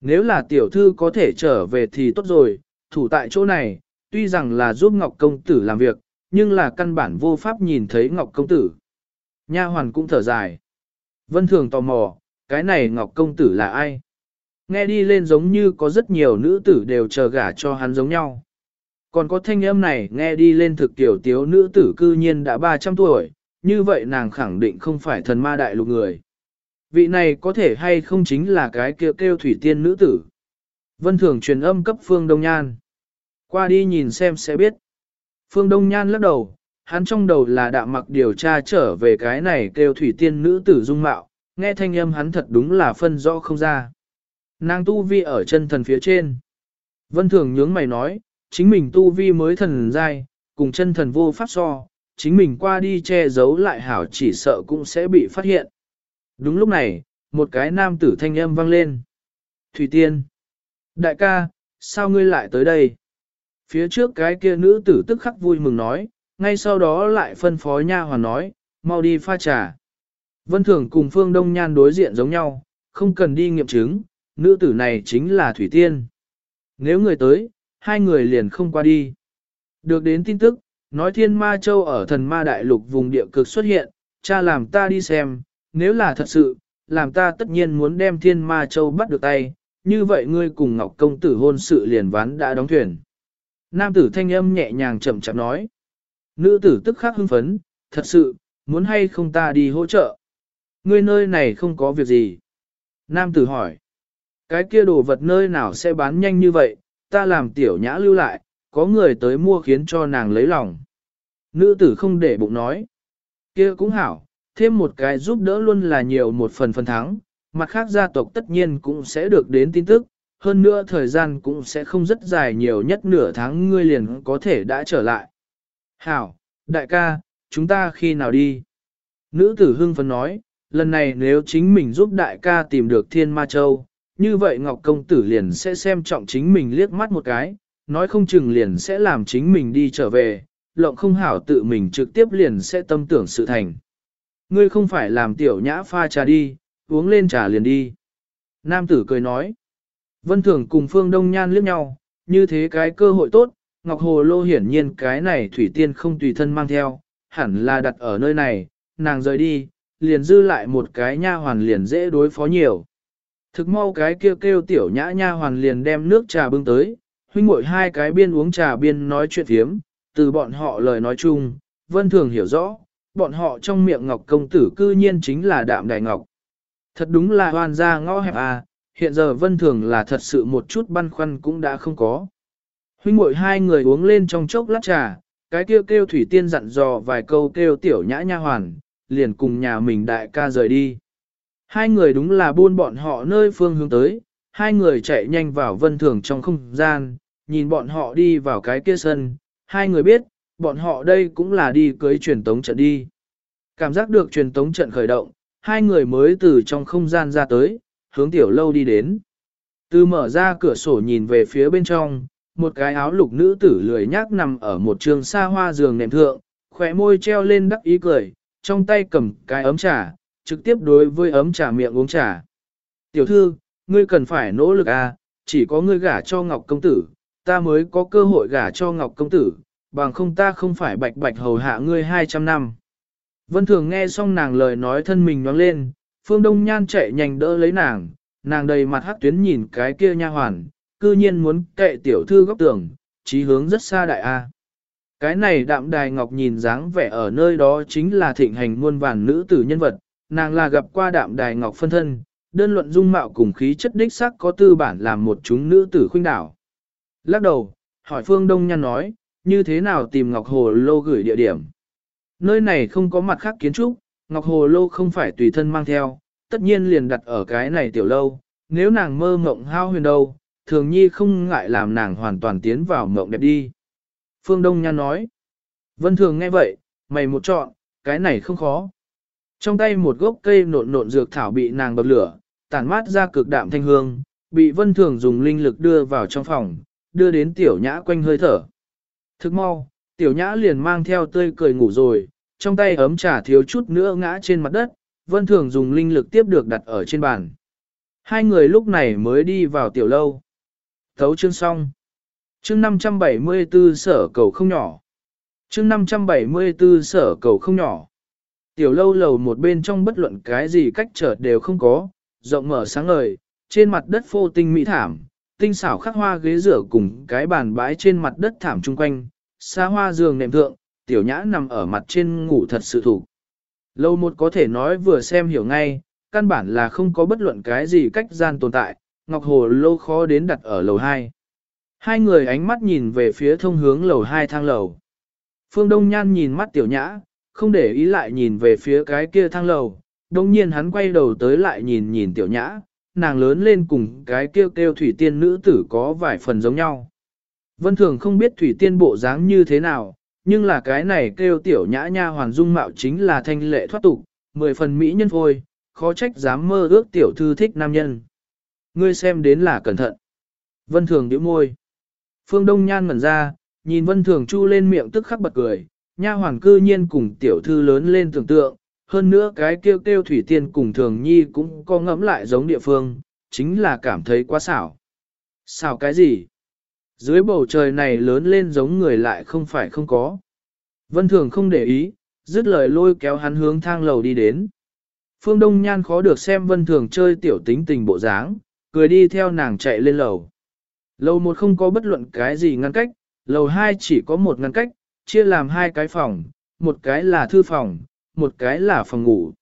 Speaker 1: Nếu là tiểu thư có thể trở về thì tốt rồi, thủ tại chỗ này, tuy rằng là giúp Ngọc Công Tử làm việc, nhưng là căn bản vô pháp nhìn thấy Ngọc Công Tử. Nha hoàn cũng thở dài. Vân Thường tò mò, cái này Ngọc Công Tử là ai? Nghe đi lên giống như có rất nhiều nữ tử đều chờ gả cho hắn giống nhau. Còn có thanh âm này nghe đi lên thực tiểu tiếu nữ tử cư nhiên đã 300 tuổi, như vậy nàng khẳng định không phải thần ma đại lục người. Vị này có thể hay không chính là cái kêu kêu thủy tiên nữ tử. Vân Thường truyền âm cấp Phương Đông Nhan. Qua đi nhìn xem sẽ biết. Phương Đông Nhan lắc đầu, hắn trong đầu là đạm mặc điều tra trở về cái này kêu thủy tiên nữ tử dung mạo, nghe thanh âm hắn thật đúng là phân rõ không ra. Nàng tu vi ở chân thần phía trên. Vân Thường nhướng mày nói, chính mình tu vi mới thần giai, cùng chân thần vô pháp so, chính mình qua đi che giấu lại hảo chỉ sợ cũng sẽ bị phát hiện. Đúng lúc này, một cái nam tử thanh âm vang lên. Thủy Tiên. Đại ca, sao ngươi lại tới đây? Phía trước cái kia nữ tử tức khắc vui mừng nói, ngay sau đó lại phân phó nha hoàn nói, mau đi pha trà. Vân Thường cùng Phương Đông Nhan đối diện giống nhau, không cần đi nghiệm chứng, nữ tử này chính là Thủy Tiên. Nếu người tới, hai người liền không qua đi. Được đến tin tức, nói thiên ma châu ở thần ma đại lục vùng địa cực xuất hiện, cha làm ta đi xem, nếu là thật sự, làm ta tất nhiên muốn đem thiên ma châu bắt được tay, như vậy ngươi cùng Ngọc Công Tử hôn sự liền ván đã đóng thuyền. Nam tử thanh âm nhẹ nhàng chậm chậm nói. Nữ tử tức khắc hưng phấn, thật sự, muốn hay không ta đi hỗ trợ. Ngươi nơi này không có việc gì. Nam tử hỏi. Cái kia đồ vật nơi nào sẽ bán nhanh như vậy, ta làm tiểu nhã lưu lại, có người tới mua khiến cho nàng lấy lòng. Nữ tử không để bụng nói. kia cũng hảo, thêm một cái giúp đỡ luôn là nhiều một phần phần thắng, mặt khác gia tộc tất nhiên cũng sẽ được đến tin tức, hơn nữa thời gian cũng sẽ không rất dài nhiều nhất nửa tháng ngươi liền có thể đã trở lại. Hảo, đại ca, chúng ta khi nào đi? Nữ tử hưng phấn nói, lần này nếu chính mình giúp đại ca tìm được thiên ma châu, như vậy Ngọc Công Tử liền sẽ xem trọng chính mình liếc mắt một cái, nói không chừng liền sẽ làm chính mình đi trở về, lộng không hảo tự mình trực tiếp liền sẽ tâm tưởng sự thành. Ngươi không phải làm tiểu nhã pha trà đi, uống lên trà liền đi. Nam tử cười nói. Vân Thường cùng Phương Đông Nhan liếc nhau, như thế cái cơ hội tốt, Ngọc Hồ Lô hiển nhiên cái này Thủy Tiên không tùy thân mang theo, hẳn là đặt ở nơi này, nàng rời đi, liền dư lại một cái nha hoàn liền dễ đối phó nhiều. Thực mau cái kêu kêu tiểu nhã nha hoàn liền đem nước trà bưng tới, huynh muội hai cái biên uống trà biên nói chuyện thiếm, từ bọn họ lời nói chung, Vân Thường hiểu rõ, bọn họ trong miệng Ngọc Công Tử cư nhiên chính là Đạm Đại Ngọc. Thật đúng là hoàn gia ngõ hẹp à, hiện giờ Vân Thường là thật sự một chút băn khoăn cũng đã không có. Huynh muội hai người uống lên trong chốc lát trà, cái kêu kêu thủy tiên dặn dò vài câu kêu tiểu nhã nha hoàn, liền cùng nhà mình đại ca rời đi. Hai người đúng là buôn bọn họ nơi phương hướng tới, hai người chạy nhanh vào vân thường trong không gian, nhìn bọn họ đi vào cái kia sân, hai người biết, bọn họ đây cũng là đi cưới truyền tống trận đi. Cảm giác được truyền tống trận khởi động, hai người mới từ trong không gian ra tới, hướng tiểu lâu đi đến. Từ mở ra cửa sổ nhìn về phía bên trong, một cái áo lục nữ tử lười nhác nằm ở một trường xa hoa giường nệm thượng, khỏe môi treo lên đắc ý cười, trong tay cầm cái ấm trà, trực tiếp đối với ấm trà miệng uống trà. Tiểu thư, ngươi cần phải nỗ lực à, chỉ có ngươi gả cho Ngọc Công Tử, ta mới có cơ hội gả cho Ngọc Công Tử, bằng không ta không phải bạch bạch hầu hạ ngươi 200 năm. Vân Thường nghe xong nàng lời nói thân mình nhoáng lên, Phương Đông Nhan chạy nhanh đỡ lấy nàng, nàng đầy mặt hắc tuyến nhìn cái kia nha hoàn, cư nhiên muốn kệ tiểu thư góc tường, chí hướng rất xa đại A. Cái này đạm đài ngọc nhìn dáng vẻ ở nơi đó chính là thịnh hành muôn vàn nữ tử nhân vật, nàng là gặp qua đạm đài ngọc phân thân, đơn luận dung mạo cùng khí chất đích sắc có tư bản làm một chúng nữ tử khuynh đảo. Lắc đầu, hỏi Phương Đông Nhan nói, như thế nào tìm Ngọc Hồ Lô gửi địa điểm. Nơi này không có mặt khác kiến trúc, Ngọc Hồ Lô không phải tùy thân mang theo, tất nhiên liền đặt ở cái này tiểu lâu, nếu nàng mơ mộng hao huyền đâu, thường nhi không ngại làm nàng hoàn toàn tiến vào mộng đẹp đi. Phương Đông Nhan nói, Vân Thường nghe vậy, mày một chọn, cái này không khó. Trong tay một gốc cây nộn nộn dược thảo bị nàng bập lửa, tản mát ra cực đạm thanh hương, bị Vân Thường dùng linh lực đưa vào trong phòng, đưa đến tiểu nhã quanh hơi thở. Thức mau, tiểu nhã liền mang theo tươi cười ngủ rồi, trong tay ấm trà thiếu chút nữa ngã trên mặt đất, Vân Thường dùng linh lực tiếp được đặt ở trên bàn. Hai người lúc này mới đi vào tiểu lâu. Thấu chương xong. chương 574 sở cầu không nhỏ. chương 574 sở cầu không nhỏ. Tiểu lâu lầu một bên trong bất luận cái gì cách trở đều không có, rộng mở sáng ngời, trên mặt đất phô tinh mỹ thảm, tinh xảo khắc hoa ghế rửa cùng cái bàn bãi trên mặt đất thảm chung quanh, xa hoa giường nệm thượng, tiểu nhã nằm ở mặt trên ngủ thật sự thủ. Lâu một có thể nói vừa xem hiểu ngay, căn bản là không có bất luận cái gì cách gian tồn tại, Ngọc Hồ lâu khó đến đặt ở lầu 2. Hai người ánh mắt nhìn về phía thông hướng lầu 2 thang lầu. Phương Đông Nhan nhìn mắt tiểu nhã, không để ý lại nhìn về phía cái kia thang lầu. đồng nhiên hắn quay đầu tới lại nhìn nhìn tiểu nhã, nàng lớn lên cùng cái kêu kêu thủy tiên nữ tử có vài phần giống nhau. Vân Thường không biết thủy tiên bộ dáng như thế nào, nhưng là cái này kêu tiểu nhã nha hoàn dung mạo chính là thanh lệ thoát tục, mười phần mỹ nhân phôi, khó trách dám mơ ước tiểu thư thích nam nhân. Ngươi xem đến là cẩn thận. Vân Thường nhíu môi. Phương Đông Nhan ngẩn ra, nhìn Vân Thường chu lên miệng tức khắc bật cười, nha hoàn cư nhiên cùng tiểu thư lớn lên tưởng tượng, hơn nữa cái kêu kêu thủy tiên cùng thường nhi cũng có ngẫm lại giống địa phương, chính là cảm thấy quá xảo. Xảo cái gì? Dưới bầu trời này lớn lên giống người lại không phải không có. Vân thường không để ý, dứt lời lôi kéo hắn hướng thang lầu đi đến. Phương Đông Nhan khó được xem Vân Thường chơi tiểu tính tình bộ dáng, cười đi theo nàng chạy lên lầu. Lầu một không có bất luận cái gì ngăn cách, lầu hai chỉ có một ngăn cách, chia làm hai cái phòng, một cái là thư phòng, một cái là phòng ngủ.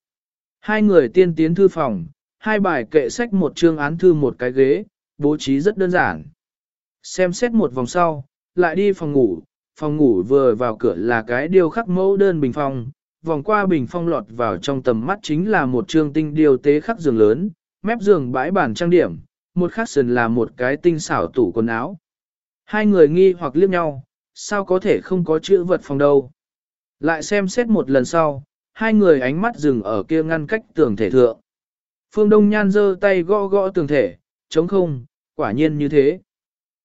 Speaker 1: Hai người tiên tiến thư phòng, hai bài kệ sách một chương án thư một cái ghế, bố trí rất đơn giản. Xem xét một vòng sau, lại đi phòng ngủ, phòng ngủ vừa vào cửa là cái điêu khắc mẫu đơn bình phong, vòng qua bình phong lọt vào trong tầm mắt chính là một trương tinh điều tế khắc giường lớn, mép giường bãi bàn trang điểm, một khắc sườn là một cái tinh xảo tủ quần áo. Hai người nghi hoặc liếc nhau, sao có thể không có chữ vật phòng đâu. Lại xem xét một lần sau, hai người ánh mắt dừng ở kia ngăn cách tường thể thượng. Phương Đông Nhan giơ tay gõ gõ tường thể, chống không, quả nhiên như thế.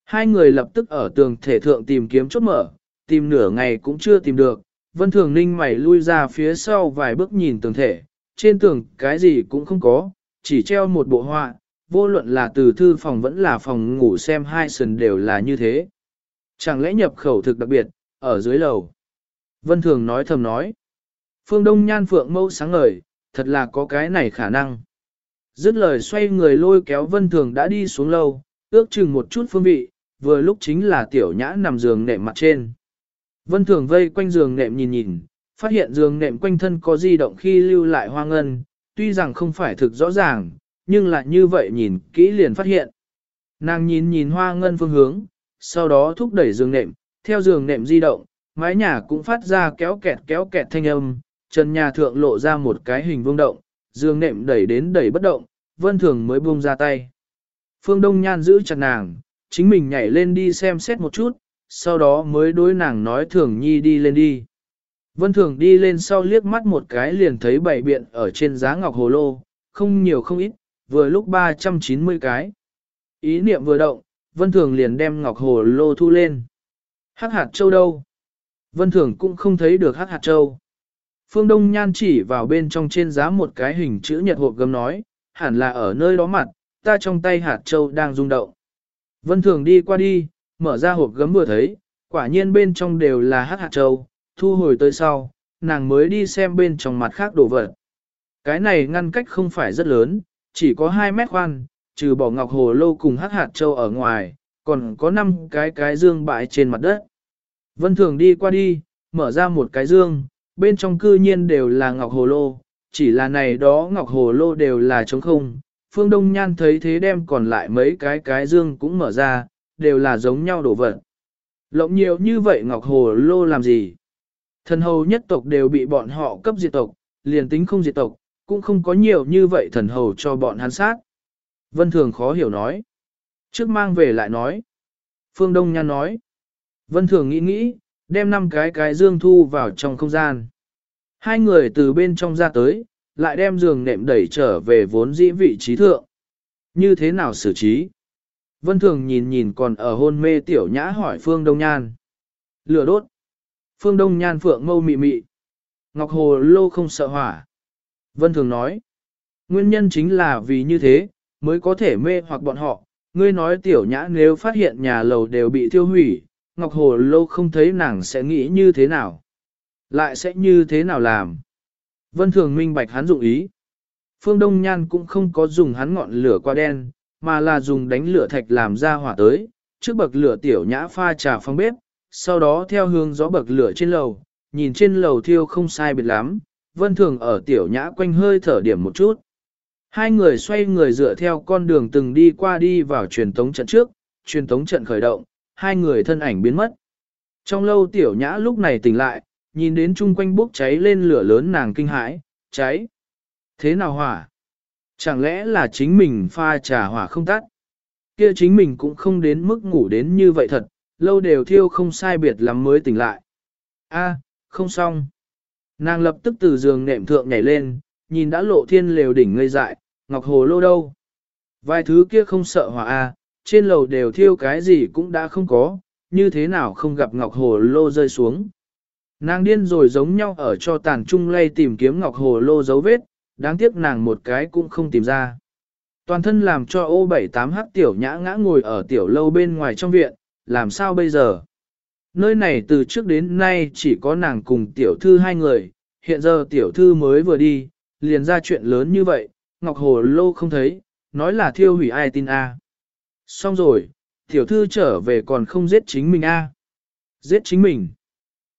Speaker 1: Hai người lập tức ở tường thể thượng tìm kiếm chốt mở, tìm nửa ngày cũng chưa tìm được. Vân Thường Ninh mày lui ra phía sau vài bước nhìn tường thể, trên tường cái gì cũng không có, chỉ treo một bộ họa, vô luận là từ thư phòng vẫn là phòng ngủ xem hai sần đều là như thế. Chẳng lẽ nhập khẩu thực đặc biệt, ở dưới lầu. Vân Thường nói thầm nói. Phương Đông Nhan Phượng mâu sáng ngời, thật là có cái này khả năng. Dứt lời xoay người lôi kéo Vân Thường đã đi xuống lâu, ước chừng một chút phương vị, vừa lúc chính là tiểu nhã nằm giường nệm mặt trên. Vân Thường vây quanh giường nệm nhìn nhìn, phát hiện giường nệm quanh thân có di động khi lưu lại hoa ngân, tuy rằng không phải thực rõ ràng, nhưng lại như vậy nhìn kỹ liền phát hiện. Nàng nhìn nhìn hoa ngân phương hướng, sau đó thúc đẩy giường nệm, theo giường nệm di động, mái nhà cũng phát ra kéo kẹt kéo kẹt thanh âm, trần nhà thượng lộ ra một cái hình vương động, giường nệm đẩy đến đẩy bất động, vân thường mới buông ra tay. Phương Đông Nhan giữ chặt nàng, chính mình nhảy lên đi xem xét một chút, sau đó mới đối nàng nói thường nhi đi lên đi. Vân thường đi lên sau liếc mắt một cái liền thấy bảy biện ở trên giá ngọc hồ lô, không nhiều không ít, vừa lúc 390 cái. Ý niệm vừa động, Vân thường liền đem ngọc hồ lô thu lên. Hắc hạt châu đâu? Vân thường cũng không thấy được hắc hạt châu. Phương Đông Nhan chỉ vào bên trong trên giá một cái hình chữ nhật hộp gấm nói, hẳn là ở nơi đó mặt, ta trong tay hạt châu đang rung động. Vân Thường đi qua đi, mở ra hộp gấm vừa thấy, quả nhiên bên trong đều là hắc hạt châu, thu hồi tới sau, nàng mới đi xem bên trong mặt khác đồ vật. Cái này ngăn cách không phải rất lớn, chỉ có 2 mét khoan, trừ bỏ ngọc hồ lô cùng hắc hạt châu ở ngoài, còn có 5 cái cái dương bại trên mặt đất. Vân Thường đi qua đi, mở ra một cái dương, bên trong cư nhiên đều là ngọc hồ lô, chỉ là này đó ngọc hồ lô đều là trống không. Phương Đông Nhan thấy thế đem còn lại mấy cái cái dương cũng mở ra, đều là giống nhau đổ vật. Lộng nhiều như vậy ngọc hồ lô làm gì? Thần hầu nhất tộc đều bị bọn họ cấp diệt tộc, liền tính không diệt tộc, cũng không có nhiều như vậy thần hầu cho bọn hắn sát. Vân Thường khó hiểu nói. Trước mang về lại nói. Phương Đông Nhan nói. Vân Thường nghĩ nghĩ, đem năm cái cái dương thu vào trong không gian. Hai người từ bên trong ra tới, lại đem giường nệm đẩy trở về vốn dĩ vị trí thượng. Như thế nào xử trí? Vân Thường nhìn nhìn còn ở hôn mê tiểu nhã hỏi Phương Đông Nhan. Lửa đốt. Phương Đông Nhan phượng mâu mị mị. Ngọc Hồ lô không sợ hỏa. Vân Thường nói. Nguyên nhân chính là vì như thế, mới có thể mê hoặc bọn họ, ngươi nói tiểu nhã nếu phát hiện nhà lầu đều bị thiêu hủy, Ngọc Hồ lô không thấy nàng sẽ nghĩ như thế nào? Lại sẽ như thế nào làm? Vân Thường minh bạch hắn dụng ý. Phương Đông Nhan cũng không có dùng hắn ngọn lửa qua đen, mà là dùng đánh lửa thạch làm ra hỏa tới, trước bậc lửa tiểu nhã pha trà phong bếp, sau đó theo hướng gió bậc lửa trên lầu, nhìn trên lầu thiêu không sai biệt lắm, Vân Thường ở tiểu nhã quanh hơi thở điểm một chút. Hai người xoay người dựa theo con đường từng đi qua đi vào truyền tống trận trước, truyền tống trận khởi động, hai người thân ảnh biến mất. Trong lâu tiểu nhã lúc này tỉnh lại, nhìn đến chung quanh bốc cháy lên lửa lớn nàng kinh hãi, cháy. Thế nào hỏa? Chẳng lẽ là chính mình pha trà hỏa không tắt? Kia chính mình cũng không đến mức ngủ đến như vậy thật, lâu đều thiêu không sai biệt lắm mới tỉnh lại. A, không xong. Nàng lập tức từ giường nệm thượng nhảy lên, nhìn đã lộ thiên lều đỉnh ngây dại, ngọc hồ lô đâu. Vài thứ kia không sợ hỏa A, trên lầu đều thiêu cái gì cũng đã không có, như thế nào không gặp ngọc hồ lô rơi xuống. Nàng điên rồi giống nhau ở cho tàn trung lay tìm kiếm ngọc hồ lô dấu vết, đáng tiếc nàng một cái cũng không tìm ra. Toàn thân làm cho ô bảy tám hắc tiểu nhã ngã ngồi ở tiểu lâu bên ngoài trong viện, làm sao bây giờ? Nơi này từ trước đến nay chỉ có nàng cùng tiểu thư hai người, hiện giờ tiểu thư mới vừa đi, liền ra chuyện lớn như vậy, Ngọc Hồ Lô không thấy, nói là thiêu hủy ai tin a. Xong rồi, tiểu thư trở về còn không giết chính mình a. Giết chính mình.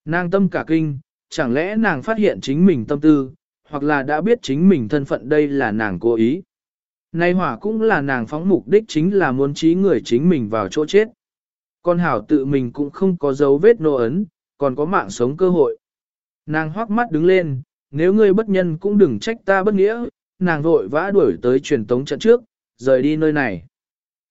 Speaker 1: Nàng tâm cả kinh, chẳng lẽ nàng phát hiện chính mình tâm tư, hoặc là đã biết chính mình thân phận đây là nàng cố ý. Nay hỏa cũng là nàng phóng mục đích chính là muốn trí người chính mình vào chỗ chết. Con hảo tự mình cũng không có dấu vết nô ấn, còn có mạng sống cơ hội. Nàng hoắc mắt đứng lên, nếu ngươi bất nhân cũng đừng trách ta bất nghĩa, nàng vội vã đuổi tới truyền tống trận trước, rời đi nơi này.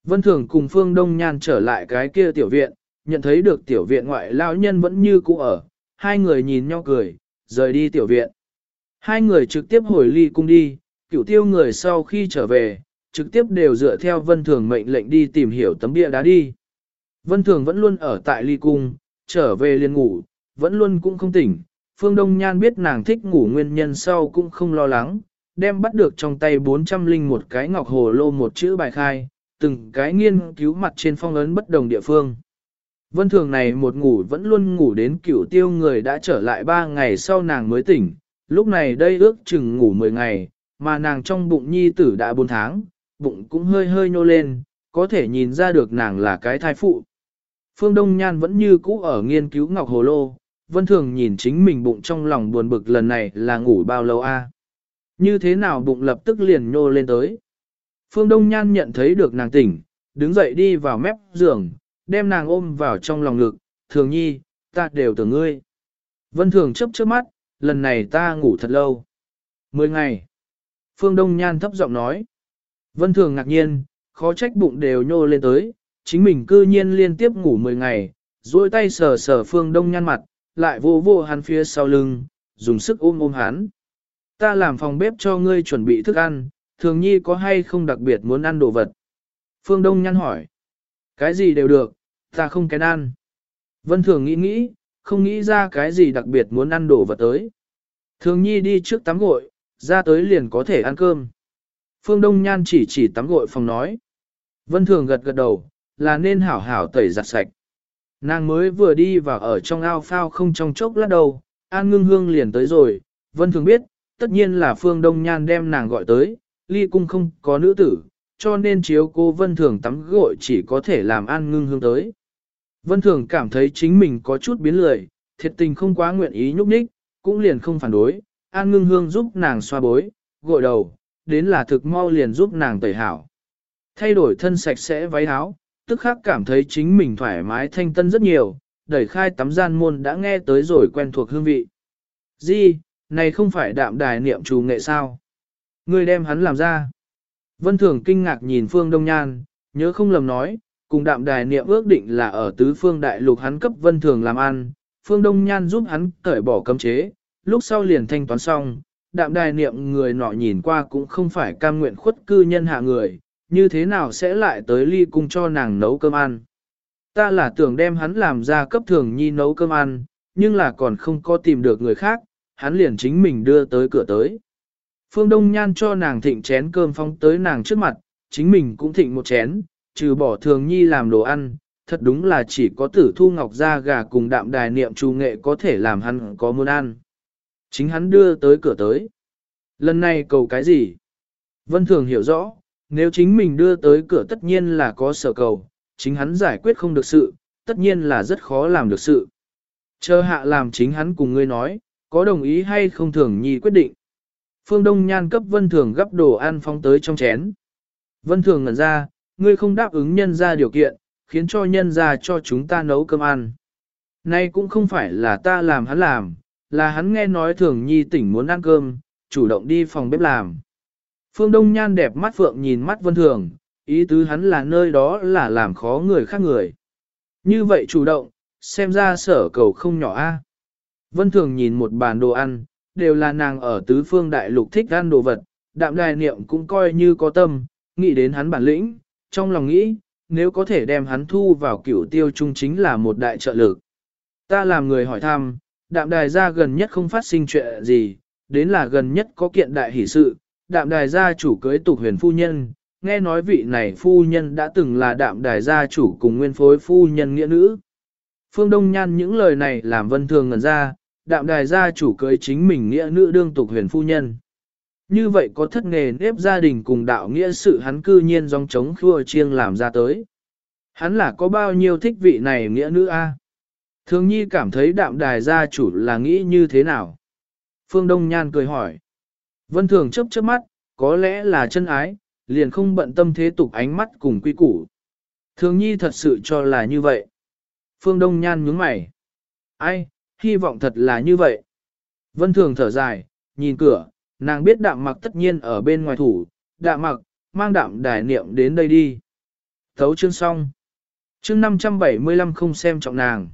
Speaker 1: Vân Thường cùng Phương Đông Nhan trở lại cái kia tiểu viện, nhận thấy được tiểu viện ngoại lão nhân vẫn như cũ ở, hai người nhìn nhau cười, rời đi tiểu viện. Hai người trực tiếp hồi ly cung đi, cửu tiêu người sau khi trở về, trực tiếp đều dựa theo Vân Thường mệnh lệnh đi tìm hiểu tấm bia đá đi. Vân Thường vẫn luôn ở tại ly cung, trở về liền ngủ, vẫn luôn cũng không tỉnh. Phương Đông Nhan biết nàng thích ngủ nguyên nhân sau cũng không lo lắng, đem bắt được trong tay 400 linh một cái ngọc hồ lô một chữ bài khai, từng cái nghiên cứu mặt trên phong ấn bất đồng địa phương. Vân Thường này một ngủ vẫn luôn ngủ đến cửu tiêu người đã trở lại ba ngày sau nàng mới tỉnh, lúc này đây ước chừng ngủ 10 ngày, mà nàng trong bụng nhi tử đã 4 tháng, bụng cũng hơi hơi nhô lên, có thể nhìn ra được nàng là cái thai phụ. Phương Đông Nhan vẫn như cũ ở nghiên cứu Ngọc Hồ Lô, Vân Thường nhìn chính mình bụng trong lòng buồn bực lần này là ngủ bao lâu a? Như thế nào bụng lập tức liền nhô lên tới. Phương Đông Nhan nhận thấy được nàng tỉnh, đứng dậy đi vào mép giường, đem nàng ôm vào trong lòng ngực, thường nhi, ta đều tưởng ngươi. Vân Thường chấp trước mắt, lần này ta ngủ thật lâu. Mười ngày. Phương Đông Nhan thấp giọng nói. Vân Thường ngạc nhiên, khó trách bụng đều nhô lên tới, chính mình cư nhiên liên tiếp ngủ 10 ngày, duỗi tay sờ sờ Phương Đông Nhan mặt, lại vô vô hắn phía sau lưng, dùng sức ôm ôm hắn. Ta làm phòng bếp cho ngươi chuẩn bị thức ăn, thường nhi có hay không đặc biệt muốn ăn đồ vật? Phương Đông Nhan hỏi. Cái gì đều được, ta không kén ăn. Vân Thường nghĩ nghĩ, không nghĩ ra cái gì đặc biệt muốn ăn đồ vật tới. Thường nhi đi trước tắm gội, ra tới liền có thể ăn cơm. Phương Đông Nhan chỉ chỉ tắm gội phòng nói. Vân Thường gật gật đầu, là nên hảo hảo tẩy giặt sạch. Nàng mới vừa đi vào ở trong ao phao không trong chốc lát đầu, An Ngưng Hương liền tới rồi, Vân Thường biết, tất nhiên là Phương Đông Nhan đem nàng gọi tới, ly cung không có nữ tử, cho nên chiếu cô Vân Thường tắm gội chỉ có thể làm An Ngưng Hương tới. Vân Thường cảm thấy chính mình có chút biến lười, thiệt tình không quá nguyện ý nhúc nhích, cũng liền không phản đối, An Ngưng Hương giúp nàng xoa bối, gội đầu, đến là thực mau liền giúp nàng tẩy hảo. Thay đổi thân sạch sẽ váy áo, tức khắc cảm thấy chính mình thoải mái thanh tân rất nhiều, đẩy khai tắm gian môn đã nghe tới rồi quen thuộc hương vị. Di, này không phải đạm đài niệm trù nghệ sao? Người đem hắn làm ra. Vân Thường kinh ngạc nhìn Phương Đông Nhan, nhớ không lầm nói, cùng đạm đài niệm ước định là ở tứ phương đại lục hắn cấp Vân Thường làm ăn, Phương Đông Nhan giúp hắn cởi bỏ cấm chế, lúc sau liền thanh toán xong, đạm đài niệm người nọ nhìn qua cũng không phải cam nguyện khuất cư nhân hạ người, như thế nào sẽ lại tới ly cung cho nàng nấu cơm ăn. Ta là tưởng đem hắn làm ra cấp thường nhi nấu cơm ăn, nhưng là còn không có tìm được người khác, hắn liền chính mình đưa tới cửa tới. Phương Đông Nhan cho nàng thịnh chén cơm phong tới nàng trước mặt, chính mình cũng thịnh một chén, trừ bỏ thường nhi làm đồ ăn, thật đúng là chỉ có tử thu ngọc ra gà cùng đạm đài niệm trù nghệ có thể làm hắn có muốn ăn. Chính hắn đưa tới cửa tới. Lần này cầu cái gì? Vân Thường hiểu rõ, nếu chính mình đưa tới cửa tất nhiên là có sở cầu, chính hắn giải quyết không được sự, tất nhiên là rất khó làm được sự. Chờ hạ làm chính hắn cùng ngươi nói, có đồng ý hay không thường nhi quyết định. Phương Đông Nhan cấp Vân Thường gấp đồ ăn phóng tới trong chén. Vân Thường ngẩn ra, ngươi không đáp ứng nhân ra điều kiện, khiến cho nhân ra cho chúng ta nấu cơm ăn. Nay cũng không phải là ta làm hắn làm, là hắn nghe nói Thường Nhi tỉnh muốn ăn cơm, chủ động đi phòng bếp làm. Phương Đông Nhan đẹp mắt phượng nhìn mắt Vân Thường, ý tứ hắn là nơi đó là làm khó người khác người. Như vậy chủ động, xem ra sở cầu không nhỏ a. Vân Thường nhìn một bàn đồ ăn, đều là nàng ở tứ phương đại lục thích ăn đồ vật, đạm đài niệm cũng coi như có tâm, nghĩ đến hắn bản lĩnh, trong lòng nghĩ, nếu có thể đem hắn thu vào cửu tiêu trung chính là một đại trợ lực. Ta làm người hỏi thăm, đạm đài gia gần nhất không phát sinh chuyện gì, đến là gần nhất có kiện đại hỷ sự, đạm đài gia chủ cưới tục huyền phu nhân, nghe nói vị này phu nhân đã từng là đạm đài gia chủ cùng nguyên phối phu nhân nghĩa nữ. Phương Đông Nhan những lời này làm vân thường ngần ra, đạm đài gia chủ cưới chính mình nghĩa nữ đương tục huyền phu nhân. Như vậy có thất nghề nếp gia đình cùng đạo nghĩa sự hắn cư nhiên dòng chống khua chiêng làm ra tới. Hắn là có bao nhiêu thích vị này nghĩa nữ a? Thường nhi cảm thấy đạm đài gia chủ là nghĩ như thế nào? Phương Đông Nhan cười hỏi. Vân Thường chấp chớp mắt, có lẽ là chân ái, liền không bận tâm thế tục ánh mắt cùng quy củ. Thường nhi thật sự cho là như vậy. Phương Đông Nhan nhướng mày. Ai, hy vọng thật là như vậy. Vân Thường thở dài, nhìn cửa, nàng biết đạm mặc tất nhiên ở bên ngoài thủ, đạm mặc, mang đạm đài niệm đến đây đi. Thấu chương xong. Chương 575 không xem trọng nàng.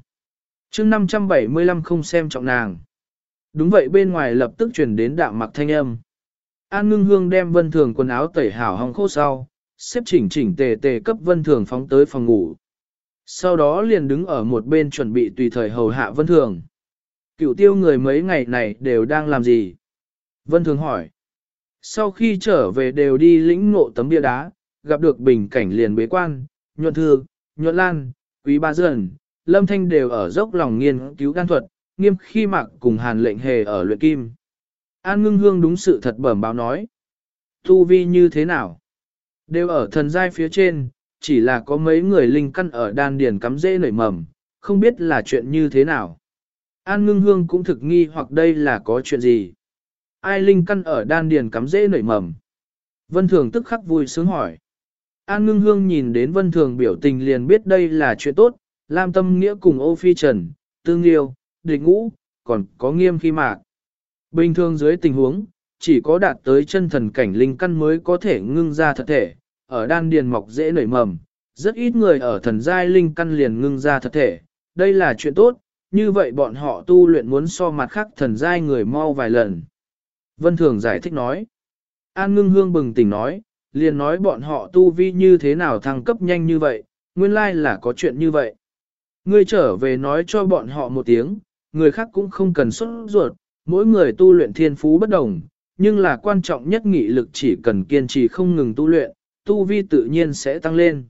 Speaker 1: Chương 575 không xem trọng nàng. Đúng vậy bên ngoài lập tức chuyển đến đạm mặc thanh âm. An ngưng hương đem vân thường quần áo tẩy hảo hong khô sau, xếp chỉnh chỉnh tề tề cấp vân thường phóng tới phòng ngủ. Sau đó liền đứng ở một bên chuẩn bị tùy thời hầu hạ vân thường. Cựu tiêu người mấy ngày này đều đang làm gì? Vân thường hỏi. Sau khi trở về đều đi lĩnh ngộ tấm bia đá, gặp được bình cảnh liền bế quan, nhuận thư, nhuận lan, quý ba dần, lâm thanh đều ở dốc lòng nghiên cứu đan thuật, nghiêm khi mặc cùng hàn lệnh hề ở luyện kim. An ngưng hương đúng sự thật bẩm báo nói. Tu vi như thế nào? Đều ở thần giai phía trên, chỉ là có mấy người linh căn ở đan điền cắm dễ nảy mầm, không biết là chuyện như thế nào. An ngưng hương cũng thực nghi hoặc đây là có chuyện gì. Ai linh căn ở đan điền cắm dễ nảy mầm. Vân Thường tức khắc vui sướng hỏi. An ngưng hương nhìn đến Vân Thường biểu tình liền biết đây là chuyện tốt, Lam Tâm Nghĩa cùng ô phi trần, tương yêu, địch ngũ, còn có nghiêm khi mạc. Bình thường dưới tình huống, chỉ có đạt tới chân thần cảnh linh căn mới có thể ngưng ra thật thể, ở đan điền mọc dễ nảy mầm, rất ít người ở thần giai linh căn liền ngưng ra thật thể, đây là chuyện tốt, như vậy bọn họ tu luyện muốn so mặt khác thần giai người mau vài lần. Vân Thường giải thích nói, An ngưng hương bừng tỉnh nói, liền nói bọn họ tu vi như thế nào thăng cấp nhanh như vậy, nguyên lai là có chuyện như vậy. Ngươi trở về nói cho bọn họ một tiếng, người khác cũng không cần xuất ruột, mỗi người tu luyện thiên phú bất đồng, nhưng là quan trọng nhất nghị lực chỉ cần kiên trì không ngừng tu luyện, tu vi tự nhiên sẽ tăng lên.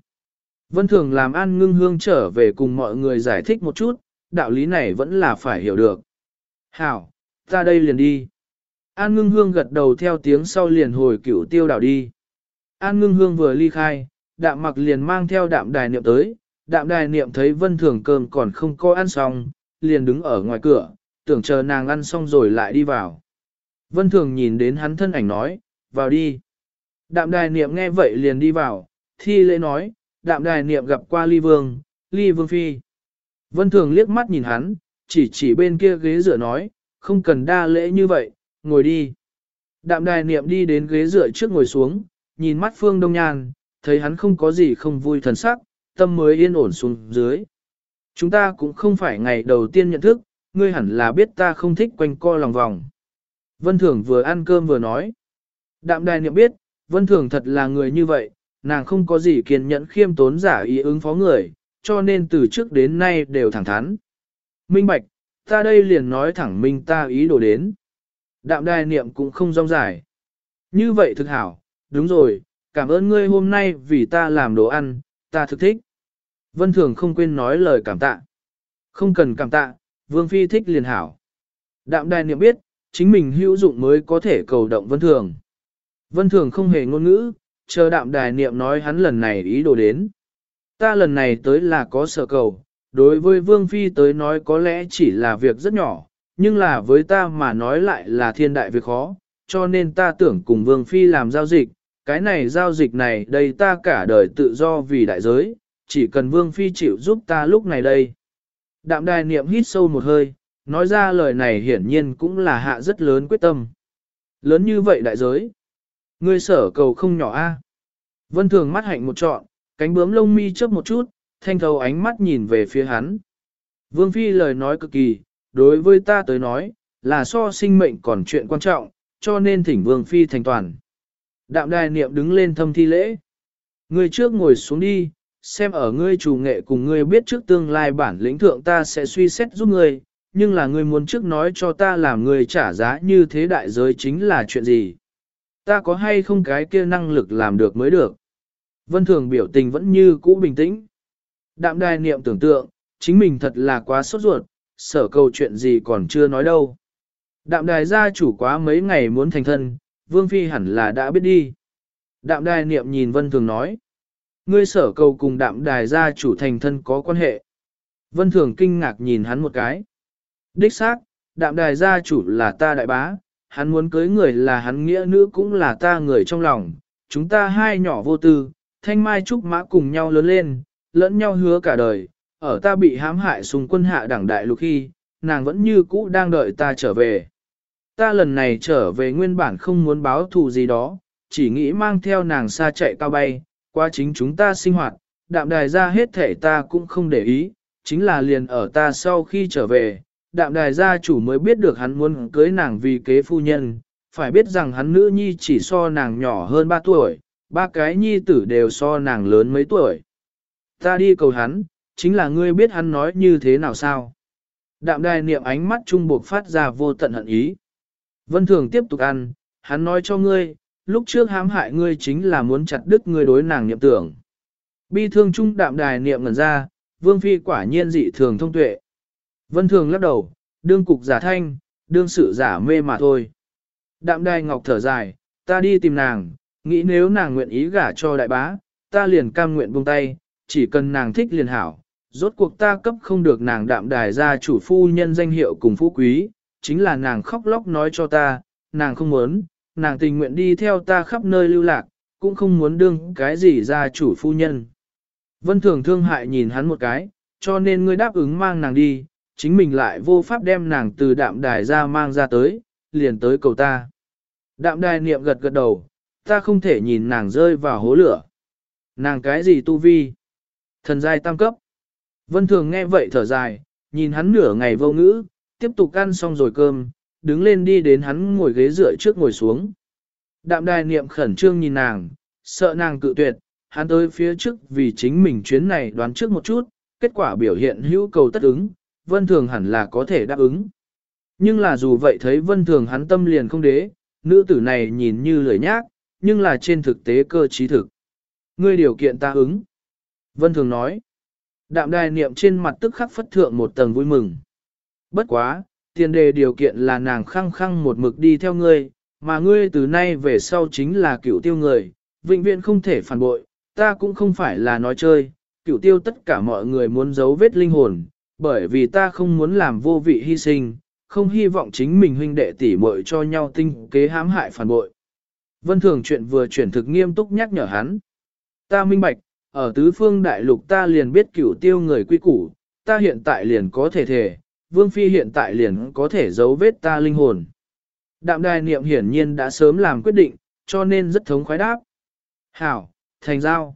Speaker 1: Vân Thường làm an ngưng hương trở về cùng mọi người giải thích một chút, đạo lý này vẫn là phải hiểu được. Hảo, ta đây liền đi. An ngưng hương gật đầu theo tiếng sau liền hồi cửu tiêu đảo đi. An ngưng hương vừa ly khai, đạm mặc liền mang theo đạm đài niệm tới, đạm đài niệm thấy vân thường cơm còn không có ăn xong, liền đứng ở ngoài cửa, tưởng chờ nàng ăn xong rồi lại đi vào. Vân thường nhìn đến hắn thân ảnh nói, vào đi. Đạm đài niệm nghe vậy liền đi vào, thi lễ nói, đạm đài niệm gặp qua ly vương, ly vương phi. Vân thường liếc mắt nhìn hắn, chỉ chỉ bên kia ghế dựa nói, không cần đa lễ như vậy, ngồi đi. Đạm đài niệm đi đến ghế dựa trước ngồi xuống, nhìn mắt phương đông nhan, thấy hắn không có gì không vui thần sắc, tâm mới yên ổn xuống dưới. Chúng ta cũng không phải ngày đầu tiên nhận thức, ngươi hẳn là biết ta không thích quanh co lòng vòng. Vân Thường vừa ăn cơm vừa nói. Đạm đài niệm biết, Vân Thường thật là người như vậy, nàng không có gì kiên nhẫn khiêm tốn giả ý ứng phó người, cho nên từ trước đến nay đều thẳng thắn. Minh Bạch, ta đây liền nói thẳng minh ta ý đồ đến. Đạm đài niệm cũng không rong dài. Như vậy thực hảo, đúng rồi, cảm ơn ngươi hôm nay vì ta làm đồ ăn, ta thực thích. Vân Thường không quên nói lời cảm tạ. Không cần cảm tạ, Vương Phi thích liền hảo. Đạm đài niệm biết, chính mình hữu dụng mới có thể cầu động Vân Thường. Vân Thường không hề ngôn ngữ, chờ đạm đài niệm nói hắn lần này ý đồ đến. Ta lần này tới là có sở cầu, đối với Vương Phi tới nói có lẽ chỉ là việc rất nhỏ, nhưng là với ta mà nói lại là thiên đại việc khó, cho nên ta tưởng cùng Vương Phi làm giao dịch, cái này giao dịch này đây ta cả đời tự do vì đại giới, chỉ cần Vương Phi chịu giúp ta lúc này đây. Đạm đài niệm hít sâu một hơi, nói ra lời này hiển nhiên cũng là hạ rất lớn quyết tâm. Lớn như vậy đại giới. Ngươi sở cầu không nhỏ a. Vân thường mắt hạnh một trọn, cánh bướm lông mi chớp một chút, thanh thấu ánh mắt nhìn về phía hắn. Vương Phi lời nói cực kỳ, đối với ta tới nói, là so sinh mệnh còn chuyện quan trọng, cho nên thỉnh Vương Phi thành toàn. Đạm đài niệm đứng lên thâm thi lễ. Ngươi trước ngồi xuống đi, xem ở ngươi chủ nghệ cùng ngươi biết trước tương lai bản lĩnh thượng ta sẽ suy xét giúp ngươi, nhưng là ngươi muốn trước nói cho ta làm ngươi trả giá như thế đại giới chính là chuyện gì. Ta có hay không cái kia năng lực làm được mới được. Vân Thường biểu tình vẫn như cũ bình tĩnh. Đạm đài niệm tưởng tượng, chính mình thật là quá sốt ruột, sở cầu chuyện gì còn chưa nói đâu. Đạm đài gia chủ quá mấy ngày muốn thành thân, Vương Phi hẳn là đã biết đi. Đạm đài niệm nhìn Vân Thường nói. Ngươi sở cầu cùng đạm đài gia chủ thành thân có quan hệ. Vân Thường kinh ngạc nhìn hắn một cái. Đích xác, đạm đài gia chủ là ta đại bá, hắn muốn cưới người là hắn nghĩa nữ cũng là ta người trong lòng. Chúng ta hai nhỏ vô tư, thanh mai trúc mã cùng nhau lớn lên, lẫn nhau hứa cả đời. Ở ta bị hãm hại xung quân hạ đảng đại lục khi, nàng vẫn như cũ đang đợi ta trở về. Ta lần này trở về nguyên bản không muốn báo thù gì đó, chỉ nghĩ mang theo nàng xa chạy cao bay, qua chính chúng ta sinh hoạt, đạm đài ra hết thể ta cũng không để ý, chính là liền ở ta sau khi trở về, đạm đài gia chủ mới biết được hắn muốn cưới nàng vì kế phu nhân, phải biết rằng hắn nữ nhi chỉ so nàng nhỏ hơn 3 tuổi, ba cái nhi tử đều so nàng lớn mấy tuổi. Ta đi cầu hắn, chính là ngươi biết hắn nói như thế nào sao? Đạm đài niệm ánh mắt trung buộc phát ra vô tận hận ý. Vân Thường tiếp tục ăn, hắn nói cho ngươi, lúc trước hãm hại ngươi chính là muốn chặt đứt ngươi đối nàng niệm tưởng. Bi thương trung đạm đài niệm ngần ra, vương phi quả nhiên dị thường thông tuệ. Vân Thường lắc đầu, đương cục giả thanh, đương sự giả mê mà thôi. Đạm đài ngọc thở dài, ta đi tìm nàng, nghĩ nếu nàng nguyện ý gả cho đại bá, ta liền cam nguyện buông tay, chỉ cần nàng thích liền hảo. Rốt cuộc ta cấp không được nàng đạm đài ra chủ phu nhân danh hiệu cùng phú quý, chính là nàng khóc lóc nói cho ta, nàng không muốn, nàng tình nguyện đi theo ta khắp nơi lưu lạc, cũng không muốn đương cái gì ra chủ phu nhân. Vân Thường thương hại nhìn hắn một cái, cho nên ngươi đáp ứng mang nàng đi, chính mình lại vô pháp đem nàng từ đạm đài ra mang ra tới, liền tới cầu ta. Đạm đài niệm gật gật đầu, ta không thể nhìn nàng rơi vào hố lửa. Nàng cái gì tu vi? Thần giai tam cấp. Vân Thường nghe vậy thở dài, nhìn hắn nửa ngày vô ngữ, tiếp tục ăn xong rồi cơm, đứng lên đi đến hắn ngồi ghế dựa trước ngồi xuống. Đạm đài niệm khẩn trương nhìn nàng, sợ nàng cự tuyệt, hắn tới phía trước vì chính mình chuyến này đoán trước một chút, kết quả biểu hiện hữu cầu tất ứng, vân thường hẳn là có thể đáp ứng. Nhưng là dù vậy thấy vân thường hắn tâm liền không đế, nữ tử này nhìn như lười nhác, nhưng là trên thực tế cơ trí thực. Ngươi điều kiện ta ứng. Vân thường nói. Đạm đài niệm trên mặt tức khắc phất thượng một tầng vui mừng. Bất quá, tiền đề điều kiện là nàng khăng khăng một mực đi theo ngươi, mà ngươi từ nay về sau chính là cựu tiêu người, vĩnh viễn không thể phản bội, ta cũng không phải là nói chơi, cựu tiêu tất cả mọi người muốn giấu vết linh hồn, bởi vì ta không muốn làm vô vị hy sinh, không hy vọng chính mình huynh đệ tỷ muội cho nhau tinh kế hãm hại phản bội. Vân Thường chuyện vừa chuyển thực nghiêm túc nhắc nhở hắn. Ta minh bạch, ở tứ phương đại lục ta liền biết cửu tiêu người quy củ, ta hiện tại liền có thể thể, Vương Phi hiện tại liền có thể giấu vết ta linh hồn. Đạm đài niệm hiển nhiên đã sớm làm quyết định, cho nên rất thống khoái đáp. Hảo, thành giao.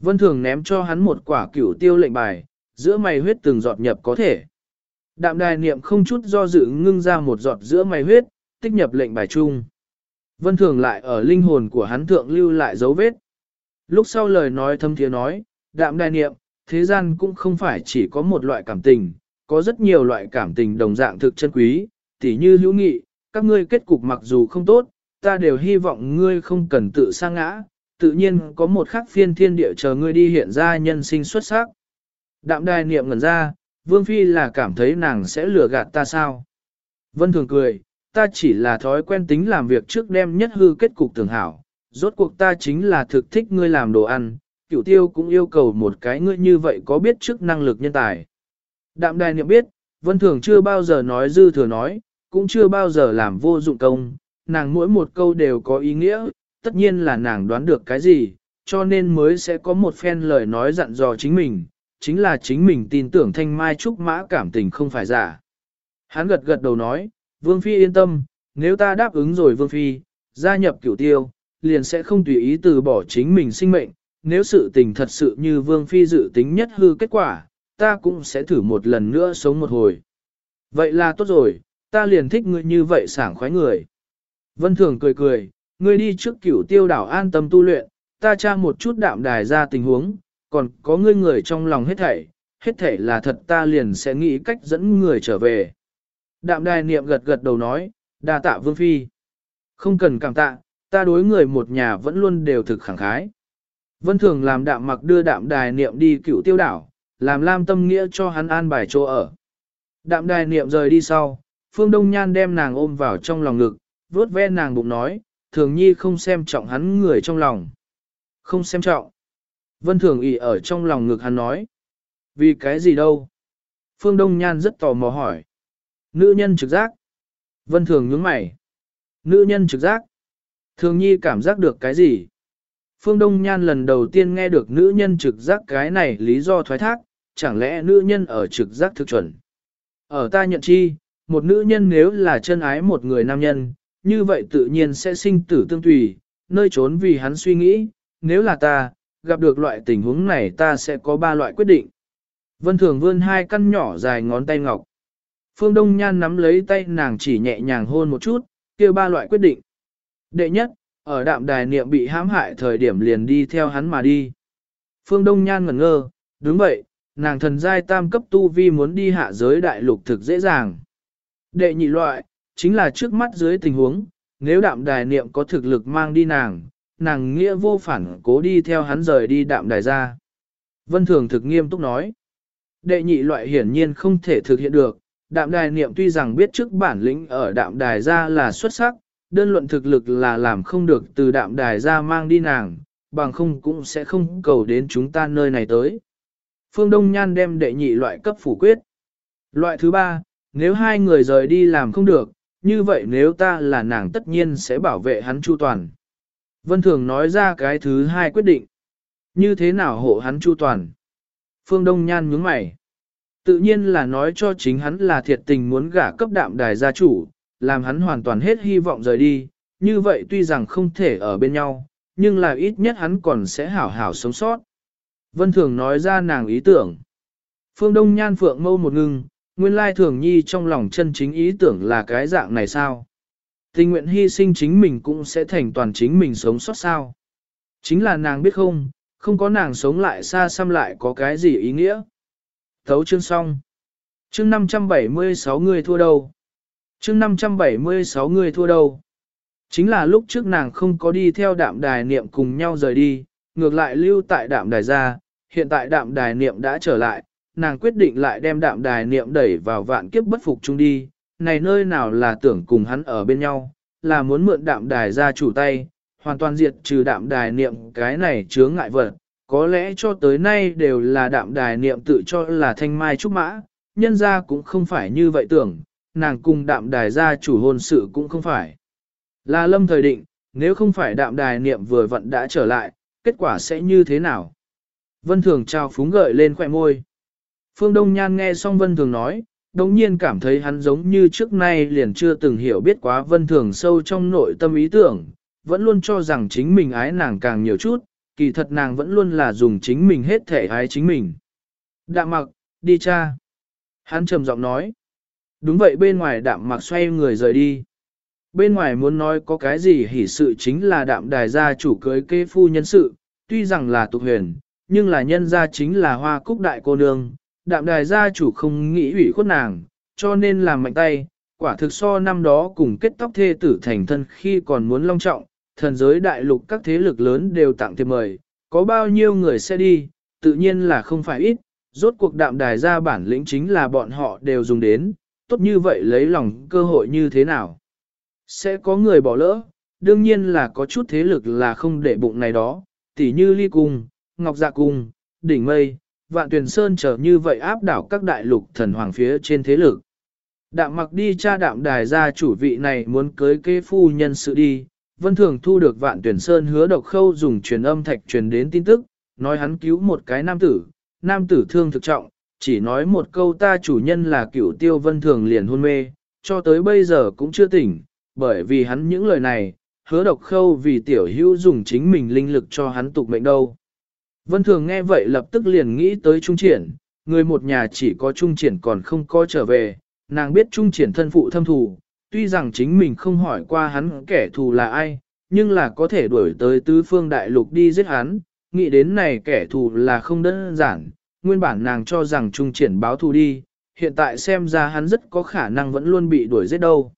Speaker 1: Vân Thường ném cho hắn một quả cửu tiêu lệnh bài, giữa mày huyết từng giọt nhập có thể. Đạm đài niệm không chút do dự ngưng ra một giọt giữa mày huyết, tích nhập lệnh bài chung. Vân Thường lại ở linh hồn của hắn thượng lưu lại dấu vết. Lúc sau lời nói thâm thiế nói, đạm đài niệm, thế gian cũng không phải chỉ có một loại cảm tình, có rất nhiều loại cảm tình đồng dạng thực chân quý, tỉ như hữu nghị, các ngươi kết cục mặc dù không tốt, ta đều hy vọng ngươi không cần tự sa ngã, tự nhiên có một khắc phiên thiên địa chờ ngươi đi hiện ra nhân sinh xuất sắc. Đạm đài niệm ngẩn ra, Vương Phi là cảm thấy nàng sẽ lừa gạt ta sao? Vân Thường cười, ta chỉ là thói quen tính làm việc trước đem nhất hư kết cục tưởng hảo, rốt cuộc ta chính là thực thích ngươi làm đồ ăn, cửu tiêu cũng yêu cầu một cái ngươi như vậy có biết trước năng lực nhân tài. Đạm đài niệm biết, Vân Thường chưa bao giờ nói dư thừa nói, cũng chưa bao giờ làm vô dụng công, nàng mỗi một câu đều có ý nghĩa, tất nhiên là nàng đoán được cái gì, cho nên mới sẽ có một phen lời nói dặn dò chính mình, chính là chính mình tin tưởng thanh mai trúc mã cảm tình không phải giả. Hắn gật gật đầu nói, Vương Phi yên tâm, nếu ta đáp ứng rồi Vương Phi, gia nhập cửu tiêu, liền sẽ không tùy ý từ bỏ chính mình sinh mệnh, nếu sự tình thật sự như Vương Phi dự tính nhất hư kết quả, ta cũng sẽ thử một lần nữa sống một hồi. Vậy là tốt rồi, ta liền thích ngươi như vậy sảng khoái người. Vân Thường cười cười, ngươi đi trước cửu tiêu đảo an tâm tu luyện, ta tra một chút đạm đài ra tình huống, còn có ngươi người trong lòng hết thảy, hết thảy là thật ta liền sẽ nghĩ cách dẫn người trở về. Đạm đài niệm gật gật đầu nói, đa tạ vương phi. Không cần cảm tạ, ta đối người một nhà vẫn luôn đều thực khẳng khái. Vân thường làm đạm mặc đưa đạm đài niệm đi cựu tiêu đảo, làm lam tâm nghĩa cho hắn an bài chỗ ở. Đạm đài niệm rời đi sau, phương đông nhan đem nàng ôm vào trong lòng ngực, vuốt ve nàng bụng nói, thường nhi không xem trọng hắn người trong lòng. Không xem trọng. Vân thường ỉ ở trong lòng ngực hắn nói. Vì cái gì đâu? Phương Đông Nhan rất tò mò hỏi. Nữ nhân trực giác. Vân thường nhướng mày. Nữ nhân trực giác. Thường nhi cảm giác được cái gì? Phương Đông Nhan lần đầu tiên nghe được nữ nhân trực giác cái này lý do thoái thác, chẳng lẽ nữ nhân ở trực giác thực chuẩn? Ở ta nhận chi, một nữ nhân nếu là chân ái một người nam nhân, như vậy tự nhiên sẽ sinh tử tương tùy, nơi trốn vì hắn suy nghĩ, nếu là ta, gặp được loại tình huống này ta sẽ có ba loại quyết định. Vân Thường vươn hai căn nhỏ dài ngón tay ngọc. Phương Đông Nhan nắm lấy tay nàng chỉ nhẹ nhàng hôn một chút, kêu ba loại quyết định. Đệ nhất, ở đạm đài niệm bị hãm hại thời điểm liền đi theo hắn mà đi. Phương Đông Nhan ngẩn ngơ, đúng vậy, nàng thần giai tam cấp tu vi muốn đi hạ giới đại lục thực dễ dàng. Đệ nhị loại, chính là trước mắt dưới tình huống, nếu đạm đài niệm có thực lực mang đi nàng, nàng nghĩa vô phản cố đi theo hắn rời đi đạm đài ra. Vân Thường thực nghiêm túc nói, đệ nhị loại hiển nhiên không thể thực hiện được, đạm đài niệm tuy rằng biết trước bản lĩnh ở đạm đài ra là xuất sắc, đơn luận thực lực là làm không được từ đạm đài ra mang đi nàng, bằng không cũng sẽ không cầu đến chúng ta nơi này tới. Phương Đông Nhan đem đệ nhị loại cấp phủ quyết. Loại thứ ba, nếu hai người rời đi làm không được, như vậy nếu ta là nàng tất nhiên sẽ bảo vệ hắn chu toàn. Vân Thường nói ra cái thứ hai quyết định. Như thế nào hộ hắn chu toàn? Phương Đông Nhan nhướng mày. Tự nhiên là nói cho chính hắn là thiệt tình muốn gả cấp đạm đài gia chủ, làm hắn hoàn toàn hết hy vọng rời đi. Như vậy tuy rằng không thể ở bên nhau, nhưng là ít nhất hắn còn sẽ hảo hảo sống sót. Vân Thường nói ra nàng ý tưởng. Phương Đông Nhan Phượng mâu một ngưng, nguyên lai Thường Nhi trong lòng chân chính ý tưởng là cái dạng này sao? Tình nguyện hy sinh chính mình cũng sẽ thành toàn chính mình sống sót sao. Chính là nàng biết không, không có nàng sống lại xa xăm lại có cái gì ý nghĩa. Thấu chương xong. Chương 576 người thua đâu. Chương 576 người thua đâu. Chính là lúc trước nàng không có đi theo đạm đài niệm cùng nhau rời đi, ngược lại lưu tại đạm đài ra, hiện tại đạm đài niệm đã trở lại, nàng quyết định lại đem đạm đài niệm đẩy vào vạn kiếp bất phục chung đi, này nơi nào là tưởng cùng hắn ở bên nhau, là muốn mượn đạm đài ra chủ tay, hoàn toàn diệt trừ đạm đài niệm cái này chướng ngại vật. Có lẽ cho tới nay đều là đạm đài niệm tự cho là thanh mai trúc mã, nhân ra cũng không phải như vậy tưởng, nàng cùng đạm đài gia chủ hôn sự cũng không phải. Là lâm thời định, nếu không phải đạm đài niệm vừa vận đã trở lại, kết quả sẽ như thế nào? Vân Thường trao phúng gợi lên khỏe môi. Phương Đông Nhan nghe xong Vân Thường nói, đồng nhiên cảm thấy hắn giống như trước nay liền chưa từng hiểu biết quá vân thường sâu trong nội tâm ý tưởng, vẫn luôn cho rằng chính mình ái nàng càng nhiều chút, kỳ thật nàng vẫn luôn là dùng chính mình hết thể ái chính mình. Đạm mặc, đi cha. Hắn trầm giọng nói. Đúng vậy bên ngoài đạm mặc xoay người rời đi. Bên ngoài muốn nói có cái gì hỉ sự chính là đạm đài gia chủ cưới kê phu nhân sự, tuy rằng là tục huyền, nhưng là nhân gia chính là hoa cúc đại cô nương, đạm đài gia chủ không nghĩ ủy khuất nàng, cho nên làm mạnh tay, quả thực so năm đó cùng kết tóc thê tử thành thân khi còn muốn long trọng, thần giới đại lục các thế lực lớn đều tặng thiệp mời, có bao nhiêu người sẽ đi, tự nhiên là không phải ít, rốt cuộc đạm đài ra bản lĩnh chính là bọn họ đều dùng đến, tốt như vậy lấy lòng cơ hội như thế nào. Sẽ có người bỏ lỡ, đương nhiên là có chút thế lực là không để bụng này đó, tỉ như ly cung, ngọc dạ cung, đỉnh mây, vạn tuyển sơn trở như vậy áp đảo các đại lục thần hoàng phía trên thế lực. Đạm mặc đi cha đạm đài ra chủ vị này muốn cưới kế phu nhân sự đi, vân thường thu được vạn tuyển sơn hứa độc khâu dùng truyền âm thạch truyền đến tin tức, nói hắn cứu một cái nam tử, nam tử thương thực trọng, chỉ nói một câu ta chủ nhân là cựu tiêu vân thường liền hôn mê, cho tới bây giờ cũng chưa tỉnh, bởi vì hắn những lời này, hứa độc khâu vì tiểu hữu dùng chính mình linh lực cho hắn tục mệnh đâu. Vân thường nghe vậy lập tức liền nghĩ tới trung triển, người một nhà chỉ có trung triển còn không có trở về, nàng biết trung triển thân phụ thâm thù, tuy rằng chính mình không hỏi qua hắn kẻ thù là ai, nhưng là có thể đuổi tới tứ phương đại lục đi giết hắn, nghĩ đến này kẻ thù là không đơn giản, nguyên bản nàng cho rằng trung triển báo thù đi, hiện tại xem ra hắn rất có khả năng vẫn luôn bị đuổi giết đâu.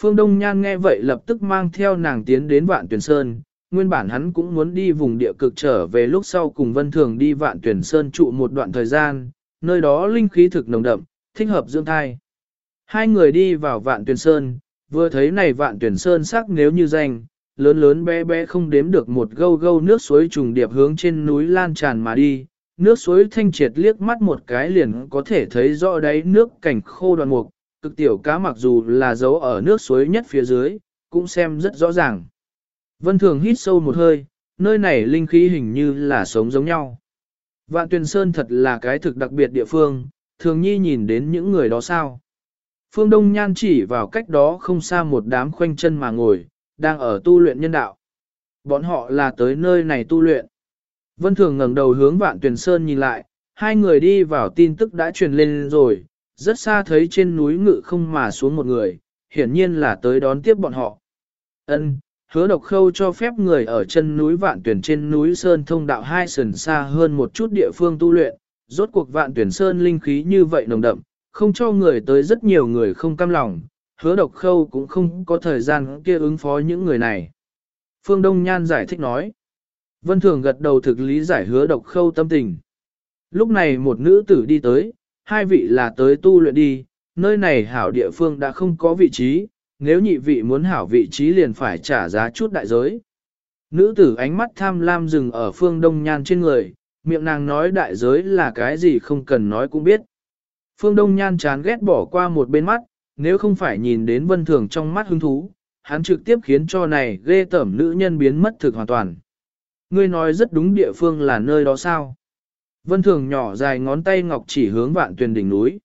Speaker 1: Phương Đông Nhan nghe vậy lập tức mang theo nàng tiến đến Vạn Tuyển Sơn, nguyên bản hắn cũng muốn đi vùng địa cực trở về lúc sau cùng Vân Thường đi Vạn Tuyển Sơn trụ một đoạn thời gian, nơi đó linh khí thực nồng đậm, thích hợp dưỡng thai. Hai người đi vào Vạn Tuyển Sơn, vừa thấy này Vạn Tuyển Sơn sắc nếu như danh, lớn lớn bé bé không đếm được một gâu gâu nước suối trùng điệp hướng trên núi lan tràn mà đi, nước suối thanh triệt liếc mắt một cái liền có thể thấy rõ đáy nước cảnh khô đoạn mục, cực tiểu cá mặc dù là dấu ở nước suối nhất phía dưới, cũng xem rất rõ ràng. Vân Thường hít sâu một hơi, nơi này linh khí hình như là sống giống nhau. Vạn Tuyền Sơn thật là cái thực đặc biệt địa phương, thường nhi nhìn đến những người đó sao. Phương Đông Nhan chỉ vào cách đó không xa một đám khoanh chân mà ngồi, đang ở tu luyện nhân đạo. Bọn họ là tới nơi này tu luyện. Vân Thường ngẩng đầu hướng Vạn Tuyền Sơn nhìn lại, hai người đi vào tin tức đã truyền lên rồi, rất xa thấy trên núi ngự không mà xuống một người, hiển nhiên là tới đón tiếp bọn họ. Ân, hứa độc khâu cho phép người ở chân núi Vạn Tuyền trên núi Sơn thông đạo hai sườn xa hơn một chút địa phương tu luyện, rốt cuộc Vạn Tuyền Sơn linh khí như vậy nồng đậm, không cho người tới rất nhiều người không cam lòng, hứa độc khâu cũng không có thời gian kia ứng phó những người này. Phương Đông Nhan giải thích nói. Vân Thường gật đầu thực lý giải hứa độc khâu tâm tình. Lúc này một nữ tử đi tới, hai vị là tới tu luyện đi, nơi này hảo địa phương đã không có vị trí, nếu nhị vị muốn hảo vị trí liền phải trả giá chút đại giới. Nữ tử ánh mắt tham lam dừng ở phương đông nhan trên người, miệng nàng nói đại giới là cái gì không cần nói cũng biết. Phương đông nhan chán ghét bỏ qua một bên mắt, nếu không phải nhìn đến vân thường trong mắt hứng thú, hắn trực tiếp khiến cho này ghê tẩm nữ nhân biến mất thực hoàn toàn. Ngươi nói rất đúng địa phương là nơi đó sao? Vân Thường nhỏ dài ngón tay ngọc chỉ hướng vạn tuyền đỉnh núi.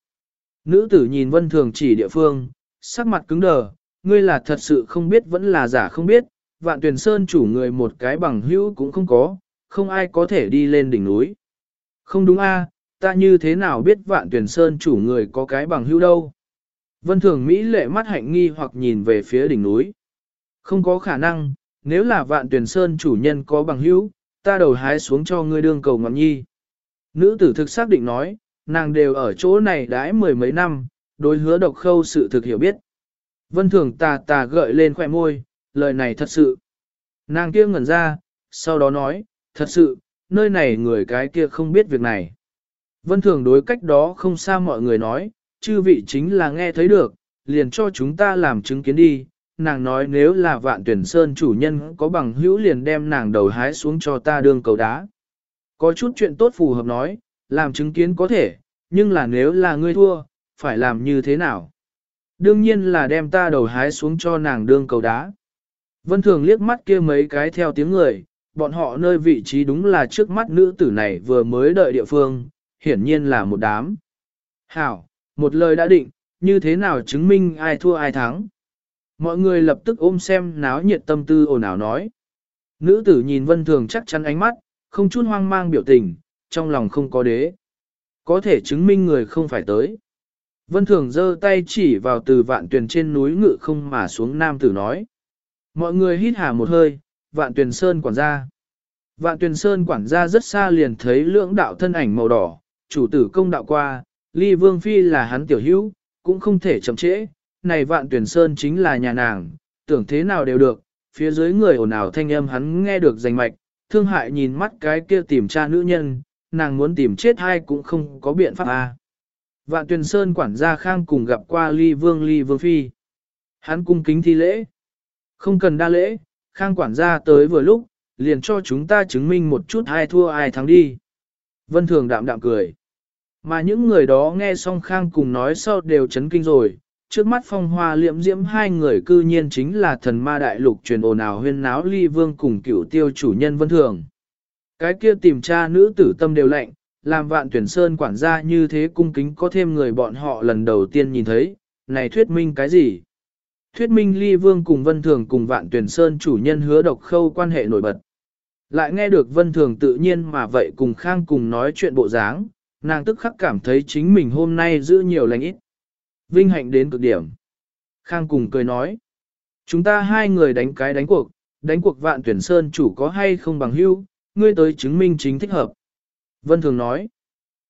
Speaker 1: Nữ tử nhìn Vân Thường chỉ địa phương, sắc mặt cứng đờ, ngươi là thật sự không biết vẫn là giả không biết, vạn tuyền sơn chủ người một cái bằng hữu cũng không có, không ai có thể đi lên đỉnh núi. Không đúng a, ta như thế nào biết vạn tuyền sơn chủ người có cái bằng hữu đâu? Vân Thường Mỹ lệ mắt hạnh nghi hoặc nhìn về phía đỉnh núi. Không có khả năng, nếu là vạn tuyển sơn chủ nhân có bằng hữu, ta đầu hái xuống cho ngươi đương cầu ngọn nhi. Nữ tử thực xác định nói, nàng đều ở chỗ này đãi mười mấy năm, đối hứa độc khâu sự thực hiểu biết. Vân thường tà tà gợi lên khỏe môi, lời này thật sự. Nàng kia ngẩn ra, sau đó nói, thật sự, nơi này người cái kia không biết việc này. Vân thường đối cách đó không xa mọi người nói, chư vị chính là nghe thấy được, liền cho chúng ta làm chứng kiến đi, nàng nói nếu là vạn tuyển sơn chủ nhân có bằng hữu liền đem nàng đầu hái xuống cho ta đương cầu đá. Có chút chuyện tốt phù hợp nói, làm chứng kiến có thể, nhưng là nếu là ngươi thua, phải làm như thế nào? Đương nhiên là đem ta đầu hái xuống cho nàng đương cầu đá. Vân Thường liếc mắt kia mấy cái theo tiếng người, bọn họ nơi vị trí đúng là trước mắt nữ tử này vừa mới đợi địa phương, hiển nhiên là một đám. Hảo, một lời đã định, như thế nào chứng minh ai thua ai thắng? Mọi người lập tức ôm xem náo nhiệt tâm tư ồn ào nói. Nữ tử nhìn vân thường chắc chắn ánh mắt, không chút hoang mang biểu tình, trong lòng không có đế. Có thể chứng minh người không phải tới. Vân thường giơ tay chỉ vào từ vạn tuyền trên núi ngự không mà xuống nam tử nói. Mọi người hít hà một hơi, vạn tuyền sơn quản gia. Vạn tuyền sơn quản gia rất xa liền thấy lưỡng đạo thân ảnh màu đỏ, chủ tử công đạo qua, ly vương phi là hắn tiểu hữu, cũng không thể chậm trễ, này vạn tuyển sơn chính là nhà nàng, tưởng thế nào đều được, phía dưới người ồn ào thanh âm hắn nghe được rành mạch, thương hại nhìn mắt cái kia tìm cha nữ nhân, nàng muốn tìm chết hay cũng không có biện pháp à? Vạn Tuyền Sơn quản gia Khang cùng gặp qua Ly Vương Ly Vương Phi. Hắn cung kính thi lễ. Không cần đa lễ, Khang quản gia tới vừa lúc, liền cho chúng ta chứng minh một chút ai thua ai thắng đi. Vân Thường đạm đạm cười. Mà những người đó nghe xong Khang cùng nói sau đều chấn kinh rồi, trước mắt phong hoa liễm diễm hai người cư nhiên chính là thần ma đại lục truyền ồn ào huyên náo ly vương cùng cựu tiêu chủ nhân Vân Thường. Cái kia tìm cha nữ tử tâm đều lạnh, làm vạn tuyển sơn quản gia như thế cung kính có thêm người bọn họ lần đầu tiên nhìn thấy, này thuyết minh cái gì? Thuyết minh ly vương cùng vân thường cùng vạn tuyển sơn chủ nhân hứa độc khâu quan hệ nổi bật. Lại nghe được vân thường tự nhiên mà vậy cùng khang cùng nói chuyện bộ dáng, nàng tức khắc cảm thấy chính mình hôm nay giữ nhiều lành ít. Vinh hạnh đến cực điểm. Khang cùng cười nói. Chúng ta hai người đánh cái đánh cuộc, đánh cuộc vạn tuyển sơn chủ có hay không bằng hưu, ngươi tới chứng minh chính thích hợp. Vân Thường nói.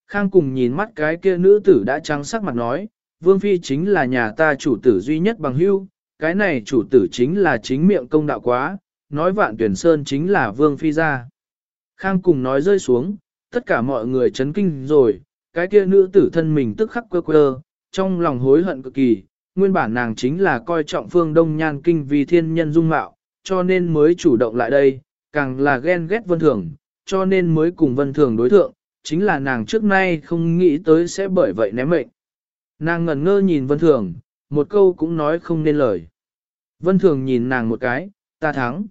Speaker 1: Khang cùng nhìn mắt cái kia nữ tử đã trắng sắc mặt nói, Vương Phi chính là nhà ta chủ tử duy nhất bằng hưu, cái này chủ tử chính là chính miệng công đạo quá, nói vạn tuyển sơn chính là Vương Phi ra. Khang cùng nói rơi xuống, tất cả mọi người chấn kinh rồi, cái kia nữ tử thân mình tức khắc quơ quơ, trong lòng hối hận cực kỳ, nguyên bản nàng chính là coi trọng phương đông nhan kinh vì thiên nhân dung mạo, cho nên mới chủ động lại đây, càng là ghen ghét vân thường, cho nên mới cùng vân thường đối thượng, chính là nàng trước nay không nghĩ tới sẽ bởi vậy ném mệnh. Nàng ngẩn ngơ nhìn vân thường, một câu cũng nói không nên lời. Vân thường nhìn nàng một cái, ta thắng.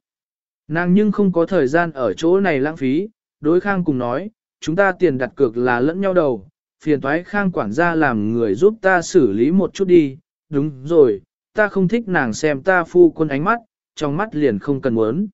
Speaker 1: Nàng nhưng không có thời gian ở chỗ này lãng phí, đối khang cùng nói, chúng ta tiền đặt cược là lẫn nhau đầu, phiền toái khang quản gia làm người giúp ta xử lý một chút đi, đúng rồi, ta không thích nàng xem ta phu quân ánh mắt, trong mắt liền không cần muốn.